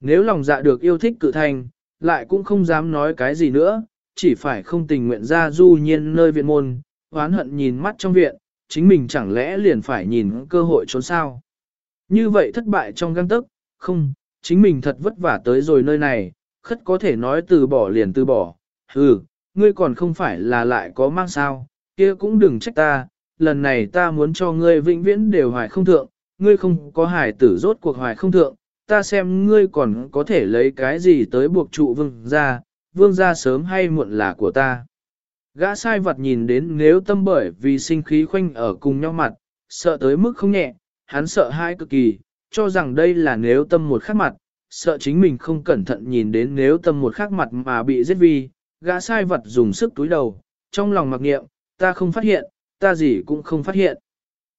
Nếu lòng dạ được yêu thích cự thành, lại cũng không dám nói cái gì nữa, chỉ phải không tình nguyện ra du nhiên nơi viện môn, hoán hận nhìn mắt trong viện, chính mình chẳng lẽ liền phải nhìn cơ hội trốn sao. Như vậy thất bại trong găng tức, không, chính mình thật vất vả tới rồi nơi này, khất có thể nói từ bỏ liền từ bỏ, hừ, ngươi còn không phải là lại có mang sao, kia cũng đừng trách ta, lần này ta muốn cho ngươi vĩnh viễn đều hoài không thượng, ngươi không có hài tử rốt cuộc hoài không thượng, ta xem ngươi còn có thể lấy cái gì tới buộc trụ vương ra, vương ra sớm hay muộn là của ta. Gã sai vật nhìn đến nếu tâm bởi vì sinh khí khoanh ở cùng nhau mặt, sợ tới mức không nhẹ, hắn sợ hai cực kỳ, cho rằng đây là nếu tâm một khắc mặt, sợ chính mình không cẩn thận nhìn đến nếu tâm một khắc mặt mà bị giết vi, gã sai vật dùng sức túi đầu, trong lòng mặc nghiệm, ta không phát hiện, ta gì cũng không phát hiện.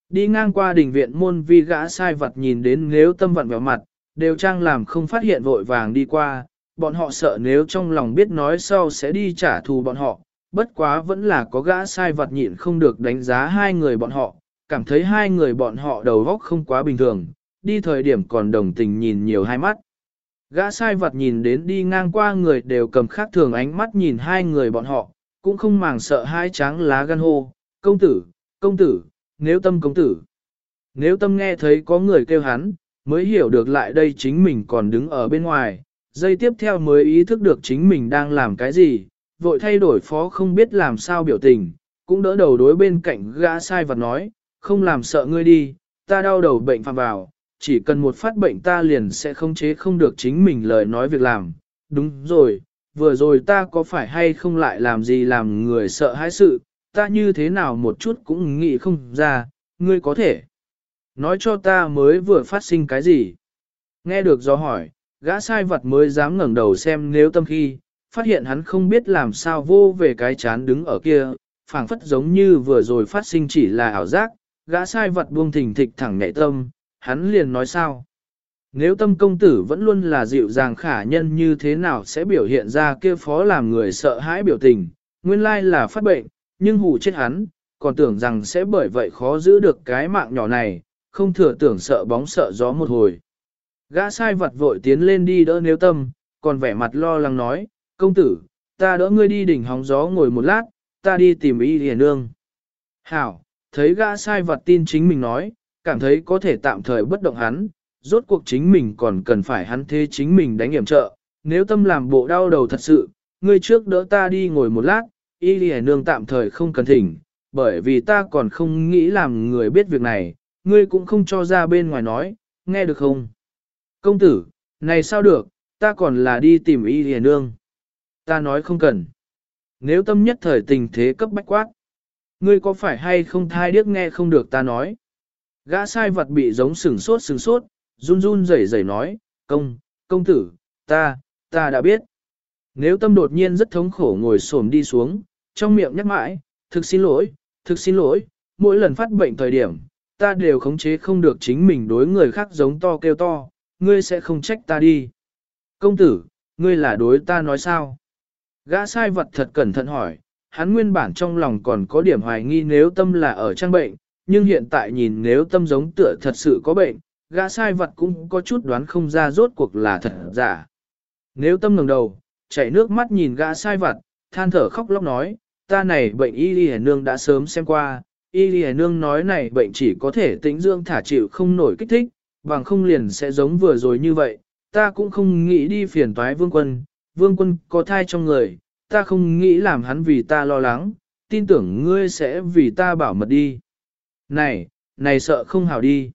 Đi ngang qua đình viện môn vi gã sai vật nhìn đến nếu tâm vận vẹo mặt, đều trang làm không phát hiện vội vàng đi qua, bọn họ sợ nếu trong lòng biết nói sau sẽ đi trả thù bọn họ, bất quá vẫn là có gã sai vật nhịn không được đánh giá hai người bọn họ, cảm thấy hai người bọn họ đầu óc không quá bình thường, đi thời điểm còn đồng tình nhìn nhiều hai mắt. Gã sai vật nhìn đến đi ngang qua người đều cầm khác thường ánh mắt nhìn hai người bọn họ, cũng không màng sợ hai tráng lá gan hô, công tử, công tử, nếu tâm công tử. Nếu tâm nghe thấy có người kêu hắn, mới hiểu được lại đây chính mình còn đứng ở bên ngoài, giây tiếp theo mới ý thức được chính mình đang làm cái gì, vội thay đổi phó không biết làm sao biểu tình, cũng đỡ đầu đối bên cạnh gã sai vật nói, không làm sợ ngươi đi, ta đau đầu bệnh phạm vào, chỉ cần một phát bệnh ta liền sẽ không chế không được chính mình lời nói việc làm. Đúng rồi, vừa rồi ta có phải hay không lại làm gì làm người sợ hãi sự, ta như thế nào một chút cũng nghĩ không ra, ngươi có thể. Nói cho ta mới vừa phát sinh cái gì. Nghe được do hỏi, gã sai vật mới dám ngẩng đầu xem nếu tâm khi, phát hiện hắn không biết làm sao vô về cái chán đứng ở kia, phảng phất giống như vừa rồi phát sinh chỉ là ảo giác, gã sai vật buông thình thịch thẳng nhẹ tâm, hắn liền nói sao. Nếu tâm công tử vẫn luôn là dịu dàng khả nhân như thế nào sẽ biểu hiện ra kia phó làm người sợ hãi biểu tình, nguyên lai là phát bệnh, nhưng hù chết hắn, còn tưởng rằng sẽ bởi vậy khó giữ được cái mạng nhỏ này, không thừa tưởng sợ bóng sợ gió một hồi. Gã sai vật vội tiến lên đi đỡ nếu tâm, còn vẻ mặt lo lắng nói, công tử, ta đỡ ngươi đi đỉnh hóng gió ngồi một lát, ta đi tìm y hiền nương. Hảo, thấy gã sai vật tin chính mình nói, cảm thấy có thể tạm thời bất động hắn, rốt cuộc chính mình còn cần phải hắn thế chính mình đánh hiểm trợ, nếu tâm làm bộ đau đầu thật sự, ngươi trước đỡ ta đi ngồi một lát, y hiền nương tạm thời không cần thỉnh, bởi vì ta còn không nghĩ làm người biết việc này, ngươi cũng không cho ra bên ngoài nói, nghe được không? Công tử, này sao được, ta còn là đi tìm y hề nương. Ta nói không cần. Nếu tâm nhất thời tình thế cấp bách quát, ngươi có phải hay không thai điếc nghe không được ta nói? Gã sai vật bị giống sừng sốt sừng sốt, run run rẩy rẩy nói, công, công tử, ta, ta đã biết. Nếu tâm đột nhiên rất thống khổ ngồi xổm đi xuống, trong miệng nhắc mãi, thực xin lỗi, thực xin lỗi, mỗi lần phát bệnh thời điểm, ta đều khống chế không được chính mình đối người khác giống to kêu to, ngươi sẽ không trách ta đi. Công tử, ngươi là đối ta nói sao? Gã sai vật thật cẩn thận hỏi, hắn nguyên bản trong lòng còn có điểm hoài nghi nếu tâm là ở trang bệnh, nhưng hiện tại nhìn nếu tâm giống tựa thật sự có bệnh, gã sai vật cũng có chút đoán không ra rốt cuộc là thật giả. Nếu tâm ngẩng đầu, chảy nước mắt nhìn gã sai vật, than thở khóc lóc nói, ta này bệnh y đi nương đã sớm xem qua, y lì nương nói này bệnh chỉ có thể tĩnh dưỡng thả chịu không nổi kích thích, bằng không liền sẽ giống vừa rồi như vậy, ta cũng không nghĩ đi phiền toái vương quân, vương quân có thai trong người, ta không nghĩ làm hắn vì ta lo lắng, tin tưởng ngươi sẽ vì ta bảo mật đi. Này, này sợ không hảo đi.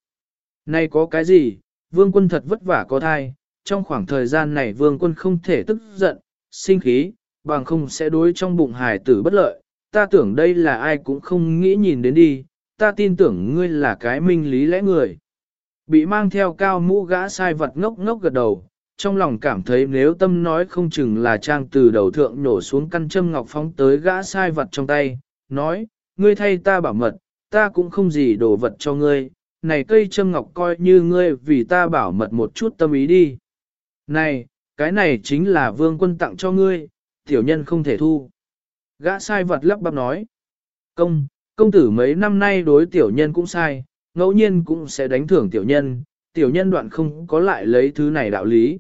Này có cái gì, vương quân thật vất vả có thai, trong khoảng thời gian này vương quân không thể tức giận, sinh khí, bằng không sẽ đối trong bụng hài tử bất lợi. Ta tưởng đây là ai cũng không nghĩ nhìn đến đi, ta tin tưởng ngươi là cái minh lý lẽ người. Bị mang theo cao mũ gã sai vật ngốc ngốc gật đầu, trong lòng cảm thấy nếu tâm nói không chừng là trang từ đầu thượng nổ xuống căn châm ngọc phóng tới gã sai vật trong tay, nói, ngươi thay ta bảo mật, ta cũng không gì đồ vật cho ngươi, này cây châm ngọc coi như ngươi vì ta bảo mật một chút tâm ý đi. Này, cái này chính là vương quân tặng cho ngươi, tiểu nhân không thể thu. Gã sai vật lắp bắp nói, công, công tử mấy năm nay đối tiểu nhân cũng sai, ngẫu nhiên cũng sẽ đánh thưởng tiểu nhân, tiểu nhân đoạn không có lại lấy thứ này đạo lý.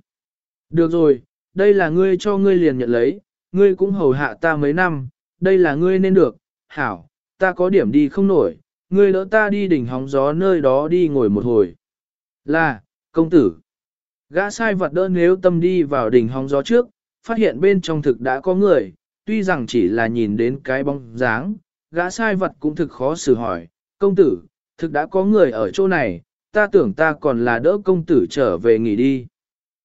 Được rồi, đây là ngươi cho ngươi liền nhận lấy, ngươi cũng hầu hạ ta mấy năm, đây là ngươi nên được, hảo, ta có điểm đi không nổi, ngươi đỡ ta đi đỉnh hóng gió nơi đó đi ngồi một hồi. Là, công tử. Gã sai vật đỡ nếu tâm đi vào đỉnh hóng gió trước, phát hiện bên trong thực đã có người, tuy rằng chỉ là nhìn đến cái bóng dáng, gã sai vật cũng thực khó xử hỏi, công tử, thực đã có người ở chỗ này, ta tưởng ta còn là đỡ công tử trở về nghỉ đi.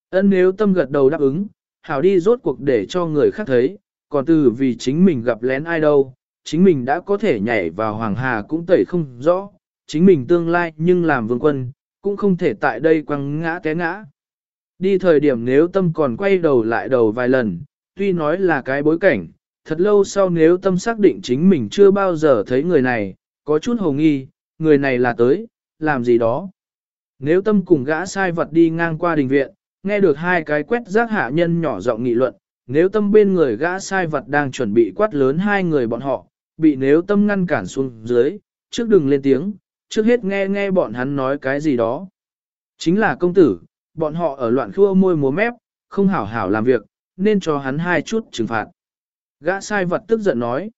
Ân nếu tâm gật đầu đáp ứng, hảo đi rốt cuộc để cho người khác thấy, còn từ vì chính mình gặp lén ai đâu, chính mình đã có thể nhảy vào hoàng hà cũng tẩy không rõ, chính mình tương lai nhưng làm vương quân, cũng không thể tại đây quăng ngã té ngã. Đi thời điểm nếu tâm còn quay đầu lại đầu vài lần, tuy nói là cái bối cảnh, thật lâu sau nếu tâm xác định chính mình chưa bao giờ thấy người này, có chút hồ nghi, người này là tới, làm gì đó. Nếu tâm cùng gã sai vật đi ngang qua đình viện, nghe được hai cái quét rác hạ nhân nhỏ giọng nghị luận, nếu tâm bên người gã sai vật đang chuẩn bị quát lớn hai người bọn họ, bị nếu tâm ngăn cản xuống dưới, trước đừng lên tiếng, trước hết nghe nghe bọn hắn nói cái gì đó. Chính là công tử, bọn họ ở loạn khua môi múa mép, không hảo hảo làm việc, nên cho hắn hai chút trừng phạt. Gã sai vật tức giận nói,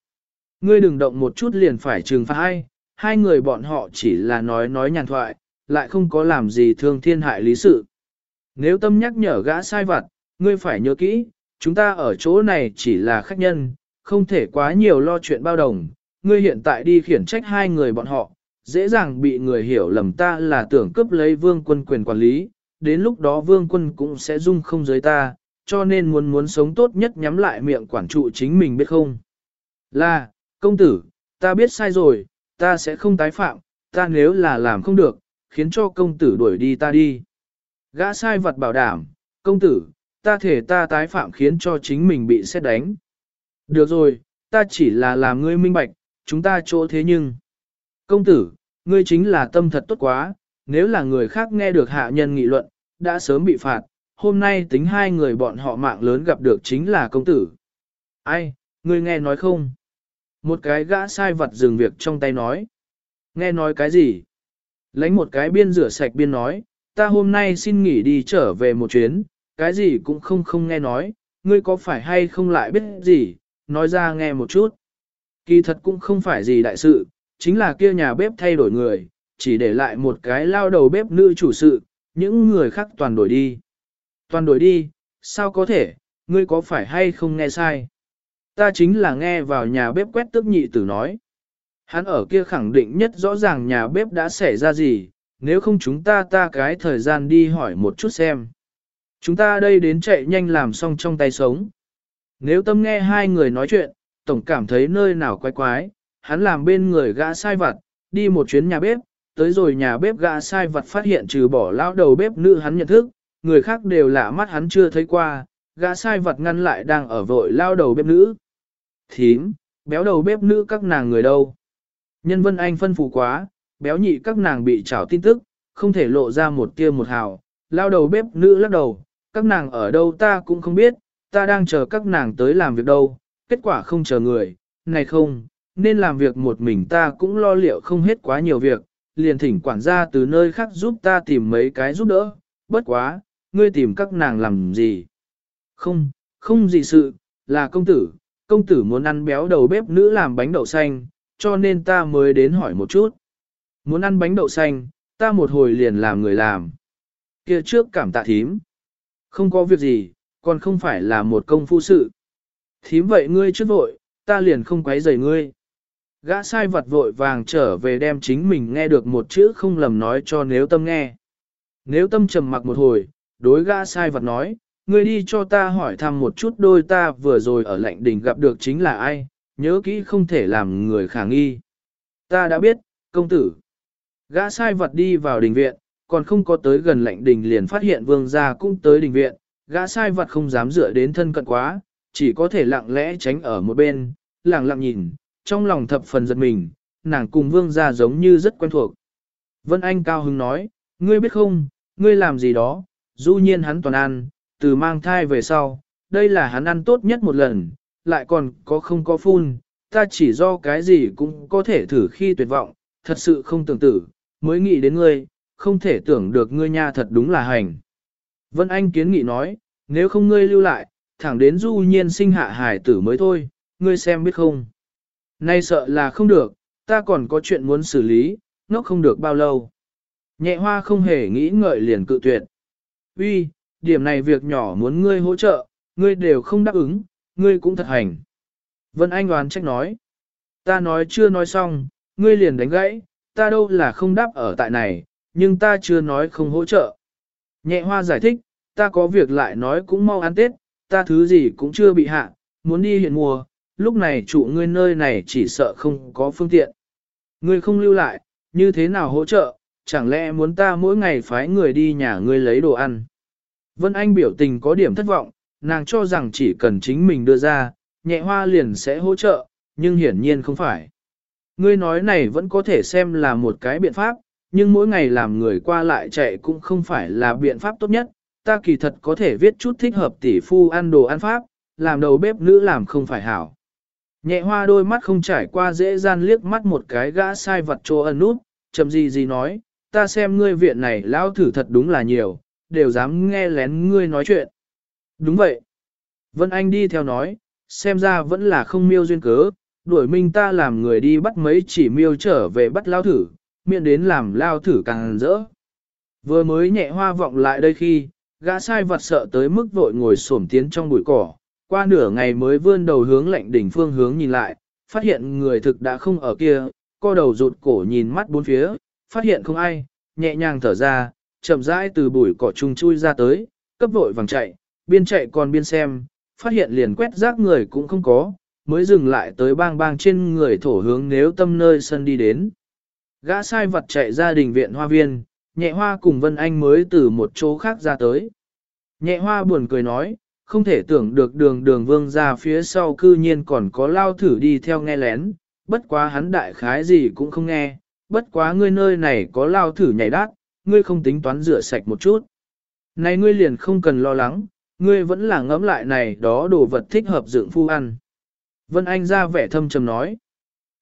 ngươi đừng động một chút liền phải trừng phạt hai, hai người bọn họ chỉ là nói nói nhàn thoại, lại không có làm gì thương thiên hại lý sự. Nếu tâm nhắc nhở gã sai vật, ngươi phải nhớ kỹ, chúng ta ở chỗ này chỉ là khách nhân, không thể quá nhiều lo chuyện bao đồng. Ngươi hiện tại đi khiển trách hai người bọn họ, dễ dàng bị người hiểu lầm ta là tưởng cướp lấy vương quân quyền quản lý, đến lúc đó vương quân cũng sẽ dung không giới ta, cho nên muốn muốn sống tốt nhất nhắm lại miệng quản trụ chính mình biết không. Là, công tử, ta biết sai rồi, ta sẽ không tái phạm, ta nếu là làm không được, khiến cho công tử đuổi đi ta đi. Gã sai vật bảo đảm, công tử, ta thể ta tái phạm khiến cho chính mình bị xét đánh. Được rồi, ta chỉ là làm ngươi minh bạch, chúng ta chỗ thế nhưng. Công tử, ngươi chính là tâm thật tốt quá, nếu là người khác nghe được hạ nhân nghị luận, đã sớm bị phạt, hôm nay tính hai người bọn họ mạng lớn gặp được chính là công tử. Ai, ngươi nghe nói không? Một cái gã sai vật dừng việc trong tay nói. Nghe nói cái gì? Lánh một cái biên rửa sạch biên nói, ta hôm nay xin nghỉ đi trở về một chuyến, cái gì cũng không không nghe nói, ngươi có phải hay không lại biết gì, nói ra nghe một chút. Kỳ thật cũng không phải gì đại sự, chính là kia nhà bếp thay đổi người, chỉ để lại một cái lao đầu bếp nữ chủ sự, những người khác toàn đổi đi. Toàn đổi đi, sao có thể, ngươi có phải hay không nghe sai? Ta chính là nghe vào nhà bếp quét tức nhị tử nói. Hắn ở kia khẳng định nhất rõ ràng nhà bếp đã xảy ra gì, nếu không chúng ta ta cái thời gian đi hỏi một chút xem. Chúng ta đây đến chạy nhanh làm xong trong tay sống. Nếu tâm nghe hai người nói chuyện, tổng cảm thấy nơi nào quái quái, hắn làm bên người gã sai vặt, đi một chuyến nhà bếp, tới rồi nhà bếp gã sai vặt phát hiện trừ bỏ lão đầu bếp nữ hắn nhận thức, người khác đều lạ mắt hắn chưa thấy qua, gã sai vật ngăn lại đang ở vội lao đầu bếp nữ. Thím, béo đầu bếp nữ các nàng người đâu? Nhân vân anh phân phù quá, béo nhị các nàng bị trảo tin tức, không thể lộ ra một tia một hào, lao đầu bếp nữ lắc đầu, các nàng ở đâu ta cũng không biết, ta đang chờ các nàng tới làm việc đâu, kết quả không chờ người, này không, nên làm việc một mình ta cũng lo liệu không hết quá nhiều việc, liền thỉnh quản gia từ nơi khác giúp ta tìm mấy cái giúp đỡ, bất quá, ngươi tìm các nàng làm gì? Không, không gì sự, là công tử, công tử muốn ăn béo đầu bếp nữ làm bánh đậu xanh, cho nên ta mới đến hỏi một chút. Muốn ăn bánh đậu xanh, ta một hồi liền làm người làm. Kia trước cảm tạ thím. Không có việc gì, còn không phải là một công phu sự. Thím vậy ngươi trước vội, ta liền không quấy rầy ngươi. Gã sai vật vội vàng trở về đem chính mình nghe được một chữ không lầm nói cho nếu tâm nghe. Nếu tâm trầm mặc một hồi, đối gã sai vật nói, ngươi đi cho ta hỏi thăm một chút đôi ta vừa rồi ở lạnh đỉnh gặp được chính là ai, nhớ kỹ không thể làm người khả nghi. Ta đã biết, công tử. Gã sai vật đi vào đình viện, còn không có tới gần lạnh đình liền phát hiện vương gia cũng tới đình viện, gã sai vật không dám dựa đến thân cận quá, chỉ có thể lặng lẽ tránh ở một bên, lặng lặng nhìn, trong lòng thập phần giật mình, nàng cùng vương gia giống như rất quen thuộc. Vân Anh cao hứng nói, ngươi biết không, ngươi làm gì đó, du nhiên hắn toàn ăn, từ mang thai về sau, đây là hắn ăn tốt nhất một lần, lại còn có không có phun, ta chỉ do cái gì cũng có thể thử khi tuyệt vọng, thật sự không tưởng tử, mới nghĩ đến ngươi, không thể tưởng được ngươi nha thật đúng là hành. Vân Anh kiến nghị nói, nếu không ngươi lưu lại, thẳng đến du nhiên sinh hạ hải tử mới thôi, ngươi xem biết không. Nay sợ là không được, ta còn có chuyện muốn xử lý, nó không được bao lâu. Nhẹ hoa không hề nghĩ ngợi liền cự tuyệt. Uy, điểm này việc nhỏ muốn ngươi hỗ trợ, ngươi đều không đáp ứng, ngươi cũng thật hành. Vân Anh đoán trách nói. Ta nói chưa nói xong, ngươi liền đánh gãy, ta đâu là không đáp ở tại này, nhưng ta chưa nói không hỗ trợ. Nhẹ hoa giải thích, ta có việc lại nói cũng mau ăn Tết, ta thứ gì cũng chưa bị hạ, muốn đi hiện mùa, lúc này chủ ngươi nơi này chỉ sợ không có phương tiện. Ngươi không lưu lại, như thế nào hỗ trợ, chẳng lẽ muốn ta mỗi ngày phái người đi nhà ngươi lấy đồ ăn. Vân Anh biểu tình có điểm thất vọng, nàng cho rằng chỉ cần chính mình đưa ra, nhẹ hoa liền sẽ hỗ trợ, nhưng hiển nhiên không phải. Ngươi nói này vẫn có thể xem là một cái biện pháp, nhưng mỗi ngày làm người qua lại chạy cũng không phải là biện pháp tốt nhất. Ta kỳ thật có thể viết chút thích hợp tỷ phu ăn đồ ăn pháp, làm đầu bếp nữ làm không phải hảo. Nhẹ hoa đôi mắt không trải qua dễ gian liếc mắt một cái gã sai vật chỗ ẩn nút, chậm gì gì nói, ta xem ngươi viện này lão thử thật đúng là nhiều, đều dám nghe lén ngươi nói chuyện. Đúng vậy. Vân Anh đi theo nói, xem ra vẫn là không miêu duyên cớ, đuổi minh ta làm người đi bắt mấy chỉ miêu trở về bắt lao thử, miệng đến làm lao thử càng rỡ. Vừa mới nhẹ hoa vọng lại đây khi, gã sai vật sợ tới mức vội ngồi xổm tiến trong bụi cỏ, qua nửa ngày mới vươn đầu hướng lạnh đỉnh phương hướng nhìn lại, phát hiện người thực đã không ở kia, co đầu rụt cổ nhìn mắt bốn phía, phát hiện không ai, nhẹ nhàng thở ra, chậm rãi từ bụi cỏ trung chui ra tới, cấp vội vàng chạy, biên chạy còn biên xem, phát hiện liền quét rác người cũng không có, mới dừng lại tới bang bang trên người thổ hướng nếu tâm nơi sân đi đến. Gã sai vật chạy ra đình viện hoa viên, nhẹ hoa cùng Vân Anh mới từ một chỗ khác ra tới. Nhẹ hoa buồn cười nói, không thể tưởng được đường đường vương ra phía sau cư nhiên còn có lao thử đi theo nghe lén, bất quá hắn đại khái gì cũng không nghe, bất quá ngươi nơi này có lao thử nhảy đát, ngươi không tính toán rửa sạch một chút. Này ngươi liền không cần lo lắng, ngươi vẫn là ngẫm lại này đó đồ vật thích hợp dưỡng phu ăn. Vân Anh ra vẻ thâm trầm nói.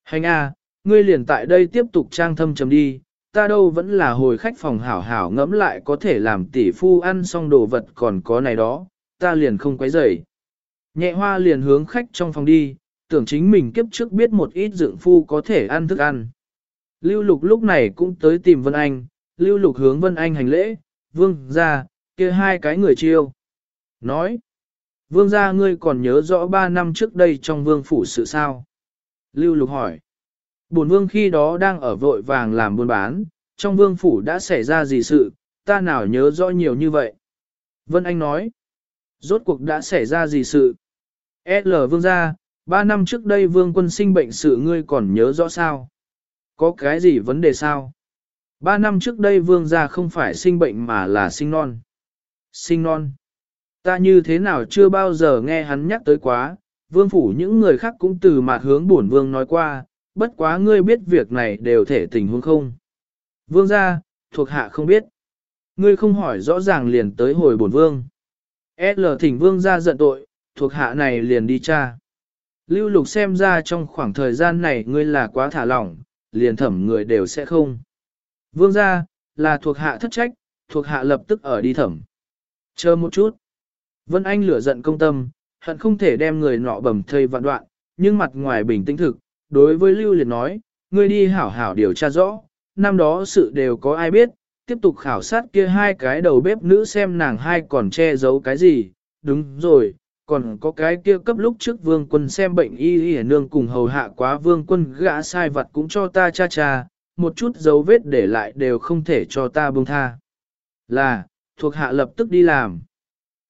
Hành a, ngươi liền tại đây tiếp tục trang thâm trầm đi, ta đâu vẫn là hồi khách phòng hảo hảo ngẫm lại có thể làm tỷ phu ăn xong đồ vật còn có này đó, ta liền không quấy rầy. Nhẹ hoa liền hướng khách trong phòng đi, tưởng chính mình kiếp trước biết một ít dưỡng phu có thể ăn thức ăn. Lưu lục lúc này cũng tới tìm Vân Anh, lưu lục hướng Vân Anh hành lễ, vương ra, kia hai cái người chiêu. Nói, vương gia ngươi còn nhớ rõ ba năm trước đây trong vương phủ sự sao? Lưu lục hỏi, bổn vương khi đó đang ở vội vàng làm buôn bán, trong vương phủ đã xảy ra gì sự, ta nào nhớ rõ nhiều như vậy? Vân Anh nói, rốt cuộc đã xảy ra gì sự? L vương gia, ba năm trước đây vương quân sinh bệnh sự ngươi còn nhớ rõ sao? Có cái gì vấn đề sao? Ba năm trước đây vương gia không phải sinh bệnh mà là sinh non. Sinh non. Ta như thế nào chưa bao giờ nghe hắn nhắc tới quá, vương phủ những người khác cũng từ mặt hướng bổn vương nói qua, bất quá ngươi biết việc này đều thể tình huống không. Vương gia, thuộc hạ không biết. Ngươi không hỏi rõ ràng liền tới hồi bổn vương. L thỉnh vương gia giận tội, thuộc hạ này liền đi tra. Lưu lục xem ra trong khoảng thời gian này ngươi là quá thả lỏng, liền thẩm người đều sẽ không. Vương gia, là thuộc hạ thất trách, thuộc hạ lập tức ở đi thẩm. Chờ một chút. Vân Anh lửa giận công tâm, hận không thể đem người nọ bầm thây vạn đoạn, nhưng mặt ngoài bình tĩnh thực, đối với Lưu Liệt nói, ngươi đi hảo hảo điều tra rõ, năm đó sự đều có ai biết, tiếp tục khảo sát kia hai cái đầu bếp nữ xem nàng hai còn che giấu cái gì, đúng rồi, còn có cái kia cấp lúc trước vương quân xem bệnh y y nương cùng hầu hạ quá vương quân gã sai vật cũng cho ta cha cha, một chút dấu vết để lại đều không thể cho ta buông tha. Là, thuộc hạ lập tức đi làm.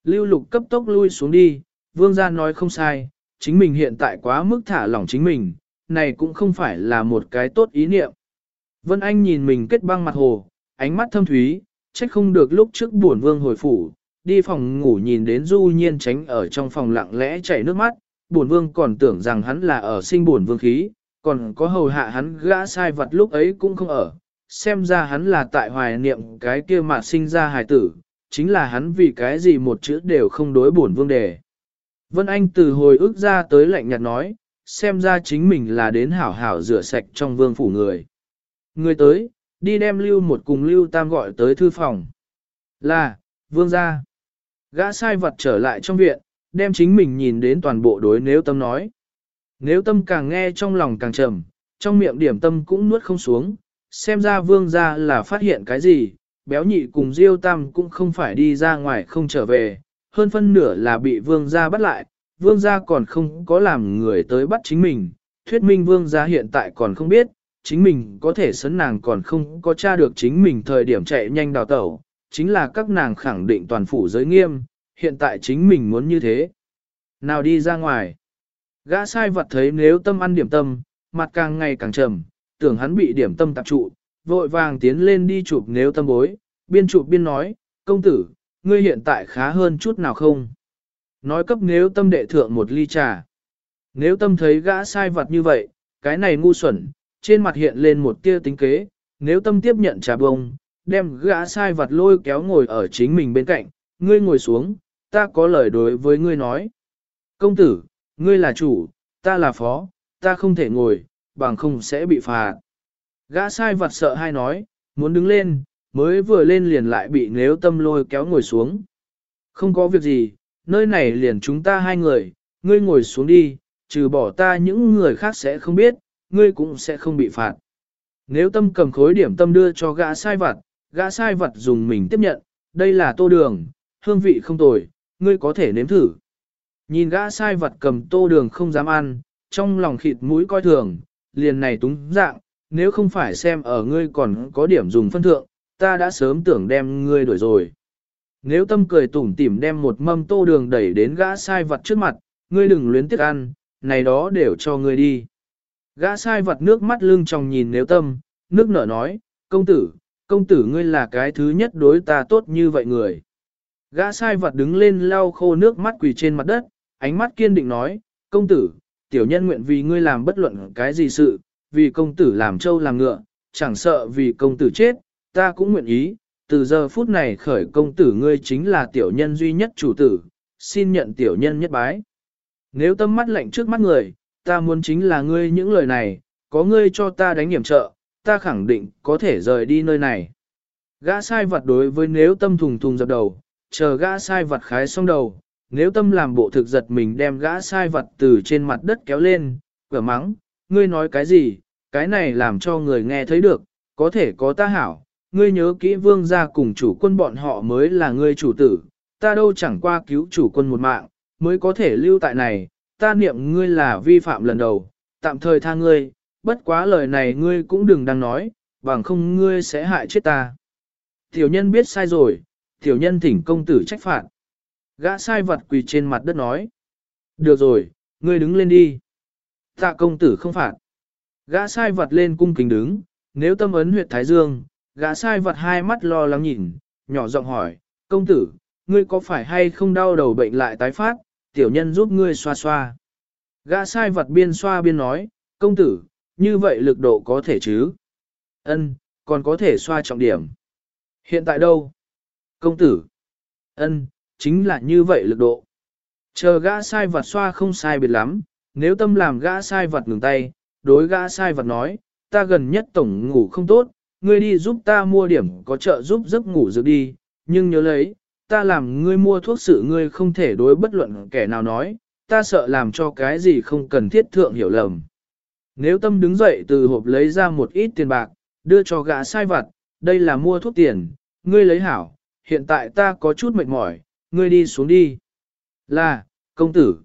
Lưu lục cấp tốc lui xuống đi, vương gia nói không sai, chính mình hiện tại quá mức thả lỏng chính mình, này cũng không phải là một cái tốt ý niệm. Vân Anh nhìn mình kết băng mặt hồ, ánh mắt thâm thúy, trách không được lúc trước buồn vương hồi phủ, đi phòng ngủ nhìn đến du nhiên tránh ở trong phòng lặng lẽ chảy nước mắt, buồn vương còn tưởng rằng hắn là ở sinh buồn vương khí, còn có hầu hạ hắn gã sai vật lúc ấy cũng không ở, xem ra hắn là tại hoài niệm cái kia mà sinh ra hài tử, chính là hắn vì cái gì một chữ đều không đối buồn vương đề. Vân Anh từ hồi ức ra tới lạnh nhạt nói, xem ra chính mình là đến hảo hảo rửa sạch trong vương phủ người. Người tới, đi đem lưu một cùng lưu tam gọi tới thư phòng. Là, vương gia. Gã sai vật trở lại trong viện, đem chính mình nhìn đến toàn bộ đối nếu tâm nói. Nếu tâm càng nghe trong lòng càng trầm, trong miệng điểm tâm cũng nuốt không xuống, xem ra vương gia là phát hiện cái gì, béo nhị cùng diêu tam cũng không phải đi ra ngoài không trở về, hơn phân nửa là bị vương gia bắt lại, vương gia còn không có làm người tới bắt chính mình, thuyết minh vương gia hiện tại còn không biết, chính mình có thể sấn nàng còn không có tra được chính mình thời điểm chạy nhanh đào tẩu, chính là các nàng khẳng định toàn phủ giới nghiêm, hiện tại chính mình muốn như thế. Nào đi ra ngoài. Gã sai vật thấy nếu tâm ăn điểm tâm, mặt càng ngày càng trầm, tưởng hắn bị điểm tâm tạp trụ, vội vàng tiến lên đi chụp nếu tâm bối, biên chụp biên nói, công tử, ngươi hiện tại khá hơn chút nào không? Nói cấp nếu tâm đệ thượng một ly trà. Nếu tâm thấy gã sai vật như vậy, cái này ngu xuẩn, trên mặt hiện lên một tia tính kế, nếu tâm tiếp nhận trà bông, đem gã sai vật lôi kéo ngồi ở chính mình bên cạnh, ngươi ngồi xuống, ta có lời đối với ngươi nói. Công tử, ngươi là chủ, ta là phó, ta không thể ngồi, bằng không sẽ bị phạt. Gã sai vật sợ hai nói, muốn đứng lên, mới vừa lên liền lại bị nếu tâm lôi kéo ngồi xuống. Không có việc gì, nơi này liền chúng ta hai người, ngươi ngồi xuống đi, trừ bỏ ta những người khác sẽ không biết, ngươi cũng sẽ không bị phạt. Nếu tâm cầm khối điểm tâm đưa cho gã sai vật, gã sai vật dùng mình tiếp nhận, đây là tô đường, hương vị không tồi, ngươi có thể nếm thử. Nhìn gã sai vật cầm tô đường không dám ăn, trong lòng khịt mũi coi thường, liền này túng dạng, nếu không phải xem ở ngươi còn có điểm dùng phân thượng, ta đã sớm tưởng đem ngươi đổi rồi. Nếu tâm cười tủm tỉm đem một mâm tô đường đẩy đến gã sai vật trước mặt, ngươi đừng luyến tiếc ăn, này đó đều cho ngươi đi. Gã sai vật nước mắt lưng tròng nhìn nếu tâm, nước nở nói, công tử, công tử ngươi là cái thứ nhất đối ta tốt như vậy người. Gã sai vật đứng lên lau khô nước mắt quỳ trên mặt đất, ánh mắt kiên định nói, công tử, tiểu nhân nguyện vì ngươi làm bất luận cái gì sự, vì công tử làm trâu làm ngựa, chẳng sợ vì công tử chết, ta cũng nguyện ý, từ giờ phút này khởi công tử ngươi chính là tiểu nhân duy nhất chủ tử, xin nhận tiểu nhân nhất bái. Nếu tâm mắt lạnh trước mắt người, ta muốn chính là ngươi những lời này, có ngươi cho ta đánh hiểm trợ, ta khẳng định có thể rời đi nơi này. Gã sai vật đối với nếu tâm thùng thùng dập đầu, chờ gã sai vật khái xong đầu, nếu tâm làm bộ thực giật mình đem gã sai vật từ trên mặt đất kéo lên, cửa mắng, ngươi nói cái gì, cái này làm cho người nghe thấy được, có thể có ta hảo, ngươi nhớ kỹ vương gia cùng chủ quân bọn họ mới là ngươi chủ tử, ta đâu chẳng qua cứu chủ quân một mạng, mới có thể lưu tại này, ta niệm ngươi là vi phạm lần đầu, tạm thời tha ngươi, bất quá lời này ngươi cũng đừng đang nói, bằng không ngươi sẽ hại chết ta. Tiểu nhân biết sai rồi, tiểu nhân thỉnh công tử trách phạt. Gã sai vật quỳ trên mặt đất nói. Được rồi, ngươi đứng lên đi. Tạ công tử không phạt. Gã sai vật lên cung kính đứng, nếu tâm ấn huyệt Thái Dương, gã sai vật hai mắt lo lắng nhìn, nhỏ giọng hỏi, công tử, ngươi có phải hay không đau đầu bệnh lại tái phát, tiểu nhân giúp ngươi xoa xoa. Gã sai vật biên xoa biên nói, công tử, như vậy lực độ có thể chứ? Ân, còn có thể xoa trọng điểm. Hiện tại đâu? Công tử. Ân, chính là như vậy lực độ. Chờ gã sai vật xoa không sai biệt lắm, nếu tâm làm gã sai vật ngừng tay, đối gã sai vật nói, ta gần nhất tổng ngủ không tốt, ngươi đi giúp ta mua điểm có trợ giúp giấc ngủ dược đi, nhưng nhớ lấy, ta làm ngươi mua thuốc sự ngươi không thể đối bất luận kẻ nào nói, ta sợ làm cho cái gì không cần thiết thượng hiểu lầm. Nếu tâm đứng dậy từ hộp lấy ra một ít tiền bạc, đưa cho gã sai vật, đây là mua thuốc tiền, ngươi lấy hảo, hiện tại ta có chút mệt mỏi, ngươi đi xuống đi. Là, công tử.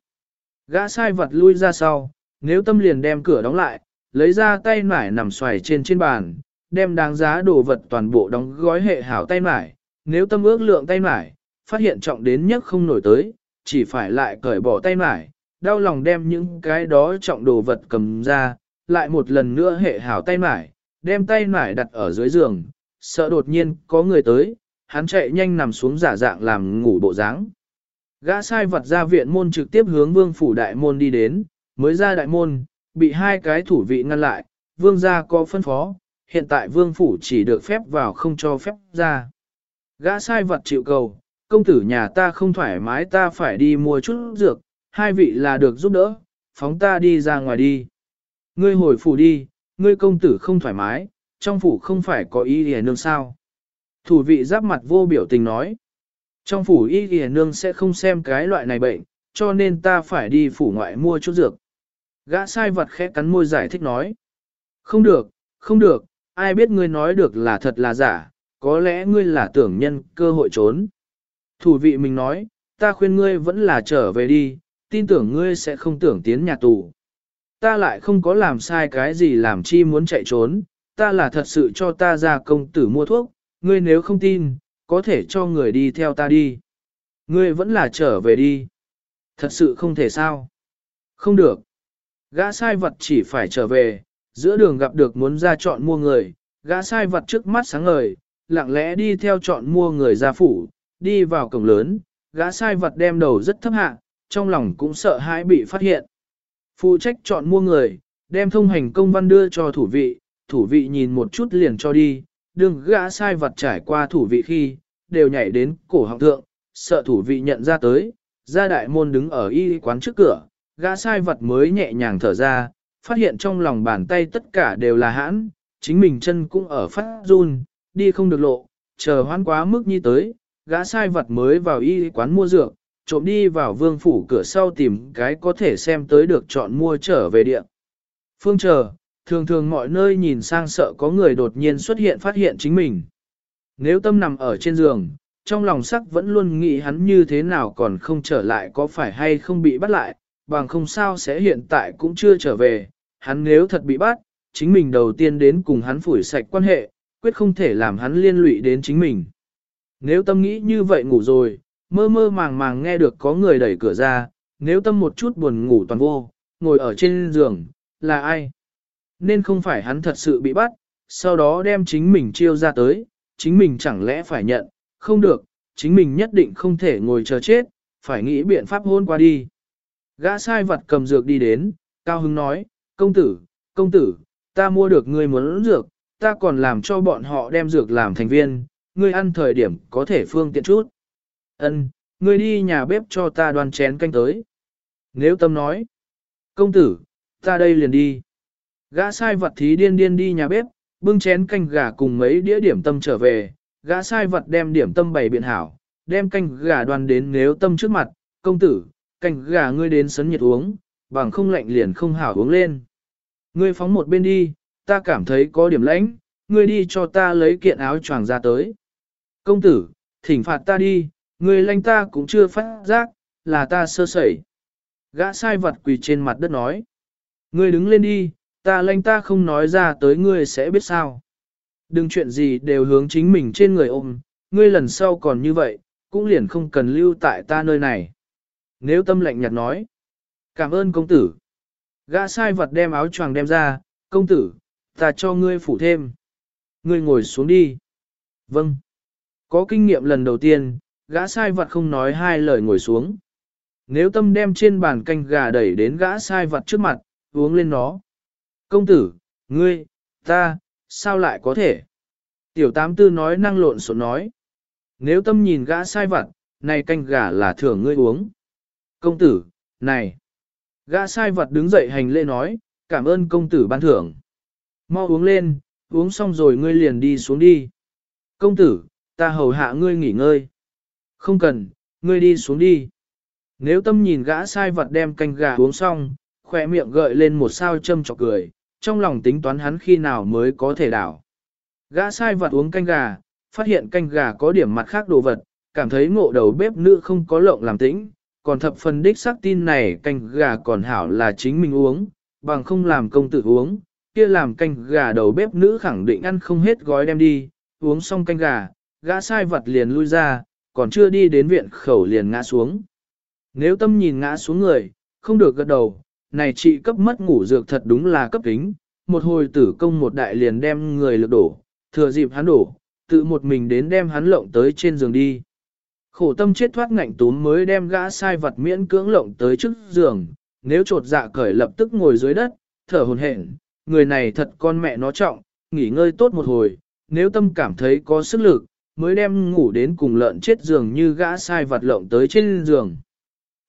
Gã sai vật lui ra sau, nếu tâm liền đem cửa đóng lại, lấy ra tay nải nằm xoài trên trên bàn, đem đáng giá đồ vật toàn bộ đóng gói hệ hảo tay nải. Nếu tâm ước lượng tay nải, phát hiện trọng đến nhất không nổi tới, chỉ phải lại cởi bỏ tay nải, đau lòng đem những cái đó trọng đồ vật cầm ra, lại một lần nữa hệ hảo tay mải, đem tay mải đặt ở dưới giường, sợ đột nhiên có người tới, hắn chạy nhanh nằm xuống giả dạng làm ngủ bộ dáng. Gã sai vật ra viện môn trực tiếp hướng vương phủ đại môn đi đến, mới ra đại môn, bị hai cái thủ vị ngăn lại, vương gia có phân phó, hiện tại vương phủ chỉ được phép vào không cho phép ra. Gã sai vật chịu cầu, công tử nhà ta không thoải mái ta phải đi mua chút dược, hai vị là được giúp đỡ, phóng ta đi ra ngoài đi. Ngươi hồi phủ đi, ngươi công tử không thoải mái, trong phủ không phải có y hề nương sao. Thủ vị giáp mặt vô biểu tình nói. Trong phủ y hề nương sẽ không xem cái loại này bệnh, cho nên ta phải đi phủ ngoại mua chút dược. Gã sai vật khẽ cắn môi giải thích nói. Không được, không được, ai biết ngươi nói được là thật là giả, có lẽ ngươi là tưởng nhân cơ hội trốn. Thủ vị mình nói, ta khuyên ngươi vẫn là trở về đi, tin tưởng ngươi sẽ không tưởng tiến nhà tù. Ta lại không có làm sai cái gì làm chi muốn chạy trốn, ta là thật sự cho ta ra công tử mua thuốc, ngươi nếu không tin, có thể cho người đi theo ta đi. Ngươi vẫn là trở về đi. Thật sự không thể sao. Không được. Gã sai vật chỉ phải trở về, giữa đường gặp được muốn ra chọn mua người, gã sai vật trước mắt sáng ngời, lặng lẽ đi theo chọn mua người ra phủ, đi vào cổng lớn, gã sai vật đem đầu rất thấp hạ, trong lòng cũng sợ hãi bị phát hiện. Phụ trách chọn mua người, đem thông hành công văn đưa cho thủ vị, thủ vị nhìn một chút liền cho đi, đừng gã sai vật trải qua thủ vị khi, đều nhảy đến cổ họng thượng, sợ thủ vị nhận ra tới, ra đại môn đứng ở y quán trước cửa, gã sai vật mới nhẹ nhàng thở ra, phát hiện trong lòng bàn tay tất cả đều là hãn, chính mình chân cũng ở phát run, đi không được lộ, chờ hoán quá mức như tới, gã sai vật mới vào y quán mua dược, trộm đi vào vương phủ cửa sau tìm cái có thể xem tới được chọn mua trở về địa. Phương chờ, thường thường mọi nơi nhìn sang sợ có người đột nhiên xuất hiện phát hiện chính mình. Nếu tâm nằm ở trên giường, trong lòng sắc vẫn luôn nghĩ hắn như thế nào còn không trở lại có phải hay không bị bắt lại, bằng không sao sẽ hiện tại cũng chưa trở về, hắn nếu thật bị bắt, chính mình đầu tiên đến cùng hắn phủi sạch quan hệ, quyết không thể làm hắn liên lụy đến chính mình. Nếu tâm nghĩ như vậy ngủ rồi, mơ mơ màng màng nghe được có người đẩy cửa ra, nếu tâm một chút buồn ngủ toàn vô, ngồi ở trên giường, là ai? Nên không phải hắn thật sự bị bắt, sau đó đem chính mình chiêu ra tới, chính mình chẳng lẽ phải nhận, không được, chính mình nhất định không thể ngồi chờ chết, phải nghĩ biện pháp hôn qua đi. Gã sai vật cầm dược đi đến, Cao Hưng nói, công tử, công tử, ta mua được người muốn dược, ta còn làm cho bọn họ đem dược làm thành viên, ngươi ăn thời điểm có thể phương tiện chút. Ân, ngươi đi nhà bếp cho ta đoan chén canh tới. Nếu tâm nói, công tử, ta đây liền đi. Gã sai vật thí điên điên đi nhà bếp, bưng chén canh gà cùng mấy đĩa điểm tâm trở về, gã sai vật đem điểm tâm bày biện hảo, đem canh gà đoan đến nếu tâm trước mặt, công tử, canh gà ngươi đến sấn nhiệt uống, bằng không lạnh liền không hảo uống lên. Ngươi phóng một bên đi, ta cảm thấy có điểm lãnh, ngươi đi cho ta lấy kiện áo choàng ra tới. Công tử, thỉnh phạt ta đi, Người lanh ta cũng chưa phát giác, là ta sơ sẩy. Gã sai vật quỳ trên mặt đất nói. Ngươi đứng lên đi, ta lanh ta không nói ra tới ngươi sẽ biết sao. Đừng chuyện gì đều hướng chính mình trên người ôm, ngươi lần sau còn như vậy, cũng liền không cần lưu tại ta nơi này. Nếu tâm lệnh nhạt nói, cảm ơn công tử. Gã sai vật đem áo choàng đem ra, công tử, ta cho ngươi phủ thêm. Ngươi ngồi xuống đi. Vâng. Có kinh nghiệm lần đầu tiên, gã sai vật không nói hai lời ngồi xuống. Nếu tâm đem trên bàn canh gà đẩy đến gã sai vật trước mặt, uống lên nó. Công tử, ngươi, ta, sao lại có thể? Tiểu tám tư nói năng lộn xộn nói. Nếu tâm nhìn gã sai vật, này canh gà là thưởng ngươi uống. Công tử, này. Gã sai vật đứng dậy hành lễ nói, cảm ơn công tử ban thưởng. Mau uống lên, uống xong rồi ngươi liền đi xuống đi. Công tử, ta hầu hạ ngươi nghỉ ngơi. Không cần, ngươi đi xuống đi. Nếu tâm nhìn gã sai vật đem canh gà uống xong, khỏe miệng gợi lên một sao châm chọc cười, trong lòng tính toán hắn khi nào mới có thể đảo. Gã sai vật uống canh gà, phát hiện canh gà có điểm mặt khác đồ vật, cảm thấy ngộ đầu bếp nữ không có lộng làm tĩnh, còn thập phần đích xác tin này canh gà còn hảo là chính mình uống, bằng không làm công tử uống, kia làm canh gà đầu bếp nữ khẳng định ăn không hết gói đem đi, uống xong canh gà, gã sai vật liền lui ra, còn chưa đi đến viện khẩu liền ngã xuống. Nếu tâm nhìn ngã xuống người, không được gật đầu, này chị cấp mất ngủ dược thật đúng là cấp kính, một hồi tử công một đại liền đem người lực đổ, thừa dịp hắn đổ, tự một mình đến đem hắn lộng tới trên giường đi. Khổ tâm chết thoát ngạnh túm mới đem gã sai vật miễn cưỡng lộng tới trước giường, nếu trột dạ cởi lập tức ngồi dưới đất, thở hồn hển, người này thật con mẹ nó trọng, nghỉ ngơi tốt một hồi, nếu tâm cảm thấy có sức lực, mới đem ngủ đến cùng lợn chết giường như gã sai vật lộng tới trên giường.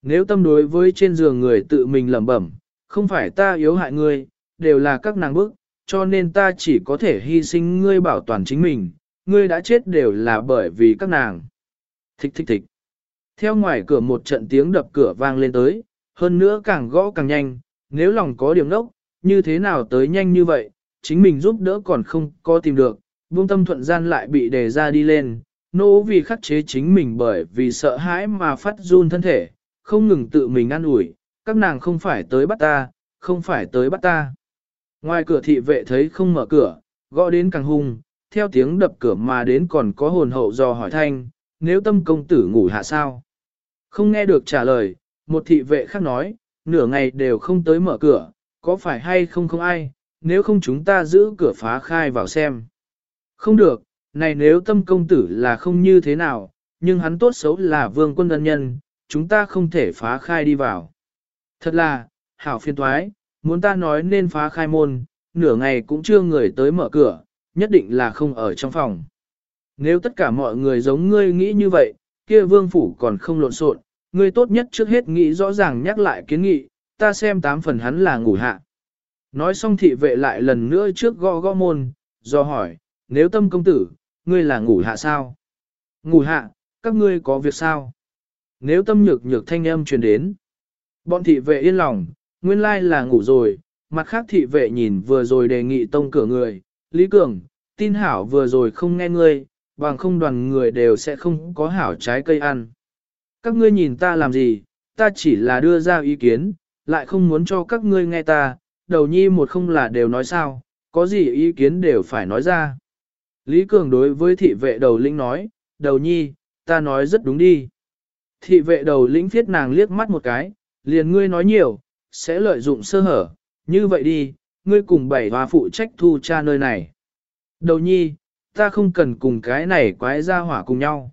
Nếu tâm đối với trên giường người tự mình lẩm bẩm, không phải ta yếu hại ngươi, đều là các nàng bức, cho nên ta chỉ có thể hy sinh ngươi bảo toàn chính mình, ngươi đã chết đều là bởi vì các nàng. Thích thích thích. Theo ngoài cửa một trận tiếng đập cửa vang lên tới, hơn nữa càng gõ càng nhanh, nếu lòng có điểm đốc, như thế nào tới nhanh như vậy, chính mình giúp đỡ còn không có tìm được, buông tâm thuận gian lại bị đề ra đi lên, nỗ vì khắc chế chính mình bởi vì sợ hãi mà phát run thân thể, không ngừng tự mình ăn ủi các nàng không phải tới bắt ta, không phải tới bắt ta. Ngoài cửa thị vệ thấy không mở cửa, gõ đến càng hung, theo tiếng đập cửa mà đến còn có hồn hậu do hỏi thanh, nếu tâm công tử ngủ hạ sao? Không nghe được trả lời, một thị vệ khác nói, nửa ngày đều không tới mở cửa, có phải hay không không ai, nếu không chúng ta giữ cửa phá khai vào xem. Không được, này nếu tâm công tử là không như thế nào, nhưng hắn tốt xấu là vương quân ân nhân, chúng ta không thể phá khai đi vào. Thật là, hảo phiên thoái, muốn ta nói nên phá khai môn, nửa ngày cũng chưa người tới mở cửa, nhất định là không ở trong phòng. Nếu tất cả mọi người giống ngươi nghĩ như vậy, kia vương phủ còn không lộn xộn, ngươi tốt nhất trước hết nghĩ rõ ràng nhắc lại kiến nghị, ta xem tám phần hắn là ngủ hạ. Nói xong thị vệ lại lần nữa trước gõ gõ môn, do hỏi, nếu tâm công tử, ngươi là ngủ hạ sao? Ngủ hạ, các ngươi có việc sao? Nếu tâm nhược nhược thanh âm truyền đến, bọn thị vệ yên lòng, nguyên lai là ngủ rồi, mặt khác thị vệ nhìn vừa rồi đề nghị tông cửa người, Lý Cường, tin hảo vừa rồi không nghe ngươi, bằng không đoàn người đều sẽ không có hảo trái cây ăn. Các ngươi nhìn ta làm gì, ta chỉ là đưa ra ý kiến, lại không muốn cho các ngươi nghe ta, đầu nhi một không là đều nói sao, có gì ý kiến đều phải nói ra. Lý Cường đối với thị vệ đầu lĩnh nói, đầu nhi, ta nói rất đúng đi. Thị vệ đầu lĩnh viết nàng liếc mắt một cái, liền ngươi nói nhiều, sẽ lợi dụng sơ hở, như vậy đi, ngươi cùng bảy hòa phụ trách thu cha nơi này. Đầu nhi, ta không cần cùng cái này quái ra hỏa cùng nhau.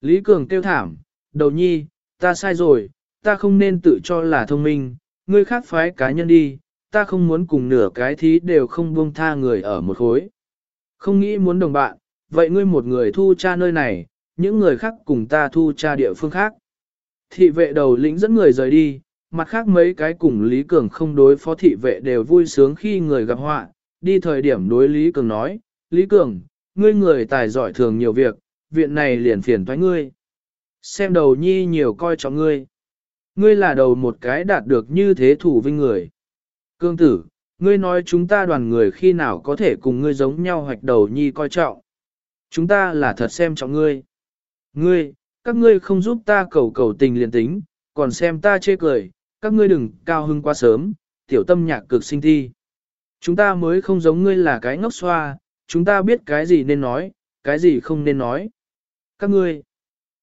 Lý Cường tiêu thảm, đầu nhi, ta sai rồi, ta không nên tự cho là thông minh, ngươi khác phái cá nhân đi, ta không muốn cùng nửa cái thí đều không buông tha người ở một khối. Không nghĩ muốn đồng bạn, vậy ngươi một người thu cha nơi này, những người khác cùng ta thu cha địa phương khác. Thị vệ đầu lĩnh dẫn người rời đi, mặt khác mấy cái cùng Lý Cường không đối phó thị vệ đều vui sướng khi người gặp họa, đi thời điểm đối Lý Cường nói, Lý Cường, ngươi người tài giỏi thường nhiều việc, viện này liền phiền thoái ngươi. Xem đầu nhi nhiều coi trọng ngươi. Ngươi là đầu một cái đạt được như thế thủ vinh người. Cương tử, ngươi nói chúng ta đoàn người khi nào có thể cùng ngươi giống nhau hoạch đầu nhi coi trọng. Chúng ta là thật xem trọng ngươi. Ngươi, các ngươi không giúp ta cầu cầu tình liền tính, còn xem ta chê cười, các ngươi đừng cao hưng quá sớm, tiểu tâm nhạc cực sinh thi. Chúng ta mới không giống ngươi là cái ngốc xoa, chúng ta biết cái gì nên nói, cái gì không nên nói. Các ngươi,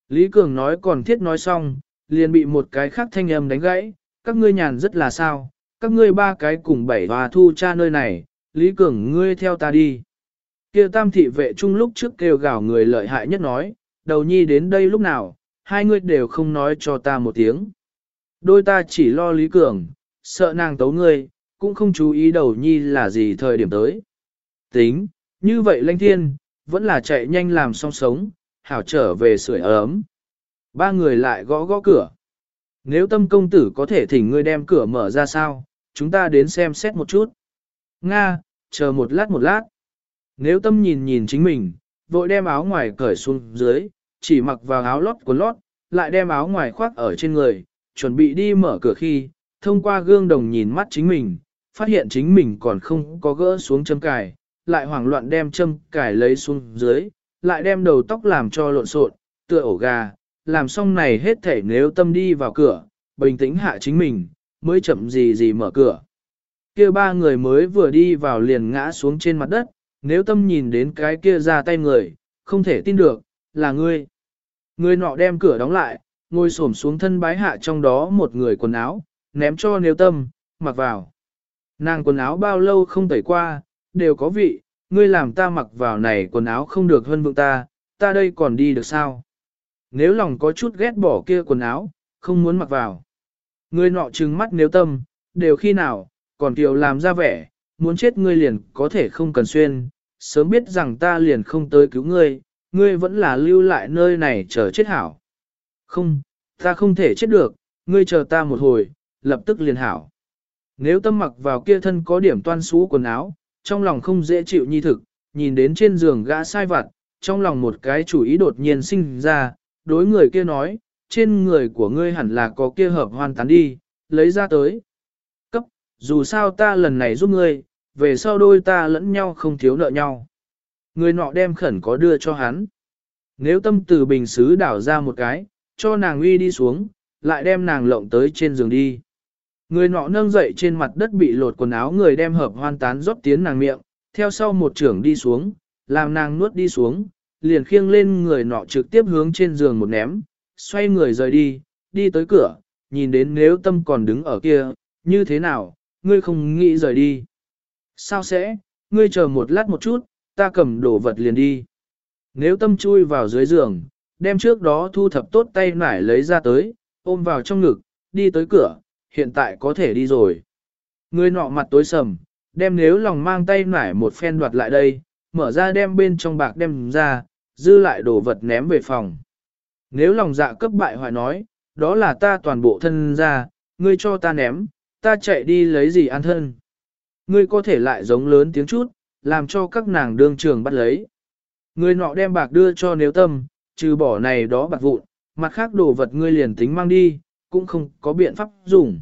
Lý Cường nói còn thiết nói xong, liền bị một cái khác thanh âm đánh gãy, các ngươi nhàn rất là sao, các ngươi ba cái cùng bảy và thu cha nơi này, Lý Cường ngươi theo ta đi. Kia tam thị vệ chung lúc trước kêu gào người lợi hại nhất nói, đầu nhi đến đây lúc nào, hai ngươi đều không nói cho ta một tiếng. Đôi ta chỉ lo Lý Cường, sợ nàng tấu ngươi, cũng không chú ý đầu nhi là gì thời điểm tới. Tính, như vậy lanh thiên, vẫn là chạy nhanh làm song sống, hảo trở về sưởi ấm. Ba người lại gõ gõ cửa. Nếu tâm công tử có thể thỉnh ngươi đem cửa mở ra sao, chúng ta đến xem xét một chút. Nga, chờ một lát một lát. Nếu tâm nhìn nhìn chính mình, vội đem áo ngoài cởi xuống dưới, chỉ mặc vào áo lót của lót, lại đem áo ngoài khoác ở trên người, chuẩn bị đi mở cửa khi, thông qua gương đồng nhìn mắt chính mình, phát hiện chính mình còn không có gỡ xuống châm cài, lại hoảng loạn đem châm cài lấy xuống dưới, lại đem đầu tóc làm cho lộn xộn, tựa ổ gà, làm xong này hết thể nếu tâm đi vào cửa, bình tĩnh hạ chính mình, mới chậm gì gì mở cửa. Kia ba người mới vừa đi vào liền ngã xuống trên mặt đất, nếu tâm nhìn đến cái kia ra tay người, không thể tin được, là ngươi. Người nọ đem cửa đóng lại, ngồi xổm xuống thân bái hạ trong đó một người quần áo, ném cho nếu tâm, mặc vào. Nàng quần áo bao lâu không tẩy qua, đều có vị, ngươi làm ta mặc vào này quần áo không được hơn vượng ta, ta đây còn đi được sao? Nếu lòng có chút ghét bỏ kia quần áo, không muốn mặc vào. Ngươi nọ trừng mắt nếu tâm, đều khi nào, còn tiểu làm ra vẻ, muốn chết ngươi liền có thể không cần xuyên, sớm biết rằng ta liền không tới cứu ngươi, ngươi vẫn là lưu lại nơi này chờ chết hảo. Không, ta không thể chết được, ngươi chờ ta một hồi, lập tức liền hảo. Nếu tâm mặc vào kia thân có điểm toan xú quần áo, trong lòng không dễ chịu nhi thực, nhìn đến trên giường gã sai vặt, trong lòng một cái chủ ý đột nhiên sinh ra, đối người kia nói, trên người của ngươi hẳn là có kia hợp hoàn tán đi, lấy ra tới. Cấp, dù sao ta lần này giúp ngươi, về sau đôi ta lẫn nhau không thiếu nợ nhau. Người nọ đem khẩn có đưa cho hắn. Nếu tâm từ bình xứ đảo ra một cái, cho nàng uy đi xuống, lại đem nàng lộng tới trên giường đi. Người nọ nâng dậy trên mặt đất bị lột quần áo người đem hợp hoan tán rót tiến nàng miệng, theo sau một trưởng đi xuống, làm nàng nuốt đi xuống, liền khiêng lên người nọ trực tiếp hướng trên giường một ném, xoay người rời đi, đi tới cửa, nhìn đến nếu tâm còn đứng ở kia, như thế nào, ngươi không nghĩ rời đi. Sao sẽ, ngươi chờ một lát một chút, ta cầm đồ vật liền đi. Nếu tâm chui vào dưới giường, đem trước đó thu thập tốt tay nải lấy ra tới, ôm vào trong ngực, đi tới cửa, hiện tại có thể đi rồi. Người nọ mặt tối sầm, đem nếu lòng mang tay nải một phen đoạt lại đây, mở ra đem bên trong bạc đem ra, dư lại đồ vật ném về phòng. Nếu lòng dạ cấp bại hoại nói, đó là ta toàn bộ thân ra, ngươi cho ta ném, ta chạy đi lấy gì ăn thân. Ngươi có thể lại giống lớn tiếng chút, làm cho các nàng đương trường bắt lấy. Ngươi nọ đem bạc đưa cho nếu tâm, trừ bỏ này đó bạc vụn, mặt khác đồ vật ngươi liền tính mang đi, cũng không có biện pháp dùng.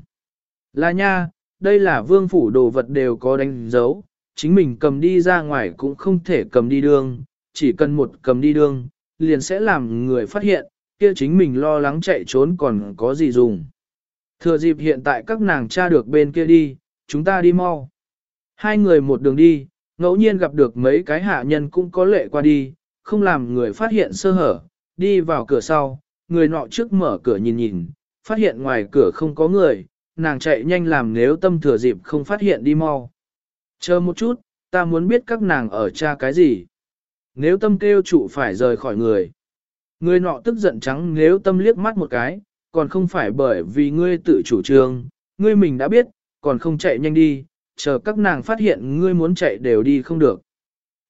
Là nha, đây là vương phủ đồ vật đều có đánh dấu, chính mình cầm đi ra ngoài cũng không thể cầm đi đường, chỉ cần một cầm đi đường, liền sẽ làm người phát hiện, kia chính mình lo lắng chạy trốn còn có gì dùng. Thừa dịp hiện tại các nàng cha được bên kia đi, chúng ta đi mau. Hai người một đường đi, ngẫu nhiên gặp được mấy cái hạ nhân cũng có lệ qua đi, không làm người phát hiện sơ hở, đi vào cửa sau, người nọ trước mở cửa nhìn nhìn, phát hiện ngoài cửa không có người, nàng chạy nhanh làm nếu tâm thừa dịp không phát hiện đi mau. Chờ một chút, ta muốn biết các nàng ở cha cái gì. Nếu tâm kêu trụ phải rời khỏi người. Người nọ tức giận trắng nếu tâm liếc mắt một cái, còn không phải bởi vì ngươi tự chủ trương, ngươi mình đã biết, còn không chạy nhanh đi, chờ các nàng phát hiện ngươi muốn chạy đều đi không được.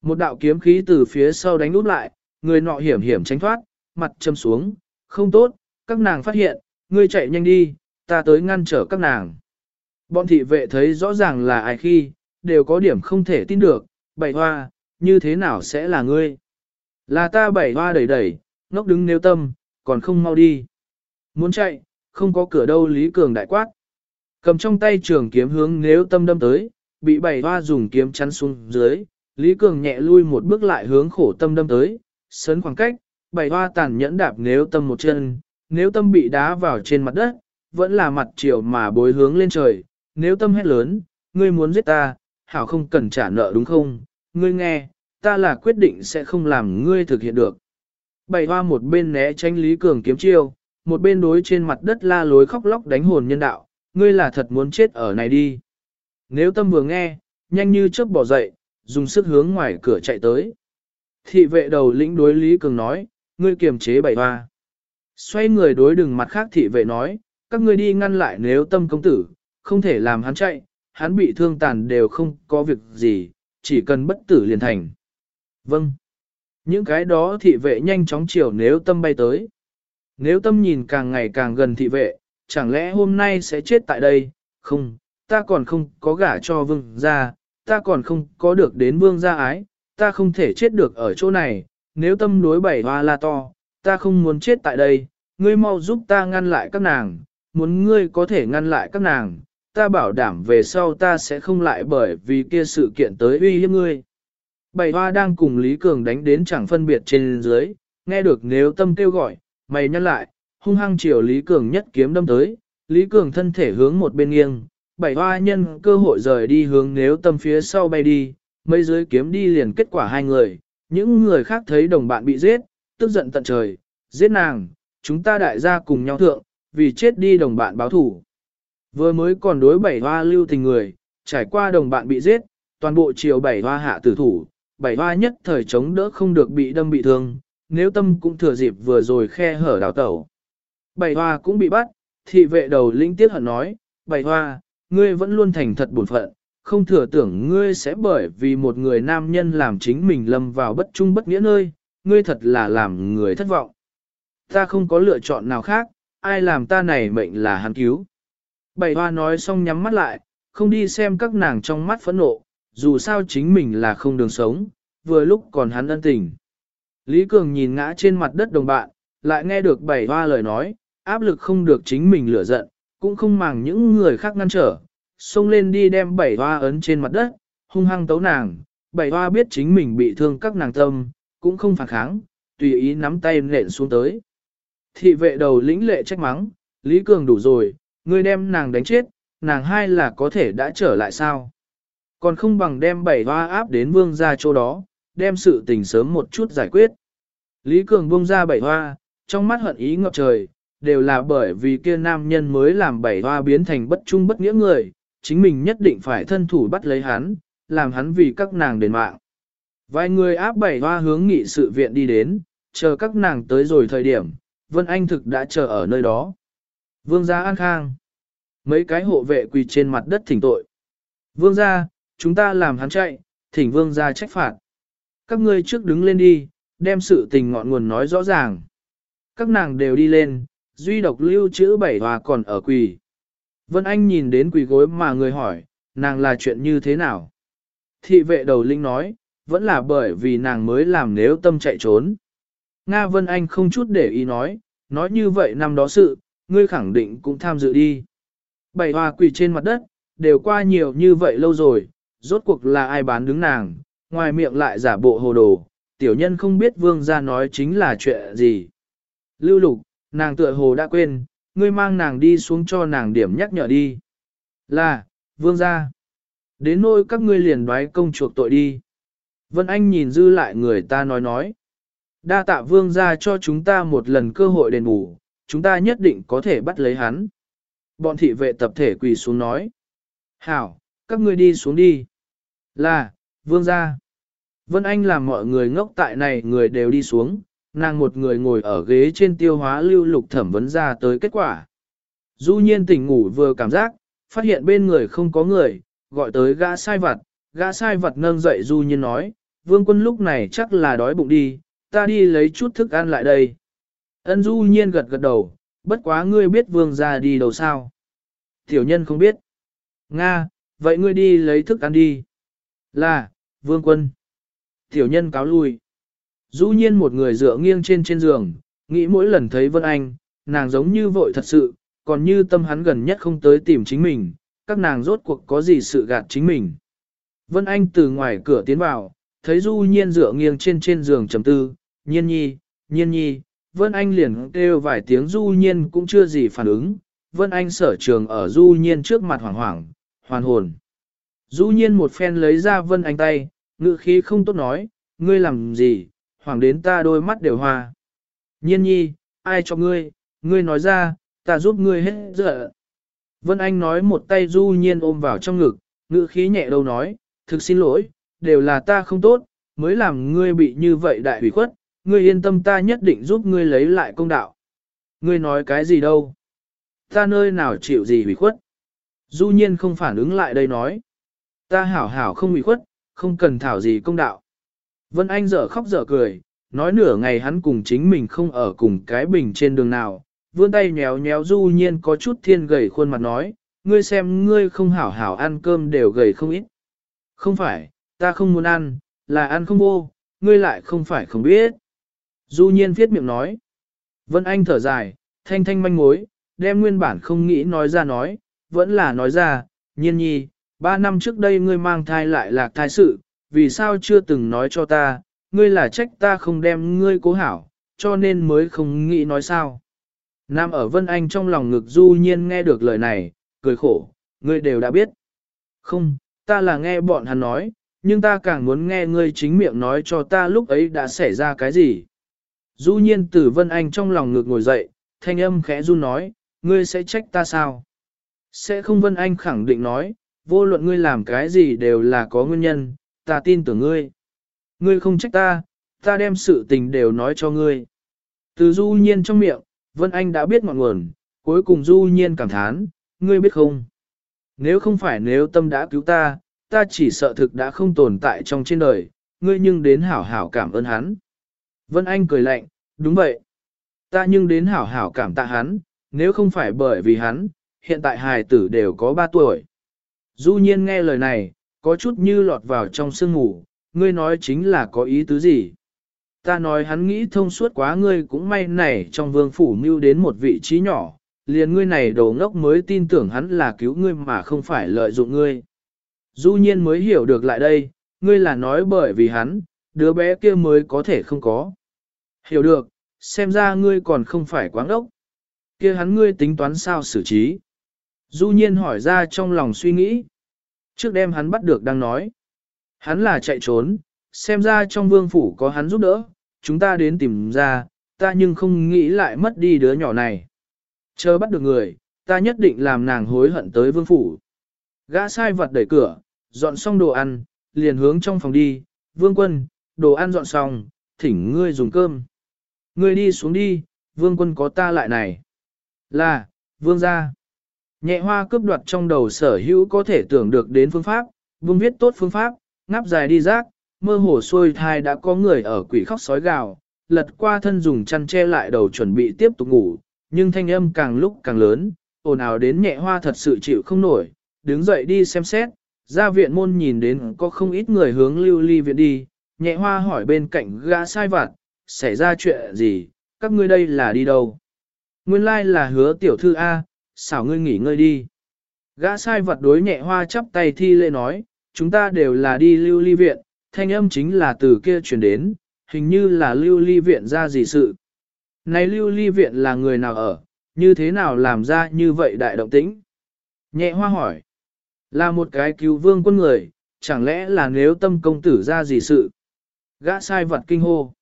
Một đạo kiếm khí từ phía sau đánh úp lại, người nọ hiểm hiểm tránh thoát, mặt châm xuống, không tốt, các nàng phát hiện, ngươi chạy nhanh đi, ta tới ngăn trở các nàng. Bọn thị vệ thấy rõ ràng là ai khi, đều có điểm không thể tin được, bảy hoa, như thế nào sẽ là ngươi? Là ta bảy hoa đẩy đẩy, ngốc đứng nêu tâm, còn không mau đi. Muốn chạy, không có cửa đâu Lý Cường đại quát. Cầm trong tay trường kiếm hướng nếu tâm đâm tới, bị bảy hoa dùng kiếm chắn xuống dưới, Lý Cường nhẹ lui một bước lại hướng khổ tâm đâm tới, sấn khoảng cách, bảy hoa tàn nhẫn đạp nếu tâm một chân, nếu tâm bị đá vào trên mặt đất, vẫn là mặt chiều mà bối hướng lên trời, nếu tâm hét lớn, ngươi muốn giết ta, hảo không cần trả nợ đúng không, ngươi nghe, ta là quyết định sẽ không làm ngươi thực hiện được. Bảy hoa một bên né tránh Lý Cường kiếm chiêu, một bên đối trên mặt đất la lối khóc lóc đánh hồn nhân đạo, ngươi là thật muốn chết ở này đi. Nếu tâm vừa nghe, nhanh như chớp bỏ dậy, dùng sức hướng ngoài cửa chạy tới. Thị vệ đầu lĩnh đối Lý Cường nói, ngươi kiềm chế bảy hoa. Xoay người đối đường mặt khác thị vệ nói, các ngươi đi ngăn lại nếu tâm công tử, không thể làm hắn chạy, hắn bị thương tàn đều không có việc gì, chỉ cần bất tử liền thành. Vâng. Những cái đó thị vệ nhanh chóng chiều nếu tâm bay tới. Nếu tâm nhìn càng ngày càng gần thị vệ, chẳng lẽ hôm nay sẽ chết tại đây? Không, ta còn không có gả cho vương gia, ta còn không có được đến vương gia ái, ta không thể chết được ở chỗ này, nếu tâm đối bảy hoa la to, ta không muốn chết tại đây, ngươi mau giúp ta ngăn lại các nàng, muốn ngươi có thể ngăn lại các nàng, ta bảo đảm về sau ta sẽ không lại bởi vì kia sự kiện tới uy hiếp ngươi. Bảy hoa đang cùng Lý Cường đánh đến chẳng phân biệt trên dưới, nghe được nếu tâm kêu gọi, mày nhăn lại, hung hăng chiều Lý Cường nhất kiếm đâm tới, Lý Cường thân thể hướng một bên nghiêng, bảy hoa nhân cơ hội rời đi hướng nếu tâm phía sau bay đi, mấy dưới kiếm đi liền kết quả hai người, những người khác thấy đồng bạn bị giết, tức giận tận trời, giết nàng, chúng ta đại gia cùng nhau thượng, vì chết đi đồng bạn báo thủ. Vừa mới còn đối bảy hoa lưu tình người, trải qua đồng bạn bị giết, toàn bộ chiều bảy hoa hạ tử thủ, bảy hoa nhất thời chống đỡ không được bị đâm bị thương, nếu tâm cũng thừa dịp vừa rồi khe hở đào tẩu. Bảy hoa cũng bị bắt, thị vệ đầu lĩnh tiết hận nói, bảy hoa, ngươi vẫn luôn thành thật buồn phận, không thừa tưởng ngươi sẽ bởi vì một người nam nhân làm chính mình lâm vào bất trung bất nghĩa nơi, ngươi thật là làm người thất vọng. Ta không có lựa chọn nào khác, ai làm ta này mệnh là hắn cứu. Bảy hoa nói xong nhắm mắt lại, không đi xem các nàng trong mắt phẫn nộ, dù sao chính mình là không đường sống, vừa lúc còn hắn ân tình. Lý Cường nhìn ngã trên mặt đất đồng bạn, lại nghe được bảy hoa lời nói, áp lực không được chính mình lửa giận, cũng không màng những người khác ngăn trở, xông lên đi đem bảy hoa ấn trên mặt đất, hung hăng tấu nàng, bảy hoa biết chính mình bị thương các nàng tâm, cũng không phản kháng, tùy ý nắm tay nện xuống tới. Thị vệ đầu lĩnh lệ trách mắng, Lý Cường đủ rồi, ngươi đem nàng đánh chết, nàng hai là có thể đã trở lại sao? Còn không bằng đem bảy hoa áp đến vương ra chỗ đó, đem sự tình sớm một chút giải quyết. Lý Cường buông ra bảy hoa, trong mắt hận ý ngập trời, đều là bởi vì kia nam nhân mới làm bảy hoa biến thành bất trung bất nghĩa người, chính mình nhất định phải thân thủ bắt lấy hắn, làm hắn vì các nàng đền mạng. Vài người áp bảy hoa hướng nghị sự viện đi đến, chờ các nàng tới rồi thời điểm, Vân Anh thực đã chờ ở nơi đó. Vương gia an khang. Mấy cái hộ vệ quỳ trên mặt đất thỉnh tội. Vương gia, chúng ta làm hắn chạy, thỉnh vương ra trách phạt. Các ngươi trước đứng lên đi, đem sự tình ngọn nguồn nói rõ ràng. Các nàng đều đi lên, duy độc lưu chữ bảy hòa còn ở quỳ. Vân Anh nhìn đến quỳ gối mà người hỏi, nàng là chuyện như thế nào? Thị vệ đầu linh nói, vẫn là bởi vì nàng mới làm nếu tâm chạy trốn. Nga Vân Anh không chút để ý nói, nói như vậy năm đó sự, ngươi khẳng định cũng tham dự đi. Bảy hòa quỳ trên mặt đất, đều qua nhiều như vậy lâu rồi, rốt cuộc là ai bán đứng nàng, ngoài miệng lại giả bộ hồ đồ, tiểu nhân không biết vương gia nói chính là chuyện gì. Lưu lục, nàng tựa hồ đã quên, ngươi mang nàng đi xuống cho nàng điểm nhắc nhở đi. Là, vương gia. Đến nỗi các ngươi liền đoái công chuộc tội đi. Vân Anh nhìn dư lại người ta nói nói. Đa tạ vương gia cho chúng ta một lần cơ hội đền bù, chúng ta nhất định có thể bắt lấy hắn. Bọn thị vệ tập thể quỳ xuống nói. Hảo, các ngươi đi xuống đi. Là, vương gia. Vân Anh làm mọi người ngốc tại này người đều đi xuống, nàng một người ngồi ở ghế trên tiêu hóa lưu lục thẩm vấn ra tới kết quả. Du nhiên tỉnh ngủ vừa cảm giác, phát hiện bên người không có người, gọi tới gã sai vật, gã sai vật nâng dậy du nhiên nói, vương quân lúc này chắc là đói bụng đi, ta đi lấy chút thức ăn lại đây. Ân du nhiên gật gật đầu, bất quá ngươi biết vương ra đi đâu sao. Tiểu nhân không biết. Nga, vậy ngươi đi lấy thức ăn đi. Là, vương quân. Tiểu nhân cáo lui. Du nhiên một người dựa nghiêng trên trên giường, nghĩ mỗi lần thấy Vân Anh, nàng giống như vội thật sự, còn như tâm hắn gần nhất không tới tìm chính mình, các nàng rốt cuộc có gì sự gạt chính mình. Vân Anh từ ngoài cửa tiến vào, thấy Du nhiên dựa nghiêng trên trên giường trầm tư, nhiên nhi, nhiên nhi, Vân Anh liền kêu vài tiếng Du nhiên cũng chưa gì phản ứng, Vân Anh sở trường ở Du nhiên trước mặt hoảng hoảng, hoàn hồn. Du nhiên một phen lấy ra Vân Anh tay, ngự khí không tốt nói, ngươi làm gì, hoảng đến ta đôi mắt đều hoa. Nhiên nhi, ai cho ngươi, ngươi nói ra, ta giúp ngươi hết giờ. Vân Anh nói một tay du nhiên ôm vào trong ngực, ngự khí nhẹ đầu nói, thực xin lỗi, đều là ta không tốt, mới làm ngươi bị như vậy đại hủy khuất, ngươi yên tâm ta nhất định giúp ngươi lấy lại công đạo. Ngươi nói cái gì đâu? Ta nơi nào chịu gì hủy khuất? Du nhiên không phản ứng lại đây nói. Ta hảo hảo không bị khuất, không cần thảo gì công đạo. Vân Anh dở khóc dở cười, nói nửa ngày hắn cùng chính mình không ở cùng cái bình trên đường nào, vươn tay nhéo nhéo du nhiên có chút thiên gầy khuôn mặt nói, ngươi xem ngươi không hảo hảo ăn cơm đều gầy không ít. Không phải, ta không muốn ăn, là ăn không vô, ngươi lại không phải không biết. Du nhiên viết miệng nói. Vân Anh thở dài, thanh thanh manh mối, đem nguyên bản không nghĩ nói ra nói, vẫn là nói ra, nhiên nhi, ba năm trước đây ngươi mang thai lại lạc thai sự, vì sao chưa từng nói cho ta, ngươi là trách ta không đem ngươi cố hảo, cho nên mới không nghĩ nói sao. Nam ở Vân Anh trong lòng ngực du nhiên nghe được lời này, cười khổ, ngươi đều đã biết. Không, ta là nghe bọn hắn nói, nhưng ta càng muốn nghe ngươi chính miệng nói cho ta lúc ấy đã xảy ra cái gì. Du nhiên Tử Vân Anh trong lòng ngực ngồi dậy, thanh âm khẽ run nói, ngươi sẽ trách ta sao? Sẽ không Vân Anh khẳng định nói, vô luận ngươi làm cái gì đều là có nguyên nhân, ta tin tưởng ngươi. Ngươi không trách ta, ta đem sự tình đều nói cho ngươi. Từ du nhiên trong miệng, Vân Anh đã biết ngọn nguồn, cuối cùng du nhiên cảm thán, ngươi biết không? Nếu không phải nếu tâm đã cứu ta, ta chỉ sợ thực đã không tồn tại trong trên đời, ngươi nhưng đến hảo hảo cảm ơn hắn. Vân Anh cười lạnh, đúng vậy. Ta nhưng đến hảo hảo cảm tạ hắn, nếu không phải bởi vì hắn, hiện tại hài tử đều có 3 tuổi. Du nhiên nghe lời này, có chút như lọt vào trong sương ngủ, ngươi nói chính là có ý tứ gì. Ta nói hắn nghĩ thông suốt quá ngươi cũng may này trong vương phủ mưu đến một vị trí nhỏ, liền ngươi này đồ ngốc mới tin tưởng hắn là cứu ngươi mà không phải lợi dụng ngươi. Du nhiên mới hiểu được lại đây, ngươi là nói bởi vì hắn, đứa bé kia mới có thể không có. Hiểu được, xem ra ngươi còn không phải quáng đốc. kia hắn ngươi tính toán sao xử trí. Du nhiên hỏi ra trong lòng suy nghĩ. Trước đêm hắn bắt được đang nói. Hắn là chạy trốn, xem ra trong vương phủ có hắn giúp đỡ, chúng ta đến tìm ra, ta nhưng không nghĩ lại mất đi đứa nhỏ này. Chờ bắt được người, ta nhất định làm nàng hối hận tới vương phủ. Gã sai vật đẩy cửa, dọn xong đồ ăn, liền hướng trong phòng đi, vương quân, đồ ăn dọn xong, thỉnh ngươi dùng cơm. Ngươi đi xuống đi, vương quân có ta lại này. Là, vương gia. Nhẹ hoa cướp đoạt trong đầu sở hữu có thể tưởng được đến phương pháp, vương viết tốt phương pháp, ngáp dài đi rác, mơ hồ xuôi thai đã có người ở quỷ khóc sói gào, lật qua thân dùng chăn che lại đầu chuẩn bị tiếp tục ngủ, nhưng thanh âm càng lúc càng lớn, ồn ào đến nhẹ hoa thật sự chịu không nổi, đứng dậy đi xem xét, ra viện môn nhìn đến có không ít người hướng lưu ly viện đi, nhẹ hoa hỏi bên cạnh gã sai vặt, xảy ra chuyện gì, các ngươi đây là đi đâu? Nguyên lai like là hứa tiểu thư A, xảo ngươi nghỉ ngơi đi. Gã sai vật đối nhẹ hoa chắp tay thi lễ nói, chúng ta đều là đi lưu ly viện, thanh âm chính là từ kia chuyển đến, hình như là lưu ly viện ra gì sự. Này lưu ly viện là người nào ở, như thế nào làm ra như vậy đại động tĩnh? Nhẹ hoa hỏi, là một cái cứu vương quân người, chẳng lẽ là nếu tâm công tử ra gì sự? Gã sai vật kinh hô.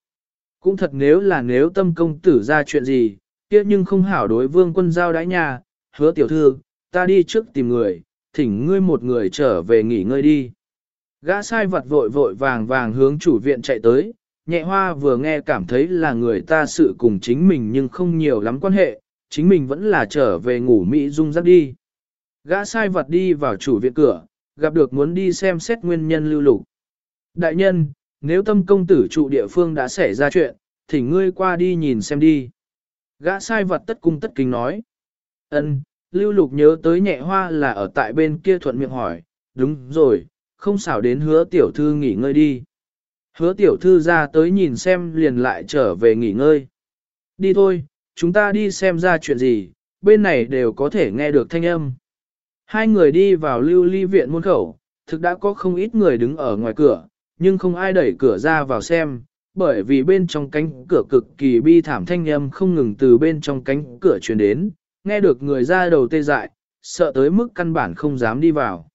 Cũng thật nếu là nếu tâm công tử ra chuyện gì, kia nhưng không hảo đối vương quân giao đãi nhà, hứa tiểu thư, ta đi trước tìm người, thỉnh ngươi một người trở về nghỉ ngơi đi. Gã sai vật vội vội vàng vàng hướng chủ viện chạy tới, nhẹ hoa vừa nghe cảm thấy là người ta sự cùng chính mình nhưng không nhiều lắm quan hệ, chính mình vẫn là trở về ngủ Mỹ dung dắt đi. Gã sai vật đi vào chủ viện cửa, gặp được muốn đi xem xét nguyên nhân lưu lục. Đại nhân, nếu tâm công tử trụ địa phương đã xảy ra chuyện, thì ngươi qua đi nhìn xem đi. Gã sai vật tất cung tất kính nói ân lưu lục nhớ tới nhẹ hoa là ở tại bên kia thuận miệng hỏi, đúng rồi, không xảo đến hứa tiểu thư nghỉ ngơi đi. Hứa tiểu thư ra tới nhìn xem liền lại trở về nghỉ ngơi. Đi thôi, chúng ta đi xem ra chuyện gì, bên này đều có thể nghe được thanh âm. Hai người đi vào lưu ly viện môn khẩu, thực đã có không ít người đứng ở ngoài cửa, nhưng không ai đẩy cửa ra vào xem, bởi vì bên trong cánh cửa cực kỳ bi thảm thanh âm không ngừng từ bên trong cánh cửa truyền đến, nghe được người ra đầu tê dại, sợ tới mức căn bản không dám đi vào.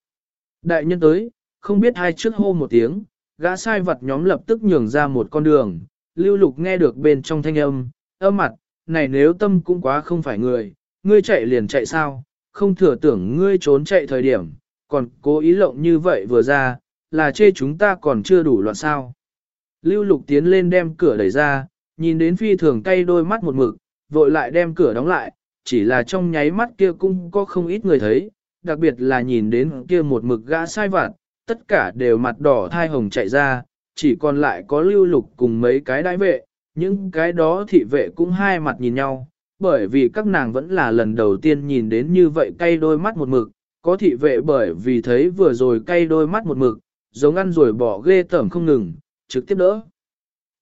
Đại nhân tới, không biết hai trước hô một tiếng, gã sai vật nhóm lập tức nhường ra một con đường, lưu lục nghe được bên trong thanh âm, âm mặt, này nếu tâm cũng quá không phải người, ngươi chạy liền chạy sao, không thừa tưởng ngươi trốn chạy thời điểm, còn cố ý lộng như vậy vừa ra, là chê chúng ta còn chưa đủ loạn sao. Lưu lục tiến lên đem cửa đẩy ra, nhìn đến phi thường cay đôi mắt một mực, vội lại đem cửa đóng lại, chỉ là trong nháy mắt kia cũng có không ít người thấy, đặc biệt là nhìn đến kia một mực gã sai vặt, tất cả đều mặt đỏ thai hồng chạy ra, chỉ còn lại có lưu lục cùng mấy cái đại vệ, những cái đó thị vệ cũng hai mặt nhìn nhau, bởi vì các nàng vẫn là lần đầu tiên nhìn đến như vậy cay đôi mắt một mực, có thị vệ bởi vì thấy vừa rồi cay đôi mắt một mực, giống ăn rồi bỏ ghê tởm không ngừng, trực tiếp đỡ.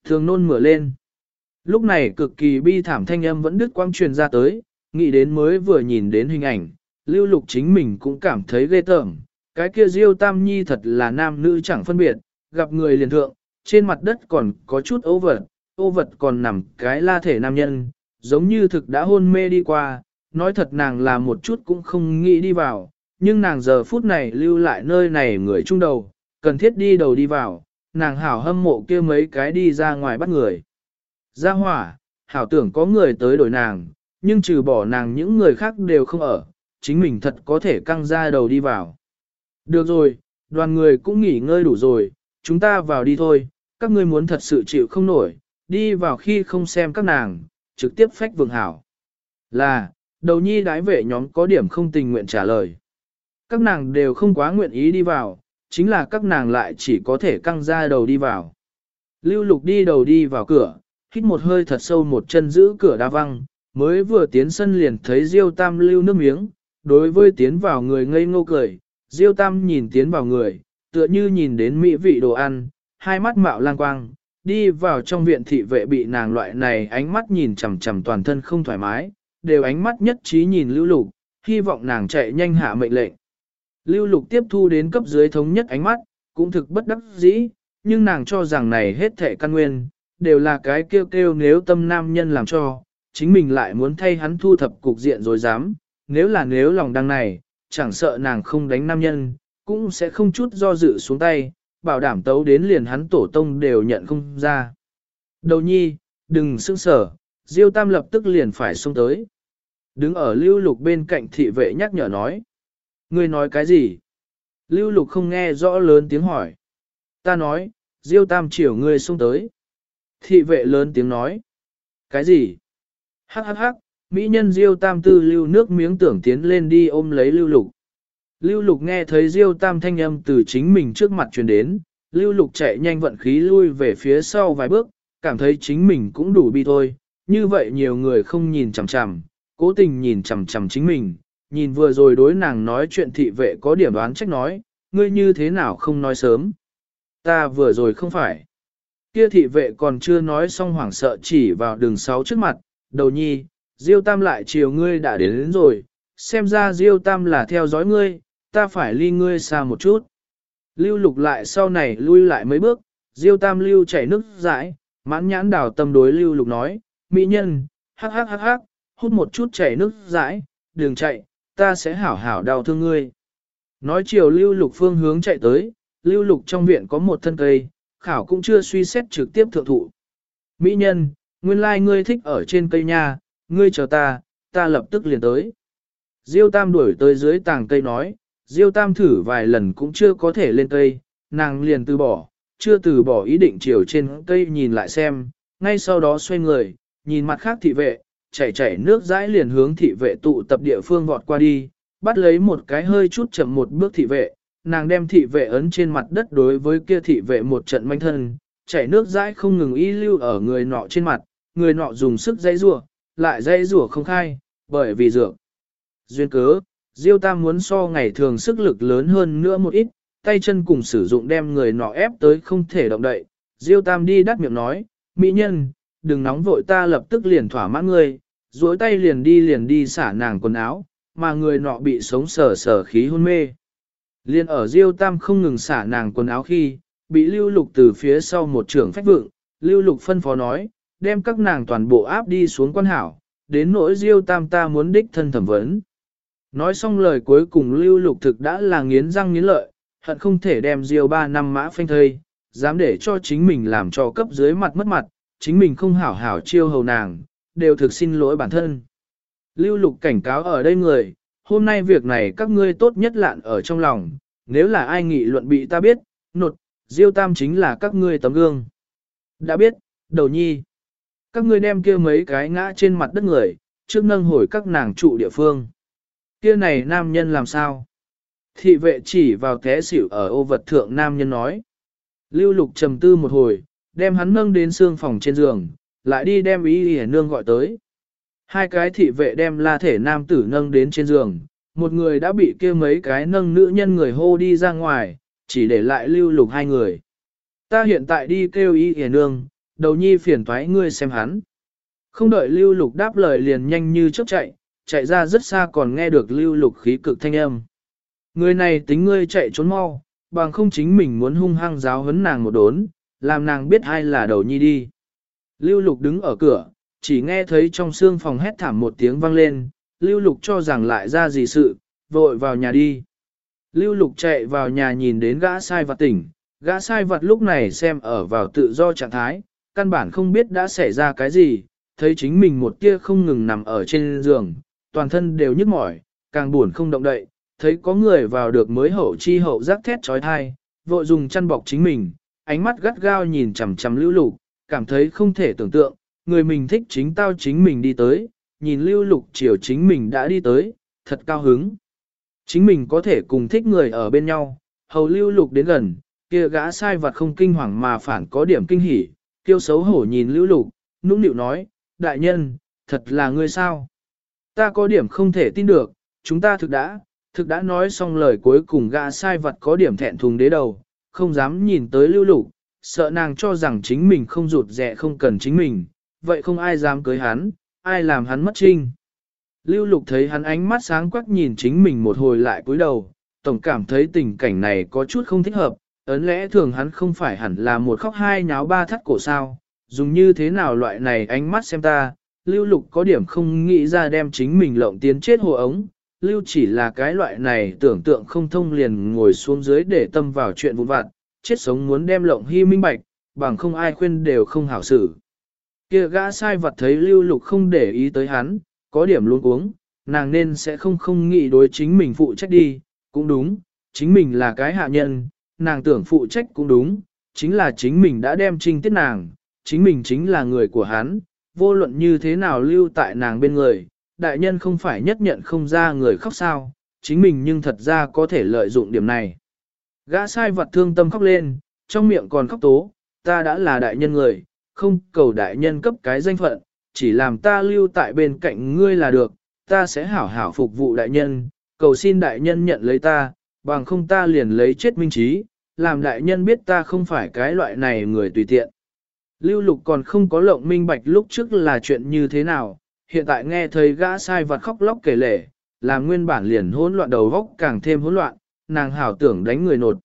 Thường nôn mửa lên. Lúc này cực kỳ bi thảm thanh âm vẫn đứt quang truyền ra tới, nghĩ đến mới vừa nhìn đến hình ảnh, lưu lục chính mình cũng cảm thấy ghê tởm. Cái kia diêu tam nhi thật là nam nữ chẳng phân biệt, gặp người liền thượng, trên mặt đất còn có chút ấu vật, ô vật còn nằm cái la thể nam nhân, giống như thực đã hôn mê đi qua, nói thật nàng là một chút cũng không nghĩ đi vào, nhưng nàng giờ phút này lưu lại nơi này người trung đầu, cần thiết đi đầu đi vào, nàng hảo hâm mộ kia mấy cái đi ra ngoài bắt người. Ra hỏa, hảo tưởng có người tới đổi nàng, nhưng trừ bỏ nàng những người khác đều không ở, chính mình thật có thể căng ra đầu đi vào. Được rồi, đoàn người cũng nghỉ ngơi đủ rồi, chúng ta vào đi thôi, các ngươi muốn thật sự chịu không nổi, đi vào khi không xem các nàng, trực tiếp phách vượng hảo. Là, đầu nhi đái vệ nhóm có điểm không tình nguyện trả lời. Các nàng đều không quá nguyện ý đi vào, chính là các nàng lại chỉ có thể căng ra đầu đi vào. Lưu lục đi đầu đi vào cửa, hít một hơi thật sâu một chân giữ cửa đa văng, mới vừa tiến sân liền thấy Diêu Tam lưu nước miếng, đối với tiến vào người ngây ngô cười, Diêu Tam nhìn tiến vào người, tựa như nhìn đến mỹ vị đồ ăn, hai mắt mạo lang quang, đi vào trong viện thị vệ bị nàng loại này ánh mắt nhìn chằm chằm toàn thân không thoải mái, đều ánh mắt nhất trí nhìn lưu lục, hy vọng nàng chạy nhanh hạ mệnh lệnh. Lưu lục tiếp thu đến cấp dưới thống nhất ánh mắt, cũng thực bất đắc dĩ, nhưng nàng cho rằng này hết thệ căn nguyên, đều là cái kêu kêu nếu tâm nam nhân làm cho, chính mình lại muốn thay hắn thu thập cục diện rồi dám, nếu là nếu lòng đăng này, chẳng sợ nàng không đánh nam nhân, cũng sẽ không chút do dự xuống tay, bảo đảm tấu đến liền hắn tổ tông đều nhận không ra. Đầu nhi, đừng sưng sở, Diêu Tam lập tức liền phải xông tới. Đứng ở lưu lục bên cạnh thị vệ nhắc nhở nói. Ngươi nói cái gì? Lưu lục không nghe rõ lớn tiếng hỏi. Ta nói, Diêu Tam chiều ngươi xông tới. Thị vệ lớn tiếng nói. Cái gì? Hắc hắc hắc, mỹ nhân Diêu Tam tư lưu nước miếng tưởng tiến lên đi ôm lấy lưu lục. Lưu lục nghe thấy Diêu Tam thanh âm từ chính mình trước mặt truyền đến, lưu lục chạy nhanh vận khí lui về phía sau vài bước, cảm thấy chính mình cũng đủ bi thôi, như vậy nhiều người không nhìn chằm chằm, cố tình nhìn chằm chằm chính mình, nhìn vừa rồi đối nàng nói chuyện thị vệ có điểm đoán trách nói, ngươi như thế nào không nói sớm. Ta vừa rồi không phải. Kia thị vệ còn chưa nói xong hoảng sợ chỉ vào đường sáu trước mặt, đầu nhi, Diêu Tam lại chiều ngươi đã đến, đến rồi, xem ra Diêu Tam là theo dõi ngươi, ta phải ly ngươi xa một chút. Lưu lục lại sau này lui lại mấy bước, Diêu Tam lưu chảy nước dãi, mãn nhãn đào tâm đối Lưu lục nói, mỹ nhân, hắc hắc hắc hắc, hút một chút chảy nước dãi, đường chạy, ta sẽ hảo hảo đau thương ngươi. Nói chiều Lưu lục phương hướng chạy tới, Lưu lục trong viện có một thân cây, khảo cũng chưa suy xét trực tiếp thượng thụ. Mỹ nhân, nguyên lai like ngươi thích ở trên cây nha, ngươi chờ ta, ta lập tức liền tới. Diêu Tam đuổi tới dưới tàng cây nói, Diêu Tam thử vài lần cũng chưa có thể lên cây, nàng liền từ bỏ, chưa từ bỏ ý định chiều trên cây nhìn lại xem, ngay sau đó xoay người, nhìn mặt khác thị vệ, chảy chảy nước dãi liền hướng thị vệ tụ tập địa phương vọt qua đi, bắt lấy một cái hơi chút chậm một bước thị vệ, nàng đem thị vệ ấn trên mặt đất đối với kia thị vệ một trận manh thân, chảy nước dãi không ngừng y lưu ở người nọ trên mặt, người nọ dùng sức dây rủa, lại dây rủa không khai, bởi vì dược. Duyên cớ, Diêu Tam muốn so ngày thường sức lực lớn hơn nữa một ít, tay chân cùng sử dụng đem người nọ ép tới không thể động đậy. Diêu Tam đi đắt miệng nói, mỹ nhân, đừng nóng vội ta lập tức liền thỏa mãn ngươi, duỗi tay liền đi liền đi xả nàng quần áo, mà người nọ bị sống sờ sờ khí hôn mê. Liên ở Diêu Tam không ngừng xả nàng quần áo khi, bị lưu lục từ phía sau một trưởng phách vượng, lưu lục phân phó nói, đem các nàng toàn bộ áp đi xuống quan hảo, đến nỗi Diêu Tam ta muốn đích thân thẩm vấn. Nói xong lời cuối cùng lưu lục thực đã là nghiến răng nghiến lợi, hận không thể đem Diêu ba năm mã phanh thây, dám để cho chính mình làm cho cấp dưới mặt mất mặt, chính mình không hảo hảo chiêu hầu nàng, đều thực xin lỗi bản thân. Lưu lục cảnh cáo ở đây người, hôm nay việc này các ngươi tốt nhất lạn ở trong lòng, nếu là ai nghị luận bị ta biết, nột, Diêu Tam chính là các ngươi tấm gương. Đã biết, đầu nhi. Các ngươi đem kia mấy cái ngã trên mặt đất người, trước nâng hồi các nàng trụ địa phương. Kia này nam nhân làm sao? Thị vệ chỉ vào té xỉu ở ô vật thượng nam nhân nói. Lưu lục trầm tư một hồi, đem hắn nâng đến xương phòng trên giường, lại đi đem ý hề nương gọi tới. Hai cái thị vệ đem la thể nam tử nâng đến trên giường, một người đã bị kia mấy cái nâng nữ nhân người hô đi ra ngoài, chỉ để lại lưu lục hai người. Ta hiện tại đi kêu ý hề nương, đầu nhi phiền thoái ngươi xem hắn. Không đợi lưu lục đáp lời liền nhanh như chớp chạy, chạy ra rất xa còn nghe được lưu lục khí cực thanh âm. Người này tính ngươi chạy trốn mau, bằng không chính mình muốn hung hăng giáo huấn nàng một đốn, làm nàng biết ai là đầu nhi đi. Lưu lục đứng ở cửa, chỉ nghe thấy trong xương phòng hét thảm một tiếng vang lên, lưu lục cho rằng lại ra gì sự, vội vào nhà đi. Lưu lục chạy vào nhà nhìn đến gã sai vặt tỉnh, gã sai vặt lúc này xem ở vào tự do trạng thái, căn bản không biết đã xảy ra cái gì, thấy chính mình một tia không ngừng nằm ở trên giường, toàn thân đều nhức mỏi, càng buồn không động đậy, thấy có người vào được mới hậu chi hậu giác thét trói thai, vội dùng chăn bọc chính mình, ánh mắt gắt gao nhìn chằm chằm lưu lục, cảm thấy không thể tưởng tượng, người mình thích chính tao chính mình đi tới, nhìn lưu lục chiều chính mình đã đi tới, thật cao hứng. Chính mình có thể cùng thích người ở bên nhau, hầu lưu lục đến gần, kia gã sai vật không kinh hoàng mà phản có điểm kinh hỉ, kiêu xấu hổ nhìn lưu lục, nũng nịu nói, đại nhân, thật là ngươi sao? Ta có điểm không thể tin được, chúng ta thực đã, thực đã nói xong lời cuối cùng gã sai vật có điểm thẹn thùng đế đầu, không dám nhìn tới lưu lục, sợ nàng cho rằng chính mình không rụt rẻ không cần chính mình, vậy không ai dám cưới hắn, ai làm hắn mất trinh. Lưu lục thấy hắn ánh mắt sáng quắc nhìn chính mình một hồi lại cúi đầu, tổng cảm thấy tình cảnh này có chút không thích hợp, ấn lẽ thường hắn không phải hẳn là một khóc hai nháo ba thắt cổ sao, dùng như thế nào loại này ánh mắt xem ta, lưu lục có điểm không nghĩ ra đem chính mình lộng tiến chết hồ ống, lưu chỉ là cái loại này tưởng tượng không thông liền ngồi xuống dưới để tâm vào chuyện vụn vặt, chết sống muốn đem lộng hy minh bạch, bằng không ai khuyên đều không hảo xử. Kia gã sai vật thấy lưu lục không để ý tới hắn, có điểm luôn uống, nàng nên sẽ không không nghĩ đối chính mình phụ trách đi, cũng đúng, chính mình là cái hạ nhân, nàng tưởng phụ trách cũng đúng, chính là chính mình đã đem trinh tiết nàng, chính mình chính là người của hắn, vô luận như thế nào lưu tại nàng bên người, đại nhân không phải nhất nhận không ra người khóc sao, chính mình nhưng thật ra có thể lợi dụng điểm này. Gã sai vật thương tâm khóc lên, trong miệng còn khóc tố, ta đã là đại nhân người, không cầu đại nhân cấp cái danh phận, chỉ làm ta lưu tại bên cạnh ngươi là được, ta sẽ hảo hảo phục vụ đại nhân, cầu xin đại nhân nhận lấy ta, bằng không ta liền lấy chết minh trí, làm đại nhân biết ta không phải cái loại này người tùy tiện. Lưu lục còn không có lộng minh bạch lúc trước là chuyện như thế nào, hiện tại nghe thấy gã sai vật khóc lóc kể lể, làm nguyên bản liền hỗn loạn đầu vóc càng thêm hỗn loạn, nàng hảo tưởng đánh người nột.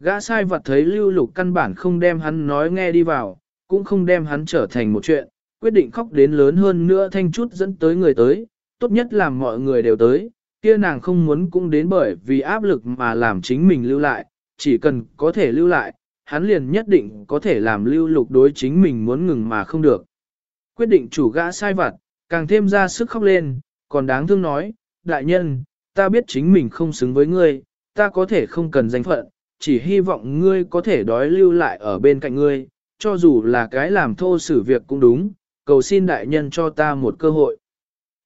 Gã sai vật thấy lưu lục căn bản không đem hắn nói nghe đi vào, cũng không đem hắn trở thành một chuyện, quyết định khóc đến lớn hơn nữa thanh chút dẫn tới người tới, tốt nhất là mọi người đều tới, kia nàng không muốn cũng đến bởi vì áp lực mà làm chính mình lưu lại, chỉ cần có thể lưu lại, hắn liền nhất định có thể làm lưu lục đối chính mình muốn ngừng mà không được. Quyết định chủ gã sai vặt, càng thêm ra sức khóc lên, còn đáng thương nói, đại nhân, ta biết chính mình không xứng với ngươi, ta có thể không cần danh phận, chỉ hy vọng ngươi có thể đói lưu lại ở bên cạnh ngươi, cho dù là cái làm thô xử việc cũng đúng, cầu xin đại nhân cho ta một cơ hội.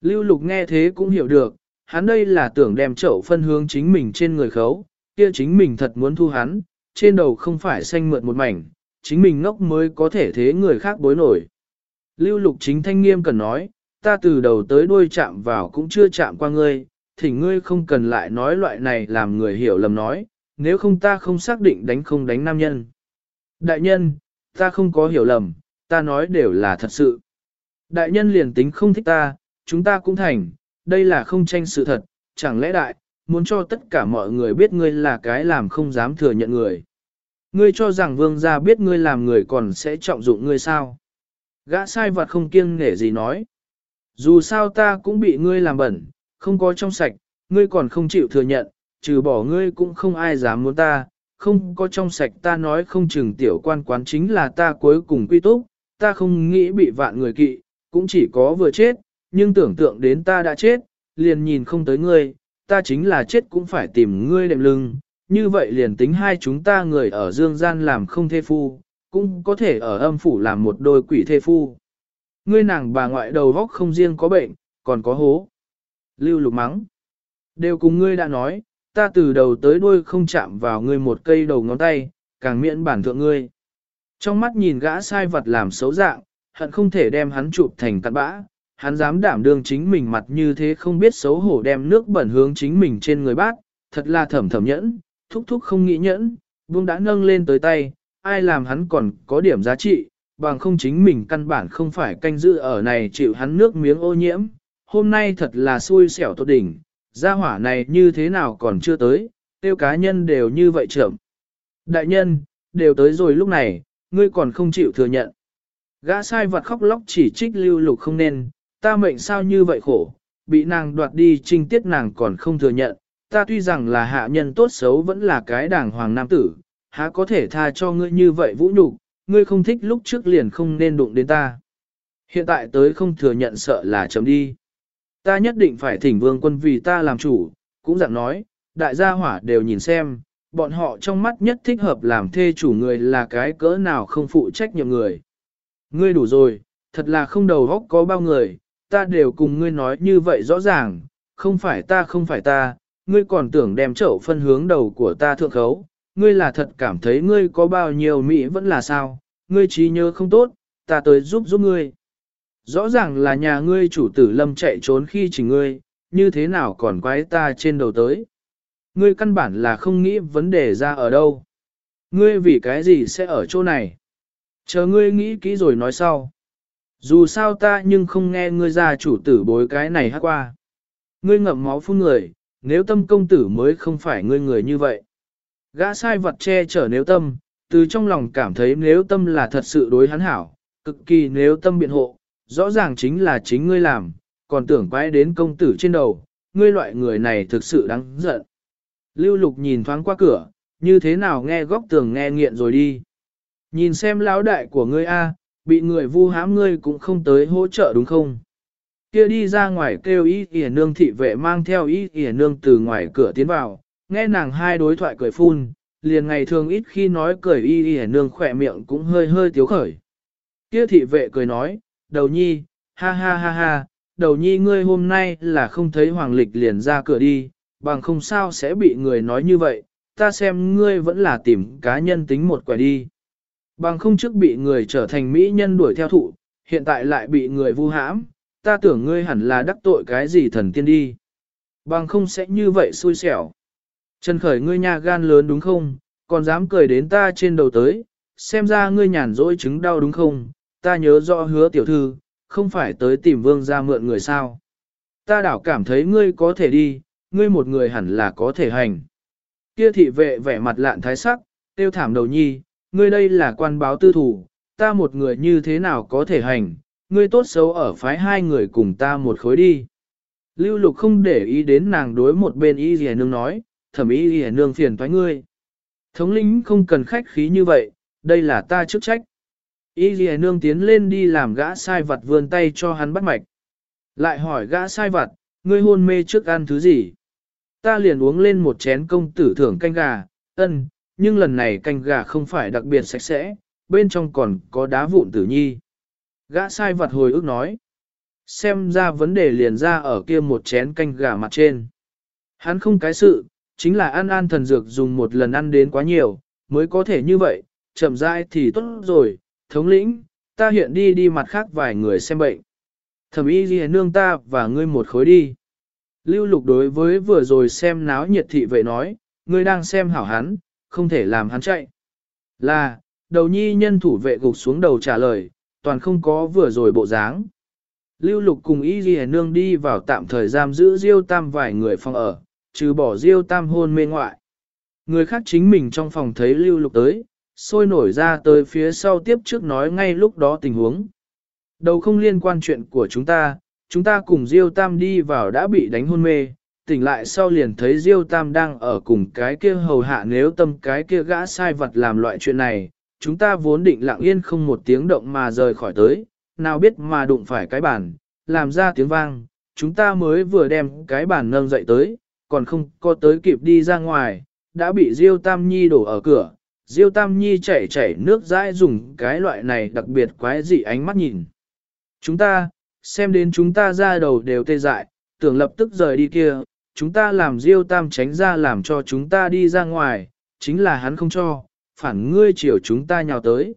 Lưu lục nghe thế cũng hiểu được, hắn đây là tưởng đem chậu phân hướng chính mình trên người khấu, kia chính mình thật muốn thu hắn, trên đầu không phải xanh mượt một mảnh, chính mình ngốc mới có thể thế người khác bối nổi. Lưu lục chính thanh nghiêm cần nói, ta từ đầu tới đuôi chạm vào cũng chưa chạm qua ngươi, thì ngươi không cần lại nói loại này làm người hiểu lầm nói, nếu không ta không xác định đánh không đánh nam nhân. Đại nhân, ta không có hiểu lầm, ta nói đều là thật sự. Đại nhân liền tính không thích ta, chúng ta cũng thành, đây là không tranh sự thật, chẳng lẽ đại, muốn cho tất cả mọi người biết ngươi là cái làm không dám thừa nhận người. Ngươi cho rằng vương gia biết ngươi làm người còn sẽ trọng dụng ngươi sao? Gã sai vật không kiêng nể gì nói. Dù sao ta cũng bị ngươi làm bẩn, không có trong sạch, ngươi còn không chịu thừa nhận, trừ bỏ ngươi cũng không ai dám muốn ta, không có trong sạch ta nói không chừng tiểu quan quán chính là ta cuối cùng quy túc, ta không nghĩ bị vạn người kỵ, cũng chỉ có vừa chết, nhưng tưởng tượng đến ta đã chết, liền nhìn không tới ngươi, ta chính là chết cũng phải tìm ngươi đệm lưng, như vậy liền tính hai chúng ta người ở dương gian làm không thê phu, cũng có thể ở âm phủ làm một đôi quỷ thê phu. Ngươi nàng bà ngoại đầu vóc không riêng có bệnh, còn có hố. Lưu lục mắng. Đều cùng ngươi đã nói, ta từ đầu tới đuôi không chạm vào ngươi một cây đầu ngón tay, càng miễn bản thượng ngươi. Trong mắt nhìn gã sai vật làm xấu dạng, hận không thể đem hắn chụp thành cặn bã, hắn dám đảm đương chính mình mặt như thế không biết xấu hổ đem nước bẩn hướng chính mình trên người bác, thật là thẩm thẩm nhẫn, thúc thúc không nghĩ nhẫn, buông đã nâng lên tới tay, ai làm hắn còn có điểm giá trị, bằng không chính mình căn bản không phải canh giữ ở này chịu hắn nước miếng ô nhiễm, hôm nay thật là xui xẻo tốt đỉnh, gia hỏa này như thế nào còn chưa tới, tiêu cá nhân đều như vậy trưởng. Đại nhân, đều tới rồi lúc này, ngươi còn không chịu thừa nhận. Gã sai vật khóc lóc chỉ trích lưu lục không nên, ta mệnh sao như vậy khổ, bị nàng đoạt đi trinh tiết nàng còn không thừa nhận, ta tuy rằng là hạ nhân tốt xấu vẫn là cái đảng hoàng nam tử, há có thể tha cho ngươi như vậy vũ nhục, ngươi không thích lúc trước liền không nên đụng đến ta. Hiện tại tới không thừa nhận sợ là chấm đi. Ta nhất định phải thỉnh vương quân vì ta làm chủ, cũng dặn nói, đại gia hỏa đều nhìn xem, bọn họ trong mắt nhất thích hợp làm thê chủ người là cái cỡ nào không phụ trách nhiệm người. Ngươi đủ rồi, thật là không đầu góc có bao người, ta đều cùng ngươi nói như vậy rõ ràng, không phải ta không phải ta, ngươi còn tưởng đem chậu phân hướng đầu của ta thượng khấu, ngươi là thật cảm thấy ngươi có bao nhiêu mỹ vẫn là sao, ngươi trí nhớ không tốt, ta tới giúp giúp ngươi. Rõ ràng là nhà ngươi chủ tử lâm chạy trốn khi chỉ ngươi, như thế nào còn quái ta trên đầu tới. Ngươi căn bản là không nghĩ vấn đề ra ở đâu. Ngươi vì cái gì sẽ ở chỗ này? Chờ ngươi nghĩ kỹ rồi nói sau. Dù sao ta nhưng không nghe ngươi ra chủ tử bối cái này hát qua. Ngươi ngậm máu phun người, nếu tâm công tử mới không phải ngươi người như vậy. Gã sai vật che chở nếu tâm, từ trong lòng cảm thấy nếu tâm là thật sự đối hắn hảo, cực kỳ nếu tâm biện hộ, rõ ràng chính là chính ngươi làm, còn tưởng quay đến công tử trên đầu, ngươi loại người này thực sự đáng giận. Lưu lục nhìn thoáng qua cửa, như thế nào nghe góc tường nghe nghiện rồi đi. Nhìn xem lão đại của ngươi A, bị người vu hãm ngươi cũng không tới hỗ trợ đúng không? Kia đi ra ngoài kêu y ỉa nương thị vệ mang theo y ỉa nương từ ngoài cửa tiến vào, nghe nàng hai đối thoại cười phun, liền ngày thường ít khi nói cười y ỉa nương khỏe miệng cũng hơi hơi tiếu khởi. Kia thị vệ cười nói, đầu nhi, ha ha ha ha, đầu nhi ngươi hôm nay là không thấy hoàng lịch liền ra cửa đi, bằng không sao sẽ bị người nói như vậy, ta xem ngươi vẫn là tìm cá nhân tính một quẻ đi. Bằng không trước bị người trở thành mỹ nhân đuổi theo thụ, hiện tại lại bị người vu hãm, ta tưởng ngươi hẳn là đắc tội cái gì thần tiên đi. Bằng không sẽ như vậy xui xẻo. Trần khởi ngươi nhà gan lớn đúng không, còn dám cười đến ta trên đầu tới, xem ra ngươi nhàn rỗi chứng đau đúng không, ta nhớ rõ hứa tiểu thư, không phải tới tìm vương ra mượn người sao. Ta đảo cảm thấy ngươi có thể đi, ngươi một người hẳn là có thể hành. Kia thị vệ vẻ mặt lạn thái sắc, tiêu thảm đầu nhi, ngươi đây là quan báo tư thủ, ta một người như thế nào có thể hành, ngươi tốt xấu ở phái hai người cùng ta một khối đi. Lưu lục không để ý đến nàng đối một bên y rìa nương nói, thẩm y rìa nương phiền thoái ngươi. Thống lĩnh không cần khách khí như vậy, đây là ta chức trách. Y rìa nương tiến lên đi làm gã sai vật vươn tay cho hắn bắt mạch. Lại hỏi gã sai vật, ngươi hôn mê trước ăn thứ gì? Ta liền uống lên một chén công tử thưởng canh gà, ân, nhưng lần này canh gà không phải đặc biệt sạch sẽ, bên trong còn có đá vụn tử nhi. Gã sai vật hồi ức nói. Xem ra vấn đề liền ra ở kia một chén canh gà mặt trên. Hắn không cái sự, chính là ăn an thần dược dùng một lần ăn đến quá nhiều, mới có thể như vậy, chậm rãi thì tốt rồi, thống lĩnh, ta hiện đi đi mặt khác vài người xem bệnh. Thẩm y ghi nương ta và ngươi một khối đi. Lưu lục đối với vừa rồi xem náo nhiệt thị vậy nói, ngươi đang xem hảo hắn, không thể làm hắn chạy. Là, đầu nhi nhân thủ vệ gục xuống đầu trả lời, toàn không có vừa rồi bộ dáng. Lưu lục cùng y ghi nương đi vào tạm thời giam giữ Diêu Tam vài người phòng ở, trừ bỏ Diêu Tam hôn mê ngoại. Người khác chính mình trong phòng thấy lưu lục tới, sôi nổi ra tới phía sau tiếp trước nói ngay lúc đó tình huống. Đầu không liên quan chuyện của chúng ta, chúng ta cùng Diêu Tam đi vào đã bị đánh hôn mê, tỉnh lại sau liền thấy Diêu Tam đang ở cùng cái kia hầu hạ nếu tâm cái kia gã sai vật làm loại chuyện này, chúng ta vốn định lặng yên không một tiếng động mà rời khỏi tới, nào biết mà đụng phải cái bàn, làm ra tiếng vang, chúng ta mới vừa đem cái bàn nâng dậy tới, còn không có tới kịp đi ra ngoài, đã bị Diêu Tam Nhi đổ ở cửa, Diêu Tam Nhi chảy chảy nước dãi dùng cái loại này đặc biệt quái dị ánh mắt nhìn. Chúng ta, xem đến chúng ta ra đầu đều tê dại, tưởng lập tức rời đi kia, chúng ta làm Diêu Tam tránh ra làm cho chúng ta đi ra ngoài, chính là hắn không cho, phản ngươi chiều chúng ta nhào tới.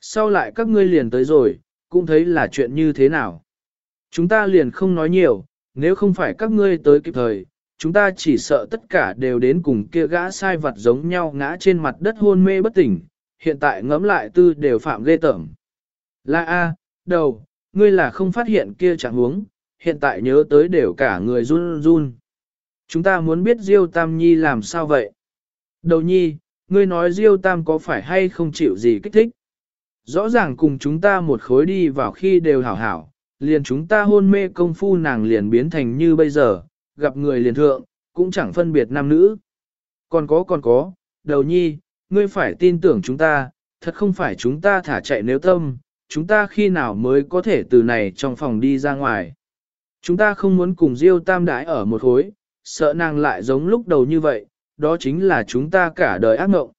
Sau lại các ngươi liền tới rồi, cũng thấy là chuyện như thế nào. Chúng ta liền không nói nhiều, nếu không phải các ngươi tới kịp thời, chúng ta chỉ sợ tất cả đều đến cùng kia gã sai vật giống nhau ngã trên mặt đất hôn mê bất tỉnh, hiện tại ngẫm lại tư đều phạm ghê tởm. la A, đầu, ngươi là không phát hiện kia chẳng huống, hiện tại nhớ tới đều cả người run run. Chúng ta muốn biết Diêu Tam Nhi làm sao vậy? Đầu nhi, ngươi nói Diêu Tam có phải hay không chịu gì kích thích? Rõ ràng cùng chúng ta một khối đi vào khi đều hảo hảo, liền chúng ta hôn mê công phu nàng liền biến thành như bây giờ, gặp người liền thượng, cũng chẳng phân biệt nam nữ. Còn có còn có, đầu nhi, ngươi phải tin tưởng chúng ta, thật không phải chúng ta thả chạy nếu tâm, chúng ta khi nào mới có thể từ này trong phòng đi ra ngoài. Chúng ta không muốn cùng Diêu Tam đãi ở một khối, sợ nàng lại giống lúc đầu như vậy, đó chính là chúng ta cả đời ác mộng.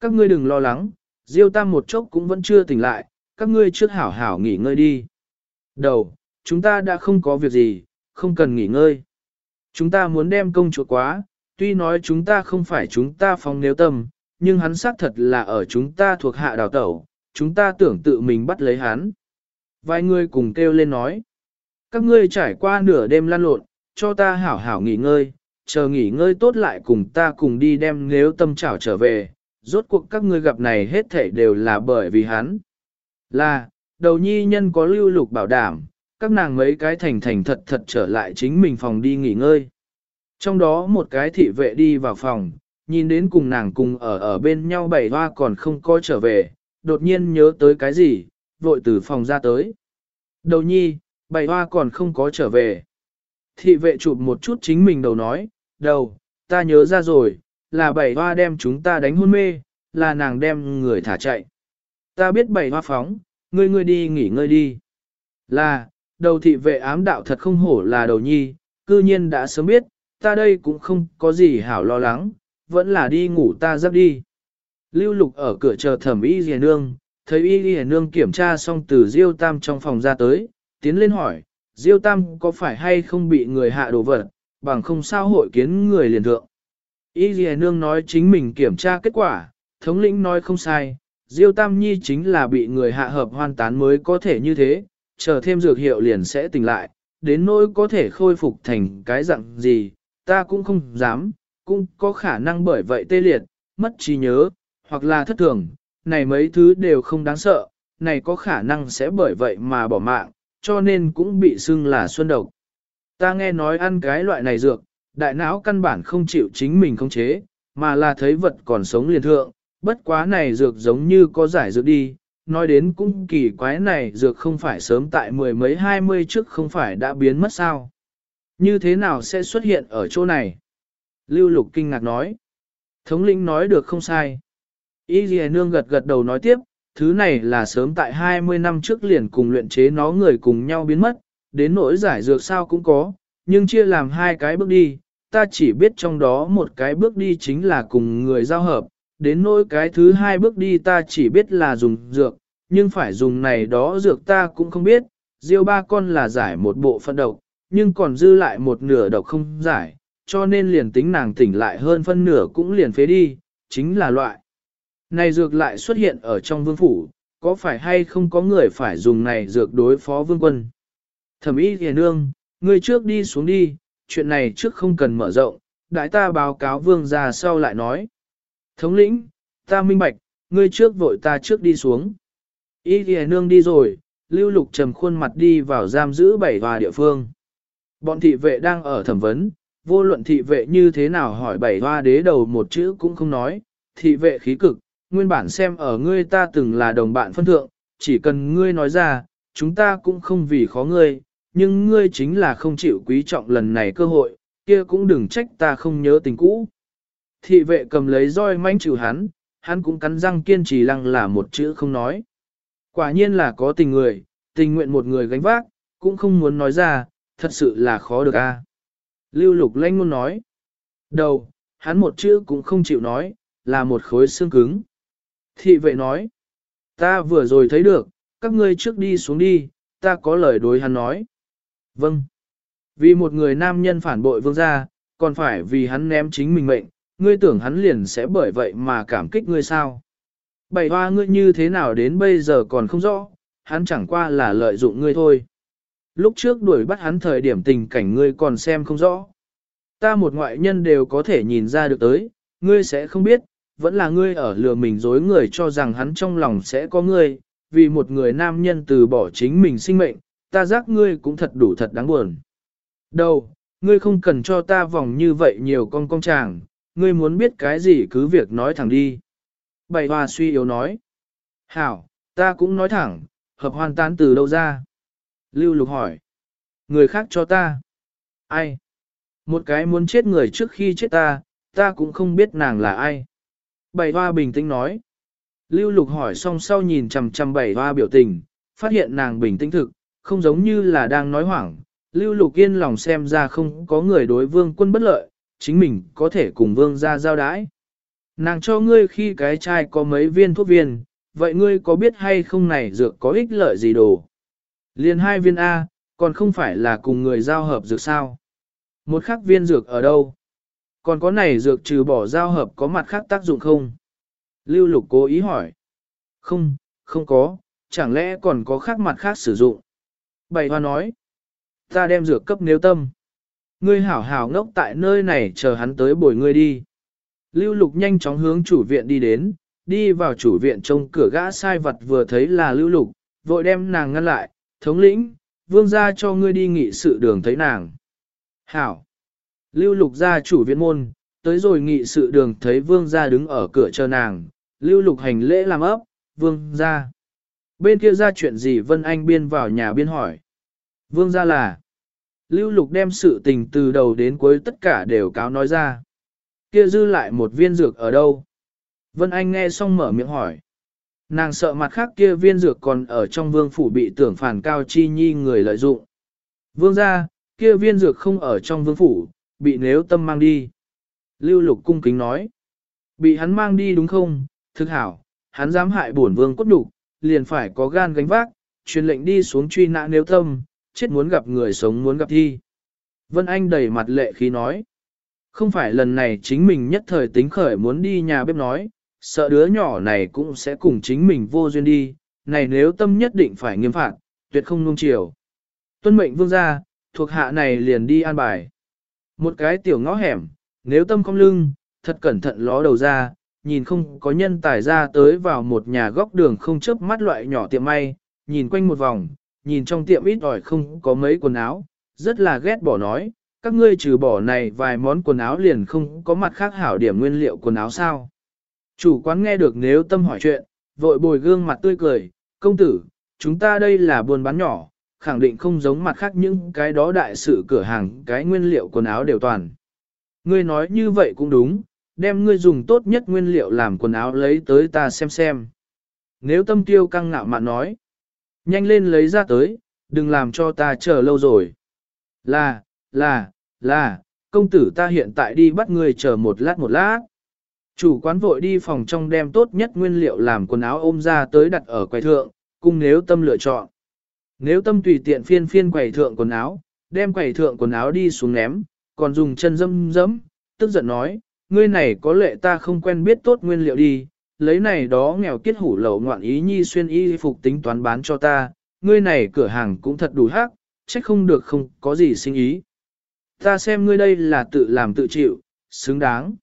Các ngươi đừng lo lắng, Diêu Tam một chốc cũng vẫn chưa tỉnh lại, các ngươi trước hảo hảo nghỉ ngơi đi. Đầu, chúng ta đã không có việc gì, không cần nghỉ ngơi. Chúng ta muốn đem công chúa quá, tuy nói chúng ta không phải chúng ta phong nếu tâm, nhưng hắn xác thật là ở chúng ta thuộc hạ đào tẩu, chúng ta tưởng tự mình bắt lấy hắn. Vài người cùng kêu lên nói, các ngươi trải qua nửa đêm lan lộn, cho ta hảo hảo nghỉ ngơi, chờ nghỉ ngơi tốt lại cùng ta cùng đi đem nếu tâm trảo trở về, rốt cuộc các ngươi gặp này hết thể đều là bởi vì hắn. Là, đầu nhi nhân có lưu lục bảo đảm, các nàng mấy cái thành thành thật thật trở lại chính mình phòng đi nghỉ ngơi. Trong đó một cái thị vệ đi vào phòng, nhìn đến cùng nàng cùng ở ở bên nhau bảy hoa còn không có trở về, đột nhiên nhớ tới cái gì, vội từ phòng ra tới. Đầu nhi, bảy hoa còn không có trở về. Thị vệ chụp một chút chính mình đầu nói, đầu, ta nhớ ra rồi, là bảy hoa đem chúng ta đánh hôn mê, là nàng đem người thả chạy. Ta biết bảy hoa phóng, ngươi ngươi đi nghỉ ngơi đi. Là, đầu thị vệ ám đạo thật không hổ là đầu nhi, cư nhiên đã sớm biết, ta đây cũng không có gì hảo lo lắng, vẫn là đi ngủ ta giấc đi. Lưu lục ở cửa chờ thẩm y rìa nương, thấy y rìa nương kiểm tra xong từ diêu tam trong phòng ra tới, tiến lên hỏi, diêu tam có phải hay không bị người hạ đồ vật, bằng không sao hội kiến người liền thượng. Y Dì nương nói chính mình kiểm tra kết quả, thống lĩnh nói không sai, diêu tam nhi chính là bị người hạ hợp hoan tán mới có thể như thế, chờ thêm dược hiệu liền sẽ tỉnh lại, đến nỗi có thể khôi phục thành cái dạng gì, ta cũng không dám, cũng có khả năng bởi vậy tê liệt, mất trí nhớ, hoặc là thất thường, này mấy thứ đều không đáng sợ, này có khả năng sẽ bởi vậy mà bỏ mạng, cho nên cũng bị xưng là xuân độc. Ta nghe nói ăn cái loại này dược, đại não căn bản không chịu chính mình khống chế, mà là thấy vật còn sống liền thượng, bất quá này dược giống như có giải dược đi, nói đến cũng kỳ quái này dược không phải sớm tại mười mấy hai mươi trước không phải đã biến mất sao. Như thế nào sẽ xuất hiện ở chỗ này? Lưu Lục kinh ngạc nói. Thống lĩnh nói được không sai. Y Ghi Nương gật gật đầu nói tiếp, thứ này là sớm tại 20 năm trước liền cùng luyện chế nó người cùng nhau biến mất, đến nỗi giải dược sao cũng có, nhưng chia làm hai cái bước đi, ta chỉ biết trong đó một cái bước đi chính là cùng người giao hợp, đến nỗi cái thứ hai bước đi ta chỉ biết là dùng dược, nhưng phải dùng này đó dược ta cũng không biết, diêu ba con là giải một bộ phận độc, nhưng còn dư lại một nửa độc không giải, cho nên liền tính nàng tỉnh lại hơn phân nửa cũng liền phế đi, chính là loại. Này dược lại xuất hiện ở trong vương phủ, có phải hay không có người phải dùng này dược đối phó vương quân? Thẩm y thề nương, người trước đi xuống đi, chuyện này trước không cần mở rộng, đại ta báo cáo vương ra sau lại nói. Thống lĩnh, ta minh bạch, ngươi trước vội ta trước đi xuống. Y thề nương đi rồi, lưu lục trầm khuôn mặt đi vào giam giữ bảy hòa địa phương. Bọn thị vệ đang ở thẩm vấn, vô luận thị vệ như thế nào hỏi bảy hoa đế đầu một chữ cũng không nói, thị vệ khí cực, nguyên bản xem ở ngươi ta từng là đồng bạn phân thượng, chỉ cần ngươi nói ra, chúng ta cũng không vì khó ngươi, nhưng ngươi chính là không chịu quý trọng lần này cơ hội, kia cũng đừng trách ta không nhớ tình cũ. Thị vệ cầm lấy roi manh chịu hắn, hắn cũng cắn răng kiên trì lăng là một chữ không nói. Quả nhiên là có tình người, tình nguyện một người gánh vác, cũng không muốn nói ra, thật sự là khó được a. Lưu lục lanh muốn nói. Đầu, hắn một chữ cũng không chịu nói, là một khối xương cứng. Thị vệ nói. Ta vừa rồi thấy được, các ngươi trước đi xuống đi, ta có lời đối hắn nói. Vâng. Vì một người nam nhân phản bội vương gia, còn phải vì hắn ném chính mình mệnh, ngươi tưởng hắn liền sẽ bởi vậy mà cảm kích ngươi sao. Bảy hoa ngươi như thế nào đến bây giờ còn không rõ, hắn chẳng qua là lợi dụng ngươi thôi. Lúc trước đuổi bắt hắn thời điểm tình cảnh ngươi còn xem không rõ. Ta một ngoại nhân đều có thể nhìn ra được tới, ngươi sẽ không biết, vẫn là ngươi ở lừa mình dối người cho rằng hắn trong lòng sẽ có ngươi, vì một người nam nhân từ bỏ chính mình sinh mệnh, ta giác ngươi cũng thật đủ thật đáng buồn. Đâu, ngươi không cần cho ta vòng như vậy nhiều con con chàng, ngươi muốn biết cái gì cứ việc nói thẳng đi. Bảy hoa suy yếu nói. Hảo, ta cũng nói thẳng, hợp hoàn tán từ đâu ra. Lưu Lục hỏi. Người khác cho ta. Ai? Một cái muốn chết người trước khi chết ta, ta cũng không biết nàng là ai. Bảy hoa bình tĩnh nói. Lưu Lục hỏi xong sau nhìn chằm chằm bảy hoa biểu tình, phát hiện nàng bình tĩnh thực, không giống như là đang nói hoảng. Lưu Lục yên lòng xem ra không có người đối vương quân bất lợi, chính mình có thể cùng vương ra giao đái. Nàng cho ngươi khi cái chai có mấy viên thuốc viên, vậy ngươi có biết hay không này dược có ích lợi gì đồ? Liên hai viên A, còn không phải là cùng người giao hợp dược sao. Một khắc viên dược ở đâu? Còn có này dược trừ bỏ giao hợp có mặt khác tác dụng không? Lưu lục cố ý hỏi. Không, không có, chẳng lẽ còn có khác mặt khác sử dụng? Bảy hoa nói. Ta đem dược cấp nếu tâm. Ngươi hảo hảo ngốc tại nơi này chờ hắn tới bồi ngươi đi. Lưu Lục nhanh chóng hướng chủ viện đi đến, đi vào chủ viện trông cửa gã sai vật vừa thấy là Lưu Lục, vội đem nàng ngăn lại, thống lĩnh, vương ra cho ngươi đi nghị sự đường thấy nàng. Hảo! Lưu Lục ra chủ viện môn, tới rồi nghị sự đường thấy vương gia đứng ở cửa chờ nàng, Lưu Lục hành lễ làm ấp, vương gia Bên kia ra chuyện gì Vân Anh biên vào nhà biên hỏi. Vương gia là. Lưu Lục đem sự tình từ đầu đến cuối tất cả đều cáo nói ra. Kia dư lại một viên dược ở đâu? Vân Anh nghe xong mở miệng hỏi. Nàng sợ mặt khác kia viên dược còn ở trong vương phủ bị tưởng phản cao chi nhi người lợi dụng. Vương gia kia viên dược không ở trong vương phủ, bị nếu tâm mang đi. Lưu Lục cung kính nói. Bị hắn mang đi đúng không? Thực hảo, hắn dám hại bổn vương cốt đục, liền phải có gan gánh vác, truyền lệnh đi xuống truy nã nếu tâm, chết muốn gặp người sống muốn gặp thi. Vân Anh đầy mặt lệ khí nói. Không phải lần này chính mình nhất thời tính khởi muốn đi nhà bếp nói, sợ đứa nhỏ này cũng sẽ cùng chính mình vô duyên đi, này nếu tâm nhất định phải nghiêm phạt, tuyệt không nung chiều. Tuân mệnh vương gia, thuộc hạ này liền đi an bài. Một cái tiểu ngõ hẻm, nếu tâm không lưng, thật cẩn thận ló đầu ra, nhìn không có nhân tài ra tới vào một nhà góc đường không chớp mắt loại nhỏ tiệm may, nhìn quanh một vòng, nhìn trong tiệm ít ỏi không có mấy quần áo, rất là ghét bỏ nói, các ngươi trừ bỏ này vài món quần áo liền không có mặt khác hảo điểm nguyên liệu quần áo sao. Chủ quán nghe được nếu tâm hỏi chuyện, vội bồi gương mặt tươi cười, công tử, chúng ta đây là buôn bán nhỏ, khẳng định không giống mặt khác những cái đó đại sự cửa hàng cái nguyên liệu quần áo đều toàn. Ngươi nói như vậy cũng đúng, đem ngươi dùng tốt nhất nguyên liệu làm quần áo lấy tới ta xem xem. Nếu tâm tiêu căng ngạo mạn nói, nhanh lên lấy ra tới, đừng làm cho ta chờ lâu rồi. Là, là, là, công tử ta hiện tại đi bắt ngươi chờ một lát một lát. Chủ quán vội đi phòng trong đem tốt nhất nguyên liệu làm quần áo ôm ra tới đặt ở quầy thượng, cùng nếu tâm lựa chọn. Nếu tâm tùy tiện phiên phiên quầy thượng quần áo, đem quầy thượng quần áo đi xuống ném, còn dùng chân dâm dẫm, tức giận nói, ngươi này có lệ ta không quen biết tốt nguyên liệu đi, lấy này đó nghèo kiết hủ lậu ngoạn ý nhi xuyên y phục tính toán bán cho ta, ngươi này cửa hàng cũng thật đủ hắc, trách không được không có gì sinh ý. Ta xem ngươi đây là tự làm tự chịu, xứng đáng.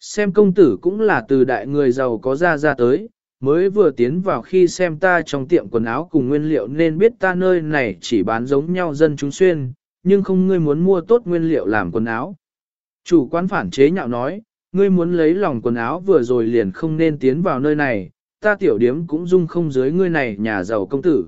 Xem công tử cũng là từ đại người giàu có ra ra tới, mới vừa tiến vào khi xem ta trong tiệm quần áo cùng nguyên liệu nên biết ta nơi này chỉ bán giống nhau dân chúng xuyên, nhưng không ngươi muốn mua tốt nguyên liệu làm quần áo. Chủ quán phản chế nhạo nói, ngươi muốn lấy lòng quần áo vừa rồi liền không nên tiến vào nơi này, ta tiểu điếm cũng dung không dưới ngươi này nhà giàu công tử.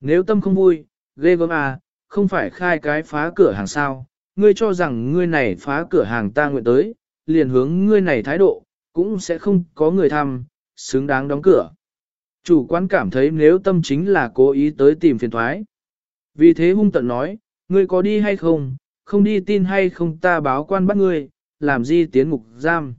Nếu tâm không vui, ghê gớm à, không phải khai cái phá cửa hàng sao, ngươi cho rằng ngươi này phá cửa hàng ta nguyện tới, liền hướng ngươi này thái độ, cũng sẽ không có người thăm, xứng đáng đóng cửa. Chủ quán cảm thấy nếu tâm chính là cố ý tới tìm phiền thoái. Vì thế hung tận nói, ngươi có đi hay không, không đi tin hay không ta báo quan bắt ngươi, làm gì tiến ngục giam.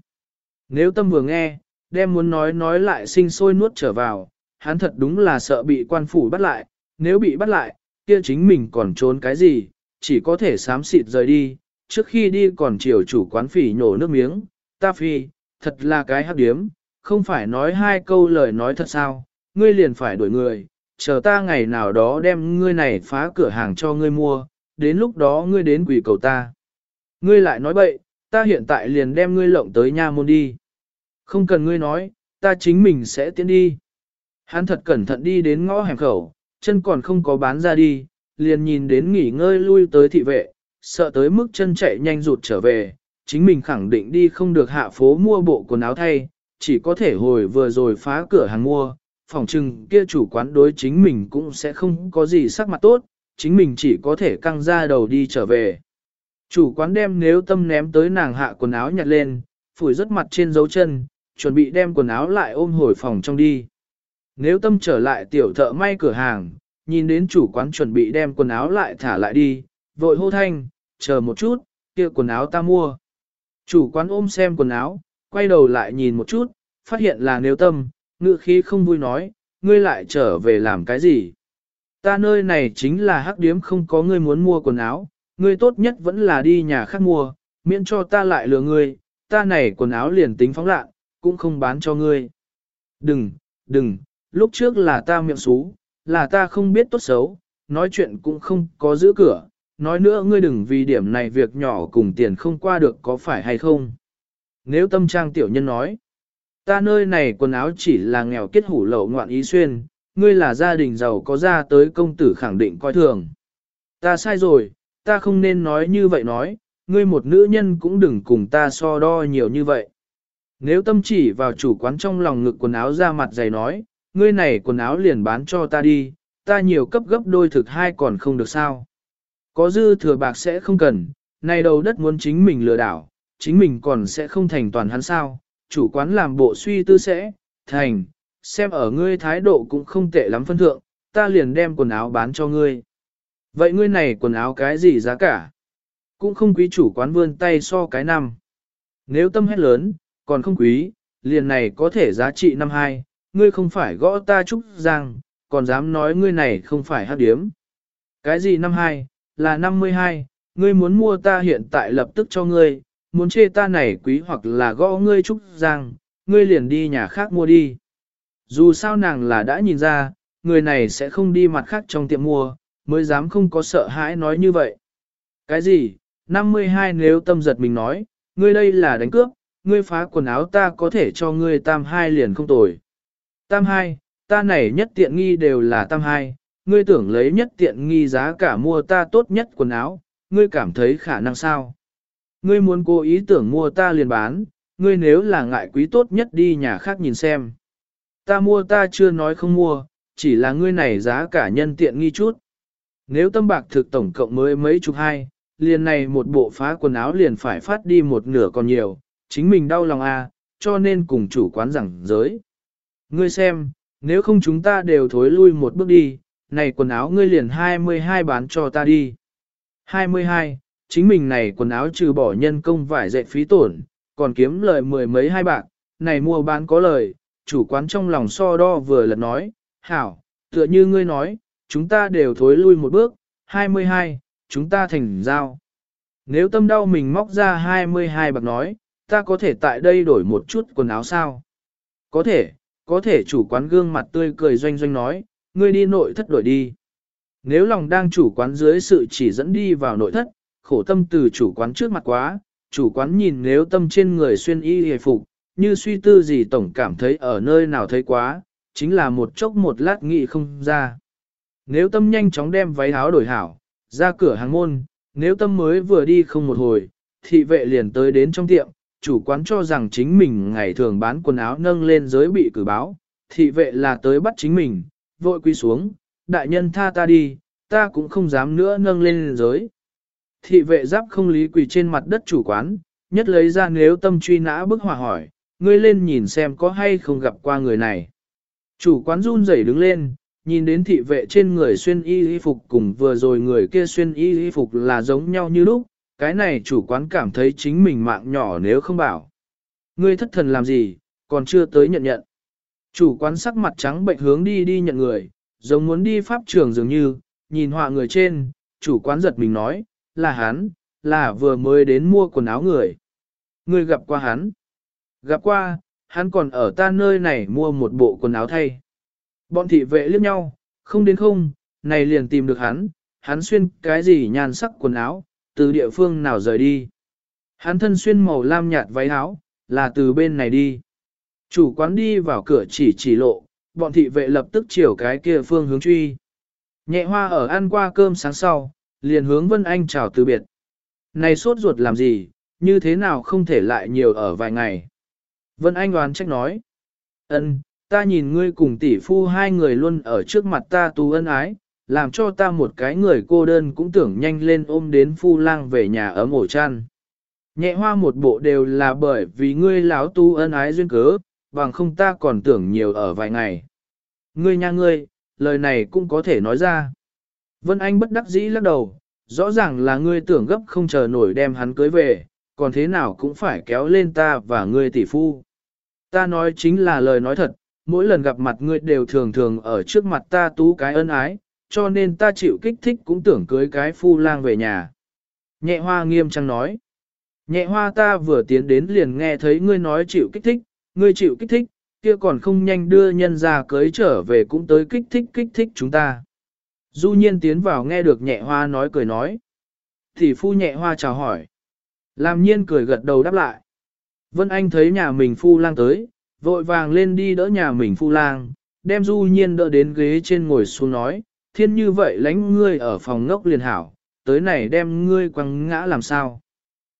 Nếu tâm vừa nghe, đem muốn nói nói lại sinh sôi nuốt trở vào, hắn thật đúng là sợ bị quan phủ bắt lại, nếu bị bắt lại, kia chính mình còn trốn cái gì, chỉ có thể sám xịt rời đi, trước khi đi còn chiều chủ quán phỉ nhổ nước miếng, ta phi, thật là cái hấp điếm, không phải nói hai câu lời nói thật sao, ngươi liền phải đuổi người, chờ ta ngày nào đó đem ngươi này phá cửa hàng cho ngươi mua, đến lúc đó ngươi đến quỷ cầu ta. Ngươi lại nói bậy, ta hiện tại liền đem ngươi lộng tới nha môn đi. Không cần ngươi nói, ta chính mình sẽ tiến đi. Hắn thật cẩn thận đi đến ngõ hẻm khẩu, chân còn không có bán ra đi, liền nhìn đến nghỉ ngơi lui tới thị vệ, sợ tới mức chân chạy nhanh rụt trở về, chính mình khẳng định đi không được hạ phố mua bộ quần áo thay, chỉ có thể hồi vừa rồi phá cửa hàng mua, phòng trừng kia chủ quán đối chính mình cũng sẽ không có gì sắc mặt tốt, chính mình chỉ có thể căng ra đầu đi trở về. Chủ quán đem nếu tâm ném tới nàng hạ quần áo nhặt lên, phủi rất mặt trên dấu chân, chuẩn bị đem quần áo lại ôm hồi phòng trong đi. Nếu tâm trở lại tiểu thợ may cửa hàng, nhìn đến chủ quán chuẩn bị đem quần áo lại thả lại đi, vội hô thanh, chờ một chút, kia quần áo ta mua. Chủ quán ôm xem quần áo, quay đầu lại nhìn một chút, phát hiện là nếu tâm, ngự khí không vui nói, ngươi lại trở về làm cái gì. Ta nơi này chính là hắc điếm không có ngươi muốn mua quần áo, ngươi tốt nhất vẫn là đi nhà khác mua, miễn cho ta lại lừa ngươi, ta này quần áo liền tính phóng lạ, cũng không bán cho ngươi. Đừng, đừng, lúc trước là ta miệng xú, là ta không biết tốt xấu, nói chuyện cũng không có giữ cửa, nói nữa ngươi đừng vì điểm này việc nhỏ cùng tiền không qua được có phải hay không. Nếu tâm trang tiểu nhân nói, ta nơi này quần áo chỉ là nghèo kết hủ lậu ngoạn ý xuyên, ngươi là gia đình giàu có ra tới công tử khẳng định coi thường. Ta sai rồi, ta không nên nói như vậy nói, ngươi một nữ nhân cũng đừng cùng ta so đo nhiều như vậy. Nếu tâm chỉ vào chủ quán trong lòng ngực quần áo ra mặt dày nói, ngươi này quần áo liền bán cho ta đi, ta nhiều cấp gấp đôi thực hai còn không được sao. Có dư thừa bạc sẽ không cần, này đầu đất muốn chính mình lừa đảo, chính mình còn sẽ không thành toàn hắn sao, chủ quán làm bộ suy tư sẽ, thành, xem ở ngươi thái độ cũng không tệ lắm phân thượng, ta liền đem quần áo bán cho ngươi. Vậy ngươi này quần áo cái gì giá cả? Cũng không quý chủ quán vươn tay so cái năm. Nếu tâm hét lớn, còn không quý, liền này có thể giá trị năm hai, ngươi không phải gõ ta trúc giang, còn dám nói ngươi này không phải hát điếm. Cái gì năm hai, là năm mươi hai, ngươi muốn mua ta hiện tại lập tức cho ngươi, muốn chê ta này quý hoặc là gõ ngươi trúc giang, ngươi liền đi nhà khác mua đi. Dù sao nàng là đã nhìn ra, người này sẽ không đi mặt khác trong tiệm mua, mới dám không có sợ hãi nói như vậy. Cái gì? 52 nếu tâm giật mình nói, ngươi đây là đánh cướp, ngươi phá quần áo ta có thể cho ngươi tam hai liền không tồi. Tam hai, ta này nhất tiện nghi đều là tam hai, ngươi tưởng lấy nhất tiện nghi giá cả mua ta tốt nhất quần áo, ngươi cảm thấy khả năng sao? Ngươi muốn cố ý tưởng mua ta liền bán, ngươi nếu là ngại quý tốt nhất đi nhà khác nhìn xem. Ta mua ta chưa nói không mua, chỉ là ngươi này giá cả nhân tiện nghi chút. Nếu tâm bạc thực tổng cộng mới mấy chục hai, liền này một bộ phá quần áo liền phải phát đi một nửa còn nhiều, chính mình đau lòng à, cho nên cùng chủ quán rằng giới. Ngươi xem, nếu không chúng ta đều thối lui một bước đi, này quần áo ngươi liền 22 bán cho ta đi. 22, chính mình này quần áo trừ bỏ nhân công vải dệt phí tổn, còn kiếm lời mười mấy hai bạc, này mua bán có lời, chủ quán trong lòng so đo vừa lật nói, hảo, tựa như ngươi nói, chúng ta đều thối lui một bước, 22, chúng ta thành giao. Nếu tâm đau mình móc ra 22 bạc nói, ta có thể tại đây đổi một chút quần áo sao? Có thể, có thể chủ quán gương mặt tươi cười doanh doanh nói, ngươi đi nội thất đổi đi. Nếu lòng đang chủ quán dưới sự chỉ dẫn đi vào nội thất, khổ tâm từ chủ quán trước mặt quá, chủ quán nhìn nếu tâm trên người xuyên y hề phục, như suy tư gì tổng cảm thấy ở nơi nào thấy quá, chính là một chốc một lát nghĩ không ra. Nếu tâm nhanh chóng đem váy áo đổi hảo, ra cửa hàng môn, nếu tâm mới vừa đi không một hồi, thị vệ liền tới đến trong tiệm, chủ quán cho rằng chính mình ngày thường bán quần áo nâng lên giới bị cử báo, thị vệ là tới bắt chính mình, vội quy xuống, đại nhân tha ta đi, ta cũng không dám nữa nâng lên giới. Thị vệ giáp không lý quỳ trên mặt đất chủ quán, nhất lấy ra nếu tâm truy nã bức hòa hỏi, ngươi lên nhìn xem có hay không gặp qua người này. Chủ quán run rẩy đứng lên, nhìn đến thị vệ trên người xuyên y y phục cùng vừa rồi người kia xuyên y y phục là giống nhau như lúc, cái này chủ quán cảm thấy chính mình mạng nhỏ nếu không bảo. Ngươi thất thần làm gì, còn chưa tới nhận nhận. Chủ quán sắc mặt trắng bệnh hướng đi đi nhận người, giống muốn đi pháp trường dường như, nhìn họa người trên, chủ quán giật mình nói, là hắn, là vừa mới đến mua quần áo người. Ngươi gặp qua hắn. Gặp qua, hắn còn ở ta nơi này mua một bộ quần áo thay. Bọn thị vệ liếc nhau, không đến không, này liền tìm được hắn, hắn xuyên cái gì nhan sắc quần áo, từ địa phương nào rời đi. Hắn thân xuyên màu lam nhạt váy áo, là từ bên này đi. Chủ quán đi vào cửa chỉ chỉ lộ, bọn thị vệ lập tức chiều cái kia phương hướng truy. Nhẹ hoa ở ăn qua cơm sáng sau, liền hướng Vân Anh chào từ biệt. Này sốt ruột làm gì, như thế nào không thể lại nhiều ở vài ngày. Vân Anh đoán trách nói. ân, ta nhìn ngươi cùng tỷ phu hai người luôn ở trước mặt ta tu ân ái, làm cho ta một cái người cô đơn cũng tưởng nhanh lên ôm đến phu lang về nhà ở ổ chăn. Nhẹ hoa một bộ đều là bởi vì ngươi láo tu ân ái duyên cớ, bằng không ta còn tưởng nhiều ở vài ngày. Ngươi nha ngươi, lời này cũng có thể nói ra. Vân Anh bất đắc dĩ lắc đầu, rõ ràng là ngươi tưởng gấp không chờ nổi đem hắn cưới về, còn thế nào cũng phải kéo lên ta và ngươi tỷ phu. Ta nói chính là lời nói thật, mỗi lần gặp mặt ngươi đều thường thường ở trước mặt ta tú cái ân ái, cho nên ta chịu kích thích cũng tưởng cưới cái phu lang về nhà. Nhẹ hoa nghiêm trang nói. Nhẹ hoa ta vừa tiến đến liền nghe thấy ngươi nói chịu kích thích, ngươi chịu kích thích, kia còn không nhanh đưa nhân ra cưới trở về cũng tới kích thích kích thích chúng ta. Du nhiên tiến vào nghe được nhẹ hoa nói cười nói. Thì phu nhẹ hoa chào hỏi. Làm nhiên cười gật đầu đáp lại. Vân Anh thấy nhà mình phu lang tới, vội vàng lên đi đỡ nhà mình phu lang, đem du nhiên đỡ đến ghế trên ngồi xuống nói, thiên như vậy lánh ngươi ở phòng ngốc liền hảo, tới này đem ngươi quăng ngã làm sao.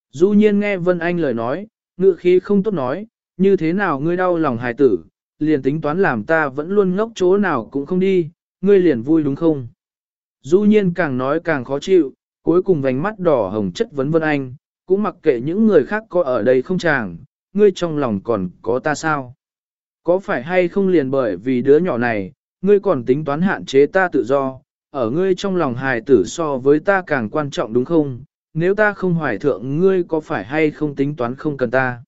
Du nhiên nghe Vân Anh lời nói, ngựa khí không tốt nói, như thế nào ngươi đau lòng hài tử, liền tính toán làm ta vẫn luôn ngốc chỗ nào cũng không đi, ngươi liền vui đúng không? Du nhiên càng nói càng khó chịu, cuối cùng vành mắt đỏ hồng chất vấn Vân Anh, cũng mặc kệ những người khác có ở đây không chàng, ngươi trong lòng còn có ta sao? Có phải hay không liền bởi vì đứa nhỏ này, ngươi còn tính toán hạn chế ta tự do, ở ngươi trong lòng hài tử so với ta càng quan trọng đúng không? Nếu ta không hoài thượng ngươi có phải hay không tính toán không cần ta?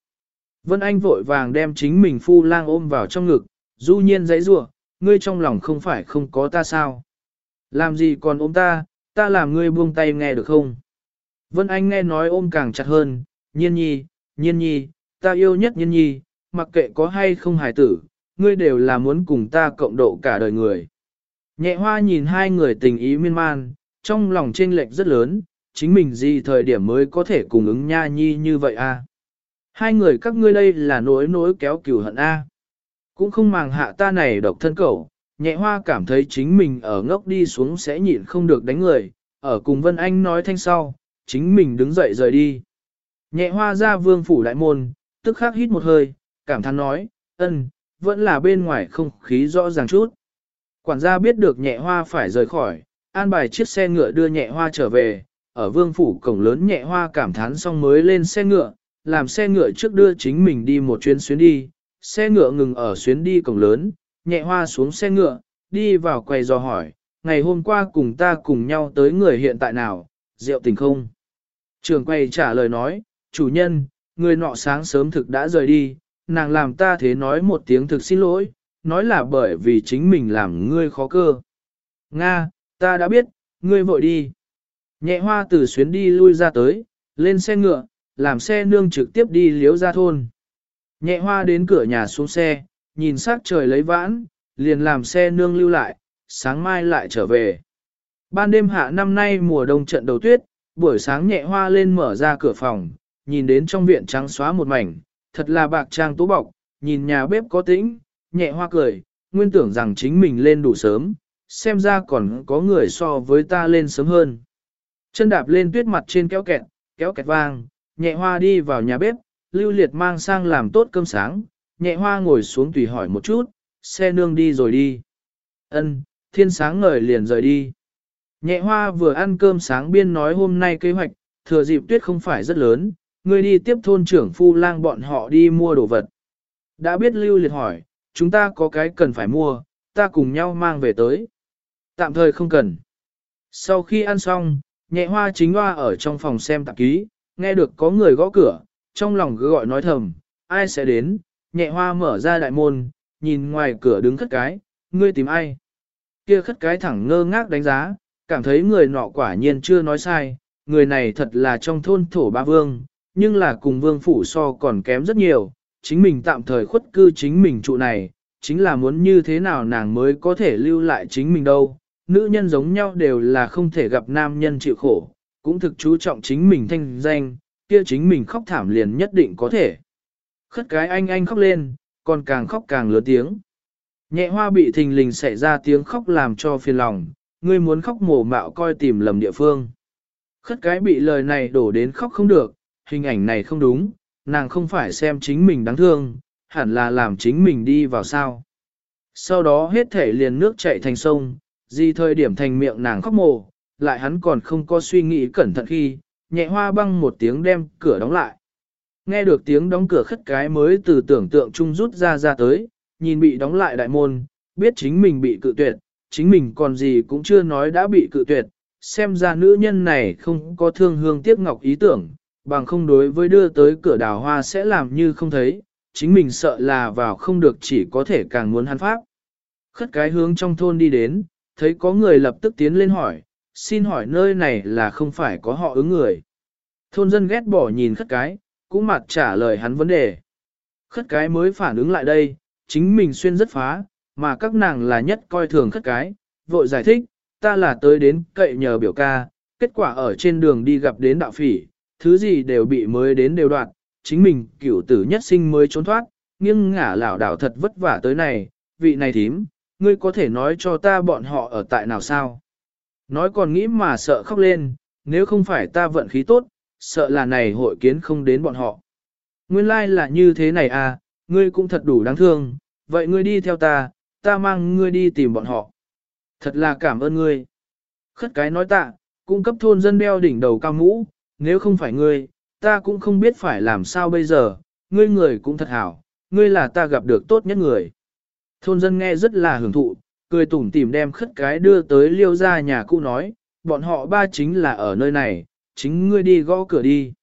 Vân Anh vội vàng đem chính mình phu lang ôm vào trong ngực, du nhiên dãy rủa ngươi trong lòng không phải không có ta sao? Làm gì còn ôm ta, ta làm ngươi buông tay nghe được không? Vân Anh nghe nói ôm càng chặt hơn, nhiên nhi, nhiên nhi, ta yêu nhất nhiên nhi, mặc kệ có hay không hài tử, ngươi đều là muốn cùng ta cộng độ cả đời người. Nhẹ hoa nhìn hai người tình ý miên man, trong lòng chênh lệch rất lớn, chính mình gì thời điểm mới có thể cùng ứng nha nhi như vậy a? Hai người các ngươi đây là nối nối kéo cửu hận a. Cũng không màng hạ ta này độc thân cẩu, nhẹ hoa cảm thấy chính mình ở ngốc đi xuống sẽ nhịn không được đánh người, ở cùng Vân Anh nói thanh sau, chính mình đứng dậy rời đi. Nhẹ hoa ra vương phủ đại môn, tức khắc hít một hơi, cảm thán nói, ân, vẫn là bên ngoài không khí rõ ràng chút. Quản gia biết được nhẹ hoa phải rời khỏi, an bài chiếc xe ngựa đưa nhẹ hoa trở về, ở vương phủ cổng lớn nhẹ hoa cảm thán xong mới lên xe ngựa, làm xe ngựa trước đưa chính mình đi một chuyến xuyến đi, xe ngựa ngừng ở xuyến đi cổng lớn, nhẹ hoa xuống xe ngựa, đi vào quầy dò hỏi, ngày hôm qua cùng ta cùng nhau tới người hiện tại nào, rượu tình không? Trường quầy trả lời nói, chủ nhân, người nọ sáng sớm thực đã rời đi, nàng làm ta thế nói một tiếng thực xin lỗi, nói là bởi vì chính mình làm ngươi khó cơ. Nga, ta đã biết, ngươi vội đi. Nhẹ hoa từ xuyến đi lui ra tới, lên xe ngựa, làm xe nương trực tiếp đi liếu ra thôn. Nhẹ hoa đến cửa nhà xuống xe, nhìn sắc trời lấy vãn, liền làm xe nương lưu lại, sáng mai lại trở về. Ban đêm hạ năm nay mùa đông trận đầu tuyết, buổi sáng nhẹ hoa lên mở ra cửa phòng, nhìn đến trong viện trắng xóa một mảnh, thật là bạc trang tố bọc, nhìn nhà bếp có tĩnh, nhẹ hoa cười, nguyên tưởng rằng chính mình lên đủ sớm, xem ra còn có người so với ta lên sớm hơn. Chân đạp lên tuyết mặt trên kéo kẹt, kéo kẹt vang, nhẹ hoa đi vào nhà bếp, lưu liệt mang sang làm tốt cơm sáng, nhẹ hoa ngồi xuống tùy hỏi một chút, xe nương đi rồi đi. Ân, thiên sáng ngời liền rời đi. Nhẹ hoa vừa ăn cơm sáng biên nói hôm nay kế hoạch, thừa dịp tuyết không phải rất lớn, ngươi đi tiếp thôn trưởng phu lang bọn họ đi mua đồ vật. Đã biết lưu liệt hỏi, chúng ta có cái cần phải mua, ta cùng nhau mang về tới. Tạm thời không cần. Sau khi ăn xong, nhẹ hoa chính hoa ở trong phòng xem tạp ký, nghe được có người gõ cửa, trong lòng cứ gọi nói thầm, ai sẽ đến, nhẹ hoa mở ra đại môn, nhìn ngoài cửa đứng khất cái, ngươi tìm ai. Kia khất cái thẳng ngơ ngác đánh giá, cảm thấy người nọ quả nhiên chưa nói sai, người này thật là trong thôn thổ ba vương, nhưng là cùng vương phủ so còn kém rất nhiều, chính mình tạm thời khuất cư chính mình trụ này, chính là muốn như thế nào nàng mới có thể lưu lại chính mình đâu. Nữ nhân giống nhau đều là không thể gặp nam nhân chịu khổ, cũng thực chú trọng chính mình thanh danh, kia chính mình khóc thảm liền nhất định có thể. Khất cái anh anh khóc lên, còn càng khóc càng lớn tiếng. Nhẹ hoa bị thình lình xảy ra tiếng khóc làm cho phiền lòng, ngươi muốn khóc mổ mạo coi tìm lầm địa phương. Khất cái bị lời này đổ đến khóc không được, hình ảnh này không đúng, nàng không phải xem chính mình đáng thương, hẳn là làm chính mình đi vào sao. Sau đó hết thể liền nước chạy thành sông, di thời điểm thành miệng nàng khóc mồ, lại hắn còn không có suy nghĩ cẩn thận khi, nhẹ hoa băng một tiếng đem cửa đóng lại. Nghe được tiếng đóng cửa khất cái mới từ tưởng tượng chung rút ra ra tới, nhìn bị đóng lại đại môn, biết chính mình bị cự tuyệt, chính mình còn gì cũng chưa nói đã bị cự tuyệt, xem ra nữ nhân này không có thương hương tiếc ngọc ý tưởng, bằng không đối với đưa tới cửa đào hoa sẽ làm như không thấy, chính mình sợ là vào không được chỉ có thể càng muốn hắn pháp. Khất cái hướng trong thôn đi đến, thấy có người lập tức tiến lên hỏi, xin hỏi nơi này là không phải có họ ứng người. Thôn dân ghét bỏ nhìn khất cái, cũng mặt trả lời hắn vấn đề. Khất cái mới phản ứng lại đây, chính mình xuyên rất phá, mà các nàng là nhất coi thường khất cái, vội giải thích, ta là tới đến cậy nhờ biểu ca, kết quả ở trên đường đi gặp đến đạo phỉ, thứ gì đều bị mới đến đều đoạn, chính mình cửu tử nhất sinh mới trốn thoát, nghiêng ngả lảo đảo thật vất vả tới này, vị này thím, ngươi có thể nói cho ta bọn họ ở tại nào sao? Nói còn nghĩ mà sợ khóc lên, nếu không phải ta vận khí tốt, sợ là này hội kiến không đến bọn họ. Nguyên lai like là như thế này à, ngươi cũng thật đủ đáng thương, vậy ngươi đi theo ta, ta mang ngươi đi tìm bọn họ. Thật là cảm ơn ngươi. Khất cái nói tạ, cung cấp thôn dân đeo đỉnh đầu cao mũ, nếu không phải ngươi, ta cũng không biết phải làm sao bây giờ, ngươi người cũng thật hảo, ngươi là ta gặp được tốt nhất người. Thôn dân nghe rất là hưởng thụ, cười tủm tỉm đem khất cái đưa tới liêu ra nhà cũ nói, bọn họ ba chính là ở nơi này, chính ngươi đi gõ cửa đi.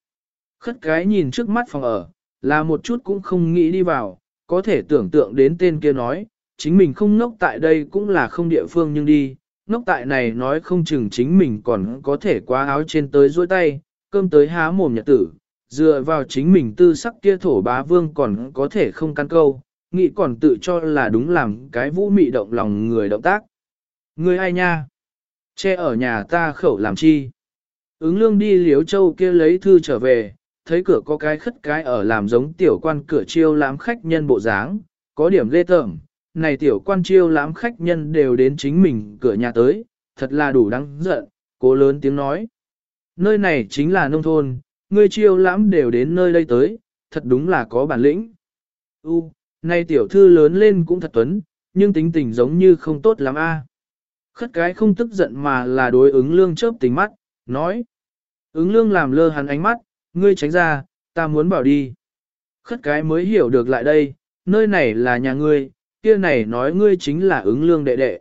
Khất cái nhìn trước mắt phòng ở, là một chút cũng không nghĩ đi vào, có thể tưởng tượng đến tên kia nói, chính mình không ngốc tại đây cũng là không địa phương nhưng đi, ngốc tại này nói không chừng chính mình còn có thể quá áo trên tới dôi tay, cơm tới há mồm nhật tử, dựa vào chính mình tư sắc kia thổ bá vương còn có thể không căn câu, nghĩ còn tự cho là đúng làm cái vũ mị động lòng người động tác. Người ai nha? Che ở nhà ta khẩu làm chi? Ứng lương đi liếu châu kia lấy thư trở về, thấy cửa có cái khất cái ở làm giống tiểu quan cửa chiêu lãm khách nhân bộ dáng, có điểm lê tởm. Này tiểu quan chiêu lãm khách nhân đều đến chính mình cửa nhà tới, thật là đủ đáng giận, cố lớn tiếng nói. Nơi này chính là nông thôn, ngươi chiêu lãm đều đến nơi đây tới, thật đúng là có bản lĩnh. U, nay tiểu thư lớn lên cũng thật tuấn, nhưng tính tình giống như không tốt lắm a. Khất cái không tức giận mà là đối ứng lương chớp tính mắt, nói. Ứng lương làm lơ hắn ánh mắt, ngươi tránh ra, ta muốn bảo đi. Khất cái mới hiểu được lại đây, nơi này là nhà ngươi, kia này nói ngươi chính là ứng lương đệ đệ.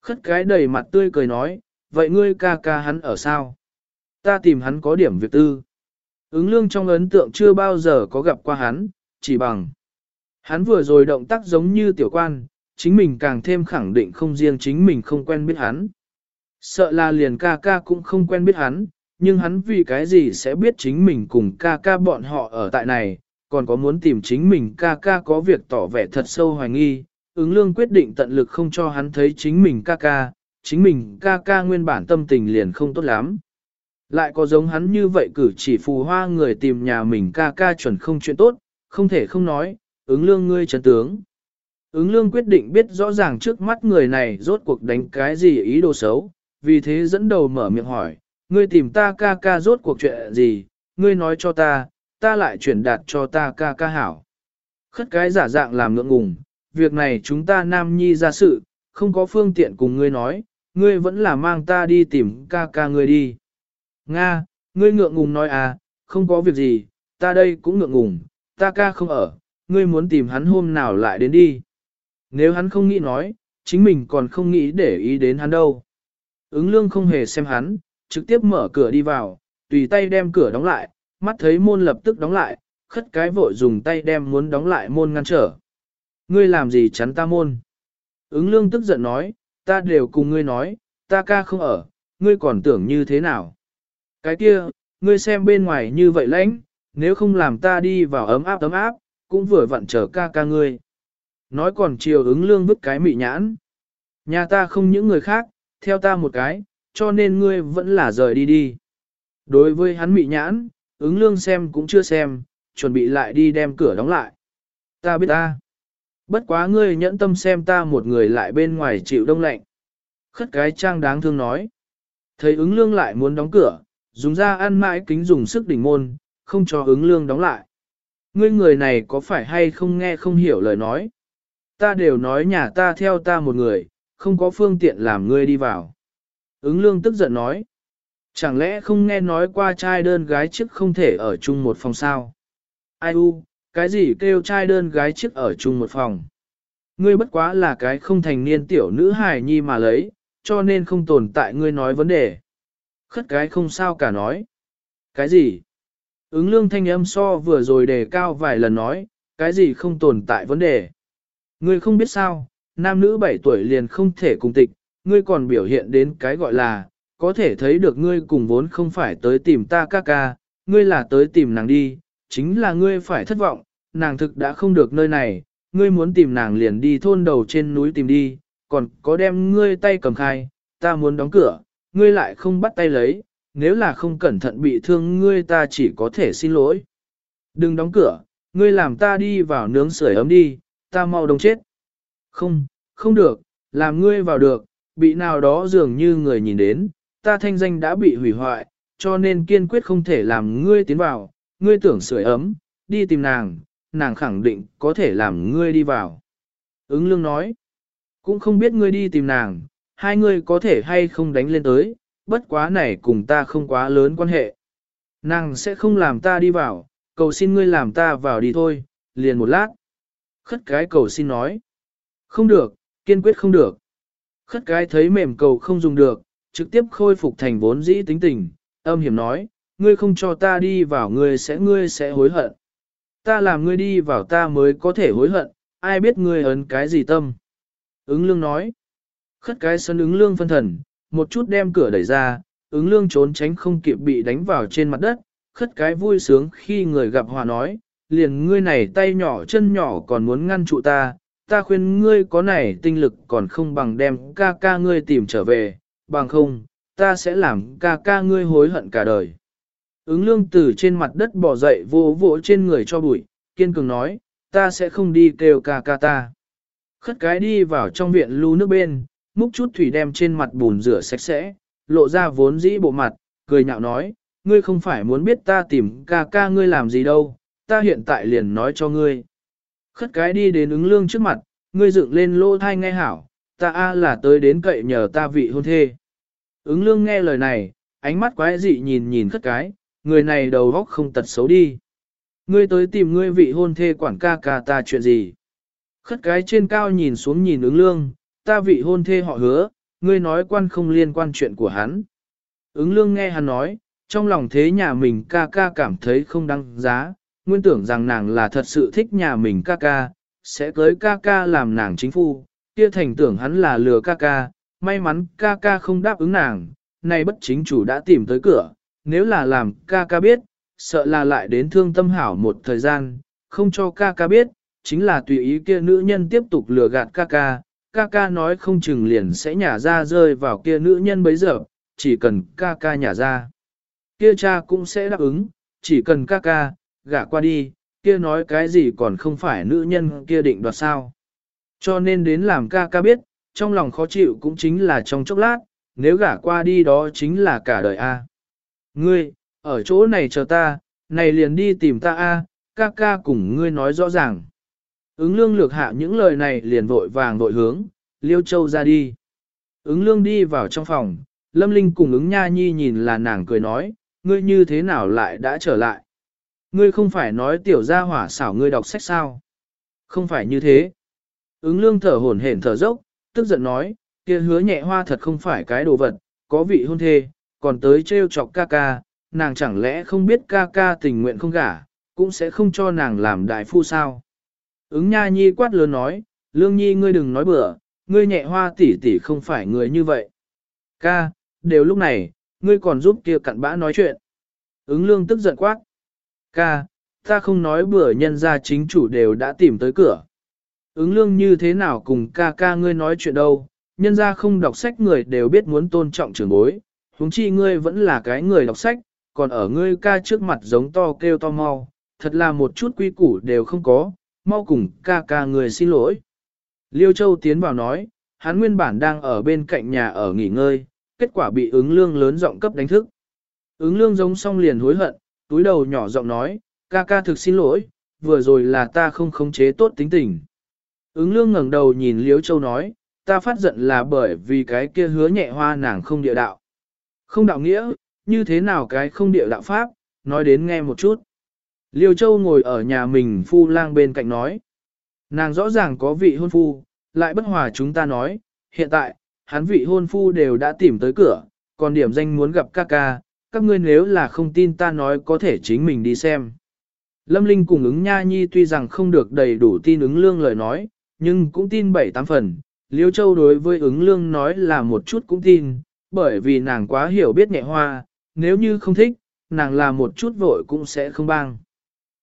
Khất cái đầy mặt tươi cười nói, vậy ngươi ca ca hắn ở sao? Ta tìm hắn có điểm việc tư. Ứng lương trong ấn tượng chưa bao giờ có gặp qua hắn, chỉ bằng. Hắn vừa rồi động tác giống như tiểu quan, chính mình càng thêm khẳng định không riêng chính mình không quen biết hắn. Sợ là liền ca ca cũng không quen biết hắn, nhưng hắn vì cái gì sẽ biết chính mình cùng ca ca bọn họ ở tại này, còn có muốn tìm chính mình ca ca có việc tỏ vẻ thật sâu hoài nghi, ứng lương quyết định tận lực không cho hắn thấy chính mình ca ca, chính mình ca ca nguyên bản tâm tình liền không tốt lắm. Lại có giống hắn như vậy cử chỉ phù hoa người tìm nhà mình ca ca chuẩn không chuyện tốt, không thể không nói, ứng lương ngươi chấn tướng. Ứng lương quyết định biết rõ ràng trước mắt người này rốt cuộc đánh cái gì ý đồ xấu, vì thế dẫn đầu mở miệng hỏi, ngươi tìm ta ca ca rốt cuộc chuyện gì, ngươi nói cho ta, ta lại chuyển đạt cho ta ca ca hảo. Khất cái giả dạng làm ngượng ngùng, việc này chúng ta nam nhi ra sự, không có phương tiện cùng ngươi nói, ngươi vẫn là mang ta đi tìm ca ca ngươi đi. Nga, ngươi ngượng ngùng nói à, không có việc gì, ta đây cũng ngượng ngùng, ta ca không ở, ngươi muốn tìm hắn hôm nào lại đến đi. Nếu hắn không nghĩ nói, chính mình còn không nghĩ để ý đến hắn đâu. Ứng lương không hề xem hắn, trực tiếp mở cửa đi vào, tùy tay đem cửa đóng lại, mắt thấy môn lập tức đóng lại, khất cái vội dùng tay đem muốn đóng lại môn ngăn trở. Ngươi làm gì chắn ta môn? Ứng lương tức giận nói, ta đều cùng ngươi nói, ta ca không ở, ngươi còn tưởng như thế nào? Cái kia, ngươi xem bên ngoài như vậy lãnh, nếu không làm ta đi vào ấm áp ấm áp, cũng vừa vặn chờ ca ca ngươi. Nói còn chiều ứng lương vứt cái mị nhãn. Nhà ta không những người khác, theo ta một cái, cho nên ngươi vẫn là rời đi đi. Đối với hắn mị nhãn, ứng lương xem cũng chưa xem, chuẩn bị lại đi đem cửa đóng lại. Ta biết ta. Bất quá ngươi nhẫn tâm xem ta một người lại bên ngoài chịu đông lạnh. Khất cái trang đáng thương nói. Thấy ứng lương lại muốn đóng cửa, dùng ra ăn mãi kính dùng sức đỉnh môn, không cho ứng lương đóng lại. Ngươi người này có phải hay không nghe không hiểu lời nói? Ta đều nói nhà ta theo ta một người, không có phương tiện làm ngươi đi vào. Ứng lương tức giận nói. Chẳng lẽ không nghe nói qua trai đơn gái trước không thể ở chung một phòng sao? Ai u, cái gì kêu trai đơn gái trước ở chung một phòng? Ngươi bất quá là cái không thành niên tiểu nữ hài nhi mà lấy, cho nên không tồn tại ngươi nói vấn đề. Khất cái không sao cả nói. Cái gì? Ứng lương thanh âm so vừa rồi đề cao vài lần nói, cái gì không tồn tại vấn đề. Ngươi không biết sao, nam nữ 7 tuổi liền không thể cùng tịch, ngươi còn biểu hiện đến cái gọi là, có thể thấy được ngươi cùng vốn không phải tới tìm ta ca ca, ngươi là tới tìm nàng đi, chính là ngươi phải thất vọng, nàng thực đã không được nơi này, ngươi muốn tìm nàng liền đi thôn đầu trên núi tìm đi, còn có đem ngươi tay cầm khai, ta muốn đóng cửa, ngươi lại không bắt tay lấy, nếu là không cẩn thận bị thương ngươi ta chỉ có thể xin lỗi. Đừng đóng cửa, ngươi làm ta đi vào nướng sưởi ấm đi, ta mau đông chết. Không, không được, làm ngươi vào được, bị nào đó dường như người nhìn đến, ta thanh danh đã bị hủy hoại, cho nên kiên quyết không thể làm ngươi tiến vào, ngươi tưởng sưởi ấm, đi tìm nàng, nàng khẳng định có thể làm ngươi đi vào. Ứng lương nói, cũng không biết ngươi đi tìm nàng, hai ngươi có thể hay không đánh lên tới, bất quá này cùng ta không quá lớn quan hệ. Nàng sẽ không làm ta đi vào, cầu xin ngươi làm ta vào đi thôi, liền một lát. Khất cái cầu xin nói. Không được, kiên quyết không được. Khất cái thấy mềm cầu không dùng được, trực tiếp khôi phục thành vốn dĩ tính tình, âm hiểm nói, ngươi không cho ta đi vào ngươi sẽ ngươi sẽ hối hận. Ta làm ngươi đi vào ta mới có thể hối hận, ai biết ngươi ấn cái gì tâm. Ứng lương nói, khất cái sân ứng lương phân thần, một chút đem cửa đẩy ra, ứng lương trốn tránh không kịp bị đánh vào trên mặt đất, khất cái vui sướng khi người gặp hòa nói, liền ngươi này tay nhỏ chân nhỏ còn muốn ngăn trụ ta, ta khuyên ngươi có này tinh lực còn không bằng đem ca ca ngươi tìm trở về, bằng không, ta sẽ làm ca ca ngươi hối hận cả đời. Ứng lương từ trên mặt đất bỏ dậy vô vỗ trên người cho bụi, kiên cường nói, ta sẽ không đi kêu ca ca ta. Khất cái đi vào trong viện lưu nước bên, múc chút thủy đem trên mặt bùn rửa sạch sẽ, lộ ra vốn dĩ bộ mặt, cười nhạo nói, ngươi không phải muốn biết ta tìm ca ca ngươi làm gì đâu, ta hiện tại liền nói cho ngươi. Khất cái đi đến ứng lương trước mặt, ngươi dựng lên lô thai nghe hảo, ta a là tới đến cậy nhờ ta vị hôn thê. Ứng lương nghe lời này, ánh mắt quái dị nhìn nhìn khất cái, người này đầu góc không tật xấu đi. Ngươi tới tìm ngươi vị hôn thê quản ca ca ta chuyện gì? Khất cái trên cao nhìn xuống nhìn ứng lương, ta vị hôn thê họ hứa, ngươi nói quan không liên quan chuyện của hắn. Ứng lương nghe hắn nói, trong lòng thế nhà mình ca ca cảm thấy không đáng giá, nguyên tưởng rằng nàng là thật sự thích nhà mình ca ca, sẽ cưới ca ca làm nàng chính phu, kia thành tưởng hắn là lừa ca ca, may mắn ca ca không đáp ứng nàng, nay bất chính chủ đã tìm tới cửa, nếu là làm ca ca biết, sợ là lại đến thương tâm hảo một thời gian, không cho ca ca biết, chính là tùy ý kia nữ nhân tiếp tục lừa gạt ca ca, ca ca nói không chừng liền sẽ nhả ra rơi vào kia nữ nhân bấy giờ, chỉ cần ca ca nhả ra. Kia cha cũng sẽ đáp ứng, chỉ cần ca ca, gả qua đi, kia nói cái gì còn không phải nữ nhân kia định đoạt sao. Cho nên đến làm ca ca biết, trong lòng khó chịu cũng chính là trong chốc lát, nếu gả qua đi đó chính là cả đời A. Ngươi, ở chỗ này chờ ta, này liền đi tìm ta A, ca ca cùng ngươi nói rõ ràng. Ứng lương lược hạ những lời này liền vội vàng vội hướng, liêu châu ra đi. Ứng lương đi vào trong phòng, lâm linh cùng ứng nha nhi nhìn là nàng cười nói, ngươi như thế nào lại đã trở lại. Ngươi không phải nói tiểu gia hỏa xảo ngươi đọc sách sao? Không phải như thế. Ứng lương thở hổn hển thở dốc, tức giận nói, kia hứa nhẹ hoa thật không phải cái đồ vật, có vị hôn thê, còn tới trêu chọc ca ca, nàng chẳng lẽ không biết ca ca tình nguyện không gả, cũng sẽ không cho nàng làm đại phu sao. Ứng nha nhi quát lớn nói, lương nhi ngươi đừng nói bừa, ngươi nhẹ hoa tỷ tỷ không phải người như vậy. Ca, đều lúc này, ngươi còn giúp kia cặn bã nói chuyện. Ứng lương tức giận quát. Ca, ta không nói bữa nhân ra chính chủ đều đã tìm tới cửa. Ứng lương như thế nào cùng ca ca ngươi nói chuyện đâu, nhân ra không đọc sách người đều biết muốn tôn trọng trưởng bối, huống chi ngươi vẫn là cái người đọc sách, còn ở ngươi ca trước mặt giống to kêu to mau, thật là một chút quy củ đều không có, mau cùng ca ca người xin lỗi. Liêu Châu tiến vào nói, hắn nguyên bản đang ở bên cạnh nhà ở nghỉ ngơi, kết quả bị ứng lương lớn giọng cấp đánh thức. Ứng lương giống xong liền hối hận, túi đầu nhỏ giọng nói, ca ca thực xin lỗi, vừa rồi là ta không khống chế tốt tính tình. Ứng lương ngẩng đầu nhìn Liêu Châu nói, ta phát giận là bởi vì cái kia hứa nhẹ hoa nàng không địa đạo. Không đạo nghĩa, như thế nào cái không địa đạo pháp, nói đến nghe một chút. Liêu Châu ngồi ở nhà mình phu lang bên cạnh nói. Nàng rõ ràng có vị hôn phu, lại bất hòa chúng ta nói, hiện tại, hắn vị hôn phu đều đã tìm tới cửa, còn điểm danh muốn gặp ca ca, các ngươi nếu là không tin ta nói có thể chính mình đi xem. Lâm Linh cùng ứng nha nhi tuy rằng không được đầy đủ tin ứng lương lời nói, nhưng cũng tin bảy tám phần. Liêu Châu đối với ứng lương nói là một chút cũng tin, bởi vì nàng quá hiểu biết nhẹ hoa, nếu như không thích, nàng là một chút vội cũng sẽ không bang.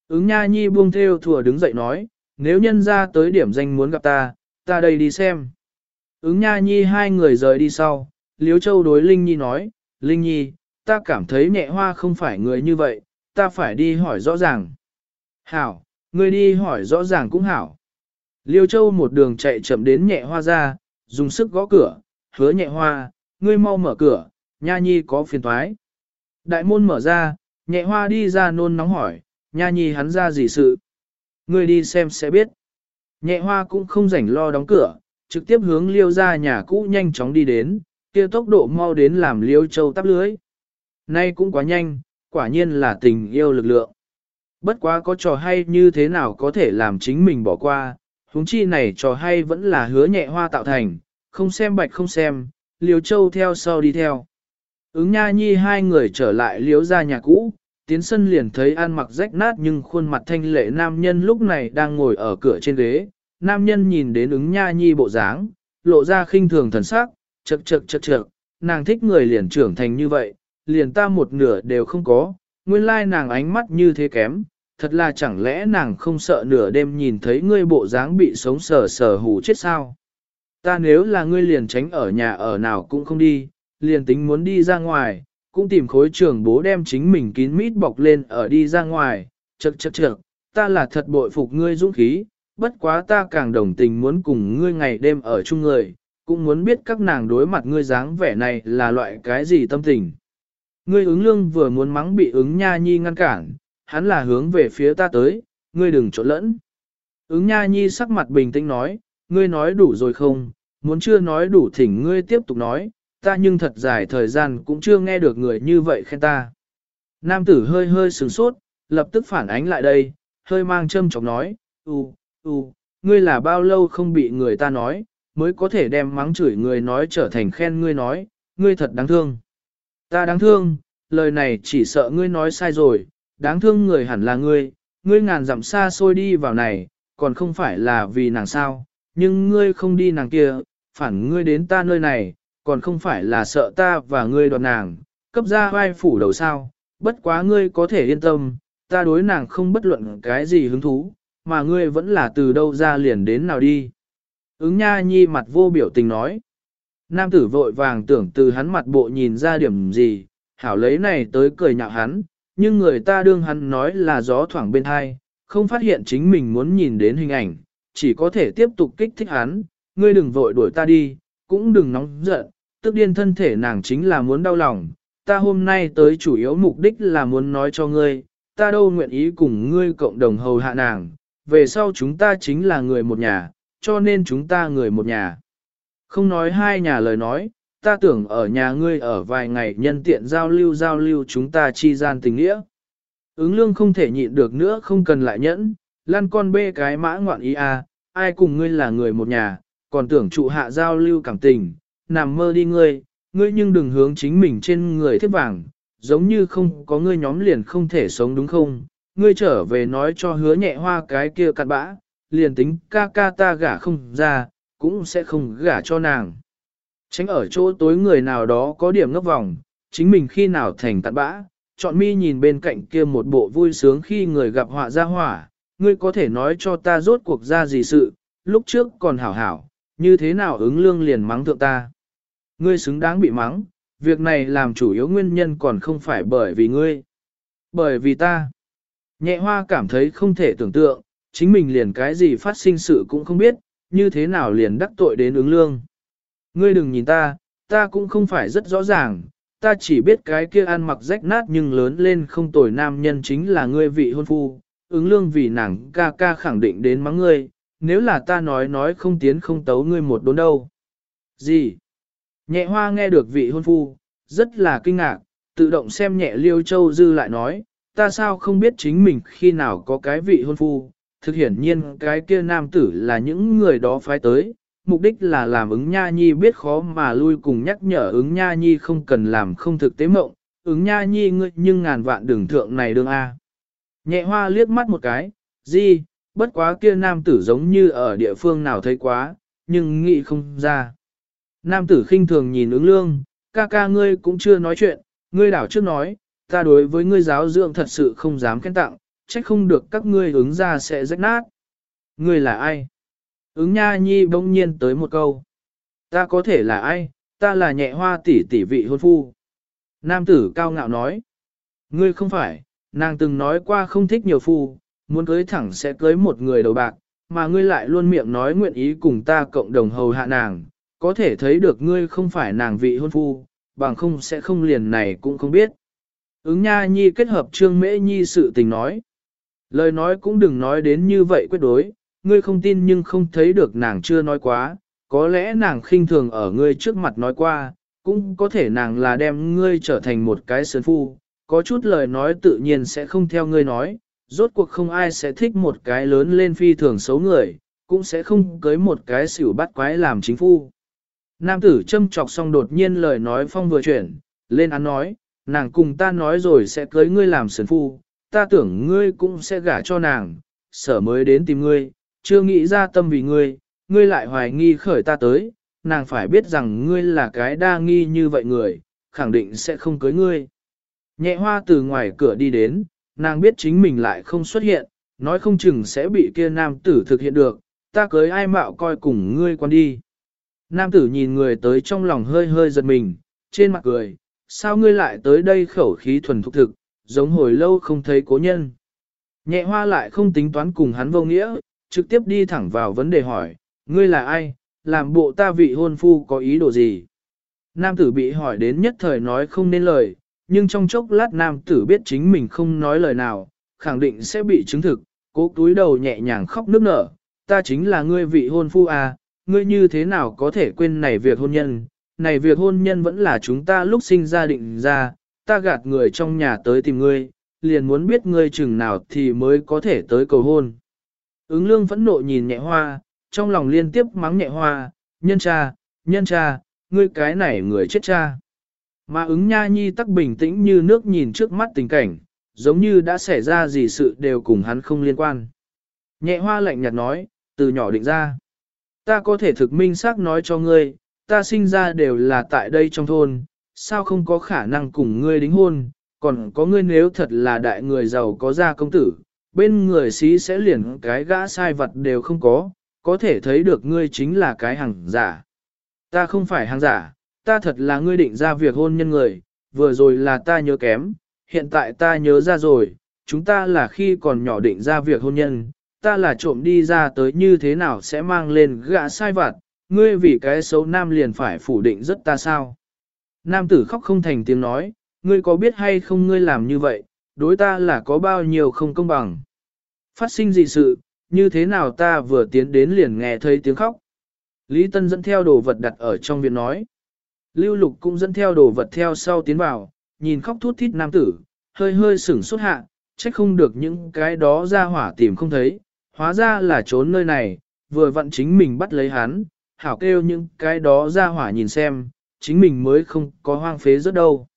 Ứng nha nhi buông theo thừa đứng dậy nói, nếu nhân ra tới điểm danh muốn gặp ta, ta đây đi xem. Ứng nha nhi hai người rời đi sau, Liêu Châu đối Linh Nhi nói, Linh Nhi, ta cảm thấy nhẹ hoa không phải người như vậy, ta phải đi hỏi rõ ràng. Hảo, người đi hỏi rõ ràng cũng hảo. Liêu Châu một đường chạy chậm đến nhẹ hoa ra, dùng sức gõ cửa, hứa nhẹ hoa, ngươi mau mở cửa, nha nhi có phiền toái. Đại môn mở ra, nhẹ hoa đi ra nôn nóng hỏi, nha nhi hắn ra gì sự. Ngươi đi xem sẽ biết. Nhẹ hoa cũng không rảnh lo đóng cửa, trực tiếp hướng liêu ra nhà cũ nhanh chóng đi đến, kia tốc độ mau đến làm liêu châu tắp lưới. Nay cũng quá nhanh, quả nhiên là tình yêu lực lượng. Bất quá có trò hay như thế nào có thể làm chính mình bỏ qua, huống chi này trò hay vẫn là hứa nhẹ hoa tạo thành, không xem bạch không xem, liều châu theo sau đi theo. Ứng nha nhi hai người trở lại liếu ra nhà cũ, tiến sân liền thấy an mặc rách nát nhưng khuôn mặt thanh lệ nam nhân lúc này đang ngồi ở cửa trên ghế. Nam nhân nhìn đến ứng nha nhi bộ dáng, lộ ra khinh thường thần sắc, chật chật chật chật, nàng thích người liền trưởng thành như vậy, liền ta một nửa đều không có, nguyên lai nàng ánh mắt như thế kém, thật là chẳng lẽ nàng không sợ nửa đêm nhìn thấy ngươi bộ dáng bị sống sờ sờ hù chết sao. Ta nếu là ngươi liền tránh ở nhà ở nào cũng không đi, liền tính muốn đi ra ngoài, cũng tìm khối trường bố đem chính mình kín mít bọc lên ở đi ra ngoài, chật chật chật, ta là thật bội phục ngươi dũng khí, bất quá ta càng đồng tình muốn cùng ngươi ngày đêm ở chung người, cũng muốn biết các nàng đối mặt ngươi dáng vẻ này là loại cái gì tâm tình. Ngươi ứng lương vừa muốn mắng bị ứng nha nhi ngăn cản, hắn là hướng về phía ta tới, ngươi đừng trộn lẫn. Ứng nha nhi sắc mặt bình tĩnh nói, ngươi nói đủ rồi không, muốn chưa nói đủ thỉnh ngươi tiếp tục nói, ta nhưng thật dài thời gian cũng chưa nghe được người như vậy khen ta. Nam tử hơi hơi sửng sốt, lập tức phản ánh lại đây, hơi mang châm chọc nói, u, u, ngươi là bao lâu không bị người ta nói, mới có thể đem mắng chửi người nói trở thành khen ngươi nói, ngươi thật đáng thương. Ta đáng thương, lời này chỉ sợ ngươi nói sai rồi, đáng thương người hẳn là ngươi, ngươi ngàn dặm xa xôi đi vào này, còn không phải là vì nàng sao, nhưng ngươi không đi nàng kia, phản ngươi đến ta nơi này, còn không phải là sợ ta và ngươi đoạt nàng, cấp ra vai phủ đầu sao, bất quá ngươi có thể yên tâm, ta đối nàng không bất luận cái gì hứng thú, mà ngươi vẫn là từ đâu ra liền đến nào đi. Ứng nha nhi mặt vô biểu tình nói. Nam tử vội vàng tưởng từ hắn mặt bộ nhìn ra điểm gì, hảo lấy này tới cười nhạo hắn, nhưng người ta đương hắn nói là gió thoảng bên hai, không phát hiện chính mình muốn nhìn đến hình ảnh, chỉ có thể tiếp tục kích thích hắn, ngươi đừng vội đuổi ta đi, cũng đừng nóng giận, tức điên thân thể nàng chính là muốn đau lòng, ta hôm nay tới chủ yếu mục đích là muốn nói cho ngươi, ta đâu nguyện ý cùng ngươi cộng đồng hầu hạ nàng, về sau chúng ta chính là người một nhà, cho nên chúng ta người một nhà. Không nói hai nhà lời nói, ta tưởng ở nhà ngươi ở vài ngày nhân tiện giao lưu giao lưu chúng ta chi gian tình nghĩa. Ứng lương không thể nhịn được nữa không cần lại nhẫn, lăn con bê cái mã ngoạn ý à, ai cùng ngươi là người một nhà, còn tưởng trụ hạ giao lưu cảm tình, nằm mơ đi ngươi, ngươi nhưng đừng hướng chính mình trên người thiết vàng, giống như không có ngươi nhóm liền không thể sống đúng không, ngươi trở về nói cho hứa nhẹ hoa cái kia cặn bã, liền tính ca ca ta gả không ra, cũng sẽ không gả cho nàng. Tránh ở chỗ tối người nào đó có điểm ngấp vòng, chính mình khi nào thành cặn bã, chọn mi nhìn bên cạnh kia một bộ vui sướng khi người gặp họa ra hỏa, ngươi có thể nói cho ta rốt cuộc ra gì sự, lúc trước còn hảo hảo, như thế nào ứng lương liền mắng thượng ta. Ngươi xứng đáng bị mắng, việc này làm chủ yếu nguyên nhân còn không phải bởi vì ngươi. Bởi vì ta. Nhẹ hoa cảm thấy không thể tưởng tượng, chính mình liền cái gì phát sinh sự cũng không biết, như thế nào liền đắc tội đến ứng lương. Ngươi đừng nhìn ta, ta cũng không phải rất rõ ràng, ta chỉ biết cái kia ăn mặc rách nát nhưng lớn lên không tồi nam nhân chính là ngươi vị hôn phu, ứng lương vì nàng ca ca khẳng định đến mắng ngươi, nếu là ta nói nói không tiến không tấu ngươi một đốn đâu. Gì? Nhẹ hoa nghe được vị hôn phu, rất là kinh ngạc, tự động xem nhẹ liêu châu dư lại nói, ta sao không biết chính mình khi nào có cái vị hôn phu, thực hiển nhiên cái kia nam tử là những người đó phái tới, mục đích là làm ứng nha nhi biết khó mà lui cùng nhắc nhở ứng nha nhi không cần làm không thực tế mộng, ứng nha nhi ngươi nhưng ngàn vạn đường thượng này đương A. Nhẹ hoa liếc mắt một cái, gì, bất quá kia nam tử giống như ở địa phương nào thấy quá, nhưng nghĩ không ra. Nam tử khinh thường nhìn ứng lương, ca ca ngươi cũng chưa nói chuyện, ngươi đảo trước nói, ta đối với ngươi giáo dưỡng thật sự không dám khen tặng, trách không được các ngươi ứng ra sẽ rách nát. Ngươi là ai? Ứng nha nhi bỗng nhiên tới một câu. Ta có thể là ai? Ta là nhẹ hoa tỷ tỷ vị hôn phu. Nam tử cao ngạo nói. Ngươi không phải, nàng từng nói qua không thích nhiều phu, muốn cưới thẳng sẽ cưới một người đầu bạc, mà ngươi lại luôn miệng nói nguyện ý cùng ta cộng đồng hầu hạ nàng, có thể thấy được ngươi không phải nàng vị hôn phu, bằng không sẽ không liền này cũng không biết. Ứng nha nhi kết hợp trương mễ nhi sự tình nói. Lời nói cũng đừng nói đến như vậy quyết đối, ngươi không tin nhưng không thấy được nàng chưa nói quá, có lẽ nàng khinh thường ở ngươi trước mặt nói qua, cũng có thể nàng là đem ngươi trở thành một cái sơn phu, có chút lời nói tự nhiên sẽ không theo ngươi nói, rốt cuộc không ai sẽ thích một cái lớn lên phi thường xấu người, cũng sẽ không cưới một cái xỉu bắt quái làm chính phu. Nam tử châm chọc xong đột nhiên lời nói phong vừa chuyển, lên án nói, nàng cùng ta nói rồi sẽ cưới ngươi làm sơn phu, ta tưởng ngươi cũng sẽ gả cho nàng, sở mới đến tìm ngươi, chưa nghĩ ra tâm vì ngươi, ngươi lại hoài nghi khởi ta tới, nàng phải biết rằng ngươi là cái đa nghi như vậy người, khẳng định sẽ không cưới ngươi. Nhẹ hoa từ ngoài cửa đi đến, nàng biết chính mình lại không xuất hiện, nói không chừng sẽ bị kia nam tử thực hiện được, ta cưới ai mạo coi cùng ngươi quan đi. Nam tử nhìn người tới trong lòng hơi hơi giật mình, trên mặt cười, sao ngươi lại tới đây khẩu khí thuần thục thực, giống hồi lâu không thấy cố nhân. Nhẹ hoa lại không tính toán cùng hắn vô nghĩa, trực tiếp đi thẳng vào vấn đề hỏi, ngươi là ai, làm bộ ta vị hôn phu có ý đồ gì? Nam tử bị hỏi đến nhất thời nói không nên lời, nhưng trong chốc lát nam tử biết chính mình không nói lời nào, khẳng định sẽ bị chứng thực, cố túi đầu nhẹ nhàng khóc nức nở, ta chính là ngươi vị hôn phu à, ngươi như thế nào có thể quên này việc hôn nhân, này việc hôn nhân vẫn là chúng ta lúc sinh ra định ra, ta gạt người trong nhà tới tìm ngươi, liền muốn biết ngươi chừng nào thì mới có thể tới cầu hôn. Ứng lương phẫn nộ nhìn nhẹ hoa, trong lòng liên tiếp mắng nhẹ hoa, nhân cha, nhân cha, ngươi cái này người chết cha. Mà ứng nha nhi tắc bình tĩnh như nước nhìn trước mắt tình cảnh, giống như đã xảy ra gì sự đều cùng hắn không liên quan. Nhẹ hoa lạnh nhạt nói, từ nhỏ định ra. Ta có thể thực minh xác nói cho ngươi, ta sinh ra đều là tại đây trong thôn, sao không có khả năng cùng ngươi đính hôn, còn có ngươi nếu thật là đại người giàu có gia công tử, bên người sĩ sẽ liền cái gã sai vật đều không có, có thể thấy được ngươi chính là cái hàng giả. Ta không phải hàng giả, ta thật là ngươi định ra việc hôn nhân người, vừa rồi là ta nhớ kém, hiện tại ta nhớ ra rồi, chúng ta là khi còn nhỏ định ra việc hôn nhân, ta là trộm đi ra tới như thế nào sẽ mang lên gã sai vặt, ngươi vì cái xấu nam liền phải phủ định rất ta sao. Nam tử khóc không thành tiếng nói, ngươi có biết hay không ngươi làm như vậy, đối ta là có bao nhiêu không công bằng. Phát sinh gì sự, như thế nào ta vừa tiến đến liền nghe thấy tiếng khóc. Lý Tân dẫn theo đồ vật đặt ở trong viện nói. Lưu Lục cũng dẫn theo đồ vật theo sau tiến vào, nhìn khóc thút thít nam tử, hơi hơi sửng sốt hạ, trách không được những cái đó ra hỏa tìm không thấy, hóa ra là trốn nơi này, vừa vặn chính mình bắt lấy hắn, hảo kêu những cái đó ra hỏa nhìn xem, chính mình mới không có hoang phế rất đâu.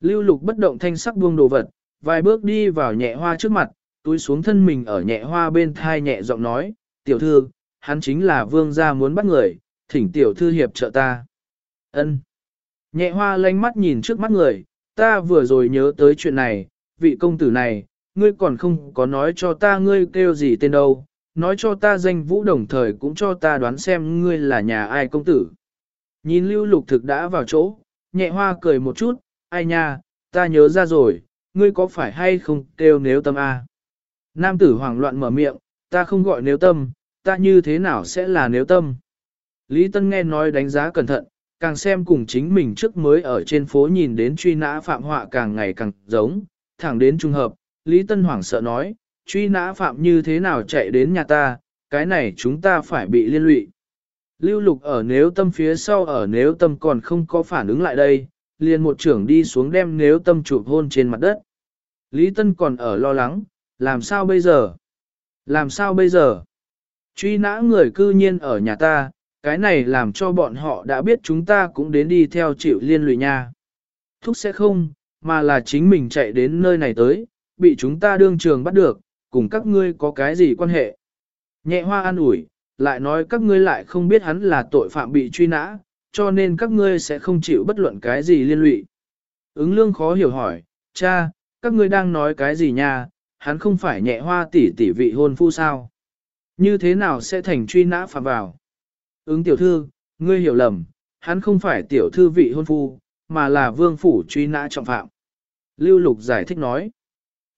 Lưu Lục bất động thanh sắc buông đồ vật, vài bước đi vào nhẹ hoa trước mặt, túi xuống thân mình ở nhẹ hoa bên thai nhẹ giọng nói, tiểu thư, hắn chính là vương gia muốn bắt người, thỉnh tiểu thư hiệp trợ ta. Ân. Nhẹ hoa lanh mắt nhìn trước mắt người, ta vừa rồi nhớ tới chuyện này, vị công tử này, ngươi còn không có nói cho ta ngươi kêu gì tên đâu, nói cho ta danh vũ đồng thời cũng cho ta đoán xem ngươi là nhà ai công tử. Nhìn lưu lục thực đã vào chỗ, nhẹ hoa cười một chút, ai nha, ta nhớ ra rồi, ngươi có phải hay không kêu nếu tâm a? Nam tử hoảng loạn mở miệng, ta không gọi nếu tâm, ta như thế nào sẽ là nếu tâm? Lý Tân nghe nói đánh giá cẩn thận, càng xem cùng chính mình trước mới ở trên phố nhìn đến truy nã phạm họa càng ngày càng giống, thẳng đến trung hợp, Lý Tân hoảng sợ nói, truy nã phạm như thế nào chạy đến nhà ta, cái này chúng ta phải bị liên lụy. Lưu lục ở nếu tâm phía sau ở nếu tâm còn không có phản ứng lại đây, liền một trưởng đi xuống đem nếu tâm chụp hôn trên mặt đất. Lý Tân còn ở lo lắng, làm sao bây giờ? Làm sao bây giờ? Truy nã người cư nhiên ở nhà ta, cái này làm cho bọn họ đã biết chúng ta cũng đến đi theo chịu liên lụy nha. Thúc sẽ không, mà là chính mình chạy đến nơi này tới, bị chúng ta đương trường bắt được, cùng các ngươi có cái gì quan hệ. Nhẹ hoa an ủi, lại nói các ngươi lại không biết hắn là tội phạm bị truy nã, cho nên các ngươi sẽ không chịu bất luận cái gì liên lụy. Ứng lương khó hiểu hỏi, cha, các ngươi đang nói cái gì nha, hắn không phải nhẹ hoa tỷ tỷ vị hôn phu sao? Như thế nào sẽ thành truy nã phạm vào? Ứng tiểu thư, ngươi hiểu lầm, hắn không phải tiểu thư vị hôn phu, mà là vương phủ truy nã trọng phạm. Lưu Lục giải thích nói.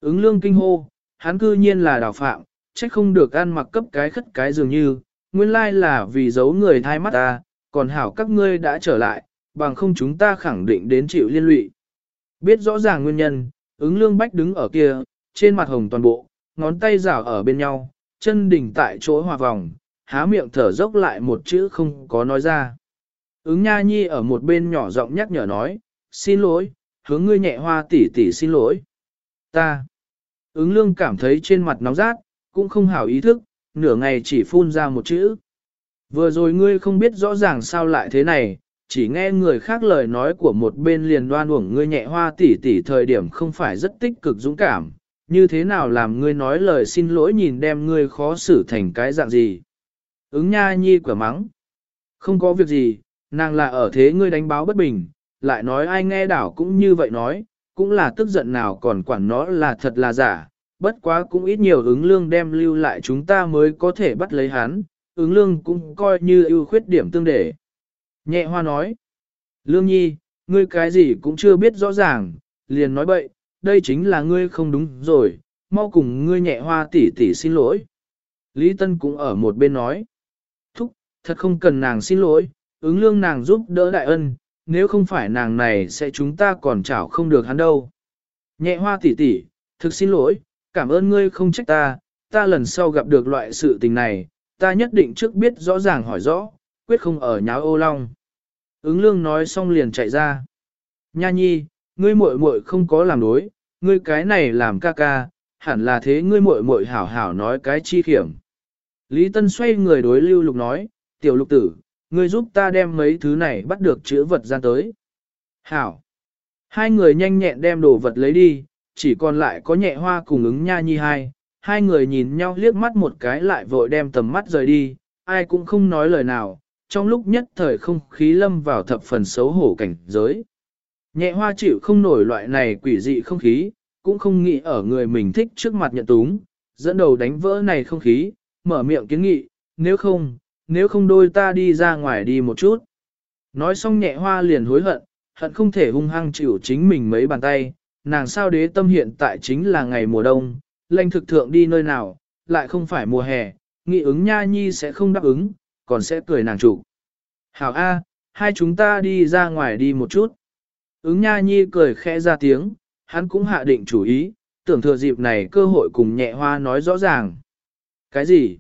Ứng lương kinh hô, hắn cư nhiên là đào phạm, trách không được ăn mặc cấp cái khất cái dường như, nguyên lai là vì giấu người thai mắt ta, còn hảo các ngươi đã trở lại, bằng không chúng ta khẳng định đến chịu liên lụy. Biết rõ ràng nguyên nhân, ứng lương bách đứng ở kia, trên mặt hồng toàn bộ, ngón tay rảo ở bên nhau, chân đỉnh tại chỗ hòa vòng, há miệng thở dốc lại một chữ không có nói ra. Ứng nha nhi ở một bên nhỏ giọng nhắc nhở nói, xin lỗi, hướng ngươi nhẹ hoa tỷ tỷ xin lỗi. Ta. Ứng lương cảm thấy trên mặt nóng rát, cũng không hảo ý thức, nửa ngày chỉ phun ra một chữ. Vừa rồi ngươi không biết rõ ràng sao lại thế này, chỉ nghe người khác lời nói của một bên liền đoan uổng ngươi nhẹ hoa tỉ tỉ thời điểm không phải rất tích cực dũng cảm, như thế nào làm ngươi nói lời xin lỗi nhìn đem ngươi khó xử thành cái dạng gì. Ứng nha nhi quả mắng. Không có việc gì, nàng là ở thế ngươi đánh báo bất bình, lại nói ai nghe đảo cũng như vậy nói, cũng là tức giận nào còn quản nó là thật là giả, bất quá cũng ít nhiều ứng lương đem lưu lại chúng ta mới có thể bắt lấy hắn, ứng lương cũng coi như ưu khuyết điểm tương để. Nhẹ hoa nói, lương nhi, ngươi cái gì cũng chưa biết rõ ràng, liền nói bậy, đây chính là ngươi không đúng rồi, mau cùng ngươi nhẹ hoa tỷ tỷ xin lỗi. Lý Tân cũng ở một bên nói, thúc, thật không cần nàng xin lỗi, ứng lương nàng giúp đỡ đại ân, nếu không phải nàng này sẽ chúng ta còn chảo không được hắn đâu. Nhẹ hoa tỷ tỷ, thực xin lỗi, cảm ơn ngươi không trách ta, ta lần sau gặp được loại sự tình này, ta nhất định trước biết rõ ràng hỏi rõ, quyết không ở nháo ô long. Ứng lương nói xong liền chạy ra. Nha nhi, ngươi muội muội không có làm đối, ngươi cái này làm ca ca, hẳn là thế ngươi muội muội hảo hảo nói cái chi khiểm. Lý Tân xoay người đối lưu lục nói, tiểu lục tử, ngươi giúp ta đem mấy thứ này bắt được chữ vật ra tới. Hảo. Hai người nhanh nhẹn đem đồ vật lấy đi, chỉ còn lại có nhẹ hoa cùng ứng nha nhi hai. Hai người nhìn nhau liếc mắt một cái lại vội đem tầm mắt rời đi, ai cũng không nói lời nào, trong lúc nhất thời không khí lâm vào thập phần xấu hổ cảnh giới. Nhẹ hoa chịu không nổi loại này quỷ dị không khí, cũng không nghĩ ở người mình thích trước mặt nhận túng, dẫn đầu đánh vỡ này không khí, mở miệng kiến nghị, nếu không, nếu không đôi ta đi ra ngoài đi một chút. Nói xong nhẹ hoa liền hối hận, hận không thể hung hăng chịu chính mình mấy bàn tay, nàng sao đế tâm hiện tại chính là ngày mùa đông, lệnh thực thượng đi nơi nào, lại không phải mùa hè, nghị ứng nha nhi sẽ không đáp ứng, còn sẽ cười nàng chủ. Hảo A, hai chúng ta đi ra ngoài đi một chút. Ứng nha nhi cười khẽ ra tiếng, hắn cũng hạ định chủ ý, tưởng thừa dịp này cơ hội cùng nhẹ hoa nói rõ ràng. Cái gì?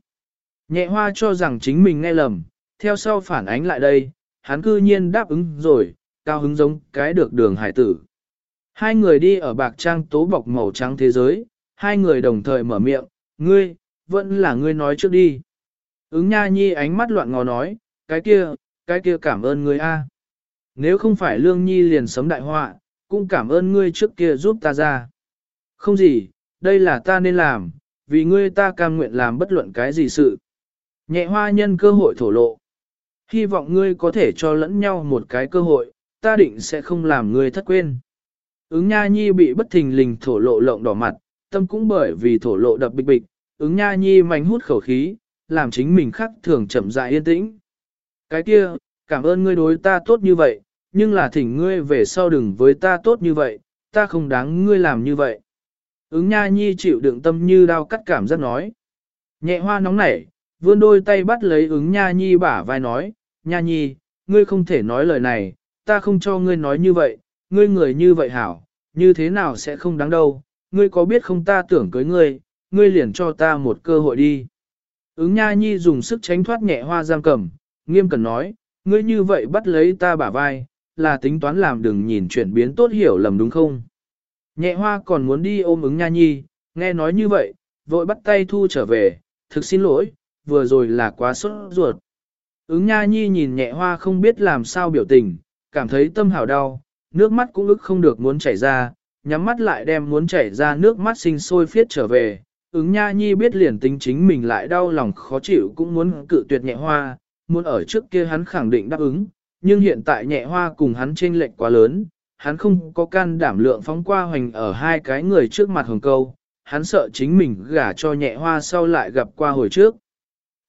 Nhẹ hoa cho rằng chính mình nghe lầm, theo sau phản ánh lại đây, hắn cư nhiên đáp ứng rồi, cao hứng giống cái được đường hải tử. Hai người đi ở bạc trang tố bọc màu trắng thế giới, hai người đồng thời mở miệng, ngươi, vẫn là ngươi nói trước đi. Ứng nha nhi ánh mắt loạn ngò nói, cái kia, cái kia cảm ơn ngươi a. Nếu không phải lương nhi liền sấm đại họa, cũng cảm ơn ngươi trước kia giúp ta ra. Không gì, đây là ta nên làm, vì ngươi ta cam nguyện làm bất luận cái gì sự. Nhẹ hoa nhân cơ hội thổ lộ. Hy vọng ngươi có thể cho lẫn nhau một cái cơ hội, ta định sẽ không làm ngươi thất quên. Ứng nha nhi bị bất thình lình thổ lộ lộng đỏ mặt, tâm cũng bởi vì thổ lộ đập bịch bịch, ứng nha nhi mạnh hút khẩu khí, làm chính mình khắc thường chậm rãi yên tĩnh. Cái kia, cảm ơn ngươi đối ta tốt như vậy, nhưng là thỉnh ngươi về sau đừng với ta tốt như vậy, ta không đáng ngươi làm như vậy. Ứng nha nhi chịu đựng tâm như đau cắt cảm giác nói. Nhẹ hoa nóng nảy, vươn đôi tay bắt lấy ứng nha nhi bả vai nói, nha nhi, ngươi không thể nói lời này, ta không cho ngươi nói như vậy, ngươi người như vậy hảo, như thế nào sẽ không đáng đâu, ngươi có biết không ta tưởng cưới ngươi, ngươi liền cho ta một cơ hội đi. Ứng nha nhi dùng sức tránh thoát nhẹ hoa giam cầm, nghiêm cẩn nói, ngươi như vậy bắt lấy ta bả vai, là tính toán làm đừng nhìn chuyển biến tốt hiểu lầm đúng không? Nhẹ hoa còn muốn đi ôm ứng nha nhi, nghe nói như vậy, vội bắt tay thu trở về, thực xin lỗi, vừa rồi là quá sốt ruột. Ứng nha nhi nhìn nhẹ hoa không biết làm sao biểu tình, cảm thấy tâm hào đau, nước mắt cũng ức không được muốn chảy ra, nhắm mắt lại đem muốn chảy ra nước mắt sinh sôi phiết trở về. Ứng nha nhi biết liền tính chính mình lại đau lòng khó chịu cũng muốn cự tuyệt nhẹ hoa, muốn ở trước kia hắn khẳng định đáp ứng, nhưng hiện tại nhẹ hoa cùng hắn chênh lệch quá lớn, hắn không có can đảm lượng phóng qua hoành ở hai cái người trước mặt hồng câu, hắn sợ chính mình gả cho nhẹ hoa sau lại gặp qua hồi trước.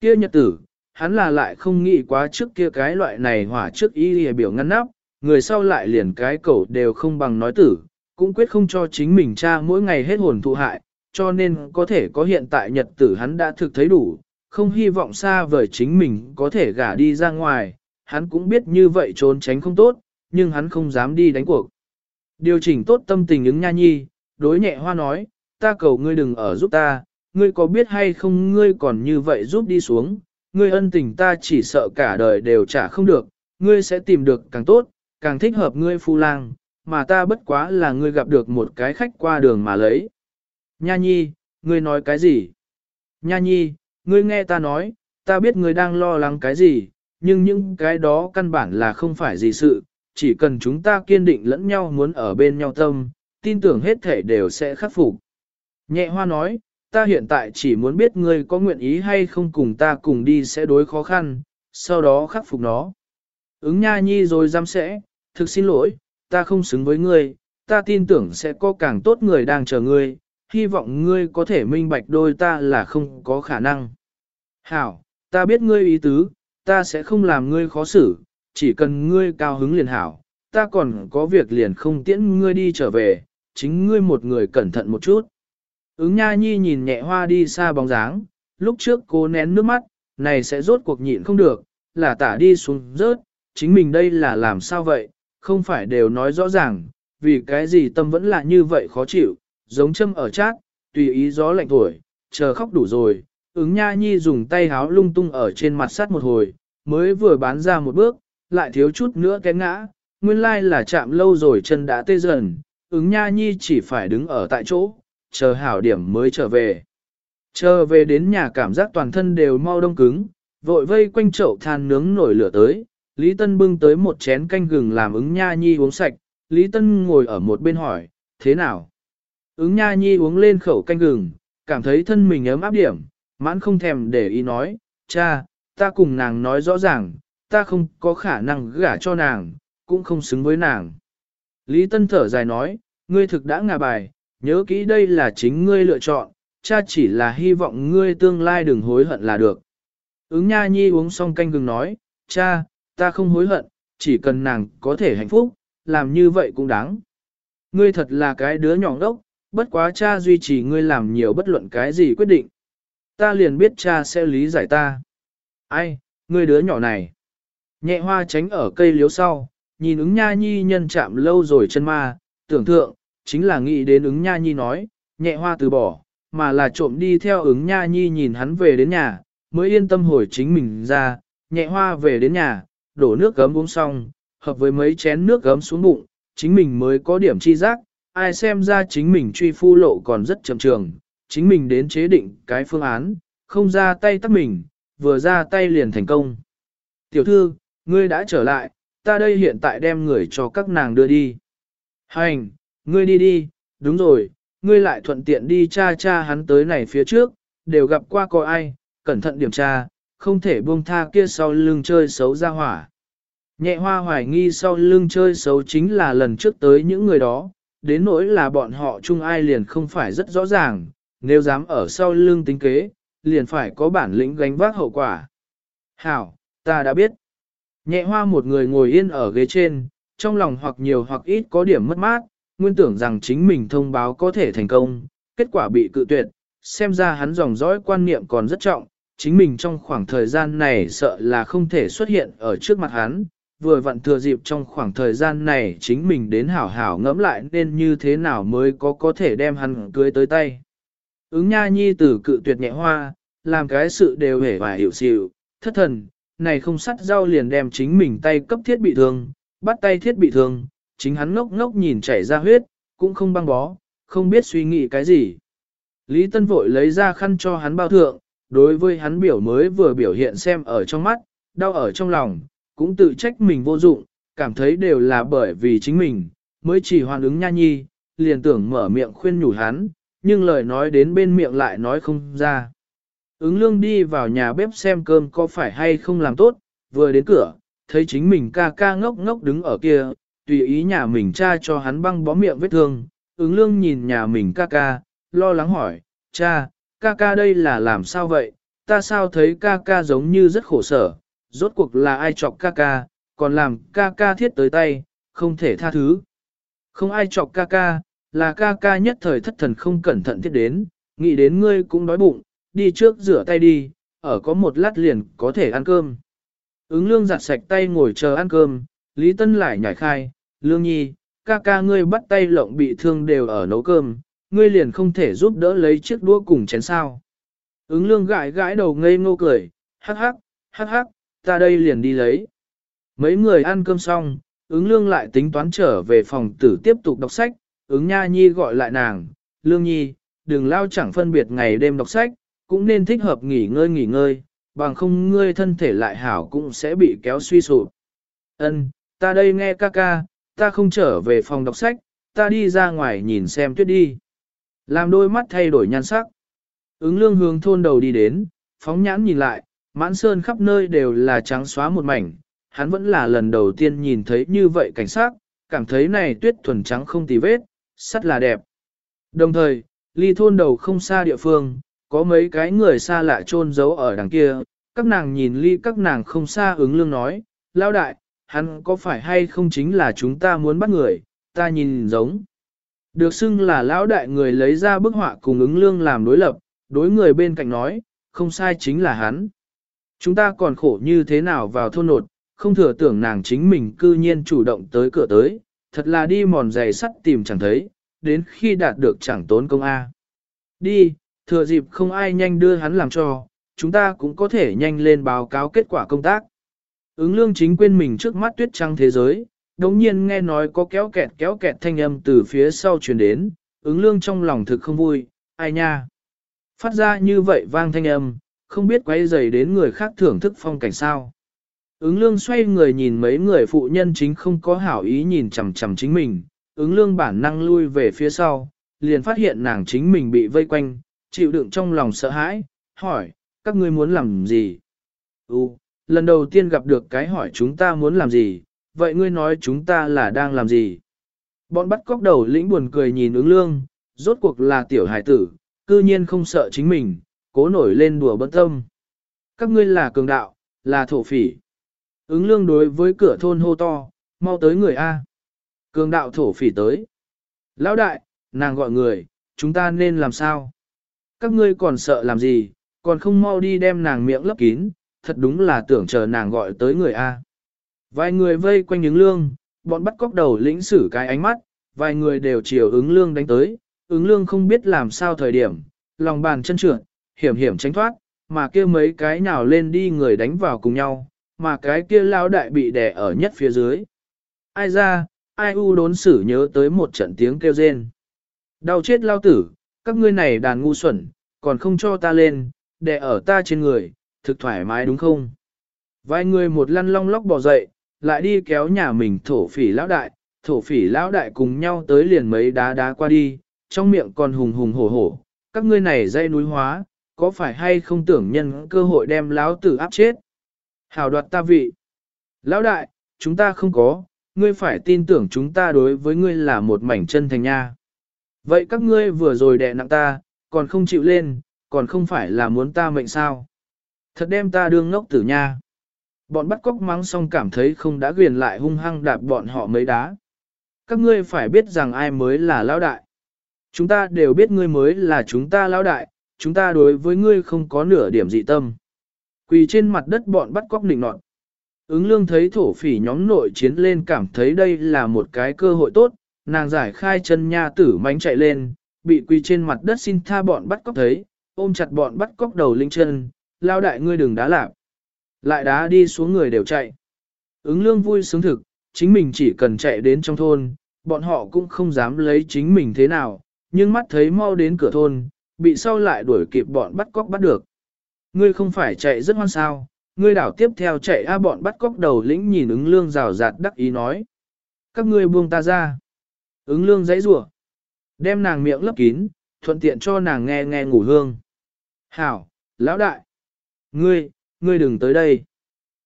Kia nhật tử, hắn là lại không nghĩ quá trước kia cái loại này hỏa trước y lìa biểu ngăn nắp, người sau lại liền cái cẩu đều không bằng nói tử, cũng quyết không cho chính mình cha mỗi ngày hết hồn thụ hại, cho nên có thể có hiện tại nhật tử hắn đã thực thấy đủ, không hy vọng xa vời chính mình có thể gả đi ra ngoài, hắn cũng biết như vậy trốn tránh không tốt, nhưng hắn không dám đi đánh cuộc. Điều chỉnh tốt tâm tình ứng nha nhi, đối nhẹ hoa nói, ta cầu ngươi đừng ở giúp ta, ngươi có biết hay không ngươi còn như vậy giúp đi xuống, ngươi ân tình ta chỉ sợ cả đời đều trả không được, ngươi sẽ tìm được càng tốt, càng thích hợp ngươi phu lang, mà ta bất quá là ngươi gặp được một cái khách qua đường mà lấy. Nha nhi, ngươi nói cái gì? Nha nhi, ngươi nghe ta nói, ta biết ngươi đang lo lắng cái gì, nhưng những cái đó căn bản là không phải gì sự, chỉ cần chúng ta kiên định lẫn nhau muốn ở bên nhau tâm, tin tưởng hết thể đều sẽ khắc phục. Nhẹ hoa nói, ta hiện tại chỉ muốn biết ngươi có nguyện ý hay không cùng ta cùng đi sẽ đối khó khăn, sau đó khắc phục nó. Ứng nha nhi rồi dám sẽ, thực xin lỗi, ta không xứng với ngươi, ta tin tưởng sẽ có càng tốt người đang chờ ngươi, hy vọng ngươi có thể minh bạch đôi ta là không có khả năng. Hảo, ta biết ngươi ý tứ, ta sẽ không làm ngươi khó xử, chỉ cần ngươi cao hứng liền hảo, ta còn có việc liền không tiễn ngươi đi trở về, chính ngươi một người cẩn thận một chút. Ứng nha nhi nhìn nhẹ hoa đi xa bóng dáng, lúc trước cô nén nước mắt, này sẽ rốt cuộc nhịn không được, là tả đi xuống rớt, chính mình đây là làm sao vậy, không phải đều nói rõ ràng, vì cái gì tâm vẫn là như vậy khó chịu, giống châm ở chát, tùy ý gió lạnh thổi, chờ khóc đủ rồi, ứng nha nhi dùng tay háo lung tung ở trên mặt sắt một hồi, mới vừa bán ra một bước, lại thiếu chút nữa té ngã, nguyên lai là chạm lâu rồi chân đã tê dần, ứng nha nhi chỉ phải đứng ở tại chỗ, chờ hảo điểm mới trở về. Chờ về đến nhà cảm giác toàn thân đều mau đông cứng, vội vây quanh chậu than nướng nổi lửa tới, Lý Tân bưng tới một chén canh gừng làm ứng nha nhi uống sạch, Lý Tân ngồi ở một bên hỏi, thế nào? Ứng nha nhi uống lên khẩu canh gừng, cảm thấy thân mình ấm áp điểm, mãn không thèm để ý nói, cha, ta cùng nàng nói rõ ràng, ta không có khả năng gả cho nàng, cũng không xứng với nàng. Lý Tân thở dài nói, ngươi thực đã ngà bài, nhớ kỹ đây là chính ngươi lựa chọn, cha chỉ là hy vọng ngươi tương lai đừng hối hận là được. Ứng nha nhi uống xong canh gừng nói, cha, ta không hối hận, chỉ cần nàng có thể hạnh phúc, làm như vậy cũng đáng. Ngươi thật là cái đứa nhỏ đốc, bất quá cha duy trì ngươi làm nhiều bất luận cái gì quyết định. Ta liền biết cha sẽ lý giải ta. Ai, ngươi đứa nhỏ này. Nhẹ hoa tránh ở cây liếu sau, nhìn ứng nha nhi nhân chạm lâu rồi chân ma, tưởng tượng, chính là nghĩ đến ứng nha nhi nói, nhẹ hoa từ bỏ, mà là trộm đi theo ứng nha nhi nhìn hắn về đến nhà, mới yên tâm hồi chính mình ra, nhẹ hoa về đến nhà, đổ nước gấm uống xong, hợp với mấy chén nước gấm xuống bụng, chính mình mới có điểm chi giác, ai xem ra chính mình truy phu lộ còn rất chậm trường, chính mình đến chế định cái phương án, không ra tay tắt mình, vừa ra tay liền thành công. Tiểu thư, ngươi đã trở lại, ta đây hiện tại đem người cho các nàng đưa đi. Hành, ngươi đi đi, đúng rồi, ngươi lại thuận tiện đi cha cha hắn tới này phía trước, đều gặp qua có ai, cẩn thận điểm tra, không thể buông tha kia sau lưng chơi xấu ra hỏa. Nhẹ hoa hoài nghi sau lưng chơi xấu chính là lần trước tới những người đó, đến nỗi là bọn họ chung ai liền không phải rất rõ ràng, nếu dám ở sau lưng tính kế, liền phải có bản lĩnh gánh vác hậu quả. Hảo, ta đã biết. Nhẹ hoa một người ngồi yên ở ghế trên, trong lòng hoặc nhiều hoặc ít có điểm mất mát, nguyên tưởng rằng chính mình thông báo có thể thành công, kết quả bị cự tuyệt, xem ra hắn dòng dõi quan niệm còn rất trọng, chính mình trong khoảng thời gian này sợ là không thể xuất hiện ở trước mặt hắn, vừa vặn thừa dịp trong khoảng thời gian này chính mình đến hảo hảo ngẫm lại nên như thế nào mới có có thể đem hắn cưới tới tay. Ứng nha nhi tử cự tuyệt nhẹ hoa, làm cái sự đều hể và hiểu xịu, thất thần, này không sắt rau liền đem chính mình tay cấp thiết bị thương, bắt tay thiết bị thương, chính hắn ngốc ngốc nhìn chảy ra huyết, cũng không băng bó, không biết suy nghĩ cái gì. Lý Tân vội lấy ra khăn cho hắn bao thượng, đối với hắn biểu mới vừa biểu hiện xem ở trong mắt, đau ở trong lòng, cũng tự trách mình vô dụng, cảm thấy đều là bởi vì chính mình, mới chỉ hoàn ứng nha nhi, liền tưởng mở miệng khuyên nhủ hắn, nhưng lời nói đến bên miệng lại nói không ra. Ứng lương đi vào nhà bếp xem cơm có phải hay không làm tốt, vừa đến cửa, thấy chính mình ca ca ngốc ngốc đứng ở kia, tùy ý nhà mình cha cho hắn băng bó miệng vết thương, ứng lương nhìn nhà mình ca ca, lo lắng hỏi, cha, ca ca đây là làm sao vậy, ta sao thấy ca ca giống như rất khổ sở, rốt cuộc là ai chọc ca ca, còn làm ca ca thiết tới tay, không thể tha thứ. Không ai chọc ca ca, là ca ca nhất thời thất thần không cẩn thận thiết đến, nghĩ đến ngươi cũng đói bụng, đi trước rửa tay đi, ở có một lát liền có thể ăn cơm. Ứng lương giặt sạch tay ngồi chờ ăn cơm, Lý Tân lại nhảy khai, lương nhi, ca ca ngươi bắt tay lộng bị thương đều ở nấu cơm, ngươi liền không thể giúp đỡ lấy chiếc đũa cùng chén sao. Ứng lương gãi gãi đầu ngây ngô cười, hắc hắc, hắc hắc, ta đây liền đi lấy. Mấy người ăn cơm xong, ứng lương lại tính toán trở về phòng tử tiếp tục đọc sách, ứng nha nhi gọi lại nàng, lương nhi, đừng lao chẳng phân biệt ngày đêm đọc sách, cũng nên thích hợp nghỉ ngơi nghỉ ngơi, bằng không ngươi thân thể lại hảo cũng sẽ bị kéo suy sụp. Ân, ta đây nghe ca ca, ta không trở về phòng đọc sách, ta đi ra ngoài nhìn xem tuyết đi. Làm đôi mắt thay đổi nhan sắc. Ứng lương hướng thôn đầu đi đến, phóng nhãn nhìn lại, mãn sơn khắp nơi đều là trắng xóa một mảnh, hắn vẫn là lần đầu tiên nhìn thấy như vậy cảnh sát, cảm thấy này tuyết thuần trắng không tì vết, sắt là đẹp. Đồng thời, ly thôn đầu không xa địa phương, có mấy cái người xa lạ chôn giấu ở đằng kia, các nàng nhìn ly các nàng không xa ứng lương nói, lao đại, hắn có phải hay không chính là chúng ta muốn bắt người, ta nhìn giống. Được xưng là lão đại người lấy ra bức họa cùng ứng lương làm đối lập, đối người bên cạnh nói, không sai chính là hắn. Chúng ta còn khổ như thế nào vào thôn nột, không thừa tưởng nàng chính mình cư nhiên chủ động tới cửa tới, thật là đi mòn giày sắt tìm chẳng thấy, đến khi đạt được chẳng tốn công A. Đi, thừa dịp không ai nhanh đưa hắn làm cho, chúng ta cũng có thể nhanh lên báo cáo kết quả công tác. Ứng lương chính quên mình trước mắt tuyết trăng thế giới, đống nhiên nghe nói có kéo kẹt kéo kẹt thanh âm từ phía sau truyền đến, ứng lương trong lòng thực không vui, ai nha. Phát ra như vậy vang thanh âm, không biết quay dày đến người khác thưởng thức phong cảnh sao. Ứng lương xoay người nhìn mấy người phụ nhân chính không có hảo ý nhìn chằm chằm chính mình, ứng lương bản năng lui về phía sau, liền phát hiện nàng chính mình bị vây quanh, chịu đựng trong lòng sợ hãi, hỏi, các ngươi muốn làm gì? Ừ, lần đầu tiên gặp được cái hỏi chúng ta muốn làm gì, vậy ngươi nói chúng ta là đang làm gì? Bọn bắt cóc đầu lĩnh buồn cười nhìn ứng lương, rốt cuộc là tiểu hải tử, cư nhiên không sợ chính mình, cố nổi lên đùa bất tâm. Các ngươi là cường đạo, là thổ phỉ. Ứng lương đối với cửa thôn hô to, mau tới người A. Cường đạo thổ phỉ tới. Lão đại, nàng gọi người, chúng ta nên làm sao? Các ngươi còn sợ làm gì, còn không mau đi đem nàng miệng lấp kín, thật đúng là tưởng chờ nàng gọi tới người A. Vài người vây quanh ứng lương, bọn bắt cóc đầu lĩnh xử cái ánh mắt, vài người đều chiều ứng lương đánh tới, ứng lương không biết làm sao thời điểm, lòng bàn chân trượt, hiểm hiểm tránh thoát, mà kia mấy cái nào lên đi người đánh vào cùng nhau, mà cái kia lao đại bị đè ở nhất phía dưới. Ai ra, ai u đốn xử nhớ tới một trận tiếng kêu rên. Đau chết lao tử, các ngươi này đàn ngu xuẩn, còn không cho ta lên, đè ở ta trên người, thực thoải mái đúng không? Vài người một lăn long lóc bỏ dậy, lại đi kéo nhà mình thổ phỉ lão đại, thổ phỉ lão đại cùng nhau tới liền mấy đá đá qua đi, trong miệng còn hùng hùng hổ hổ, các ngươi này dây núi hóa, có phải hay không tưởng nhân cơ hội đem lão tử áp chết? Hào đoạt ta vị. Lão đại, chúng ta không có, ngươi phải tin tưởng chúng ta đối với ngươi là một mảnh chân thành nha. Vậy các ngươi vừa rồi đè nặng ta, còn không chịu lên, còn không phải là muốn ta mệnh sao? Thật đem ta đương ngốc tử nha. Bọn bắt cóc mắng xong cảm thấy không đã quyền lại hung hăng đạp bọn họ mấy đá. Các ngươi phải biết rằng ai mới là lão đại. Chúng ta đều biết ngươi mới là chúng ta lão đại, chúng ta đối với ngươi không có nửa điểm dị tâm. Quỳ trên mặt đất bọn bắt cóc nịnh nọt. Ứng lương thấy thổ phỉ nhóm nội chiến lên cảm thấy đây là một cái cơ hội tốt, nàng giải khai chân nha tử mánh chạy lên, bị quỳ trên mặt đất xin tha bọn bắt cóc thấy, ôm chặt bọn bắt cóc đầu linh chân, lao đại ngươi đừng đá lạp. Lại đá đi xuống người đều chạy. Ứng lương vui sướng thực, chính mình chỉ cần chạy đến trong thôn, bọn họ cũng không dám lấy chính mình thế nào, nhưng mắt thấy mau đến cửa thôn, bị sau lại đuổi kịp bọn bắt cóc bắt được. Ngươi không phải chạy rất hoan sao, ngươi đảo tiếp theo chạy a bọn bắt cóc đầu lĩnh nhìn ứng lương rào rạt đắc ý nói. Các ngươi buông ta ra. Ứng lương giấy rủa đem nàng miệng lấp kín, thuận tiện cho nàng nghe nghe ngủ hương. Hảo, lão đại. Ngươi, ngươi đừng tới đây.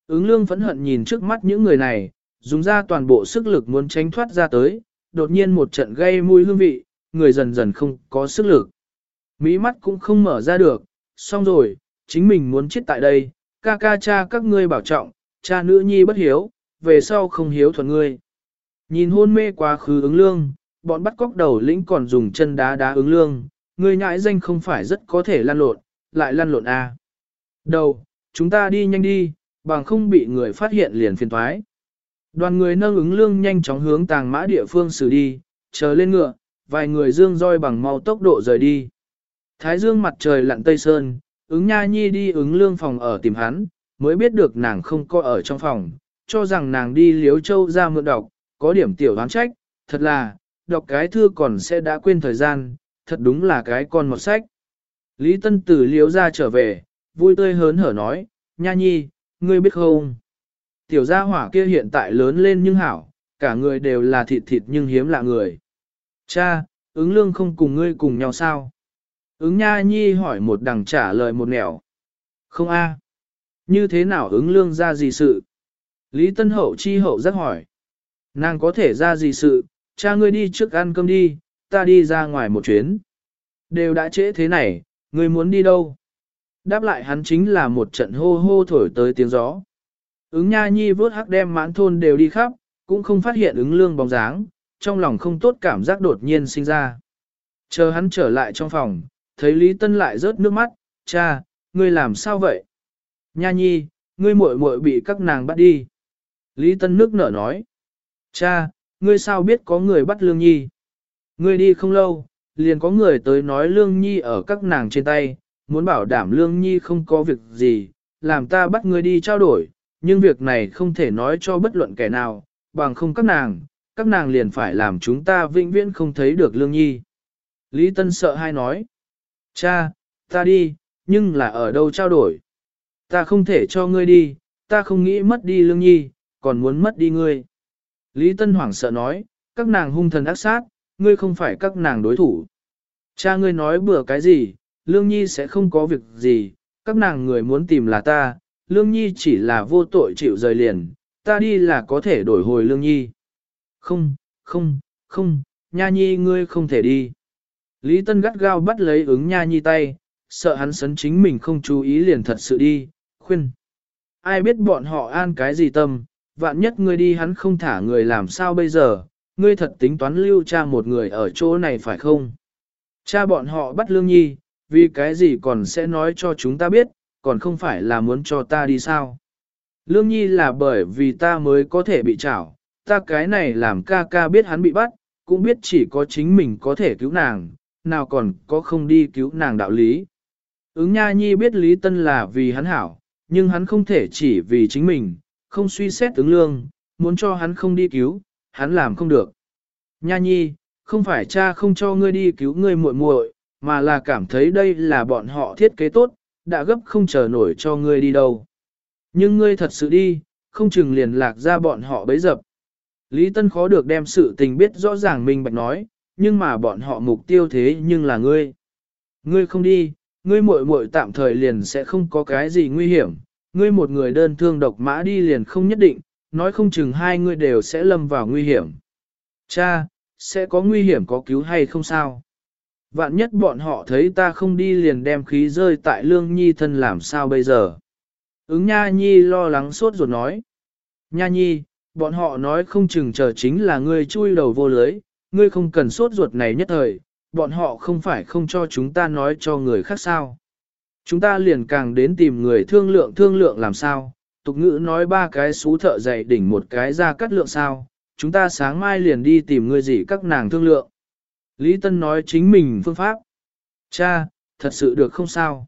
Ứng lương phẫn hận nhìn trước mắt những người này, dùng ra toàn bộ sức lực muốn tránh thoát ra tới, đột nhiên một trận gây mùi hương vị, người dần dần không có sức lực. Mỹ mắt cũng không mở ra được, xong rồi, chính mình muốn chết tại đây, ca ca cha các ngươi bảo trọng, cha nữ nhi bất hiếu, về sau không hiếu thuận ngươi. Nhìn hôn mê quá khứ ứng lương, bọn bắt cóc đầu lĩnh còn dùng chân đá đá ứng lương, ngươi nhãi danh không phải rất có thể lăn lộn, lại lăn lộn à. Đầu, chúng ta đi nhanh đi, bằng không bị người phát hiện liền phiền thoái. Đoàn người nâng ứng lương nhanh chóng hướng tàng mã địa phương xử đi, chờ lên ngựa, vài người dương roi bằng mau tốc độ rời đi. Thái dương mặt trời lặn tây sơn, ứng nha nhi đi ứng lương phòng ở tìm hắn, mới biết được nàng không có ở trong phòng, cho rằng nàng đi liếu châu ra mượn đọc, có điểm tiểu đoán trách, thật là, đọc cái thư còn sẽ đã quên thời gian, thật đúng là cái con một sách. Lý Tân Tử liếu ra trở về, vui tươi hớn hở nói, nha nhi, ngươi biết không? Tiểu gia hỏa kia hiện tại lớn lên nhưng hảo, cả người đều là thịt thịt nhưng hiếm lạ người. Cha, ứng lương không cùng ngươi cùng nhau sao? Ứng nha nhi hỏi một đằng trả lời một nẻo. Không a. Như thế nào ứng lương ra gì sự? Lý Tân Hậu chi hậu rất hỏi. Nàng có thể ra gì sự, cha ngươi đi trước ăn cơm đi, ta đi ra ngoài một chuyến. Đều đã trễ thế này, ngươi muốn đi đâu? Đáp lại hắn chính là một trận hô hô thổi tới tiếng gió. Ứng nha nhi vớt hắc đem mãn thôn đều đi khắp, cũng không phát hiện ứng lương bóng dáng, trong lòng không tốt cảm giác đột nhiên sinh ra. Chờ hắn trở lại trong phòng, thấy Lý Tân lại rớt nước mắt, cha, ngươi làm sao vậy? Nha nhi, ngươi muội muội bị các nàng bắt đi. Lý Tân nước nở nói, cha, ngươi sao biết có người bắt Lương Nhi? Ngươi đi không lâu, liền có người tới nói Lương Nhi ở các nàng trên tay, muốn bảo đảm Lương Nhi không có việc gì, làm ta bắt ngươi đi trao đổi, nhưng việc này không thể nói cho bất luận kẻ nào, bằng không các nàng, các nàng liền phải làm chúng ta vĩnh viễn không thấy được Lương Nhi. Lý Tân sợ hai nói, cha, ta đi, nhưng là ở đâu trao đổi? Ta không thể cho ngươi đi, ta không nghĩ mất đi Lương Nhi, còn muốn mất đi ngươi. Lý Tân hoảng sợ nói, các nàng hung thần ác sát, ngươi không phải các nàng đối thủ. Cha ngươi nói bừa cái gì, Lương Nhi sẽ không có việc gì, các nàng người muốn tìm là ta, Lương Nhi chỉ là vô tội chịu rời liền, ta đi là có thể đổi hồi Lương Nhi. Không, không, không, Nha Nhi ngươi không thể đi. Lý Tân gắt gao bắt lấy ứng Nha Nhi tay, sợ hắn sấn chính mình không chú ý liền thật sự đi, khuyên. Ai biết bọn họ an cái gì tâm, vạn nhất ngươi đi hắn không thả người làm sao bây giờ, ngươi thật tính toán lưu cha một người ở chỗ này phải không? Cha bọn họ bắt Lương Nhi, vì cái gì còn sẽ nói cho chúng ta biết, còn không phải là muốn cho ta đi sao? Lương Nhi là bởi vì ta mới có thể bị trảo, ta cái này làm ca ca biết hắn bị bắt, cũng biết chỉ có chính mình có thể cứu nàng, nào còn có không đi cứu nàng đạo lý. Ứng Nha Nhi biết Lý Tân là vì hắn hảo, nhưng hắn không thể chỉ vì chính mình, không suy xét ứng lương, muốn cho hắn không đi cứu, hắn làm không được. Nha nhi, không phải cha không cho ngươi đi cứu ngươi muội muội, mà là cảm thấy đây là bọn họ thiết kế tốt, đã gấp không chờ nổi cho ngươi đi đâu. Nhưng ngươi thật sự đi, không chừng liền lạc ra bọn họ bấy dập. Lý Tân khó được đem sự tình biết rõ ràng mình bạch nói, nhưng mà bọn họ mục tiêu thế nhưng là ngươi. Ngươi không đi, ngươi muội muội tạm thời liền sẽ không có cái gì nguy hiểm, ngươi một người đơn thương độc mã đi liền không nhất định, nói không chừng hai ngươi đều sẽ lâm vào nguy hiểm. Cha, sẽ có nguy hiểm có cứu hay không sao? Vạn nhất bọn họ thấy ta không đi liền đem khí rơi tại lương nhi thân làm sao bây giờ? Ứng nha nhi lo lắng sốt ruột nói. Nha nhi, bọn họ nói không chừng chờ chính là ngươi chui đầu vô lưới, ngươi không cần sốt ruột này nhất thời, bọn họ không phải không cho chúng ta nói cho người khác sao. Chúng ta liền càng đến tìm người thương lượng thương lượng làm sao, tục ngữ nói ba cái xú thợ dày đỉnh một cái ra cắt lượng sao, chúng ta sáng mai liền đi tìm người gì các nàng thương lượng. Lý Tân nói chính mình phương pháp. Cha, thật sự được không sao?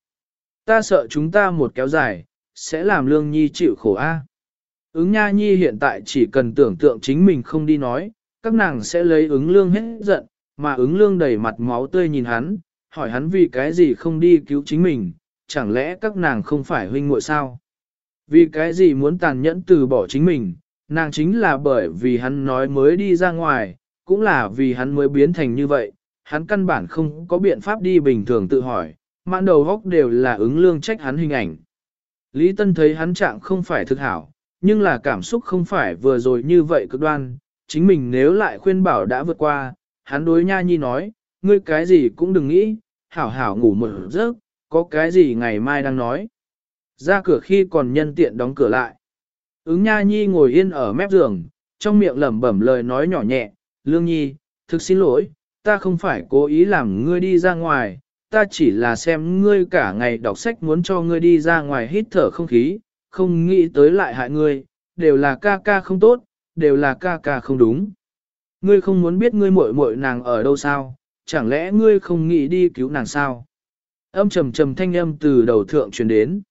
Ta sợ chúng ta một kéo dài, sẽ làm lương nhi chịu khổ a. Ứng nha nhi hiện tại chỉ cần tưởng tượng chính mình không đi nói, các nàng sẽ lấy ứng lương hết giận, mà ứng lương đầy mặt máu tươi nhìn hắn, hỏi hắn vì cái gì không đi cứu chính mình, chẳng lẽ các nàng không phải huynh muội sao? Vì cái gì muốn tàn nhẫn từ bỏ chính mình, nàng chính là bởi vì hắn nói mới đi ra ngoài, cũng là vì hắn mới biến thành như vậy, hắn căn bản không có biện pháp đi bình thường tự hỏi, mãn đầu góc đều là ứng lương trách hắn hình ảnh. Lý Tân thấy hắn trạng không phải thực hảo, nhưng là cảm xúc không phải vừa rồi như vậy cực đoan, chính mình nếu lại khuyên bảo đã vượt qua, hắn đối nha nhi nói, ngươi cái gì cũng đừng nghĩ, hảo hảo ngủ một giấc, có cái gì ngày mai đang nói. Ra cửa khi còn nhân tiện đóng cửa lại. Ứng Nha Nhi ngồi yên ở mép giường, trong miệng lẩm bẩm lời nói nhỏ nhẹ, Lương Nhi, thực xin lỗi, ta không phải cố ý làm ngươi đi ra ngoài, ta chỉ là xem ngươi cả ngày đọc sách muốn cho ngươi đi ra ngoài hít thở không khí, không nghĩ tới lại hại ngươi, đều là ca ca không tốt, đều là ca ca không đúng. Ngươi không muốn biết ngươi muội muội nàng ở đâu sao, chẳng lẽ ngươi không nghĩ đi cứu nàng sao? Âm trầm trầm thanh âm từ đầu thượng truyền đến.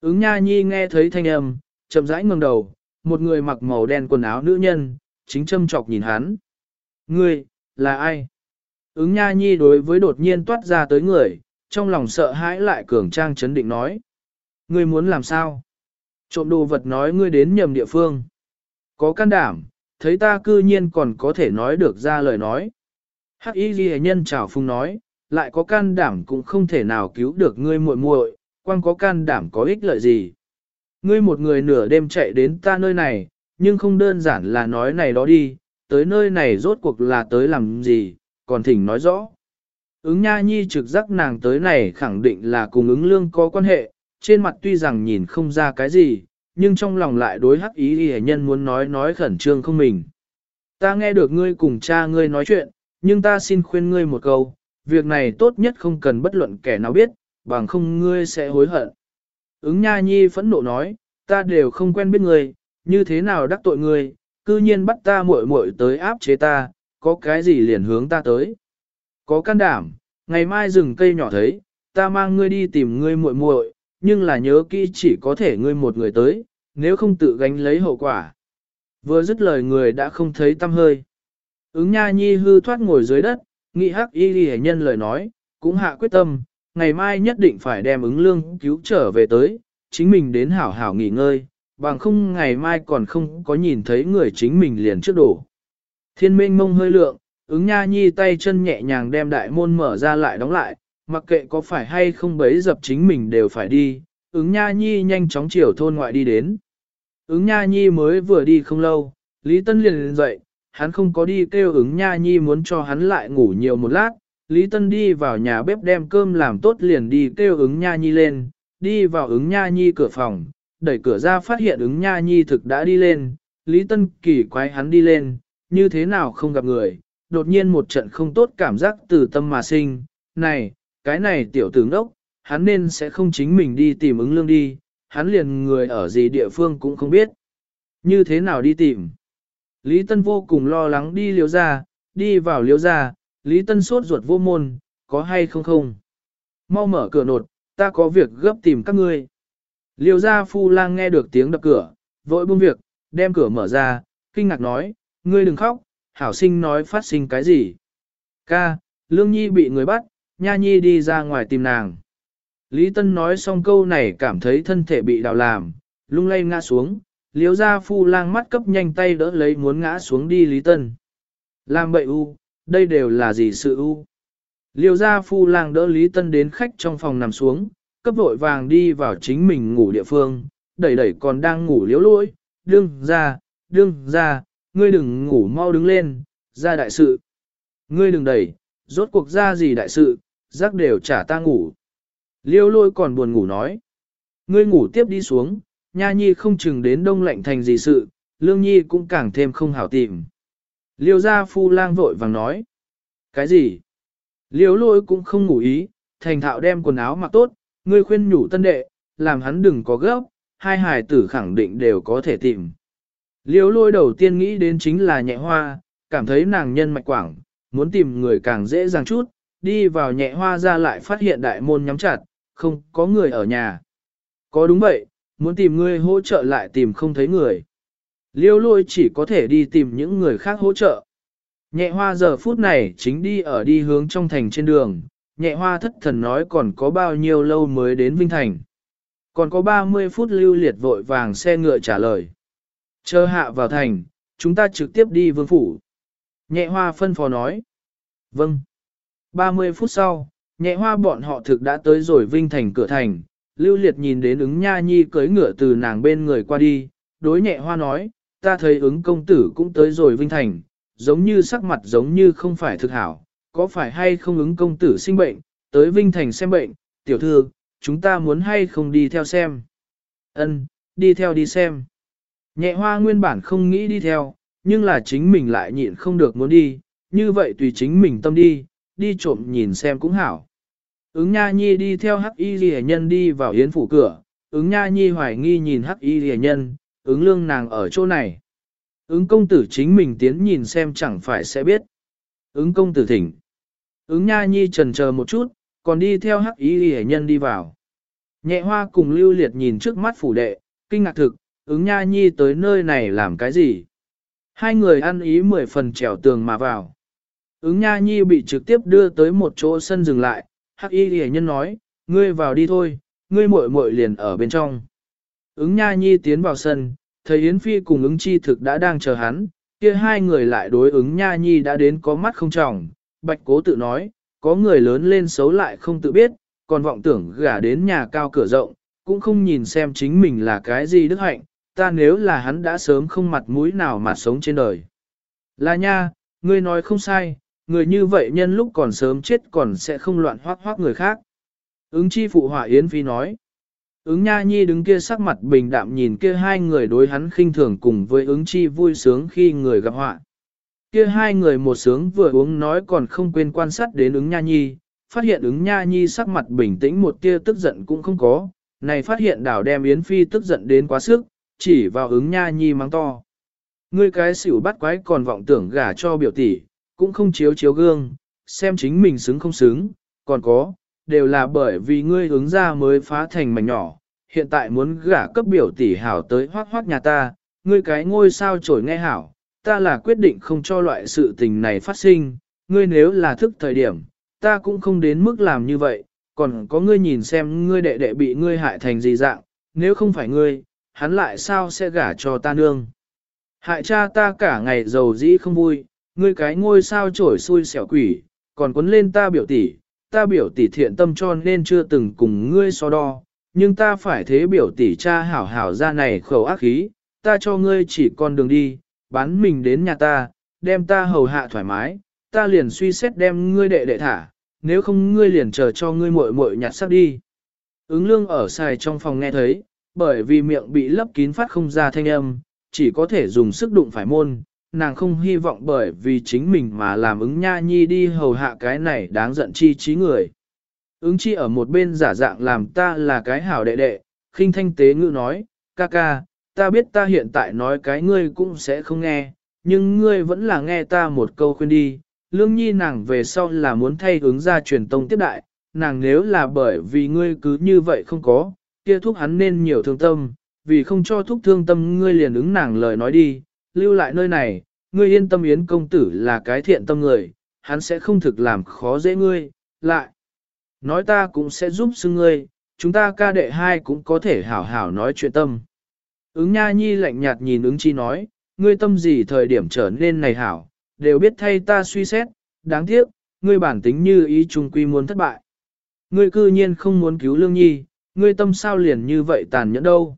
Ứng nha nhi nghe thấy thanh âm, chậm rãi ngẩng đầu, một người mặc màu đen quần áo nữ nhân, chính châm chọc nhìn hắn. Ngươi, là ai? Ứng nha nhi đối với đột nhiên toát ra tới người, trong lòng sợ hãi lại cường trang chấn định nói. Ngươi muốn làm sao? Trộm đồ vật nói ngươi đến nhầm địa phương. Có can đảm, thấy ta cư nhiên còn có thể nói được ra lời nói. Hắc y ghi nhân chào phung nói, lại có can đảm cũng không thể nào cứu được ngươi muội muội, quan có can đảm có ích lợi gì. Ngươi một người nửa đêm chạy đến ta nơi này, nhưng không đơn giản là nói này đó đi, tới nơi này rốt cuộc là tới làm gì, còn thỉnh nói rõ. Ứng nha nhi trực giác nàng tới này khẳng định là cùng ứng lương có quan hệ, trên mặt tuy rằng nhìn không ra cái gì, nhưng trong lòng lại đối hắc ý hề nhân muốn nói nói khẩn trương không mình. Ta nghe được ngươi cùng cha ngươi nói chuyện, nhưng ta xin khuyên ngươi một câu, việc này tốt nhất không cần bất luận kẻ nào biết, bằng không ngươi sẽ hối hận. Ứng nha nhi phẫn nộ nói, ta đều không quen biết ngươi, như thế nào đắc tội ngươi, cư nhiên bắt ta muội muội tới áp chế ta, có cái gì liền hướng ta tới. Có can đảm, ngày mai rừng cây nhỏ thấy, ta mang ngươi đi tìm ngươi muội muội, nhưng là nhớ kỹ chỉ có thể ngươi một người tới, nếu không tự gánh lấy hậu quả. Vừa dứt lời người đã không thấy tâm hơi. Ứng nha nhi hư thoát ngồi dưới đất, nghị hắc y ghi nhân lời nói, cũng hạ quyết tâm, ngày mai nhất định phải đem ứng lương cứu trở về tới, chính mình đến hảo hảo nghỉ ngơi, bằng không ngày mai còn không có nhìn thấy người chính mình liền trước đổ. Thiên minh mông hơi lượng, ứng nha nhi tay chân nhẹ nhàng đem đại môn mở ra lại đóng lại, mặc kệ có phải hay không bấy dập chính mình đều phải đi, ứng nha nhi nhanh chóng chiều thôn ngoại đi đến. Ứng nha nhi mới vừa đi không lâu, Lý Tân liền dậy, hắn không có đi kêu ứng nha nhi muốn cho hắn lại ngủ nhiều một lát, Lý Tân đi vào nhà bếp đem cơm làm tốt liền đi kêu ứng nha nhi lên, đi vào ứng nha nhi cửa phòng, đẩy cửa ra phát hiện ứng nha nhi thực đã đi lên, Lý Tân kỳ quái hắn đi lên, như thế nào không gặp người, đột nhiên một trận không tốt cảm giác từ tâm mà sinh, này, cái này tiểu tử đốc, hắn nên sẽ không chính mình đi tìm ứng lương đi, hắn liền người ở gì địa phương cũng không biết. Như thế nào đi tìm? Lý Tân vô cùng lo lắng đi liếu ra, đi vào liếu ra, Lý Tân sốt ruột vô môn, có hay không không? Mau mở cửa nột, ta có việc gấp tìm các ngươi. Liêu gia phu lang nghe được tiếng đập cửa, vội buông việc, đem cửa mở ra, kinh ngạc nói, ngươi đừng khóc, hảo sinh nói phát sinh cái gì. Ca, Lương Nhi bị người bắt, Nha Nhi đi ra ngoài tìm nàng. Lý Tân nói xong câu này cảm thấy thân thể bị đào làm, lung lay ngã xuống, liếu ra phu lang mắt cấp nhanh tay đỡ lấy muốn ngã xuống đi Lý Tân. Làm bậy u, đây đều là gì sự u. Liêu gia phu lang đỡ Lý Tân đến khách trong phòng nằm xuống, cấp vội vàng đi vào chính mình ngủ địa phương, đẩy đẩy còn đang ngủ liếu lỗi, đương ra, đương ra, ngươi đừng ngủ mau đứng lên, ra đại sự. Ngươi đừng đẩy, rốt cuộc ra gì đại sự, giác đều trả ta ngủ. Liêu lôi còn buồn ngủ nói. Ngươi ngủ tiếp đi xuống, nha nhi không chừng đến đông lạnh thành gì sự, lương nhi cũng càng thêm không hảo tìm. Liêu gia phu lang vội vàng nói. Cái gì? Liêu lôi cũng không ngủ ý, thành thạo đem quần áo mặc tốt, ngươi khuyên nhủ tân đệ, làm hắn đừng có gấp, hai hài tử khẳng định đều có thể tìm. Liêu lôi đầu tiên nghĩ đến chính là nhẹ hoa, cảm thấy nàng nhân mạch quảng, muốn tìm người càng dễ dàng chút, đi vào nhẹ hoa ra lại phát hiện đại môn nhắm chặt, không có người ở nhà. Có đúng vậy, muốn tìm người hỗ trợ lại tìm không thấy người. Liêu lôi chỉ có thể đi tìm những người khác hỗ trợ. Nhẹ hoa giờ phút này chính đi ở đi hướng trong thành trên đường, nhẹ hoa thất thần nói còn có bao nhiêu lâu mới đến Vinh Thành. Còn có 30 phút lưu liệt vội vàng xe ngựa trả lời. Chờ hạ vào thành, chúng ta trực tiếp đi vương phủ. Nhẹ hoa phân phó nói. Vâng. 30 phút sau, nhẹ hoa bọn họ thực đã tới rồi Vinh Thành cửa thành. Lưu liệt nhìn đến ứng nha nhi cưới ngựa từ nàng bên người qua đi, đối nhẹ hoa nói, ta thấy ứng công tử cũng tới rồi Vinh Thành, giống như sắc mặt giống như không phải thực hảo, có phải hay không ứng công tử sinh bệnh, tới Vinh Thành xem bệnh, tiểu thư, chúng ta muốn hay không đi theo xem. Ân, đi theo đi xem. Nhẹ hoa nguyên bản không nghĩ đi theo, nhưng là chính mình lại nhịn không được muốn đi, như vậy tùy chính mình tâm đi, đi trộm nhìn xem cũng hảo. Ứng Nha Nhi đi theo Hắc Y Ghi Nhân đi vào yến phủ cửa, ứng Nha Nhi hoài nghi nhìn Hắc Y Ghi Nhân, ứng lương nàng ở chỗ này. Ứng công tử chính mình tiến nhìn xem chẳng phải sẽ biết. Ứng công tử thỉnh. Ứng Nha Nhi trần chờ một chút, còn đi theo Hắc Y Ghi Nhân đi vào. Nhẹ hoa cùng lưu liệt nhìn trước mắt phủ đệ, kinh ngạc thực, ứng Nha Nhi tới nơi này làm cái gì? Hai người ăn ý mười phần trèo tường mà vào. Ứng Nha Nhi bị trực tiếp đưa tới một chỗ sân dừng lại, Hắc Y Ghi Nhân nói, ngươi vào đi thôi, ngươi muội muội liền ở bên trong. Ứng Nha Nhi tiến vào sân, thấy Yến Phi cùng ứng chi thực đã đang chờ hắn, kia hai người lại đối ứng Nha Nhi đã đến có mắt không trọng, Bạch Cố tự nói, có người lớn lên xấu lại không tự biết, còn vọng tưởng gả đến nhà cao cửa rộng, cũng không nhìn xem chính mình là cái gì đức hạnh, ta nếu là hắn đã sớm không mặt mũi nào mà sống trên đời. Là nha, ngươi nói không sai, người như vậy nhân lúc còn sớm chết còn sẽ không loạn hoác hoác người khác. Ứng chi phụ họa Yến Phi nói. Ứng Nha Nhi đứng kia sắc mặt bình đạm nhìn kia hai người đối hắn khinh thường cùng với ứng chi vui sướng khi người gặp họa. Kia hai người một sướng vừa uống nói còn không quên quan sát đến ứng Nha Nhi, phát hiện ứng Nha Nhi sắc mặt bình tĩnh một tia tức giận cũng không có, này phát hiện đảo đem Yến Phi tức giận đến quá sức, chỉ vào ứng Nha Nhi mắng to. Ngươi cái xỉu bắt quái còn vọng tưởng gả cho biểu tỷ, cũng không chiếu chiếu gương, xem chính mình xứng không xứng, còn có, đều là bởi vì ngươi ứng ra mới phá thành mảnh nhỏ, hiện tại muốn gả cấp biểu tỷ hảo tới hoác hoác nhà ta, ngươi cái ngôi sao trổi nghe hảo, ta là quyết định không cho loại sự tình này phát sinh, ngươi nếu là thức thời điểm, ta cũng không đến mức làm như vậy, còn có ngươi nhìn xem ngươi đệ đệ bị ngươi hại thành gì dạng, nếu không phải ngươi, hắn lại sao sẽ gả cho ta nương. Hại cha ta cả ngày giàu dĩ không vui, ngươi cái ngôi sao trổi xui xẻo quỷ, còn quấn lên ta biểu tỷ, ta biểu tỷ thiện tâm cho nên chưa từng cùng ngươi so đo, nhưng ta phải thế biểu tỷ cha hảo hảo ra này khẩu ác khí, ta cho ngươi chỉ con đường đi, bán mình đến nhà ta, đem ta hầu hạ thoải mái, ta liền suy xét đem ngươi đệ đệ thả, nếu không ngươi liền chờ cho ngươi muội muội nhặt sắc đi. Ứng lương ở xài trong phòng nghe thấy, bởi vì miệng bị lấp kín phát không ra thanh âm, chỉ có thể dùng sức đụng phải môn, nàng không hy vọng bởi vì chính mình mà làm ứng nha nhi đi hầu hạ cái này đáng giận chi trí người. Ứng chi ở một bên giả dạng làm ta là cái hảo đệ đệ, khinh thanh tế ngữ nói, ca ca, ta biết ta hiện tại nói cái ngươi cũng sẽ không nghe, nhưng ngươi vẫn là nghe ta một câu khuyên đi. Lương nhi nàng về sau là muốn thay hướng ra truyền tông tiếp đại, nàng nếu là bởi vì ngươi cứ như vậy không có, kia thúc hắn nên nhiều thương tâm, vì không cho thúc thương tâm ngươi liền ứng nàng lời nói đi, lưu lại nơi này, ngươi yên tâm yến công tử là cái thiện tâm người, hắn sẽ không thực làm khó dễ ngươi, lại. Nói ta cũng sẽ giúp xưng ngươi, chúng ta ca đệ hai cũng có thể hảo hảo nói chuyện tâm. Ứng nha nhi lạnh nhạt nhìn ứng chi nói, ngươi tâm gì thời điểm trở nên này hảo, đều biết thay ta suy xét, đáng tiếc, ngươi bản tính như ý trung quy muốn thất bại. Ngươi cư nhiên không muốn cứu lương nhi, ngươi tâm sao liền như vậy tàn nhẫn đâu.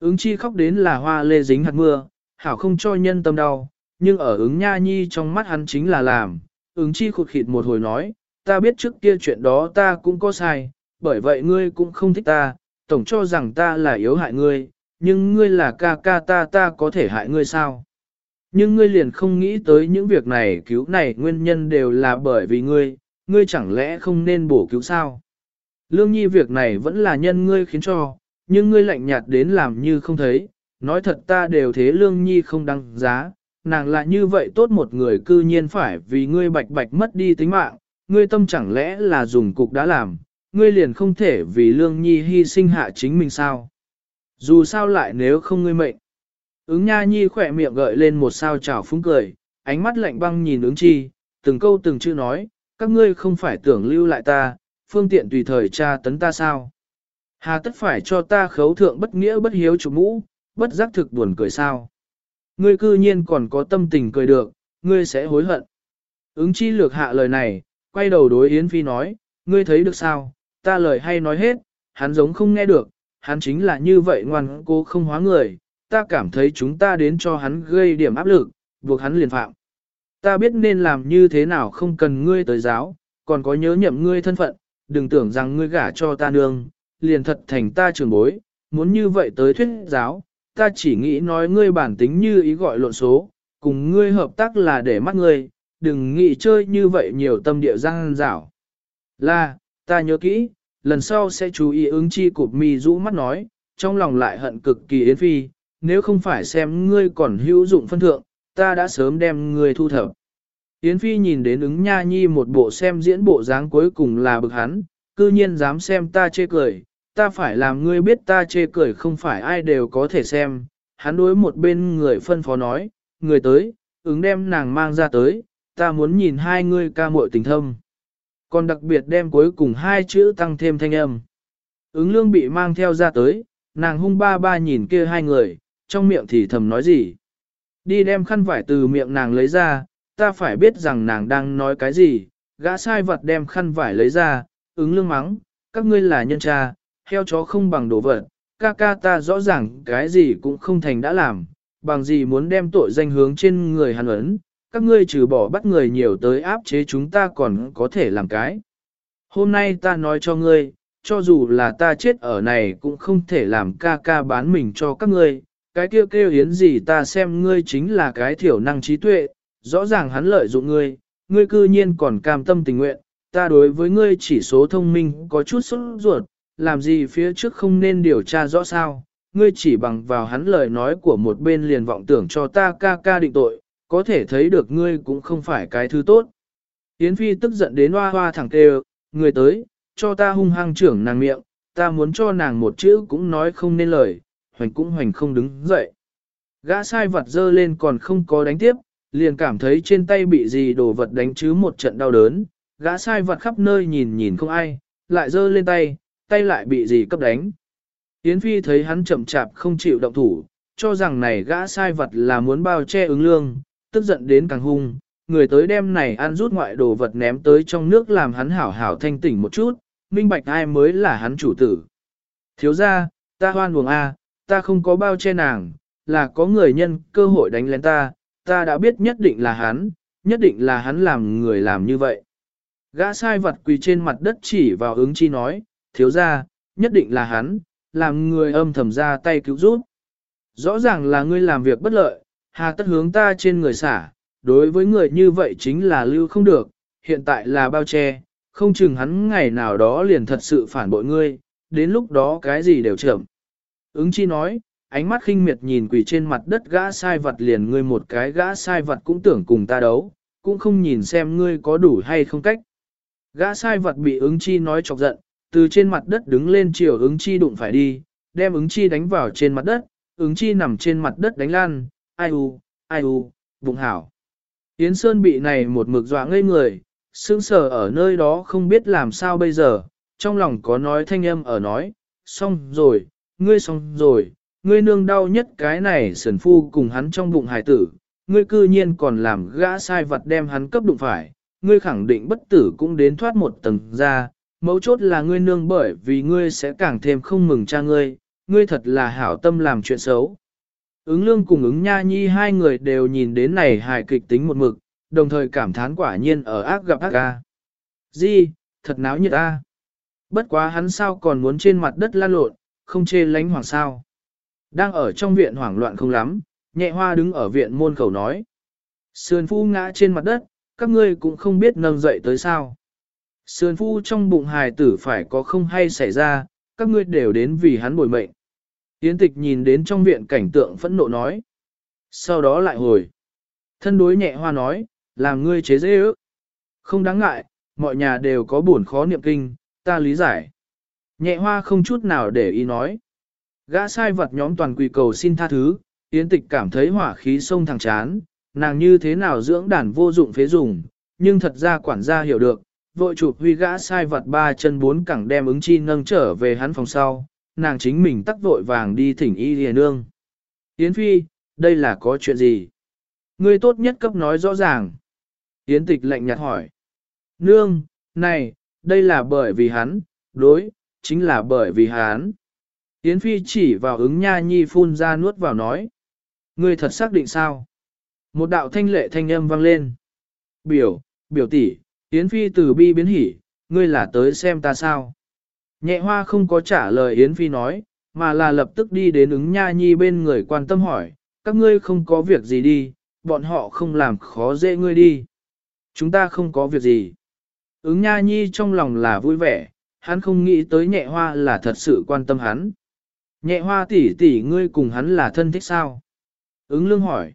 Ứng chi khóc đến là hoa lê dính hạt mưa, hảo không cho nhân tâm đau, nhưng ở ứng nha nhi trong mắt hắn chính là làm, ứng chi khụt khịt một hồi nói, ta biết trước kia chuyện đó ta cũng có sai, bởi vậy ngươi cũng không thích ta, tổng cho rằng ta là yếu hại ngươi, nhưng ngươi là ca ca ta ta có thể hại ngươi sao? Nhưng ngươi liền không nghĩ tới những việc này cứu này nguyên nhân đều là bởi vì ngươi, ngươi chẳng lẽ không nên bổ cứu sao? Lương nhi việc này vẫn là nhân ngươi khiến cho, nhưng ngươi lạnh nhạt đến làm như không thấy, nói thật ta đều thế lương nhi không đăng giá, nàng là như vậy tốt một người cư nhiên phải vì ngươi bạch bạch mất đi tính mạng, ngươi tâm chẳng lẽ là dùng cục đã làm, ngươi liền không thể vì lương nhi hy sinh hạ chính mình sao. Dù sao lại nếu không ngươi mệnh. Ứng nha nhi khỏe miệng gợi lên một sao trào phúng cười, ánh mắt lạnh băng nhìn ứng chi, từng câu từng chữ nói, các ngươi không phải tưởng lưu lại ta, phương tiện tùy thời tra tấn ta sao. Hà tất phải cho ta khấu thượng bất nghĩa bất hiếu chủ mũ, bất giác thực buồn cười sao. Ngươi cư nhiên còn có tâm tình cười được, ngươi sẽ hối hận. Ứng chi lược hạ lời này, quay đầu đối Yến Phi nói, ngươi thấy được sao, ta lời hay nói hết, hắn giống không nghe được, hắn chính là như vậy ngoan cô không hóa người, ta cảm thấy chúng ta đến cho hắn gây điểm áp lực, buộc hắn liền phạm. Ta biết nên làm như thế nào không cần ngươi tới giáo, còn có nhớ nhậm ngươi thân phận, đừng tưởng rằng ngươi gả cho ta nương, liền thật thành ta trường bối, muốn như vậy tới thuyết giáo, ta chỉ nghĩ nói ngươi bản tính như ý gọi lộn số, cùng ngươi hợp tác là để mắt ngươi, đừng nghĩ chơi như vậy nhiều tâm địa giang rảo. Là, ta nhớ kỹ, lần sau sẽ chú ý ứng chi cụp mi rũ mắt nói, trong lòng lại hận cực kỳ Yến Phi, nếu không phải xem ngươi còn hữu dụng phân thượng, ta đã sớm đem ngươi thu thập. Yến Phi nhìn đến ứng nha nhi một bộ xem diễn bộ dáng cuối cùng là bực hắn, cư nhiên dám xem ta chê cười, ta phải làm ngươi biết ta chê cười không phải ai đều có thể xem. Hắn đối một bên người phân phó nói, người tới, ứng đem nàng mang ra tới, ta muốn nhìn hai ngươi ca muội tình thâm. Còn đặc biệt đem cuối cùng hai chữ tăng thêm thanh âm. Ứng lương bị mang theo ra tới, nàng hung ba ba nhìn kia hai người, trong miệng thì thầm nói gì. Đi đem khăn vải từ miệng nàng lấy ra, ta phải biết rằng nàng đang nói cái gì, gã sai vật đem khăn vải lấy ra, ứng lương mắng, các ngươi là nhân cha, heo chó không bằng đồ vật, ca ca ta rõ ràng cái gì cũng không thành đã làm, bằng gì muốn đem tội danh hướng trên người hàn ấn, các ngươi trừ bỏ bắt người nhiều tới áp chế chúng ta còn có thể làm cái. Hôm nay ta nói cho ngươi, cho dù là ta chết ở này cũng không thể làm ca ca bán mình cho các ngươi, cái kêu kêu hiến gì ta xem ngươi chính là cái thiểu năng trí tuệ, rõ ràng hắn lợi dụng ngươi, ngươi cư nhiên còn cam tâm tình nguyện, ta đối với ngươi chỉ số thông minh có chút sốt ruột, làm gì phía trước không nên điều tra rõ sao, ngươi chỉ bằng vào hắn lời nói của một bên liền vọng tưởng cho ta ca ca định tội, có thể thấy được ngươi cũng không phải cái thứ tốt. Yến Phi tức giận đến hoa hoa thẳng kêu, người tới, cho ta hung hăng trưởng nàng miệng, ta muốn cho nàng một chữ cũng nói không nên lời, hoành cũng hoành không đứng dậy. Gã sai vật dơ lên còn không có đánh tiếp, liền cảm thấy trên tay bị gì đồ vật đánh chứ một trận đau đớn, gã sai vật khắp nơi nhìn nhìn không ai, lại dơ lên tay, tay lại bị gì cấp đánh. Yến Phi thấy hắn chậm chạp không chịu động thủ, cho rằng này gã sai vật là muốn bao che ứng lương, tức giận đến càng hung, người tới đem này ăn rút ngoại đồ vật ném tới trong nước làm hắn hảo hảo thanh tỉnh một chút, minh bạch ai mới là hắn chủ tử. Thiếu ra, ta hoan buồng A, ta không có bao che nàng, là có người nhân cơ hội đánh lén ta, ta đã biết nhất định là hắn, nhất định là hắn làm người làm như vậy. Gã sai vật quỳ trên mặt đất chỉ vào ứng chi nói, thiếu ra, nhất định là hắn, làm người âm thầm ra tay cứu giúp. Rõ ràng là ngươi làm việc bất lợi, hà tất hướng ta trên người xả, đối với người như vậy chính là lưu không được, hiện tại là bao che, không chừng hắn ngày nào đó liền thật sự phản bội ngươi, đến lúc đó cái gì đều chậm. Ứng chi nói, ánh mắt khinh miệt nhìn quỷ trên mặt đất gã sai vật liền ngươi một cái gã sai vật cũng tưởng cùng ta đấu, cũng không nhìn xem ngươi có đủ hay không cách. Gã sai vật bị ứng chi nói chọc giận, từ trên mặt đất đứng lên chiều ứng chi đụng phải đi, đem ứng chi đánh vào trên mặt đất, ứng chi nằm trên mặt đất đánh lan, ai u, ai u, bụng hảo. Yến Sơn bị này một mực dọa ngây người, sững sờ ở nơi đó không biết làm sao bây giờ, trong lòng có nói thanh âm ở nói, xong rồi, ngươi xong rồi, ngươi nương đau nhất cái này sườn phu cùng hắn trong bụng hải tử, ngươi cư nhiên còn làm gã sai vật đem hắn cấp đụng phải, ngươi khẳng định bất tử cũng đến thoát một tầng ra, mấu chốt là ngươi nương bởi vì ngươi sẽ càng thêm không mừng cha ngươi, ngươi thật là hảo tâm làm chuyện xấu. Ứng lương cùng ứng nha nhi hai người đều nhìn đến này hài kịch tính một mực, đồng thời cảm thán quả nhiên ở ác gặp ác ca. Di, thật náo nhiệt a. Bất quá hắn sao còn muốn trên mặt đất lan lộn, không chê lánh hoàng sao. Đang ở trong viện hoảng loạn không lắm, nhẹ hoa đứng ở viện môn khẩu nói. Sườn phu ngã trên mặt đất, các ngươi cũng không biết nâng dậy tới sao. Sườn phu trong bụng hài tử phải có không hay xảy ra, các ngươi đều đến vì hắn bồi mệnh. Yến tịch nhìn đến trong viện cảnh tượng phẫn nộ nói. Sau đó lại hồi. Thân đối nhẹ hoa nói, làm ngươi chế dễ ước. Không đáng ngại, mọi nhà đều có buồn khó niệm kinh, ta lý giải. Nhẹ hoa không chút nào để ý nói. Gã sai vật nhóm toàn quỳ cầu xin tha thứ, Yến tịch cảm thấy hỏa khí sông thẳng chán, nàng như thế nào dưỡng đàn vô dụng phế dùng, nhưng thật ra quản gia hiểu được, vội chụp huy gã sai vật ba chân bốn cẳng đem ứng chi nâng trở về hắn phòng sau, nàng chính mình tắc vội vàng đi thỉnh y liền nương. Yến Phi, đây là có chuyện gì? Ngươi tốt nhất cấp nói rõ ràng. Yến Tịch lạnh nhạt hỏi. Nương, này, đây là bởi vì hắn, đối, chính là bởi vì hắn. Yến Phi chỉ vào ứng nha nhi phun ra nuốt vào nói. Ngươi thật xác định sao? Một đạo thanh lệ thanh âm vang lên. Biểu, biểu tỷ, Yến Phi từ bi biến hỉ, ngươi là tới xem ta sao? Nhẹ hoa không có trả lời Yến Phi nói, mà là lập tức đi đến ứng nha nhi bên người quan tâm hỏi, các ngươi không có việc gì đi, bọn họ không làm khó dễ ngươi đi. Chúng ta không có việc gì. Ứng nha nhi trong lòng là vui vẻ, hắn không nghĩ tới nhẹ hoa là thật sự quan tâm hắn. Nhẹ hoa tỷ tỷ ngươi cùng hắn là thân thích sao? Ứng lương hỏi.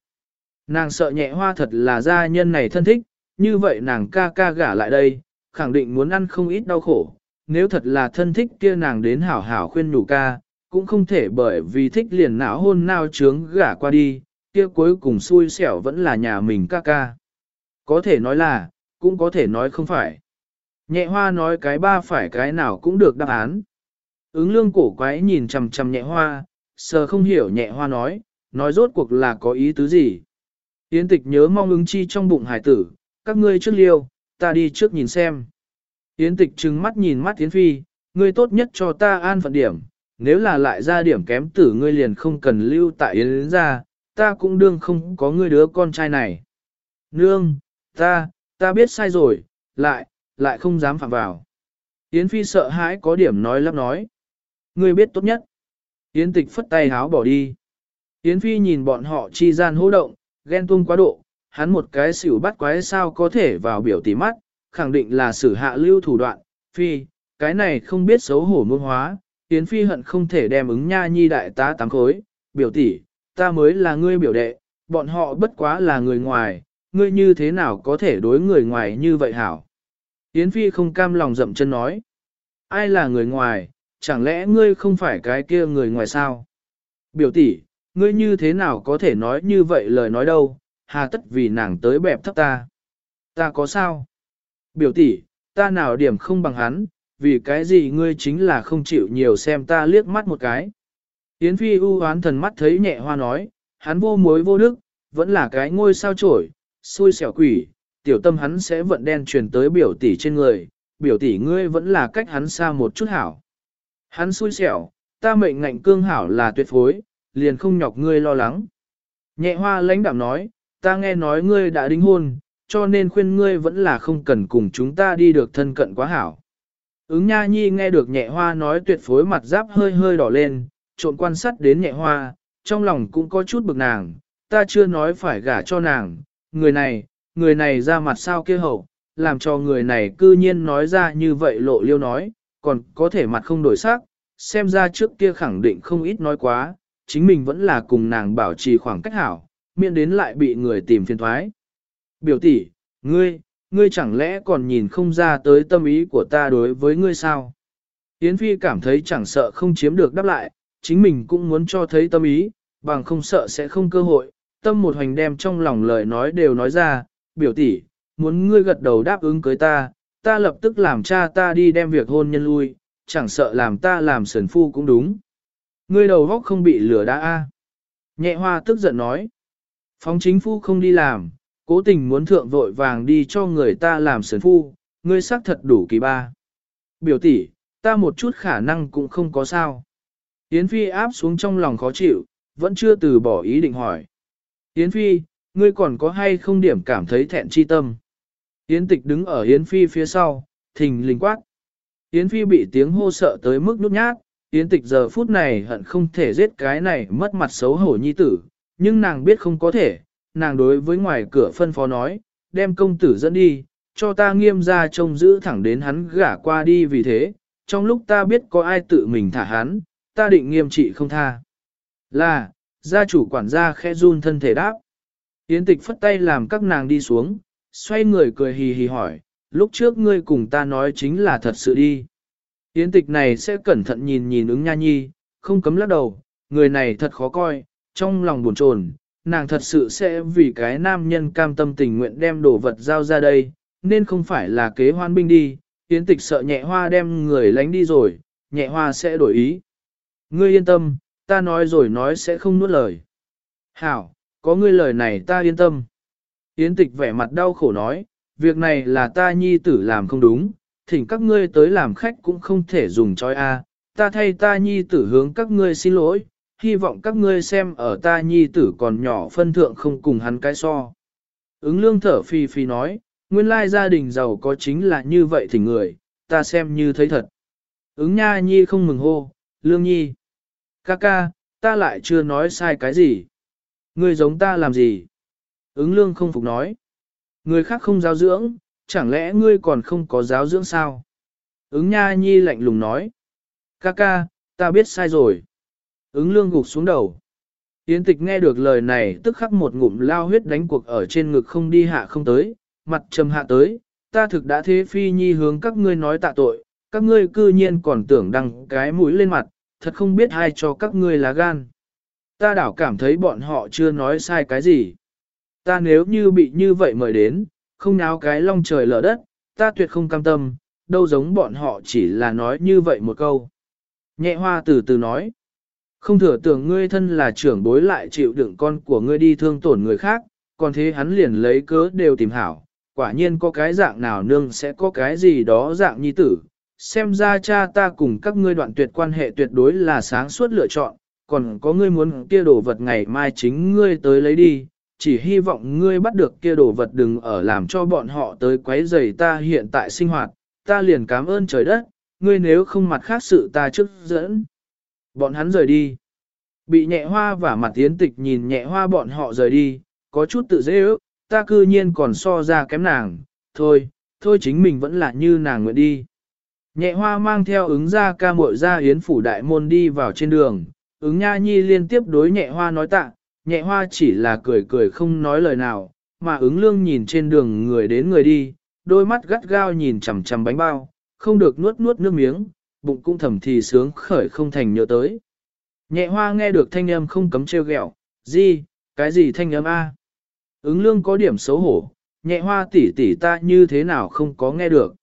Nàng sợ nhẹ hoa thật là gia nhân này thân thích, như vậy nàng ca ca gả lại đây, khẳng định muốn ăn không ít đau khổ. Nếu thật là thân thích kia nàng đến hảo hảo khuyên nhủ ca, cũng không thể bởi vì thích liền não hôn nao trướng gả qua đi, kia cuối cùng xui xẻo vẫn là nhà mình ca ca. Có thể nói là, cũng có thể nói không phải. Nhẹ hoa nói cái ba phải cái nào cũng được đáp án. Ứng lương cổ quái nhìn chằm chằm nhẹ hoa, sờ không hiểu nhẹ hoa nói, nói rốt cuộc là có ý tứ gì. Yến tịch nhớ mong ứng chi trong bụng hải tử, các ngươi trước liêu, ta đi trước nhìn xem. Yến tịch trừng mắt nhìn mắt Yến Phi, ngươi tốt nhất cho ta an phận điểm, nếu là lại ra điểm kém tử ngươi liền không cần lưu tại Yến ra, ta cũng đương không có ngươi đứa con trai này. Nương, ta, ta biết sai rồi, lại, lại không dám phạm vào. Yến Phi sợ hãi có điểm nói lắp nói. Ngươi biết tốt nhất. Yến tịch phất tay háo bỏ đi. Yến Phi nhìn bọn họ chi gian hô động, ghen tuông quá độ, hắn một cái xỉu bắt quái sao có thể vào biểu tỷ mắt, khẳng định là sử hạ lưu thủ đoạn. Phi, cái này không biết xấu hổ môn hóa, Yến Phi hận không thể đem ứng nha nhi đại tá tám khối, biểu tỷ, ta mới là ngươi biểu đệ, bọn họ bất quá là người ngoài, ngươi như thế nào có thể đối người ngoài như vậy hảo. Yến Phi không cam lòng dậm chân nói, ai là người ngoài, chẳng lẽ ngươi không phải cái kia người ngoài sao? Biểu tỷ, ngươi như thế nào có thể nói như vậy lời nói đâu, hà tất vì nàng tới bẹp thấp ta. Ta có sao? Biểu tỷ, ta nào điểm không bằng hắn, vì cái gì ngươi chính là không chịu nhiều xem ta liếc mắt một cái. Yến Phi u hoán thần mắt thấy nhẹ hoa nói, hắn vô mối vô đức, vẫn là cái ngôi sao trổi, xui xẻo quỷ, tiểu tâm hắn sẽ vận đen truyền tới biểu tỷ trên người, biểu tỷ ngươi vẫn là cách hắn xa một chút hảo. Hắn xui xẻo, ta mệnh ngạnh cương hảo là tuyệt phối, liền không nhọc ngươi lo lắng. Nhẹ hoa lãnh đạm nói, ta nghe nói ngươi đã đính hôn, cho nên khuyên ngươi vẫn là không cần cùng chúng ta đi được thân cận quá hảo. Ứng nha nhi nghe được nhẹ hoa nói tuyệt phối mặt giáp hơi hơi đỏ lên, trộn quan sát đến nhẹ hoa, trong lòng cũng có chút bực nàng, ta chưa nói phải gả cho nàng, người này, người này ra mặt sao kia hậu, làm cho người này cư nhiên nói ra như vậy lộ liêu nói, còn có thể mặt không đổi sắc, xem ra trước kia khẳng định không ít nói quá, chính mình vẫn là cùng nàng bảo trì khoảng cách hảo, miễn đến lại bị người tìm phiền thoái. Biểu tỷ, ngươi, ngươi chẳng lẽ còn nhìn không ra tới tâm ý của ta đối với ngươi sao? Yến Phi cảm thấy chẳng sợ không chiếm được đáp lại, chính mình cũng muốn cho thấy tâm ý, bằng không sợ sẽ không cơ hội, tâm một hoành đem trong lòng lời nói đều nói ra, biểu tỷ, muốn ngươi gật đầu đáp ứng cưới ta, ta lập tức làm cha ta đi đem việc hôn nhân lui, chẳng sợ làm ta làm sườn phu cũng đúng. Ngươi đầu góc không bị lửa đã a Nhẹ hoa tức giận nói. Phóng chính phu không đi làm, cố tình muốn thượng vội vàng đi cho người ta làm sườn phu, ngươi xác thật đủ kỳ ba. Biểu tỷ, ta một chút khả năng cũng không có sao. Yến Phi áp xuống trong lòng khó chịu, vẫn chưa từ bỏ ý định hỏi. Yến Phi, ngươi còn có hay không điểm cảm thấy thẹn chi tâm? Yến Tịch đứng ở Yến Phi phía sau, thình lình quát. Yến Phi bị tiếng hô sợ tới mức nút nhát, Yến Tịch giờ phút này hận không thể giết cái này mất mặt xấu hổ nhi tử, nhưng nàng biết không có thể, nàng đối với ngoài cửa phân phó nói, đem công tử dẫn đi, cho ta nghiêm ra trông giữ thẳng đến hắn gả qua đi vì thế, trong lúc ta biết có ai tự mình thả hắn, ta định nghiêm trị không tha. Là, gia chủ quản gia khẽ run thân thể đáp. Yến tịch phất tay làm các nàng đi xuống, xoay người cười hì hì hỏi, lúc trước ngươi cùng ta nói chính là thật sự đi. Yến tịch này sẽ cẩn thận nhìn nhìn ứng nha nhi, không cấm lắc đầu, người này thật khó coi, trong lòng buồn chồn, nàng thật sự sẽ vì cái nam nhân cam tâm tình nguyện đem đồ vật giao ra đây, nên không phải là kế hoan binh đi, Yến tịch sợ nhẹ hoa đem người lánh đi rồi, nhẹ hoa sẽ đổi ý. Ngươi yên tâm, ta nói rồi nói sẽ không nuốt lời. Hảo, có ngươi lời này ta yên tâm. Yến tịch vẻ mặt đau khổ nói, việc này là ta nhi tử làm không đúng, thỉnh các ngươi tới làm khách cũng không thể dùng trói a. ta thay ta nhi tử hướng các ngươi xin lỗi, hy vọng các ngươi xem ở ta nhi tử còn nhỏ phân thượng không cùng hắn cái so. Ứng lương thở phi phi nói, nguyên lai gia đình giàu có chính là như vậy thì người, ta xem như thấy thật. Ứng nha nhi không mừng hô, lương nhi. Ca ca, ta lại chưa nói sai cái gì. Ngươi giống ta làm gì? Ứng lương không phục nói. Người khác không giáo dưỡng, chẳng lẽ ngươi còn không có giáo dưỡng sao? Ứng nha nhi lạnh lùng nói. Ca ca, ta biết sai rồi. Ứng lương gục xuống đầu. Yến tịch nghe được lời này tức khắc một ngụm lao huyết đánh cuộc ở trên ngực không đi hạ không tới, mặt trầm hạ tới, ta thực đã thế phi nhi hướng các ngươi nói tạ tội, các ngươi cư nhiên còn tưởng đăng cái mũi lên mặt, thật không biết ai cho các ngươi lá gan. Ta đảo cảm thấy bọn họ chưa nói sai cái gì. Ta nếu như bị như vậy mời đến, không náo cái long trời lở đất, ta tuyệt không cam tâm, đâu giống bọn họ chỉ là nói như vậy một câu. Nhẹ hoa từ từ nói, không thừa tưởng ngươi thân là trưởng bối lại chịu đựng con của ngươi đi thương tổn người khác, còn thế hắn liền lấy cớ đều tìm hảo, quả nhiên có cái dạng nào nương sẽ có cái gì đó dạng nhi tử. Xem ra cha ta cùng các ngươi đoạn tuyệt quan hệ tuyệt đối là sáng suốt lựa chọn, còn có ngươi muốn kia đồ vật ngày mai chính ngươi tới lấy đi, chỉ hy vọng ngươi bắt được kia đồ vật đừng ở làm cho bọn họ tới quấy rầy ta hiện tại sinh hoạt, ta liền cảm ơn trời đất, ngươi nếu không mặt khác sự ta trước dẫn. Bọn hắn rời đi. Bị nhẹ hoa và mặt tiến tịch nhìn nhẹ hoa bọn họ rời đi, có chút tự dễ ước, ta cư nhiên còn so ra kém nàng, thôi, thôi chính mình vẫn là như nàng nguyện đi. Nhẹ hoa mang theo ứng ra ca muội ra yến phủ đại môn đi vào trên đường, ứng nha nhi liên tiếp đối nhẹ hoa nói tạ, nhẹ hoa chỉ là cười cười không nói lời nào, mà ứng lương nhìn trên đường người đến người đi, đôi mắt gắt gao nhìn chằm chằm bánh bao, không được nuốt nuốt nước miếng, bụng cũng thầm thì sướng khởi không thành nhớ tới. Nhẹ hoa nghe được thanh âm không cấm treo ghẹo, gì, cái gì thanh âm a? Ứng lương có điểm xấu hổ, nhẹ hoa tỷ tỷ ta như thế nào không có nghe được.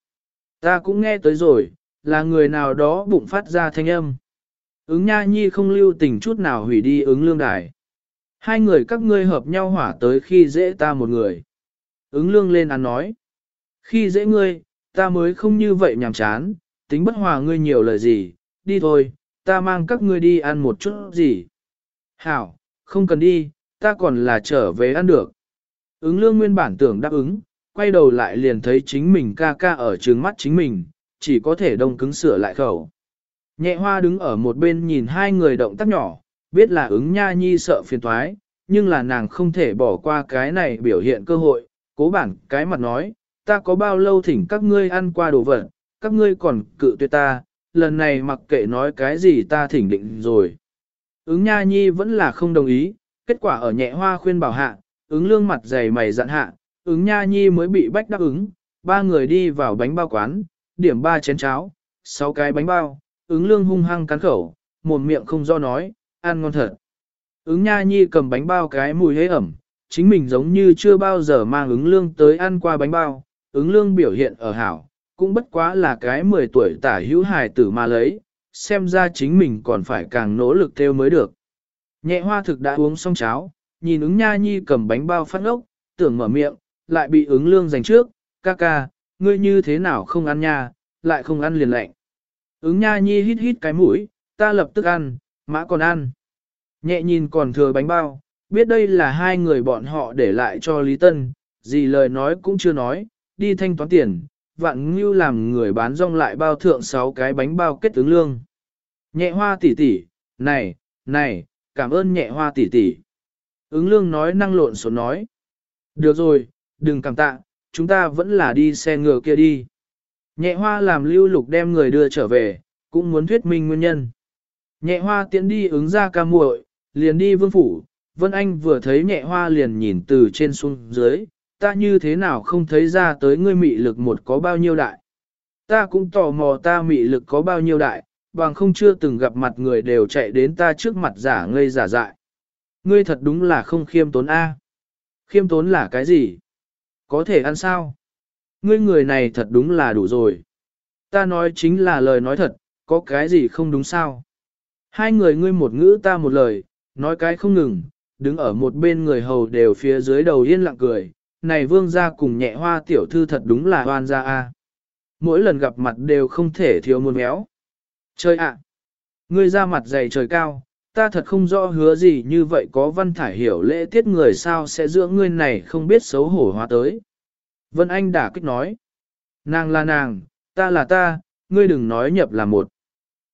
Ta cũng nghe tới rồi, là người nào đó bụng phát ra thanh âm. Ứng nha nhi không lưu tình chút nào hủy đi ứng lương đài. Hai người các ngươi hợp nhau hỏa tới khi dễ ta một người. Ứng lương lên ăn nói. Khi dễ ngươi, ta mới không như vậy nhàm chán, tính bất hòa ngươi nhiều lời gì, đi thôi, ta mang các ngươi đi ăn một chút gì. Hảo, không cần đi, ta còn là trở về ăn được. Ứng lương nguyên bản tưởng đáp ứng, quay đầu lại liền thấy chính mình ca ca ở trường mắt chính mình, chỉ có thể đông cứng sửa lại khẩu. Nhẹ hoa đứng ở một bên nhìn hai người động tác nhỏ, biết là ứng nha nhi sợ phiền thoái, nhưng là nàng không thể bỏ qua cái này biểu hiện cơ hội, cố bản cái mặt nói, ta có bao lâu thỉnh các ngươi ăn qua đồ vật, các ngươi còn cự tuyệt ta, lần này mặc kệ nói cái gì ta thỉnh định rồi. Ứng nha nhi vẫn là không đồng ý, kết quả ở nhẹ hoa khuyên bảo hạ, ứng lương mặt dày mày dặn hạ, ứng nha nhi mới bị bách đáp ứng, ba người đi vào bánh bao quán, điểm ba chén cháo, sáu cái bánh bao, ứng lương hung hăng cắn khẩu, mồm miệng không do nói, ăn ngon thật. Ứng nha nhi cầm bánh bao cái mùi hế ẩm, chính mình giống như chưa bao giờ mang ứng lương tới ăn qua bánh bao, ứng lương biểu hiện ở hảo, cũng bất quá là cái 10 tuổi tả hữu hài tử mà lấy, xem ra chính mình còn phải càng nỗ lực theo mới được. Nhẹ hoa thực đã uống xong cháo, nhìn ứng nha nhi cầm bánh bao phát ốc, tưởng mở miệng, lại bị ứng lương giành trước, ca ca, ngươi như thế nào không ăn nha, lại không ăn liền lạnh. Ứng nha nhi hít hít cái mũi, ta lập tức ăn, mã còn ăn. Nhẹ nhìn còn thừa bánh bao, biết đây là hai người bọn họ để lại cho Lý Tân, gì lời nói cũng chưa nói, đi thanh toán tiền, vạn ngưu làm người bán rong lại bao thượng 6 cái bánh bao kết ứng lương. Nhẹ hoa tỷ tỷ, này, này, cảm ơn nhẹ hoa tỷ tỷ. Ứng lương nói năng lộn số nói. Được rồi, đừng cảm tạ, chúng ta vẫn là đi xe ngựa kia đi. Nhẹ hoa làm lưu lục đem người đưa trở về, cũng muốn thuyết minh nguyên nhân. Nhẹ hoa tiến đi ứng ra ca muội, liền đi vương phủ, Vân Anh vừa thấy nhẹ hoa liền nhìn từ trên xuống dưới, ta như thế nào không thấy ra tới ngươi mị lực một có bao nhiêu đại. Ta cũng tò mò ta mị lực có bao nhiêu đại, bằng không chưa từng gặp mặt người đều chạy đến ta trước mặt giả ngây giả dại. Ngươi thật đúng là không khiêm tốn A. Khiêm tốn là cái gì? Có thể ăn sao? Ngươi người này thật đúng là đủ rồi. Ta nói chính là lời nói thật, có cái gì không đúng sao? Hai người ngươi một ngữ ta một lời, nói cái không ngừng, đứng ở một bên người hầu đều phía dưới đầu yên lặng cười, này vương gia cùng nhẹ hoa tiểu thư thật đúng là hoan gia a. Mỗi lần gặp mặt đều không thể thiếu muôn méo. Trời ạ! Ngươi ra mặt dày trời cao, ta thật không rõ hứa gì như vậy có văn thải hiểu lễ tiết người sao sẽ dưỡng ngươi này không biết xấu hổ hóa tới. Vân Anh đã kích nói. Nàng là nàng, ta là ta, ngươi đừng nói nhập là một.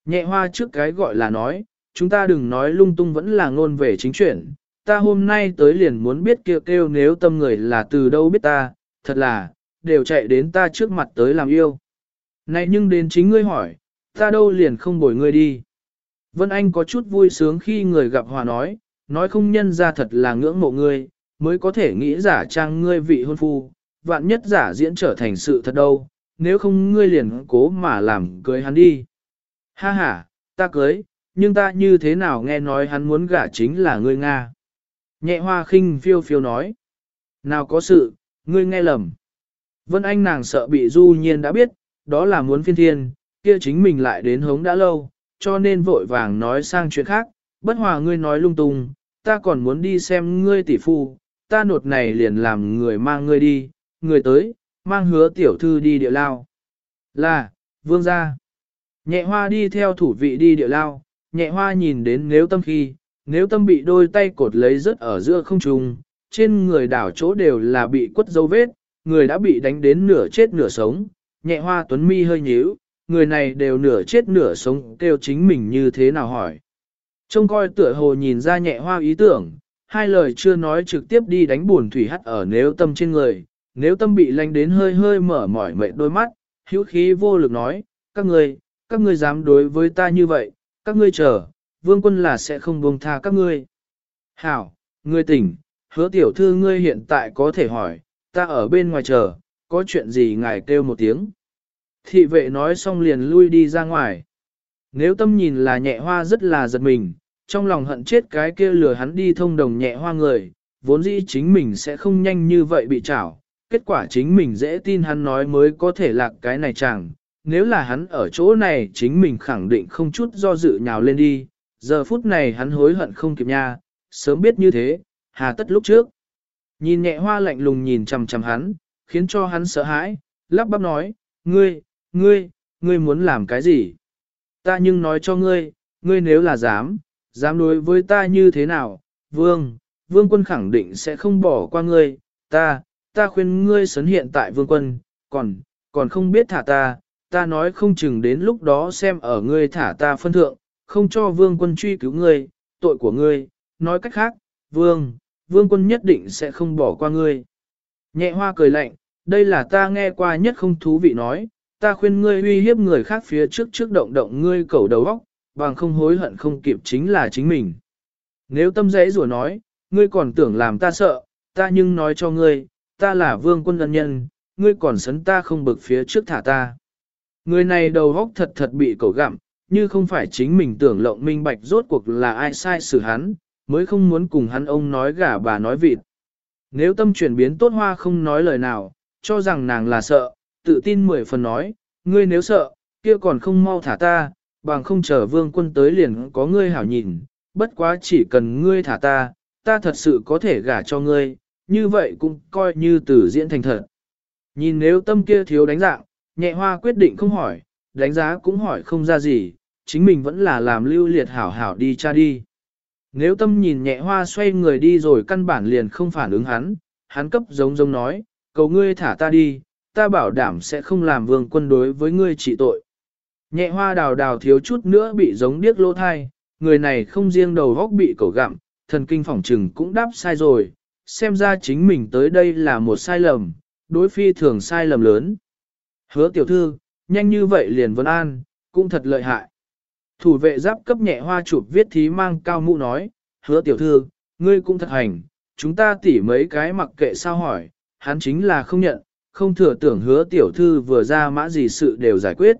Nhẹ hoa trước cái gọi là nói, chúng ta đừng nói lung tung vẫn là ngôn về chính chuyện, ta hôm nay tới liền muốn biết kêu kêu nếu tâm người là từ đâu biết ta, thật là, đều chạy đến ta trước mặt tới làm yêu. Này nhưng đến chính ngươi hỏi, ta đâu liền không bồi ngươi đi. Vân Anh có chút vui sướng khi người gặp hòa nói, nói không nhân ra thật là ngưỡng mộ ngươi, mới có thể nghĩ giả trang ngươi vị hôn phu, vạn nhất giả diễn trở thành sự thật đâu, nếu không ngươi liền cố mà làm cưới hắn đi. Ha ha, ta cưới, nhưng ta như thế nào nghe nói hắn muốn gả chính là ngươi Nga. Nhẹ hoa khinh phiêu phiêu nói. Nào có sự, ngươi nghe lầm. Vân Anh nàng sợ bị du nhiên đã biết, đó là muốn phiên thiên, kia chính mình lại đến hống đã lâu, cho nên vội vàng nói sang chuyện khác, bất hòa ngươi nói lung tung, ta còn muốn đi xem ngươi tỷ phu, ta nột này liền làm người mang ngươi đi, người tới, mang hứa tiểu thư đi địa lao. Là, vương gia. Nhẹ hoa đi theo thủ vị đi địa lao, nhẹ hoa nhìn đến nếu tâm khi, nếu tâm bị đôi tay cột lấy rớt ở giữa không trung, trên người đảo chỗ đều là bị quất dấu vết, người đã bị đánh đến nửa chết nửa sống, nhẹ hoa tuấn mi hơi nhíu, người này đều nửa chết nửa sống kêu chính mình như thế nào hỏi. Trông coi tựa hồ nhìn ra nhẹ hoa ý tưởng, hai lời chưa nói trực tiếp đi đánh buồn thủy hắt ở nếu tâm trên người, nếu tâm bị lanh đến hơi hơi mở mỏi mệt đôi mắt, hữu khí vô lực nói, các ngươi, các ngươi dám đối với ta như vậy, các ngươi chờ, vương quân là sẽ không buông tha các ngươi. Hảo, ngươi tỉnh, hứa tiểu thư ngươi hiện tại có thể hỏi, ta ở bên ngoài chờ, có chuyện gì ngài kêu một tiếng. Thị vệ nói xong liền lui đi ra ngoài. Nếu tâm nhìn là nhẹ hoa rất là giật mình, trong lòng hận chết cái kia lừa hắn đi thông đồng nhẹ hoa người, vốn dĩ chính mình sẽ không nhanh như vậy bị trảo, kết quả chính mình dễ tin hắn nói mới có thể lạc cái này chẳng, nếu là hắn ở chỗ này chính mình khẳng định không chút do dự nhào lên đi, giờ phút này hắn hối hận không kịp nha, sớm biết như thế, hà tất lúc trước. Nhìn nhẹ hoa lạnh lùng nhìn chằm chằm hắn, khiến cho hắn sợ hãi, lắp bắp nói, ngươi, ngươi, ngươi muốn làm cái gì? Ta nhưng nói cho ngươi, ngươi nếu là dám, dám đối với ta như thế nào, vương, vương quân khẳng định sẽ không bỏ qua ngươi, ta, ta khuyên ngươi sấn hiện tại vương quân, còn, còn không biết thả ta, ta nói không chừng đến lúc đó xem ở ngươi thả ta phân thượng, không cho vương quân truy cứu ngươi, tội của ngươi, nói cách khác, vương, vương quân nhất định sẽ không bỏ qua ngươi. Nhẹ hoa cười lạnh, đây là ta nghe qua nhất không thú vị nói, ta khuyên ngươi uy hiếp người khác phía trước trước động động ngươi cầu đầu óc, bằng không hối hận không kịp chính là chính mình. Nếu tâm dễ rủa nói, ngươi còn tưởng làm ta sợ, ta nhưng nói cho ngươi, ta là vương quân ân nhân, ngươi còn sấn ta không bực phía trước thả ta. Người này đầu óc thật thật bị cẩu gặm, như không phải chính mình tưởng lộng minh bạch rốt cuộc là ai sai xử hắn, mới không muốn cùng hắn ông nói gả bà nói vịt. Nếu tâm chuyển biến tốt hoa không nói lời nào, cho rằng nàng là sợ, tự tin mười phần nói, ngươi nếu sợ, kia còn không mau thả ta, bằng không chờ vương quân tới liền có ngươi hảo nhìn, bất quá chỉ cần ngươi thả ta, ta thật sự có thể gả cho ngươi, như vậy cũng coi như tử diễn thành thật. Nhìn nếu tâm kia thiếu đánh dạng, nhẹ hoa quyết định không hỏi, đánh giá cũng hỏi không ra gì, chính mình vẫn là làm lưu liệt hảo hảo đi cha đi. Nếu tâm nhìn nhẹ hoa xoay người đi rồi căn bản liền không phản ứng hắn, hắn cấp giống giống nói, cầu ngươi thả ta đi, ta bảo đảm sẽ không làm vương quân đối với ngươi trị tội. Nhẹ hoa đào đào thiếu chút nữa bị giống điếc lỗ thai, người này không riêng đầu góc bị cổ gặm, thần kinh phỏng trừng cũng đáp sai rồi, xem ra chính mình tới đây là một sai lầm, đối phi thường sai lầm lớn. Hứa tiểu thư, nhanh như vậy liền vân an, cũng thật lợi hại. Thủ vệ giáp cấp nhẹ hoa chụp viết thí mang cao mũ nói, hứa tiểu thư, ngươi cũng thật hành, chúng ta tỉ mấy cái mặc kệ sao hỏi, hắn chính là không nhận, không thừa tưởng hứa tiểu thư vừa ra mã gì sự đều giải quyết.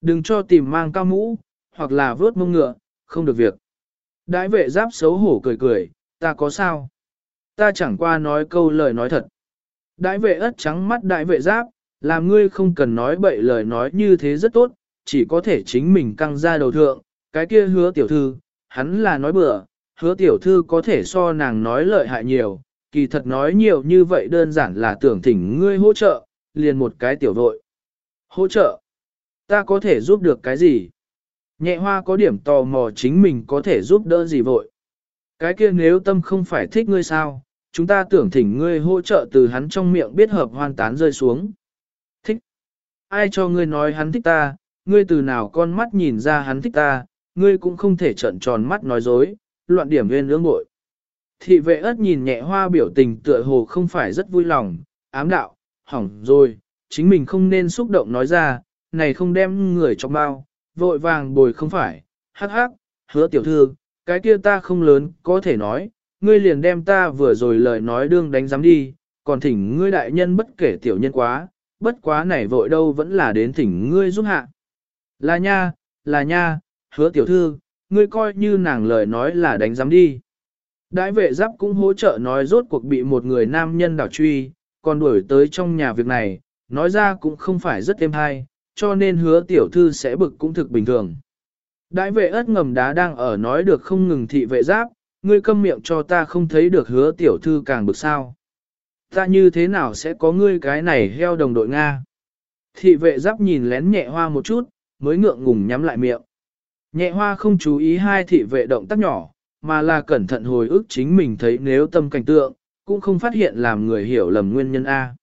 Đừng cho tìm mang cao mũ, hoặc là vớt mông ngựa, không được việc. Đại vệ giáp xấu hổ cười cười, ta có sao? Ta chẳng qua nói câu lời nói thật. Đại vệ ất trắng mắt đại vệ giáp, làm ngươi không cần nói bậy lời nói như thế rất tốt, chỉ có thể chính mình căng ra đầu thượng, cái kia hứa tiểu thư, hắn là nói bừa, hứa tiểu thư có thể so nàng nói lợi hại nhiều, kỳ thật nói nhiều như vậy đơn giản là tưởng thỉnh ngươi hỗ trợ, liền một cái tiểu vội. Hỗ trợ? Ta có thể giúp được cái gì? Nhẹ hoa có điểm tò mò chính mình có thể giúp đỡ gì vội. Cái kia nếu tâm không phải thích ngươi sao, chúng ta tưởng thỉnh ngươi hỗ trợ từ hắn trong miệng biết hợp hoàn tán rơi xuống. Thích. Ai cho ngươi nói hắn thích ta, ngươi từ nào con mắt nhìn ra hắn thích ta, ngươi cũng không thể trợn tròn mắt nói dối, loạn điểm viên ương bội. Thị vệ ớt nhìn nhẹ hoa biểu tình tựa hồ không phải rất vui lòng, ám đạo, hỏng rồi, chính mình không nên xúc động nói ra, này không đem người trong bao, vội vàng bồi không phải, hắc hắc, hứa tiểu thư, cái kia ta không lớn, có thể nói, ngươi liền đem ta vừa rồi lời nói đương đánh giám đi, còn thỉnh ngươi đại nhân bất kể tiểu nhân quá, bất quá này vội đâu vẫn là đến thỉnh ngươi giúp hạ. Là nha, là nha, hứa tiểu thư, ngươi coi như nàng lời nói là đánh giám đi. Đại vệ giáp cũng hỗ trợ nói rốt cuộc bị một người nam nhân đảo truy, còn đuổi tới trong nhà việc này, nói ra cũng không phải rất êm hay, cho nên hứa tiểu thư sẽ bực cũng thực bình thường. Đại vệ ớt ngầm đá đang ở nói được không ngừng thị vệ giáp, ngươi câm miệng cho ta không thấy được hứa tiểu thư càng bực sao. Ta như thế nào sẽ có ngươi cái này heo đồng đội Nga? Thị vệ giáp nhìn lén nhẹ hoa một chút, mới ngượng ngùng nhắm lại miệng. Nhẹ hoa không chú ý hai thị vệ động tác nhỏ, mà là cẩn thận hồi ức chính mình thấy nếu tâm cảnh tượng, cũng không phát hiện làm người hiểu lầm nguyên nhân A.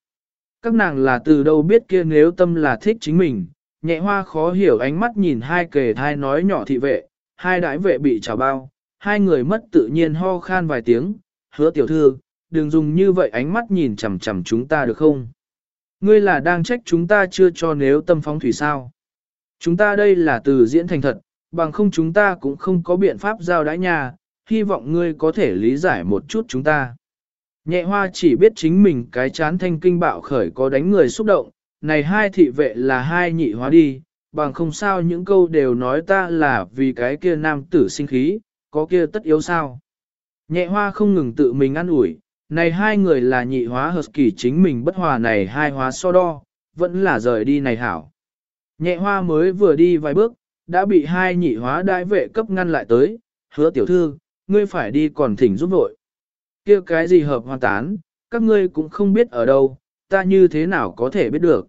Các nàng là từ đâu biết kia nếu tâm là thích chính mình, nhẹ hoa khó hiểu ánh mắt nhìn hai kề thai nói nhỏ thị vệ, hai đại vệ bị trào bao, hai người mất tự nhiên ho khan vài tiếng, hứa tiểu thư, đừng dùng như vậy ánh mắt nhìn chằm chằm chúng ta được không? Ngươi là đang trách chúng ta chưa cho nếu tâm phóng thủy sao? Chúng ta đây là từ diễn thành thật, bằng không chúng ta cũng không có biện pháp giao đãi nhà, hy vọng ngươi có thể lý giải một chút chúng ta. Nhẹ hoa chỉ biết chính mình cái chán thanh kinh bạo khởi có đánh người xúc động, này hai thị vệ là hai nhị hóa đi, bằng không sao những câu đều nói ta là vì cái kia nam tử sinh khí, có kia tất yếu sao. Nhẹ hoa không ngừng tự mình ăn ủi, này hai người là nhị hóa hợp kỳ chính mình bất hòa này hai hóa so đo, vẫn là rời đi này hảo. Nhẹ hoa mới vừa đi vài bước, đã bị hai nhị hóa đại vệ cấp ngăn lại tới, hứa tiểu thư, ngươi phải đi còn thỉnh giúp vội. kia cái gì hợp hoàn tán, các ngươi cũng không biết ở đâu, ta như thế nào có thể biết được.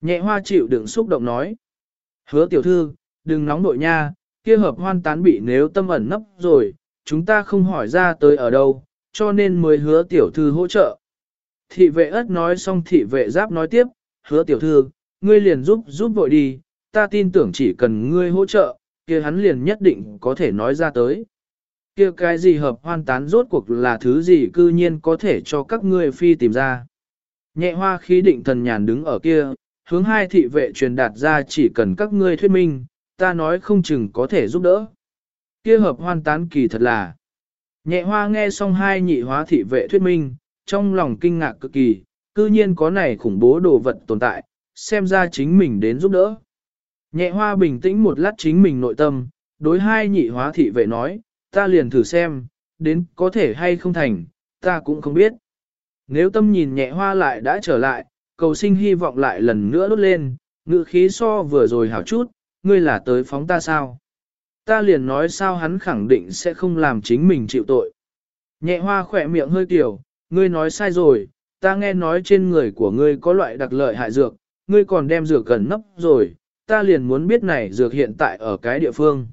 Nhẹ hoa chịu đựng xúc động nói. Hứa tiểu thư, đừng nóng nội nha, kia hợp hoan tán bị nếu tâm ẩn nấp rồi, chúng ta không hỏi ra tới ở đâu, cho nên mới hứa tiểu thư hỗ trợ. Thị vệ ất nói xong thị vệ giáp nói tiếp, hứa tiểu thư, ngươi liền giúp giúp vội đi, ta tin tưởng chỉ cần ngươi hỗ trợ, kia hắn liền nhất định có thể nói ra tới. Kia cái gì hợp hoan tán rốt cuộc là thứ gì cư nhiên có thể cho các ngươi phi tìm ra. Nhẹ hoa khí định thần nhàn đứng ở kia, hướng hai thị vệ truyền đạt ra chỉ cần các ngươi thuyết minh, ta nói không chừng có thể giúp đỡ. Kia hợp hoan tán kỳ thật là. Nhẹ hoa nghe xong hai nhị hóa thị vệ thuyết minh, trong lòng kinh ngạc cực kỳ, cư nhiên có này khủng bố đồ vật tồn tại, xem ra chính mình đến giúp đỡ. Nhẹ hoa bình tĩnh một lát chính mình nội tâm, đối hai nhị hóa thị vệ nói, ta liền thử xem, đến có thể hay không thành, ta cũng không biết. Nếu tâm nhìn nhẹ hoa lại đã trở lại, cầu sinh hy vọng lại lần nữa đốt lên, ngự khí so vừa rồi hảo chút, ngươi là tới phóng ta sao? Ta liền nói sao hắn khẳng định sẽ không làm chính mình chịu tội. Nhẹ hoa khỏe miệng hơi tiểu, ngươi nói sai rồi, ta nghe nói trên người của ngươi có loại đặc lợi hại dược, ngươi còn đem dược gần nấp rồi, ta liền muốn biết này dược hiện tại ở cái địa phương.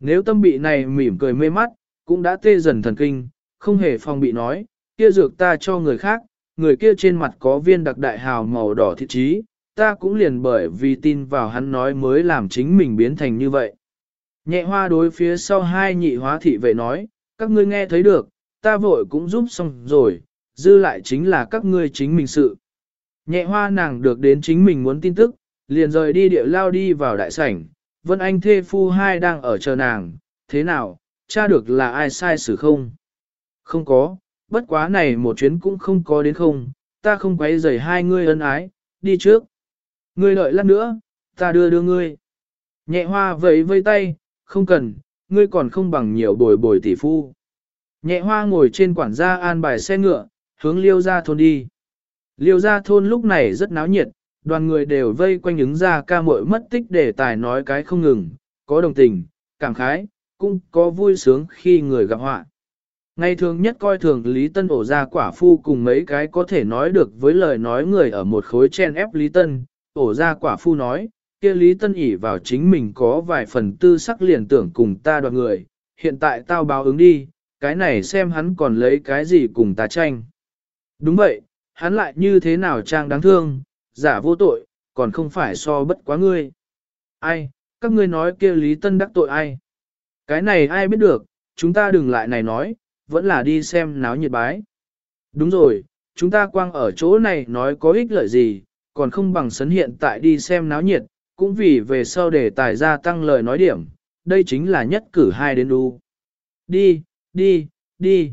Nếu tâm bị này mỉm cười mê mắt, cũng đã tê dần thần kinh, không hề phòng bị nói, kia dược ta cho người khác, người kia trên mặt có viên đặc đại hào màu đỏ thiệt trí, ta cũng liền bởi vì tin vào hắn nói mới làm chính mình biến thành như vậy. Nhẹ hoa đối phía sau hai nhị hóa thị vệ nói, các ngươi nghe thấy được, ta vội cũng giúp xong rồi, dư lại chính là các ngươi chính mình sự. Nhẹ hoa nàng được đến chính mình muốn tin tức, liền rời đi địa lao đi vào đại sảnh, Vân Anh thê phu hai đang ở chờ nàng, thế nào, cha được là ai sai xử không? Không có, bất quá này một chuyến cũng không có đến không, ta không quấy rầy hai ngươi ân ái, đi trước. Ngươi đợi lát nữa, ta đưa đưa ngươi. Nhẹ hoa vẫy vây tay, không cần, ngươi còn không bằng nhiều bồi bồi tỷ phu. Nhẹ hoa ngồi trên quản gia an bài xe ngựa, hướng liêu ra thôn đi. Liêu ra thôn lúc này rất náo nhiệt, đoàn người đều vây quanh ứng ra ca muội mất tích để tài nói cái không ngừng, có đồng tình, cảm khái, cũng có vui sướng khi người gặp họa. Ngày thường nhất coi thường Lý Tân ổ ra quả phu cùng mấy cái có thể nói được với lời nói người ở một khối chen ép Lý Tân, ổ ra quả phu nói, kia Lý Tân ỉ vào chính mình có vài phần tư sắc liền tưởng cùng ta đoàn người, hiện tại tao báo ứng đi, cái này xem hắn còn lấy cái gì cùng ta tranh. Đúng vậy, hắn lại như thế nào trang đáng thương, giả vô tội, còn không phải so bất quá ngươi. Ai, các ngươi nói kia Lý Tân đắc tội ai? Cái này ai biết được, chúng ta đừng lại này nói, vẫn là đi xem náo nhiệt bái. Đúng rồi, chúng ta quang ở chỗ này nói có ích lợi gì, còn không bằng sấn hiện tại đi xem náo nhiệt, cũng vì về sau để tài gia tăng lời nói điểm, đây chính là nhất cử hai đến đu. Đi, đi, đi.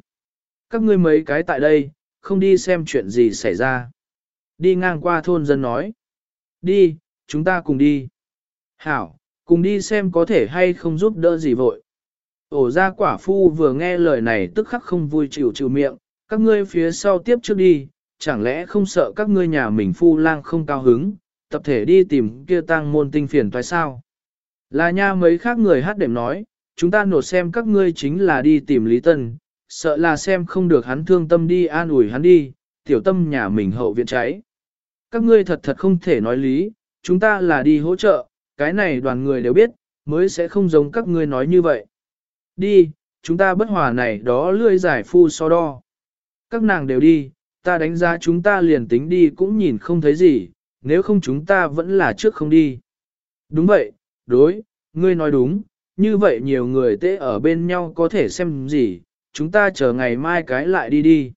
Các ngươi mấy cái tại đây, không đi xem chuyện gì xảy ra. Đi ngang qua thôn dân nói. Đi, chúng ta cùng đi. Hảo, cùng đi xem có thể hay không giúp đỡ gì vội. Ổ ra quả phu vừa nghe lời này tức khắc không vui chịu chịu miệng, các ngươi phía sau tiếp trước đi, chẳng lẽ không sợ các ngươi nhà mình phu lang không cao hứng, tập thể đi tìm kia tăng môn tinh phiền toái sao. Là nha mấy khác người hát đệm nói, chúng ta nột xem các ngươi chính là đi tìm Lý Tân, sợ là xem không được hắn thương tâm đi an ủi hắn đi, tiểu tâm nhà mình hậu viện cháy. Các ngươi thật thật không thể nói lý, chúng ta là đi hỗ trợ, cái này đoàn người đều biết, mới sẽ không giống các ngươi nói như vậy. Đi, chúng ta bất hòa này đó lươi giải phu so đo. Các nàng đều đi, ta đánh giá chúng ta liền tính đi cũng nhìn không thấy gì, nếu không chúng ta vẫn là trước không đi. Đúng vậy, đối, ngươi nói đúng, như vậy nhiều người tê ở bên nhau có thể xem gì, chúng ta chờ ngày mai cái lại đi đi.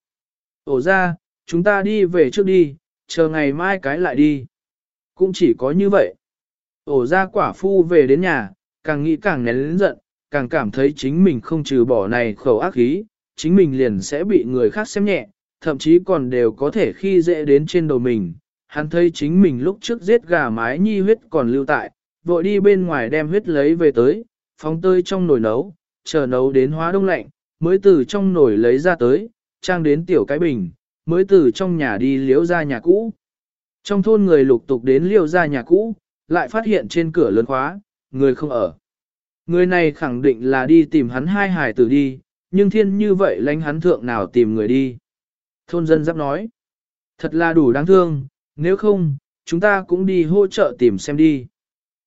Ổ ra, chúng ta đi về trước đi, chờ ngày mai cái lại đi. Cũng chỉ có như vậy. Ổ ra quả phu về đến nhà, càng nghĩ càng nén lớn giận, càng cảm thấy chính mình không trừ bỏ này khẩu ác khí, chính mình liền sẽ bị người khác xem nhẹ, thậm chí còn đều có thể khi dễ đến trên đầu mình. Hắn thấy chính mình lúc trước giết gà mái nhi huyết còn lưu tại, vội đi bên ngoài đem huyết lấy về tới, phóng tơi trong nồi nấu, chờ nấu đến hóa đông lạnh, mới từ trong nồi lấy ra tới, trang đến tiểu cái bình, mới từ trong nhà đi liễu ra nhà cũ. Trong thôn người lục tục đến liễu ra nhà cũ, lại phát hiện trên cửa lớn khóa, người không ở. Người này khẳng định là đi tìm hắn hai hải tử đi, nhưng thiên như vậy lánh hắn thượng nào tìm người đi. Thôn dân giáp nói, thật là đủ đáng thương, nếu không, chúng ta cũng đi hỗ trợ tìm xem đi.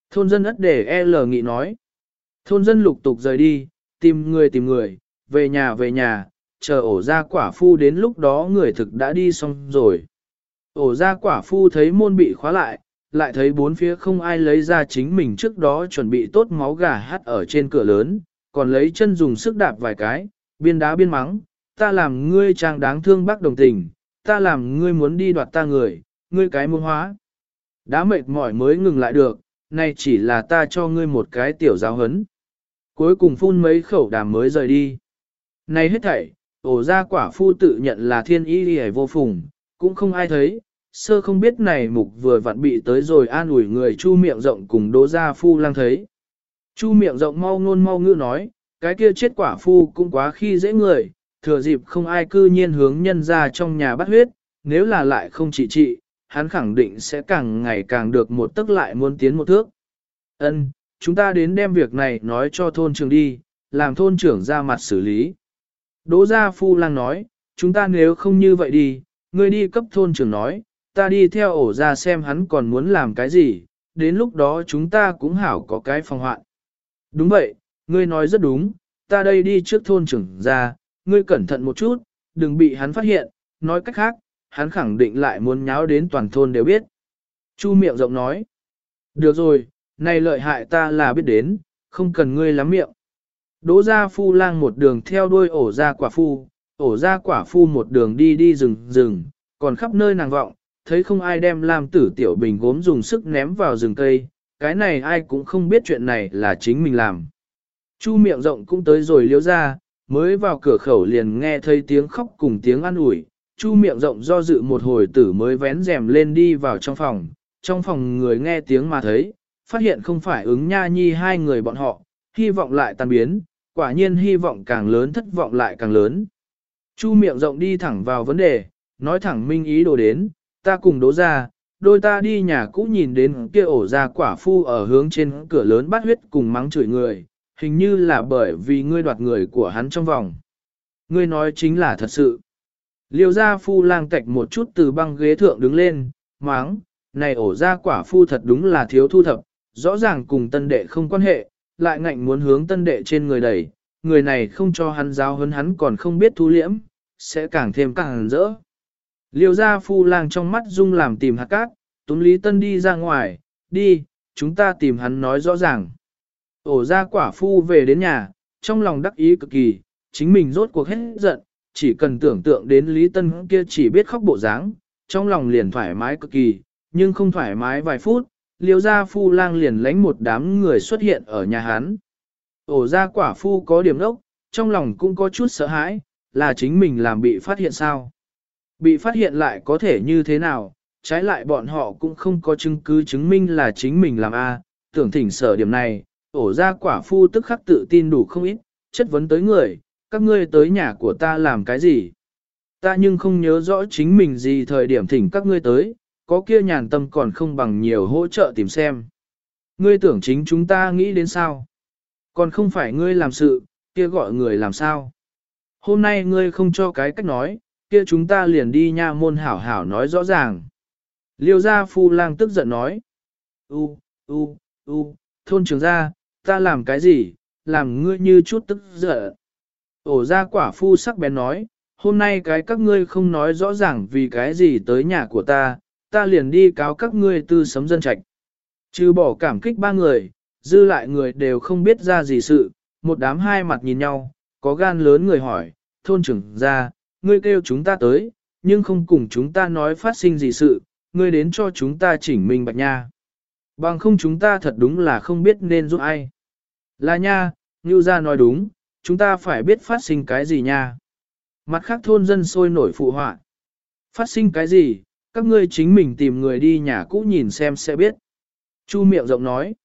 Thôn dân ất để e L nghị nói, thôn dân lục tục rời đi, tìm người tìm người, về nhà về nhà, chờ ổ ra quả phu đến lúc đó người thực đã đi xong rồi. Ổ ra quả phu thấy môn bị khóa lại, lại thấy bốn phía không ai lấy ra chính mình trước đó chuẩn bị tốt máu gà hắt ở trên cửa lớn, còn lấy chân dùng sức đạp vài cái, biên đá biên mắng, ta làm ngươi trang đáng thương bác đồng tình, ta làm ngươi muốn đi đoạt ta người, ngươi cái môn hóa. Đã mệt mỏi mới ngừng lại được, nay chỉ là ta cho ngươi một cái tiểu giáo hấn. Cuối cùng phun mấy khẩu đàm mới rời đi. Này hết thảy, ổ ra quả phu tự nhận là thiên y đi vô phùng, cũng không ai thấy, sơ không biết này mục vừa vặn bị tới rồi an ủi người chu miệng rộng cùng đỗ gia phu lang thấy. Chu miệng rộng mau ngôn mau ngữ nói, cái kia chết quả phu cũng quá khi dễ người, thừa dịp không ai cư nhiên hướng nhân ra trong nhà bắt huyết, nếu là lại không trị trị, hắn khẳng định sẽ càng ngày càng được một tức lại muốn tiến một thước. Ân, chúng ta đến đem việc này nói cho thôn trưởng đi, làm thôn trưởng ra mặt xử lý. Đỗ gia phu lang nói, chúng ta nếu không như vậy đi, ngươi đi cấp thôn trưởng nói, ta đi theo ổ ra xem hắn còn muốn làm cái gì, đến lúc đó chúng ta cũng hảo có cái phòng hoạn. Đúng vậy, ngươi nói rất đúng, ta đây đi trước thôn trưởng ra, ngươi cẩn thận một chút, đừng bị hắn phát hiện, nói cách khác, hắn khẳng định lại muốn nháo đến toàn thôn đều biết. Chu miệng rộng nói, được rồi, này lợi hại ta là biết đến, không cần ngươi lắm miệng. Đỗ gia phu lang một đường theo đuôi ổ gia quả phu, ổ gia quả phu một đường đi đi rừng rừng, còn khắp nơi nàng vọng, thấy không ai đem làm tử tiểu bình gốm dùng sức ném vào rừng cây, cái này ai cũng không biết chuyện này là chính mình làm. Chu miệng rộng cũng tới rồi liếu ra, mới vào cửa khẩu liền nghe thấy tiếng khóc cùng tiếng ăn ủi Chu miệng rộng do dự một hồi tử mới vén rèm lên đi vào trong phòng, trong phòng người nghe tiếng mà thấy, phát hiện không phải ứng nha nhi hai người bọn họ, hy vọng lại tan biến, quả nhiên hy vọng càng lớn thất vọng lại càng lớn. Chu miệng rộng đi thẳng vào vấn đề, nói thẳng minh ý đồ đến, ta cùng đố ra, đôi ta đi nhà cũ nhìn đến kia ổ ra quả phu ở hướng trên cửa lớn bắt huyết cùng mắng chửi người, hình như là bởi vì ngươi đoạt người của hắn trong vòng. Ngươi nói chính là thật sự. Liêu gia phu lang tạch một chút từ băng ghế thượng đứng lên, mắng, này ổ ra quả phu thật đúng là thiếu thu thập, rõ ràng cùng tân đệ không quan hệ, lại ngạnh muốn hướng tân đệ trên người đẩy, người này không cho hắn giáo hấn hắn còn không biết thu liễm, sẽ càng thêm càng rỡ. Liêu gia phu lang trong mắt dung làm tìm hạt cát, Tuấn Lý Tân đi ra ngoài, đi, chúng ta tìm hắn nói rõ ràng. Ổ ra quả phu về đến nhà, trong lòng đắc ý cực kỳ, chính mình rốt cuộc hết giận, chỉ cần tưởng tượng đến Lý Tân kia chỉ biết khóc bộ dáng, trong lòng liền thoải mái cực kỳ, nhưng không thoải mái vài phút, liêu gia phu lang liền lánh một đám người xuất hiện ở nhà hắn. Ổ ra quả phu có điểm đốc, trong lòng cũng có chút sợ hãi, là chính mình làm bị phát hiện sao. Bị phát hiện lại có thể như thế nào, trái lại bọn họ cũng không có chứng cứ chứng minh là chính mình làm A, tưởng thỉnh sở điểm này, ổ ra quả phu tức khắc tự tin đủ không ít, chất vấn tới người, các ngươi tới nhà của ta làm cái gì? Ta nhưng không nhớ rõ chính mình gì thời điểm thỉnh các ngươi tới, có kia nhàn tâm còn không bằng nhiều hỗ trợ tìm xem. Ngươi tưởng chính chúng ta nghĩ đến sao? Còn không phải ngươi làm sự, kia gọi người làm sao? Hôm nay ngươi không cho cái cách nói, kia chúng ta liền đi nha môn hảo hảo nói rõ ràng. Liêu gia phu lang tức giận nói. U, u, u, thôn trưởng gia, ta làm cái gì, làm ngươi như chút tức giận. Ổ ra quả phu sắc bén nói, hôm nay cái các ngươi không nói rõ ràng vì cái gì tới nhà của ta, ta liền đi cáo các ngươi tư sấm dân trạch. Trừ bỏ cảm kích ba người, dư lại người đều không biết ra gì sự, một đám hai mặt nhìn nhau, có gan lớn người hỏi, thôn trưởng ra, ngươi kêu chúng ta tới, nhưng không cùng chúng ta nói phát sinh gì sự, ngươi đến cho chúng ta chỉnh minh bạch nha. Bằng không chúng ta thật đúng là không biết nên giúp ai. Là nha, như gia nói đúng, chúng ta phải biết phát sinh cái gì nha. Mặt khác thôn dân sôi nổi phụ họa. Phát sinh cái gì, các ngươi chính mình tìm người đi nhà cũ nhìn xem sẽ biết. Chu miệng rộng nói.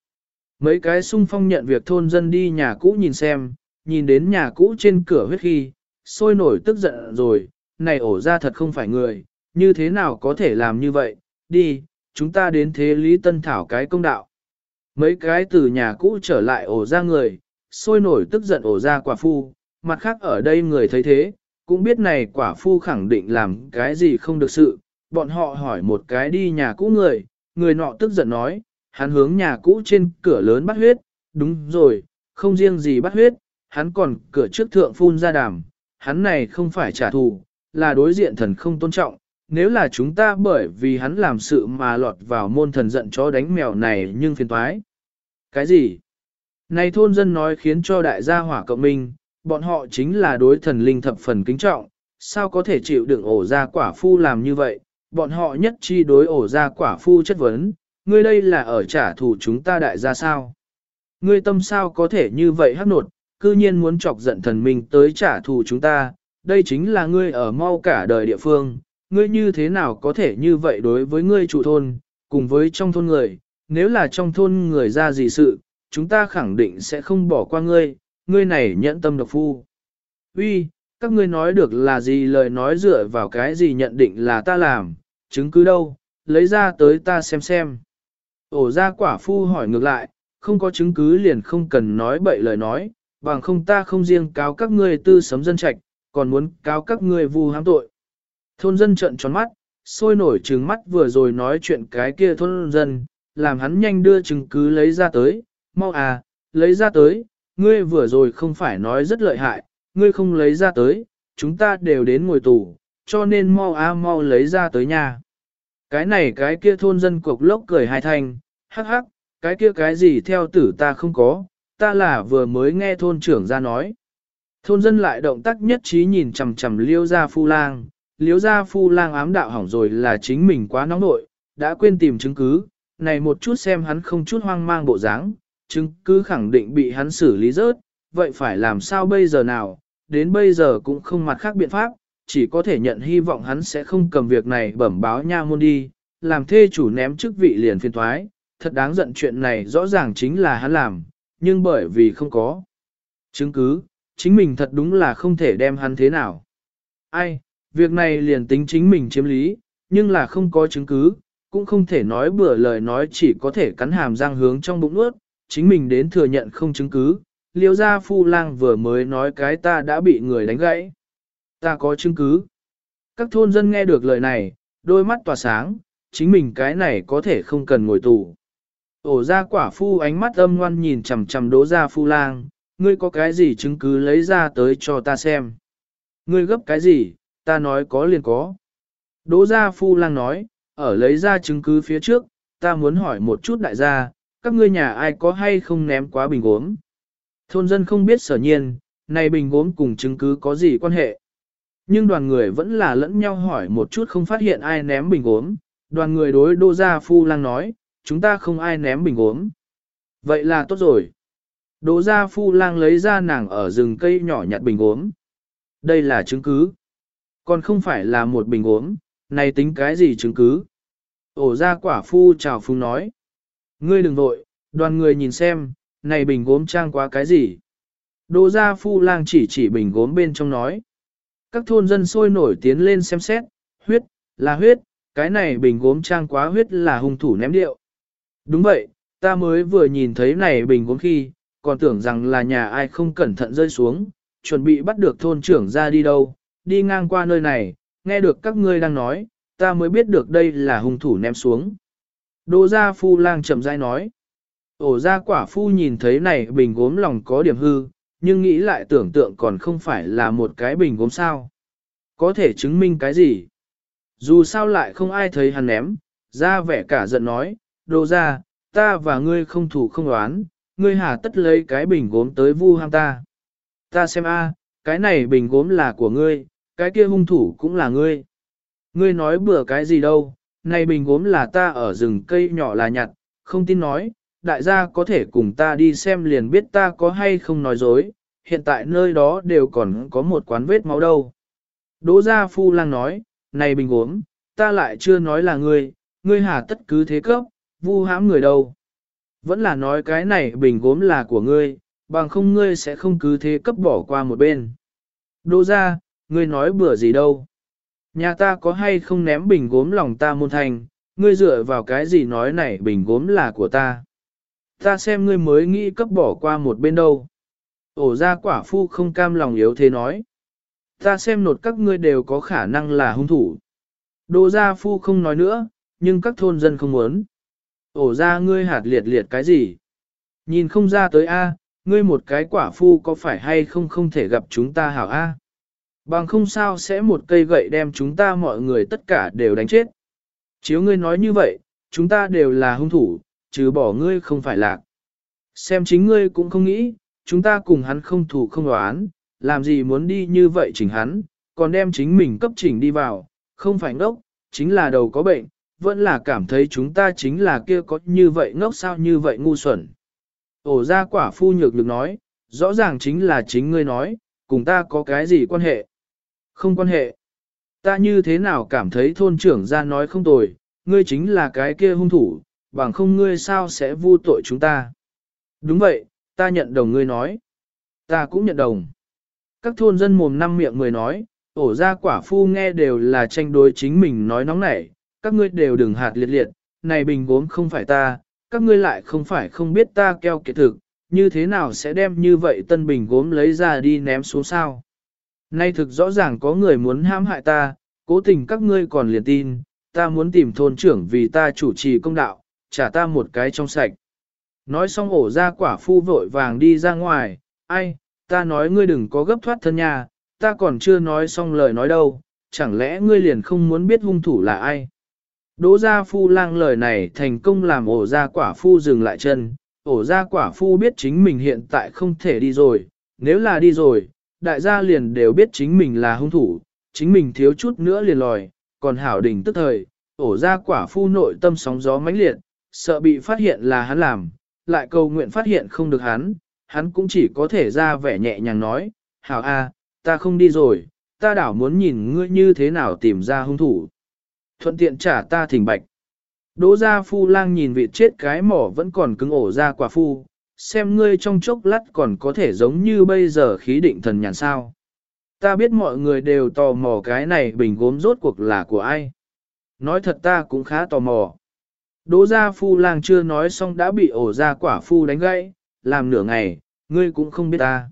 Mấy cái sung phong nhận việc thôn dân đi nhà cũ nhìn xem, nhìn đến nhà cũ trên cửa huyết khi, sôi nổi tức giận rồi, này ổ ra thật không phải người, như thế nào có thể làm như vậy, đi, chúng ta đến thế lý tân thảo cái công đạo. Mấy cái từ nhà cũ trở lại ổ ra người, sôi nổi tức giận ổ ra quả phu, mặt khác ở đây người thấy thế, cũng biết này quả phu khẳng định làm cái gì không được sự, bọn họ hỏi một cái đi nhà cũ người, người nọ tức giận nói, hắn hướng nhà cũ trên cửa lớn bắt huyết, đúng rồi, không riêng gì bắt huyết, hắn còn cửa trước thượng phun ra đàm, hắn này không phải trả thù, là đối diện thần không tôn trọng, nếu là chúng ta bởi vì hắn làm sự mà lọt vào môn thần giận chó đánh mèo này nhưng phiền toái. Cái gì? Này thôn dân nói khiến cho đại gia hỏa cộng minh, bọn họ chính là đối thần linh thập phần kính trọng, sao có thể chịu đựng ổ ra quả phu làm như vậy, bọn họ nhất chi đối ổ ra quả phu chất vấn, ngươi đây là ở trả thù chúng ta đại gia sao? Ngươi tâm sao có thể như vậy hắc nột, cư nhiên muốn chọc giận thần minh tới trả thù chúng ta, đây chính là ngươi ở mau cả đời địa phương, ngươi như thế nào có thể như vậy đối với ngươi chủ thôn, cùng với trong thôn người, nếu là trong thôn người ra gì sự, chúng ta khẳng định sẽ không bỏ qua ngươi, ngươi này nhẫn tâm độc phu. Uy, các ngươi nói được là gì lời nói dựa vào cái gì nhận định là ta làm, chứng cứ đâu, lấy ra tới ta xem xem. Ổ ra quả phu hỏi ngược lại, không có chứng cứ liền không cần nói bậy lời nói, bằng không ta không riêng cáo các ngươi tư sấm dân trạch, còn muốn cáo các ngươi vu hám tội. Thôn dân trợn tròn mắt, sôi nổi trừng mắt vừa rồi nói chuyện cái kia thôn dân, làm hắn nhanh đưa chứng cứ lấy ra tới, mau à, lấy ra tới, ngươi vừa rồi không phải nói rất lợi hại, ngươi không lấy ra tới, chúng ta đều đến ngồi tù, cho nên mau à mau lấy ra tới nhà. Cái này cái kia thôn dân cục lốc cười hai thành, hắc hắc, cái kia cái gì theo tử ta không có, ta là vừa mới nghe thôn trưởng ra nói. Thôn dân lại động tác nhất trí nhìn chằm chằm liêu ra phu lang, liêu ra phu lang ám đạo hỏng rồi là chính mình quá nóng nội, đã quên tìm chứng cứ, này một chút xem hắn không chút hoang mang bộ dáng, chứng cứ khẳng định bị hắn xử lý rớt, vậy phải làm sao bây giờ nào, đến bây giờ cũng không mặt khác biện pháp, chỉ có thể nhận hy vọng hắn sẽ không cầm việc này bẩm báo nha môn đi, làm thê chủ ném chức vị liền phiên thoái, thật đáng giận chuyện này rõ ràng chính là hắn làm, nhưng bởi vì không có chứng cứ, chính mình thật đúng là không thể đem hắn thế nào. Ai, việc này liền tính chính mình chiếm lý, nhưng là không có chứng cứ, cũng không thể nói bừa lời nói chỉ có thể cắn hàm răng hướng trong bụng nuốt, chính mình đến thừa nhận không chứng cứ. Liêu gia phu lang vừa mới nói cái ta đã bị người đánh gãy. Ta có chứng cứ. Các thôn dân nghe được lời này, đôi mắt tỏa sáng, chính mình cái này có thể không cần ngồi tù. Ổ ra quả phu ánh mắt âm ngoan nhìn chằm chằm đỗ ra phu lang, ngươi có cái gì chứng cứ lấy ra tới cho ta xem. Ngươi gấp cái gì, ta nói có liền có. Đỗ gia phu lang nói, ở lấy ra chứng cứ phía trước, ta muốn hỏi một chút đại gia, các ngươi nhà ai có hay không ném quá bình uống. Thôn dân không biết sở nhiên, này bình gốm cùng chứng cứ có gì quan hệ. Nhưng đoàn người vẫn là lẫn nhau hỏi một chút không phát hiện ai ném bình gốm, đoàn người đối đô gia phu lang nói, chúng ta không ai ném bình gốm. Vậy là tốt rồi. Đỗ gia phu lang lấy ra nàng ở rừng cây nhỏ nhặt bình gốm. Đây là chứng cứ. Còn không phải là một bình gốm, này tính cái gì chứng cứ. Ổ gia quả phu chào phu nói. Ngươi đừng vội, đoàn người nhìn xem, này bình gốm trang quá cái gì. Đỗ gia phu lang chỉ chỉ bình gốm bên trong nói. Các thôn dân sôi nổi tiến lên xem xét, huyết, là huyết, cái này bình gốm trang quá huyết là hung thủ ném điệu. Đúng vậy, ta mới vừa nhìn thấy này bình gốm khi, còn tưởng rằng là nhà ai không cẩn thận rơi xuống, chuẩn bị bắt được thôn trưởng ra đi đâu, đi ngang qua nơi này, nghe được các ngươi đang nói, ta mới biết được đây là hung thủ ném xuống. Đỗ gia phu lang chậm rãi nói. Ổ ra quả phu nhìn thấy này bình gốm lòng có điểm hư, nhưng nghĩ lại tưởng tượng còn không phải là một cái bình gốm sao. Có thể chứng minh cái gì? Dù sao lại không ai thấy hắn ném, ra vẻ cả giận nói, đồ ra, ta và ngươi không thủ không đoán, ngươi hà tất lấy cái bình gốm tới vu ham ta. Ta xem a, cái này bình gốm là của ngươi, cái kia hung thủ cũng là ngươi. Ngươi nói bừa cái gì đâu, này bình gốm là ta ở rừng cây nhỏ là nhặt, không tin nói, đại gia có thể cùng ta đi xem liền biết ta có hay không nói dối, hiện tại nơi đó đều còn có một quán vết máu đâu. Đỗ gia phu lang nói, này bình gốm, ta lại chưa nói là ngươi, ngươi hà tất cứ thế cấp, vu hãm người đâu. Vẫn là nói cái này bình gốm là của ngươi, bằng không ngươi sẽ không cứ thế cấp bỏ qua một bên. Đỗ gia, ngươi nói bừa gì đâu. Nhà ta có hay không ném bình gốm lòng ta môn thành, ngươi dựa vào cái gì nói này bình gốm là của ta. Ta xem ngươi mới nghĩ cấp bỏ qua một bên đâu. Ổ ra quả phu không cam lòng yếu thế nói. Ta xem nột các ngươi đều có khả năng là hung thủ. Đồ gia phu không nói nữa, nhưng các thôn dân không muốn. Ổ ra ngươi hạt liệt liệt cái gì? Nhìn không ra tới A, ngươi một cái quả phu có phải hay không không thể gặp chúng ta hảo A? Bằng không sao sẽ một cây gậy đem chúng ta mọi người tất cả đều đánh chết. Chiếu ngươi nói như vậy, chúng ta đều là hung thủ, trừ bỏ ngươi không phải lạc. Xem chính ngươi cũng không nghĩ, chúng ta cùng hắn không thủ không đoán, làm gì muốn đi như vậy chỉnh hắn, còn đem chính mình cấp chỉnh đi vào, không phải ngốc, chính là đầu có bệnh, vẫn là cảm thấy chúng ta chính là kia có như vậy ngốc sao như vậy ngu xuẩn. Ổ ra quả phu nhược được nói, rõ ràng chính là chính ngươi nói, cùng ta có cái gì quan hệ. Không quan hệ. Ta như thế nào cảm thấy thôn trưởng ra nói không tồi, ngươi chính là cái kia hung thủ, bằng không ngươi sao sẽ vu tội chúng ta. Đúng vậy, ta nhận đồng ngươi nói. Ta cũng nhận đồng. Các thôn dân mồm năm miệng người nói, ổ ra quả phu nghe đều là tranh đối chính mình nói nóng nảy, các ngươi đều đừng hạt liệt liệt, này bình gốm không phải ta, các ngươi lại không phải không biết ta keo kiệt thực, như thế nào sẽ đem như vậy tân bình gốm lấy ra đi ném xuống sao. Nay thực rõ ràng có người muốn hãm hại ta, cố tình các ngươi còn liền tin, ta muốn tìm thôn trưởng vì ta chủ trì công đạo, trả ta một cái trong sạch. Nói xong ổ ra quả phu vội vàng đi ra ngoài, ai, ta nói ngươi đừng có gấp thoát thân nhà, ta còn chưa nói xong lời nói đâu, chẳng lẽ ngươi liền không muốn biết hung thủ là ai. Đỗ gia phu lang lời này thành công làm ổ ra quả phu dừng lại chân, ổ ra quả phu biết chính mình hiện tại không thể đi rồi, nếu là đi rồi, đại gia liền đều biết chính mình là hung thủ, chính mình thiếu chút nữa liền lòi, còn hảo đỉnh tức thời, ổ ra quả phu nội tâm sóng gió mãnh liệt, sợ bị phát hiện là hắn làm, lại cầu nguyện phát hiện không được hắn, hắn cũng chỉ có thể ra vẻ nhẹ nhàng nói, hảo a, ta không đi rồi, ta đảo muốn nhìn ngươi như thế nào tìm ra hung thủ. Thuận tiện trả ta thỉnh bạch. Đỗ gia phu lang nhìn vị chết cái mỏ vẫn còn cứng ổ ra quả phu, xem ngươi trong chốc lát còn có thể giống như bây giờ khí định thần nhàn sao. Ta biết mọi người đều tò mò cái này bình gốm rốt cuộc là của ai. Nói thật ta cũng khá tò mò. Đỗ gia phu lang chưa nói xong đã bị ổ ra quả phu đánh gãy, làm nửa ngày, ngươi cũng không biết ta.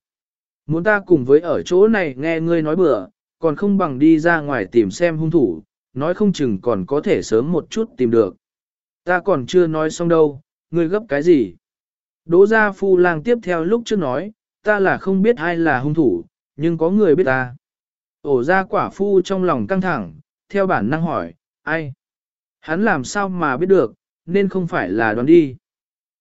Muốn ta cùng với ở chỗ này nghe ngươi nói bừa, còn không bằng đi ra ngoài tìm xem hung thủ, nói không chừng còn có thể sớm một chút tìm được. Ta còn chưa nói xong đâu, ngươi gấp cái gì? Đỗ gia phu lang tiếp theo lúc trước nói, ta là không biết ai là hung thủ, nhưng có người biết ta. Ổ ra quả phu trong lòng căng thẳng, theo bản năng hỏi, ai? Hắn làm sao mà biết được, nên không phải là đoán đi.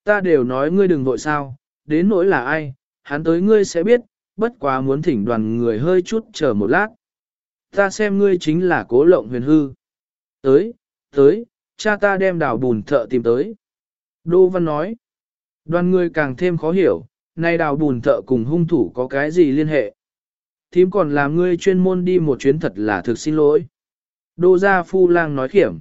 Ta đều nói ngươi đừng vội sao, đến nỗi là ai, hắn tới ngươi sẽ biết, bất quá muốn thỉnh đoàn người hơi chút chờ một lát. Ta xem ngươi chính là cố lộng huyền hư. Tới, tới, cha ta đem đào bùn thợ tìm tới. Đô Văn nói, đoàn người càng thêm khó hiểu, nay đào bùn thợ cùng hung thủ có cái gì liên hệ. Thím còn làm ngươi chuyên môn đi một chuyến thật là thực xin lỗi. Đô gia phu lang nói khiểm.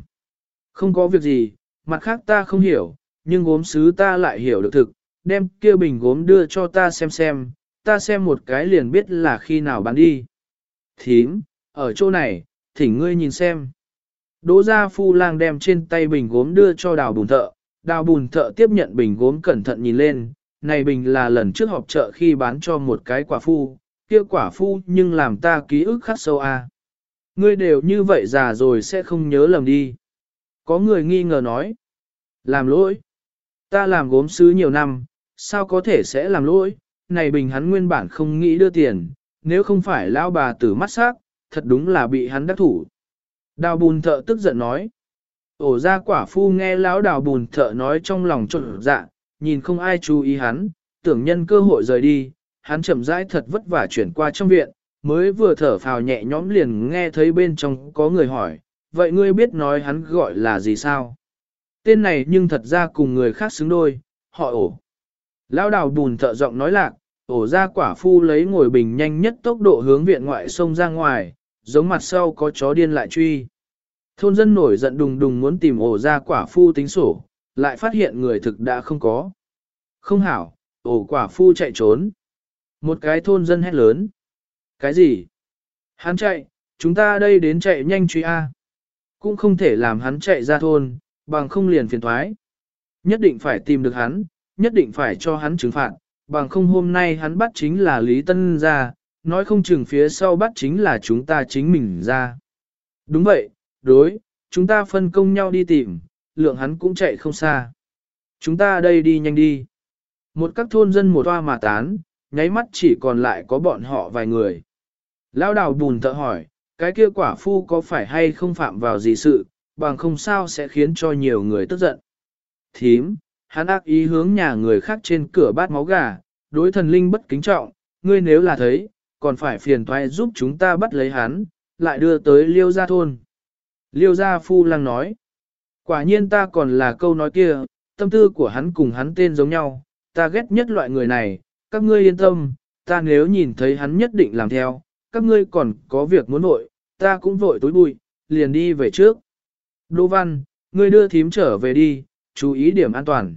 Không có việc gì, mặt khác ta không hiểu, nhưng gốm sứ ta lại hiểu được thực, đem kia bình gốm đưa cho ta xem xem, ta xem một cái liền biết là khi nào bán đi. Thím, ở chỗ này, thỉnh ngươi nhìn xem. Đỗ gia phu lang đem trên tay bình gốm đưa cho đào bùn thợ, đào bùn thợ tiếp nhận bình gốm cẩn thận nhìn lên, này bình là lần trước họp chợ khi bán cho một cái quả phu, kia quả phu nhưng làm ta ký ức khắc sâu a. À. Ngươi đều như vậy già rồi sẽ không nhớ lầm đi. Có người nghi ngờ nói. Làm lỗi. Ta làm gốm sứ nhiều năm, sao có thể sẽ làm lỗi, này bình hắn nguyên bản không nghĩ đưa tiền, nếu không phải lão bà tử mắt sắc, thật đúng là bị hắn đắc thủ. Đào bùn thợ tức giận nói. Ổ ra quả phu nghe lão đào bùn thợ nói trong lòng trộn dạ, nhìn không ai chú ý hắn, tưởng nhân cơ hội rời đi, hắn chậm rãi thật vất vả chuyển qua trong viện, mới vừa thở phào nhẹ nhõm liền nghe thấy bên trong có người hỏi, vậy ngươi biết nói hắn gọi là gì sao? Tên này nhưng thật ra cùng người khác xứng đôi, họ ổ. Lão đào bùn thợ giọng nói lạc, ổ ra quả phu lấy ngồi bình nhanh nhất tốc độ hướng viện ngoại sông ra ngoài, giống mặt sau có chó điên lại truy. Thôn dân nổi giận đùng đùng muốn tìm ổ ra quả phu tính sổ, lại phát hiện người thực đã không có. Không hảo, ổ quả phu chạy trốn. Một cái thôn dân hét lớn. Cái gì? Hắn chạy, chúng ta đây đến chạy nhanh truy A. Cũng không thể làm hắn chạy ra thôn, bằng không liền phiền thoái. Nhất định phải tìm được hắn, nhất định phải cho hắn trừng phạt, bằng không hôm nay hắn bắt chính là Lý Tân ra, nói không chừng phía sau bắt chính là chúng ta chính mình ra. Đúng vậy, đối, chúng ta phân công nhau đi tìm, lượng hắn cũng chạy không xa. Chúng ta đây đi nhanh đi. Một các thôn dân một toa mà tán, nháy mắt chỉ còn lại có bọn họ vài người. Lao đào bùn thợ hỏi, cái kia quả phu có phải hay không phạm vào gì sự, bằng không sao sẽ khiến cho nhiều người tức giận. Thím, hắn ác ý hướng nhà người khác trên cửa bát máu gà, đối thần linh bất kính trọng, ngươi nếu là thấy, còn phải phiền toái giúp chúng ta bắt lấy hắn, lại đưa tới liêu gia thôn. Liêu gia phu lăng nói, quả nhiên ta còn là câu nói kia, tâm tư của hắn cùng hắn tên giống nhau, ta ghét nhất loại người này, các ngươi yên tâm, ta nếu nhìn thấy hắn nhất định làm theo, các ngươi còn có việc muốn vội, ta cũng vội tối bụi, liền đi về trước. Đỗ văn, ngươi đưa thím trở về đi, chú ý điểm an toàn.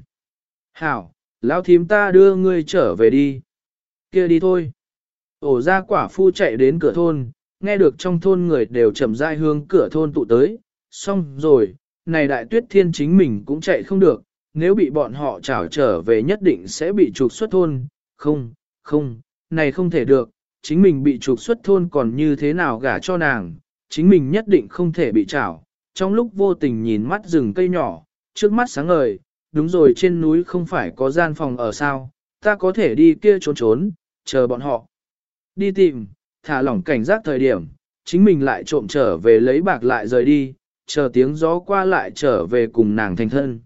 Hảo, lão thím ta đưa ngươi trở về đi. kia đi thôi. Ổ ra quả phu chạy đến cửa thôn, nghe được trong thôn người đều chậm rãi hướng cửa thôn tụ tới, xong rồi, này đại tuyết thiên chính mình cũng chạy không được, nếu bị bọn họ trảo trở về nhất định sẽ bị trục xuất thôn, không, không, này không thể được, chính mình bị trục xuất thôn còn như thế nào gả cho nàng, chính mình nhất định không thể bị trảo. Trong lúc vô tình nhìn mắt rừng cây nhỏ, trước mắt sáng ngời, đúng rồi trên núi không phải có gian phòng ở sao, ta có thể đi kia trốn trốn, chờ bọn họ. Đi tìm, thả lỏng cảnh giác thời điểm, chính mình lại trộm trở về lấy bạc lại rời đi, chờ tiếng gió qua lại trở về cùng nàng thành thân.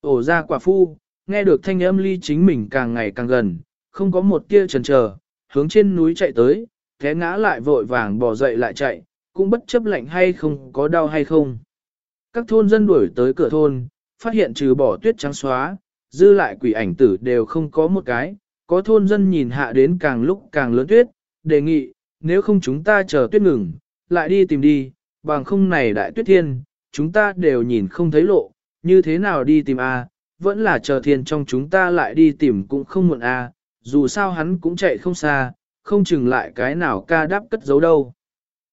Ổ ra quả phu, nghe được thanh âm ly chính mình càng ngày càng gần, không có một tia chần chờ, hướng trên núi chạy tới, té ngã lại vội vàng bỏ dậy lại chạy, cũng bất chấp lạnh hay không có đau hay không. Các thôn dân đuổi tới cửa thôn, phát hiện trừ bỏ tuyết trắng xóa, dư lại quỷ ảnh tử đều không có một cái, có thôn dân nhìn hạ đến càng lúc càng lớn tuyết, đề nghị, nếu không chúng ta chờ tuyết ngừng, lại đi tìm đi, bằng không này đại tuyết thiên, chúng ta đều nhìn không thấy lộ, như thế nào đi tìm a? vẫn là chờ thiên trong chúng ta lại đi tìm cũng không muộn a, dù sao hắn cũng chạy không xa, không chừng lại cái nào ca đáp cất giấu đâu.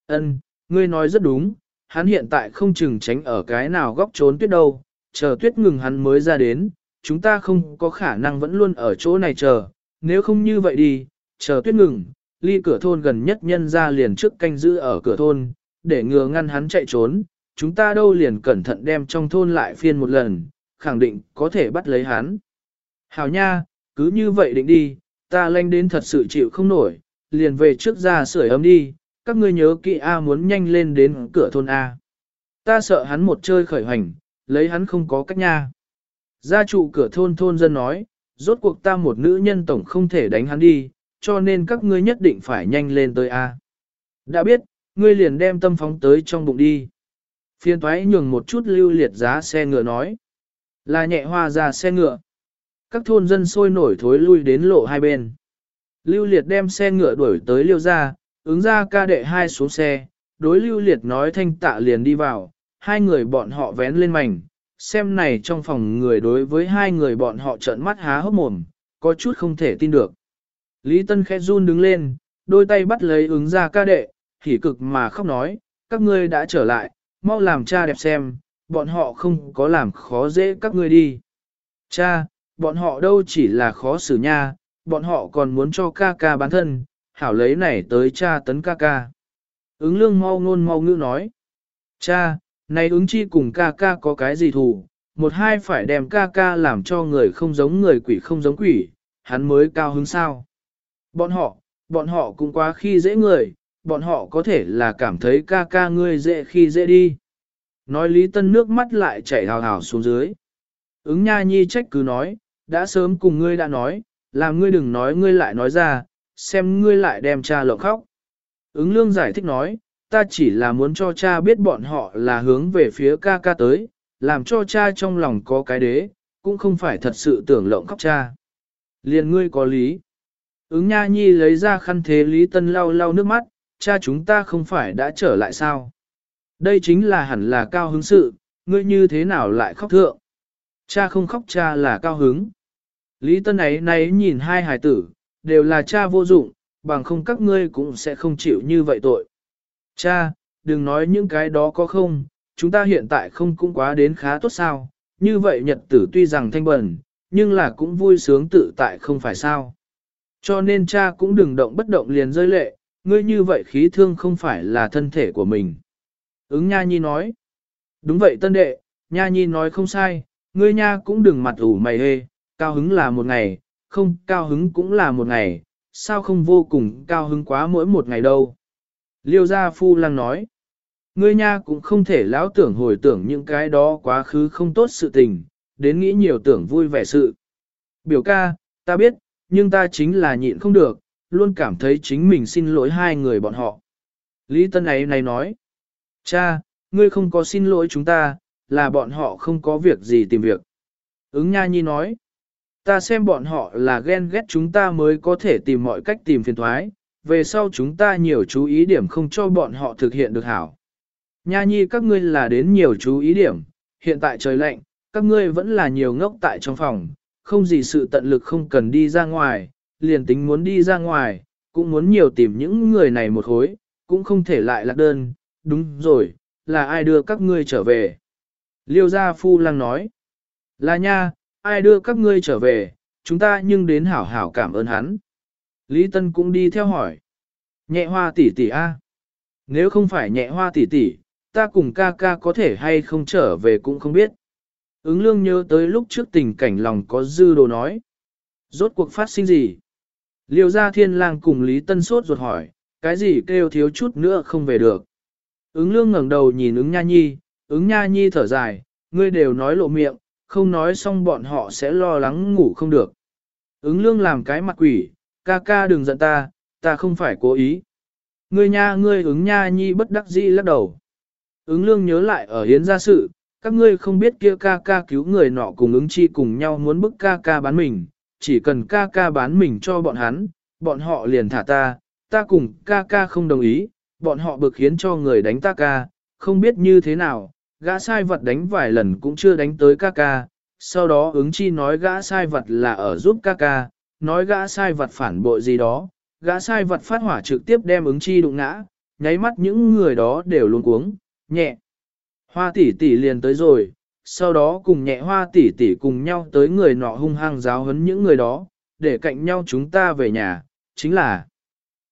Ân, ngươi nói rất đúng, hắn hiện tại không chừng tránh ở cái nào góc trốn tuyết đâu, chờ tuyết ngừng hắn mới ra đến, chúng ta không có khả năng vẫn luôn ở chỗ này chờ, nếu không như vậy đi, chờ tuyết ngừng, ly cửa thôn gần nhất nhân ra liền trước canh giữ ở cửa thôn, để ngừa ngăn hắn chạy trốn, chúng ta đâu liền cẩn thận đem trong thôn lại phiên một lần, khẳng định có thể bắt lấy hắn. Hảo nha, cứ như vậy định đi, ta lanh đến thật sự chịu không nổi, liền về trước ra sưởi ấm đi, các ngươi nhớ kỹ A muốn nhanh lên đến cửa thôn A. Ta sợ hắn một chơi khởi hành, lấy hắn không có cách nha. Gia trụ cửa thôn thôn dân nói, rốt cuộc ta một nữ nhân tổng không thể đánh hắn đi, cho nên các ngươi nhất định phải nhanh lên tới A. Đã biết, ngươi liền đem tâm phóng tới trong bụng đi. Phiên thoái nhường một chút lưu liệt giá xe ngựa nói. Là nhẹ hoa ra xe ngựa. Các thôn dân sôi nổi thối lui đến lộ hai bên. Lưu liệt đem xe ngựa đuổi tới liêu ra, ứng ra ca đệ hai xuống xe, đối lưu liệt nói thanh tạ liền đi vào, hai người bọn họ vén lên mảnh, xem này trong phòng người đối với hai người bọn họ trợn mắt há hốc mồm, có chút không thể tin được. Lý Tân khẽ run đứng lên, đôi tay bắt lấy ứng ra ca đệ, hỉ cực mà khóc nói, các ngươi đã trở lại, mau làm cha đẹp xem, bọn họ không có làm khó dễ các ngươi đi. Cha, bọn họ đâu chỉ là khó xử nha, bọn họ còn muốn cho ca ca bán thân, hảo lấy này tới cha tấn ca ca. Ứng lương mau ngôn mau ngữ nói. Cha, này ứng chi cùng ca ca có cái gì thù, một hai phải đem ca ca làm cho người không giống người quỷ không giống quỷ, hắn mới cao hứng sao. Bọn họ, bọn họ cũng quá khi dễ người, bọn họ có thể là cảm thấy ca ca ngươi dễ khi dễ đi. Nói Lý Tân nước mắt lại chảy hào hào xuống dưới. Ứng nha nhi trách cứ nói, đã sớm cùng ngươi đã nói, làm ngươi đừng nói ngươi lại nói ra, xem ngươi lại đem cha lộng khóc. Ứng lương giải thích nói, ta chỉ là muốn cho cha biết bọn họ là hướng về phía ca ca tới, làm cho cha trong lòng có cái đế, cũng không phải thật sự tưởng lộng khóc cha. Liền ngươi có lý. Ứng nha nhi lấy ra khăn thế Lý Tân lau lau nước mắt, cha chúng ta không phải đã trở lại sao? Đây chính là hẳn là cao hứng sự, ngươi như thế nào lại khóc thượng? Cha không khóc cha là cao hứng. Lý Tân ấy này nhìn hai hài tử, đều là cha vô dụng, bằng không các ngươi cũng sẽ không chịu như vậy tội. Cha, đừng nói những cái đó có không, chúng ta hiện tại không cũng quá đến khá tốt sao, như vậy nhật tử tuy rằng thanh bẩn, nhưng là cũng vui sướng tự tại không phải sao. Cho nên cha cũng đừng động bất động liền rơi lệ, ngươi như vậy khí thương không phải là thân thể của mình. Ứng Nha Nhi nói. Đúng vậy tân đệ, Nha Nhi nói không sai, ngươi Nha cũng đừng mặt ủ mày hê, cao hứng là một ngày, không cao hứng cũng là một ngày, sao không vô cùng cao hứng quá mỗi một ngày đâu. Liêu gia phu lăng nói. Ngươi Nha cũng không thể lão tưởng hồi tưởng những cái đó quá khứ không tốt sự tình, đến nghĩ nhiều tưởng vui vẻ sự. Biểu ca, ta biết, nhưng ta chính là nhịn không được, luôn cảm thấy chính mình xin lỗi hai người bọn họ. Lý Tân ấy này nói, cha, ngươi không có xin lỗi chúng ta, là bọn họ không có việc gì tìm việc. Ứng Nha Nhi nói, ta xem bọn họ là ghen ghét chúng ta mới có thể tìm mọi cách tìm phiền thoái, về sau chúng ta nhiều chú ý điểm không cho bọn họ thực hiện được hảo. Nha Nhi các ngươi là đến nhiều chú ý điểm, hiện tại trời lạnh, các ngươi vẫn là nhiều ngốc tại trong phòng, không gì sự tận lực không cần đi ra ngoài, liền tính muốn đi ra ngoài, cũng muốn nhiều tìm những người này một hối, cũng không thể lại lạc đơn, đúng rồi, là ai đưa các ngươi trở về. Liêu gia phu lăng nói, là nha, ai đưa các ngươi trở về, chúng ta nhưng đến hảo hảo cảm ơn hắn. Lý Tân cũng đi theo hỏi, nhẹ hoa tỷ tỷ a, nếu không phải nhẹ hoa tỷ tỷ, ta cùng ca ca có thể hay không trở về cũng không biết. Ứng lương nhớ tới lúc trước tình cảnh lòng có dư đồ nói. Rốt cuộc phát sinh gì? Liêu gia thiên lang cùng Lý Tân sốt ruột hỏi, cái gì kêu thiếu chút nữa không về được. Ứng lương ngẩng đầu nhìn ứng nha nhi, ứng nha nhi thở dài, ngươi đều nói lộ miệng, không nói xong bọn họ sẽ lo lắng ngủ không được. Ứng lương làm cái mặt quỷ, ca ca đừng giận ta, ta không phải cố ý. Ngươi nha ngươi ứng nha nhi bất đắc dĩ lắc đầu. Ứng lương nhớ lại ở hiến gia sự, các ngươi không biết kia ca ca cứu người nọ cùng ứng chi cùng nhau muốn bức ca ca bán mình, chỉ cần ca ca bán mình cho bọn hắn, bọn họ liền thả ta, ta cùng ca ca không đồng ý, bọn họ bực khiến cho người đánh ta ca, không biết như thế nào, gã sai vật đánh vài lần cũng chưa đánh tới ca ca, sau đó ứng chi nói gã sai vật là ở giúp ca ca, nói gã sai vật phản bội gì đó, gã sai vật phát hỏa trực tiếp đem ứng chi đụng ngã, nháy mắt những người đó đều luôn cuống, nhẹ. Hoa tỷ tỷ liền tới rồi, sau đó cùng nhẹ hoa tỷ tỷ cùng nhau tới người nọ hung hăng giáo huấn những người đó, để cạnh nhau chúng ta về nhà, chính là.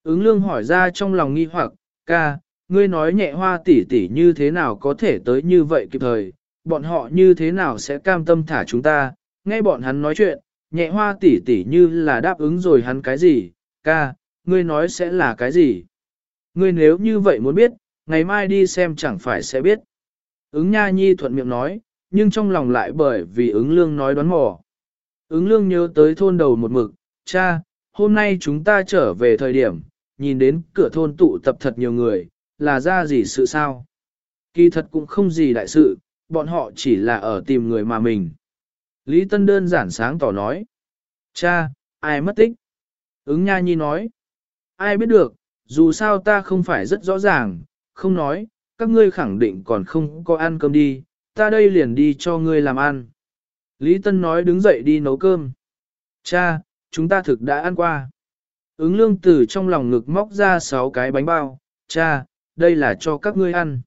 Ứng lương hỏi ra trong lòng nghi hoặc, ca, ngươi nói nhẹ hoa tỷ tỷ như thế nào có thể tới như vậy kịp thời, bọn họ như thế nào sẽ cam tâm thả chúng ta, nghe bọn hắn nói chuyện, nhẹ hoa tỷ tỷ như là đáp ứng rồi hắn cái gì, ca, ngươi nói sẽ là cái gì. Ngươi nếu như vậy muốn biết, ngày mai đi xem chẳng phải sẽ biết. Ứng nha nhi thuận miệng nói, nhưng trong lòng lại bởi vì ứng lương nói đoán mò. Ứng lương nhớ tới thôn đầu một mực, cha, hôm nay chúng ta trở về thời điểm, nhìn đến cửa thôn tụ tập thật nhiều người, là ra gì sự sao? Kỳ thật cũng không gì đại sự, bọn họ chỉ là ở tìm người mà mình. Lý Tân đơn giản sáng tỏ nói. Cha, ai mất tích? Ứng Nha Nhi nói. Ai biết được, dù sao ta không phải rất rõ ràng, không nói, các ngươi khẳng định còn không có ăn cơm đi, ta đây liền đi cho ngươi làm ăn. Lý Tân nói đứng dậy đi nấu cơm. Cha, chúng ta thực đã ăn qua. Ứng lương tử trong lòng ngực móc ra 6 cái bánh bao, cha, đây là cho các ngươi ăn.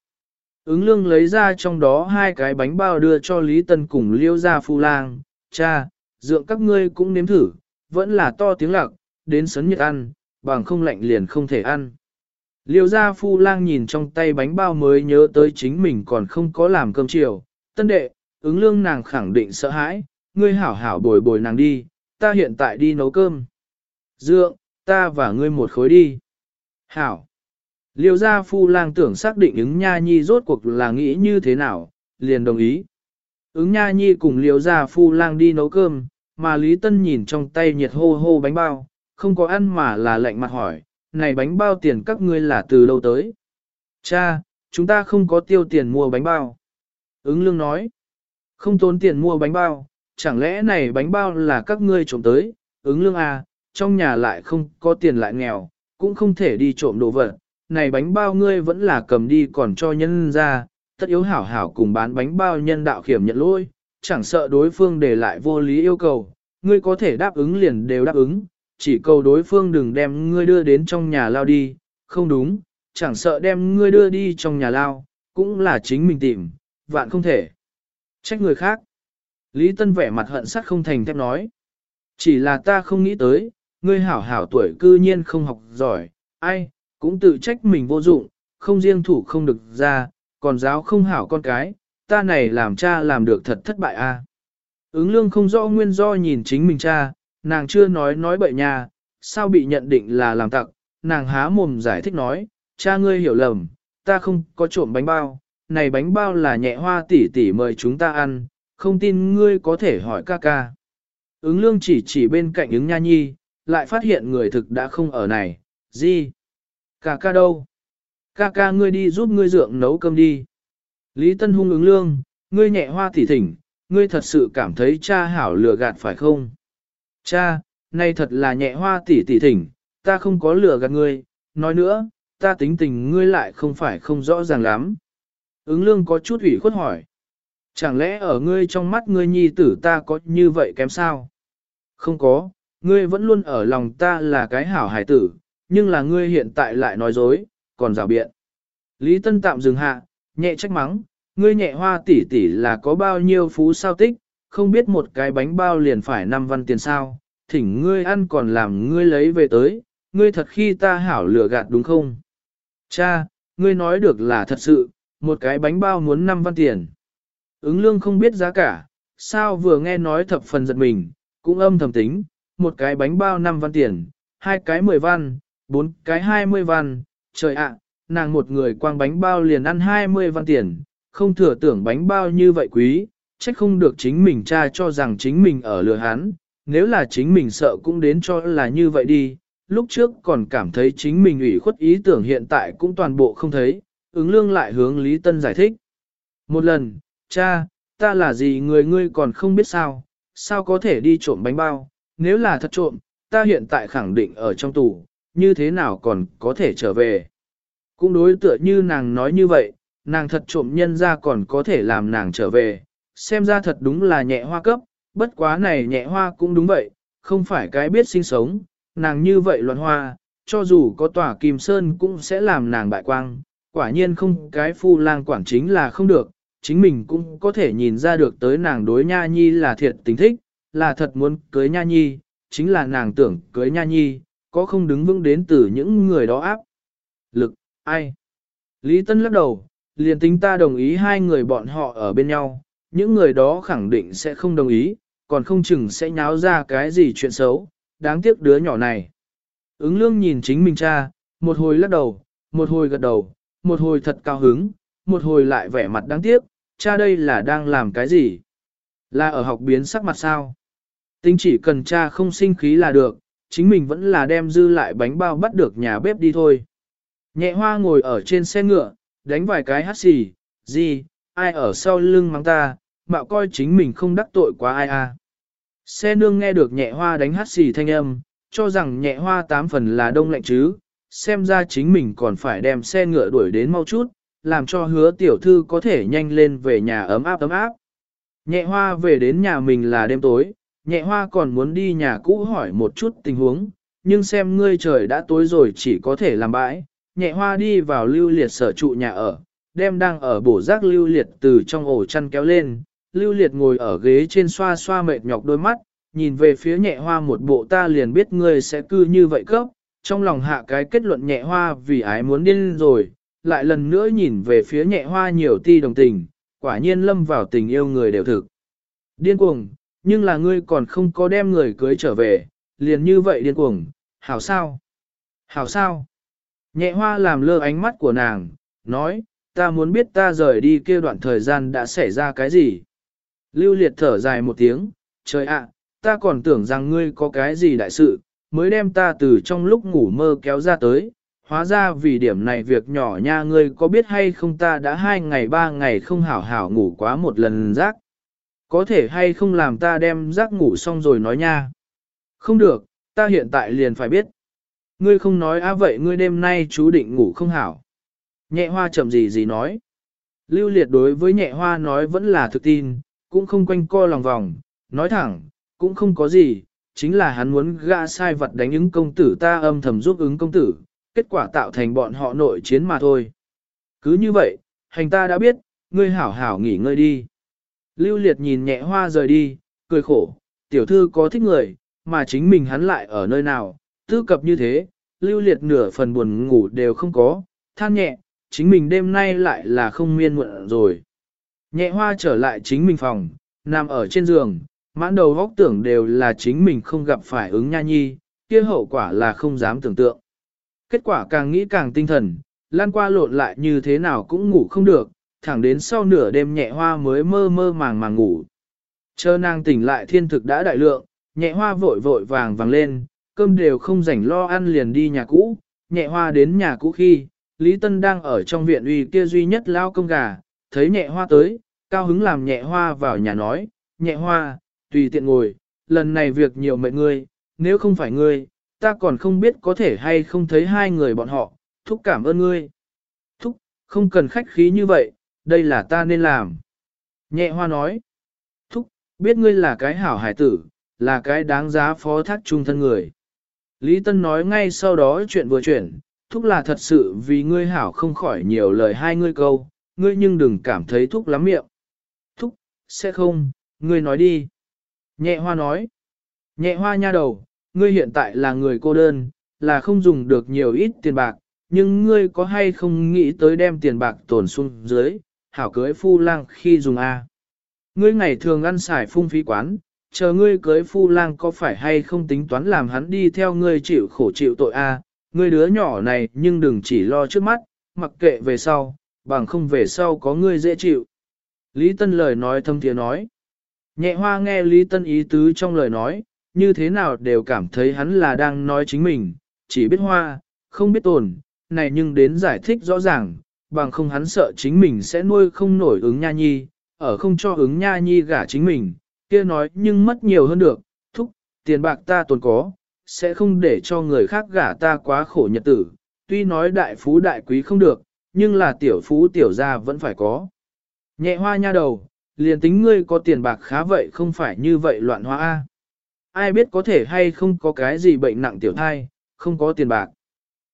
Ứng lương lấy ra trong đó hai cái bánh bao đưa cho Lý Tân cùng liêu ra phu lang, cha, dượng các ngươi cũng nếm thử, vẫn là to tiếng lạc, đến sấn nhiệt ăn, bằng không lạnh liền không thể ăn. Liêu gia phu lang nhìn trong tay bánh bao mới nhớ tới chính mình còn không có làm cơm chiều. Tân đệ, ứng lương nàng khẳng định sợ hãi, ngươi hảo hảo bồi bồi nàng đi, ta hiện tại đi nấu cơm. Dượng, ta và ngươi một khối đi. Hảo. Liêu gia phu lang tưởng xác định ứng nha nhi rốt cuộc là nghĩ như thế nào, liền đồng ý. Ứng nha nhi cùng liêu gia phu lang đi nấu cơm, mà Lý Tân nhìn trong tay nhiệt hô hô bánh bao, không có ăn mà là lạnh mặt hỏi, này bánh bao tiền các ngươi là từ đâu tới? Cha, chúng ta không có tiêu tiền mua bánh bao. Ứng lương nói, không tốn tiền mua bánh bao, chẳng lẽ này bánh bao là các ngươi trộm tới? Ứng lương à, trong nhà lại không có tiền lại nghèo, cũng không thể đi trộm đồ vật. Này bánh bao ngươi vẫn là cầm đi còn cho nhân ra, tất yếu hảo hảo cùng bán bánh bao nhân đạo khiểm nhận lỗi, chẳng sợ đối phương để lại vô lý yêu cầu, ngươi có thể đáp ứng liền đều đáp ứng, chỉ cầu đối phương đừng đem ngươi đưa đến trong nhà lao đi, không đúng, chẳng sợ đem ngươi đưa đi trong nhà lao, cũng là chính mình tìm, vạn không thể. Trách người khác. Lý Tân vẻ mặt hận sắt không thành thép nói. Chỉ là ta không nghĩ tới, ngươi hảo hảo tuổi cư nhiên không học giỏi, ai, cũng tự trách mình vô dụng, không riêng thủ không được ra, còn giáo không hảo con cái, ta này làm cha làm được thật thất bại a. Ứng lương không rõ nguyên do nhìn chính mình cha, nàng chưa nói nói bậy nha, sao bị nhận định là làm tặc, nàng há mồm giải thích nói, cha ngươi hiểu lầm, ta không có trộm bánh bao, này bánh bao là nhẹ hoa tỷ tỷ mời chúng ta ăn, không tin ngươi có thể hỏi ca ca. Ứng lương chỉ chỉ bên cạnh ứng nha nhi, lại phát hiện người thực đã không ở này, gì? Ca ca đâu? Ca ca ngươi đi giúp ngươi dượng nấu cơm đi. Lý Tân hung ứng lương, ngươi nhẹ hoa tỷ thỉnh, ngươi thật sự cảm thấy cha hảo lừa gạt phải không? Cha, nay thật là nhẹ hoa tỷ tỷ thỉnh, ta không có lừa gạt ngươi, nói nữa, ta tính tình ngươi lại không phải không rõ ràng lắm. Ứng lương có chút ủy khuất hỏi. Chẳng lẽ ở ngươi trong mắt ngươi nhi tử ta có như vậy kém sao? Không có, ngươi vẫn luôn ở lòng ta là cái hảo hải tử, nhưng là ngươi hiện tại lại nói dối, còn rào biện. Lý Tân tạm dừng hạ, nhẹ trách mắng, ngươi nhẹ hoa tỷ tỷ là có bao nhiêu phú sao tích, không biết một cái bánh bao liền phải năm văn tiền sao, thỉnh ngươi ăn còn làm ngươi lấy về tới, ngươi thật khi ta hảo lừa gạt đúng không? Cha, ngươi nói được là thật sự, một cái bánh bao muốn năm văn tiền. Ứng lương không biết giá cả, sao vừa nghe nói thập phần giật mình, cũng âm thầm tính, một cái bánh bao năm văn tiền, hai cái mười văn, bốn cái hai mươi văn, trời ạ, nàng một người quang bánh bao liền ăn hai mươi văn tiền, không thừa tưởng bánh bao như vậy quý, trách không được chính mình cha cho rằng chính mình ở lừa hắn, nếu là chính mình sợ cũng đến cho là như vậy đi, lúc trước còn cảm thấy chính mình ủy khuất ý tưởng hiện tại cũng toàn bộ không thấy, ứng lương lại hướng Lý Tân giải thích. Một lần, cha, ta là gì người ngươi còn không biết sao, sao có thể đi trộm bánh bao, nếu là thật trộm, ta hiện tại khẳng định ở trong tù, như thế nào còn có thể trở về. Cũng đối tựa như nàng nói như vậy, nàng thật trộm nhân ra còn có thể làm nàng trở về, xem ra thật đúng là nhẹ hoa cấp, bất quá này nhẹ hoa cũng đúng vậy, không phải cái biết sinh sống, nàng như vậy loạn hoa, cho dù có tỏa kim sơn cũng sẽ làm nàng bại quang, quả nhiên không cái phu lang quản chính là không được, chính mình cũng có thể nhìn ra được tới nàng đối nha nhi là thiệt tình thích, là thật muốn cưới nha nhi, chính là nàng tưởng cưới nha nhi, có không đứng vững đến từ những người đó áp. Lực, ai? Lý Tân lắc đầu, liền tính ta đồng ý hai người bọn họ ở bên nhau, những người đó khẳng định sẽ không đồng ý, còn không chừng sẽ nháo ra cái gì chuyện xấu, đáng tiếc đứa nhỏ này. Ứng lương nhìn chính mình cha, một hồi lắc đầu, một hồi gật đầu, một hồi thật cao hứng, một hồi lại vẻ mặt đáng tiếc, cha đây là đang làm cái gì? Là ở học biến sắc mặt sao? Tính chỉ cần cha không sinh khí là được, chính mình vẫn là đem dư lại bánh bao bắt được nhà bếp đi thôi. Nhẹ hoa ngồi ở trên xe ngựa, đánh vài cái hát xì, gì, ai ở sau lưng mắng ta, mạo coi chính mình không đắc tội quá ai à. Xe nương nghe được nhẹ hoa đánh hát xì thanh âm, cho rằng nhẹ hoa tám phần là đông lạnh chứ, xem ra chính mình còn phải đem xe ngựa đuổi đến mau chút, làm cho hứa tiểu thư có thể nhanh lên về nhà ấm áp ấm áp. Nhẹ hoa về đến nhà mình là đêm tối, nhẹ hoa còn muốn đi nhà cũ hỏi một chút tình huống, nhưng xem ngươi trời đã tối rồi chỉ có thể làm bãi. Nhẹ hoa đi vào lưu liệt sở trụ nhà ở, đem đang ở bổ rác lưu liệt từ trong ổ chăn kéo lên, lưu liệt ngồi ở ghế trên xoa xoa mệt nhọc đôi mắt, nhìn về phía nhẹ hoa một bộ ta liền biết ngươi sẽ cư như vậy cấp, trong lòng hạ cái kết luận nhẹ hoa vì ái muốn điên rồi, lại lần nữa nhìn về phía nhẹ hoa nhiều ti đồng tình, quả nhiên lâm vào tình yêu người đều thực. Điên cuồng, nhưng là ngươi còn không có đem người cưới trở về, liền như vậy điên cuồng, hảo sao? Hảo sao? Nhẹ hoa làm lơ ánh mắt của nàng, nói, ta muốn biết ta rời đi kia đoạn thời gian đã xảy ra cái gì. Lưu liệt thở dài một tiếng, trời ạ, ta còn tưởng rằng ngươi có cái gì đại sự, mới đem ta từ trong lúc ngủ mơ kéo ra tới, hóa ra vì điểm này việc nhỏ nha ngươi có biết hay không ta đã hai ngày ba ngày không hảo hảo ngủ quá một lần rác. Có thể hay không làm ta đem rác ngủ xong rồi nói nha. Không được, ta hiện tại liền phải biết. Ngươi không nói á vậy ngươi đêm nay chú định ngủ không hảo. Nhẹ hoa chậm gì gì nói. Lưu liệt đối với nhẹ hoa nói vẫn là thực tin, cũng không quanh co lòng vòng, nói thẳng, cũng không có gì, chính là hắn muốn gã sai vật đánh ứng công tử ta âm thầm giúp ứng công tử, kết quả tạo thành bọn họ nội chiến mà thôi. Cứ như vậy, hành ta đã biết, ngươi hảo hảo nghỉ ngơi đi. Lưu liệt nhìn nhẹ hoa rời đi, cười khổ, tiểu thư có thích người, mà chính mình hắn lại ở nơi nào, tư cập như thế, lưu liệt nửa phần buồn ngủ đều không có, than nhẹ, chính mình đêm nay lại là không miên muộn rồi. Nhẹ hoa trở lại chính mình phòng, nằm ở trên giường, mãn đầu góc tưởng đều là chính mình không gặp phải ứng nha nhi, kia hậu quả là không dám tưởng tượng. Kết quả càng nghĩ càng tinh thần, lan qua lộn lại như thế nào cũng ngủ không được, thẳng đến sau nửa đêm nhẹ hoa mới mơ mơ màng màng ngủ. Chờ nàng tỉnh lại thiên thực đã đại lượng, nhẹ hoa vội vội vàng vàng lên, cơm đều không rảnh lo ăn liền đi nhà cũ, nhẹ hoa đến nhà cũ khi, Lý Tân đang ở trong viện uy kia duy nhất lao công gà, thấy nhẹ hoa tới, cao hứng làm nhẹ hoa vào nhà nói, nhẹ hoa, tùy tiện ngồi, lần này việc nhiều mệnh ngươi, nếu không phải ngươi, ta còn không biết có thể hay không thấy hai người bọn họ, thúc cảm ơn ngươi. Thúc, không cần khách khí như vậy, đây là ta nên làm. Nhẹ hoa nói, thúc, biết ngươi là cái hảo hải tử, là cái đáng giá phó thác trung thân người. Lý Tân nói ngay sau đó chuyện vừa chuyển, thúc là thật sự vì ngươi hảo không khỏi nhiều lời hai ngươi câu, ngươi nhưng đừng cảm thấy thúc lắm miệng. Thúc, sẽ không, ngươi nói đi. Nhẹ hoa nói, nhẹ hoa nha đầu, ngươi hiện tại là người cô đơn, là không dùng được nhiều ít tiền bạc, nhưng ngươi có hay không nghĩ tới đem tiền bạc tổn xuống dưới, hảo cưới phu lang khi dùng A. Ngươi ngày thường ăn xài phung phí quán, chờ ngươi cưới phu lang có phải hay không tính toán làm hắn đi theo ngươi chịu khổ chịu tội A, ngươi đứa nhỏ này nhưng đừng chỉ lo trước mắt, mặc kệ về sau, bằng không về sau có ngươi dễ chịu. Lý Tân lời nói thâm tiếng nói. Nhẹ hoa nghe Lý Tân ý tứ trong lời nói, như thế nào đều cảm thấy hắn là đang nói chính mình, chỉ biết hoa, không biết tồn, này nhưng đến giải thích rõ ràng, bằng không hắn sợ chính mình sẽ nuôi không nổi ứng nha nhi, ở không cho ứng nha nhi gả chính mình, kia nói nhưng mất nhiều hơn được, thúc, tiền bạc ta tồn có, sẽ không để cho người khác gả ta quá khổ nhật tử, tuy nói đại phú đại quý không được, nhưng là tiểu phú tiểu gia vẫn phải có. Nhẹ hoa nha đầu, liền tính ngươi có tiền bạc khá vậy không phải như vậy loạn hoa A. Ai biết có thể hay không có cái gì bệnh nặng tiểu thai, không có tiền bạc.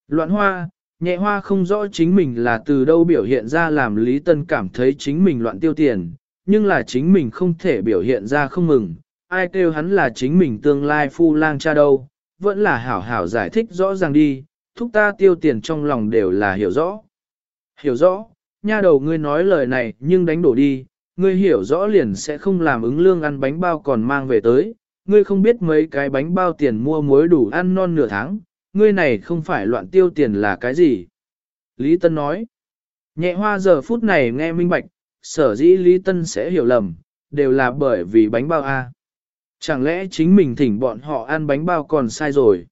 Loạn hoa, nhẹ hoa không rõ chính mình là từ đâu biểu hiện ra làm Lý Tân cảm thấy chính mình loạn tiêu tiền, nhưng là chính mình không thể biểu hiện ra không mừng. Ai kêu hắn là chính mình tương lai phu lang cha đâu, vẫn là hảo hảo giải thích rõ ràng đi, thúc ta tiêu tiền trong lòng đều là hiểu rõ. Hiểu rõ, nha đầu ngươi nói lời này nhưng đánh đổ đi, ngươi hiểu rõ liền sẽ không làm ứng lương ăn bánh bao còn mang về tới, ngươi không biết mấy cái bánh bao tiền mua muối đủ ăn non nửa tháng, ngươi này không phải loạn tiêu tiền là cái gì. Lý Tân nói, nhẹ hoa giờ phút này nghe minh bạch, sở dĩ Lý Tân sẽ hiểu lầm, đều là bởi vì bánh bao A. Chẳng lẽ chính mình thỉnh bọn họ ăn bánh bao còn sai rồi?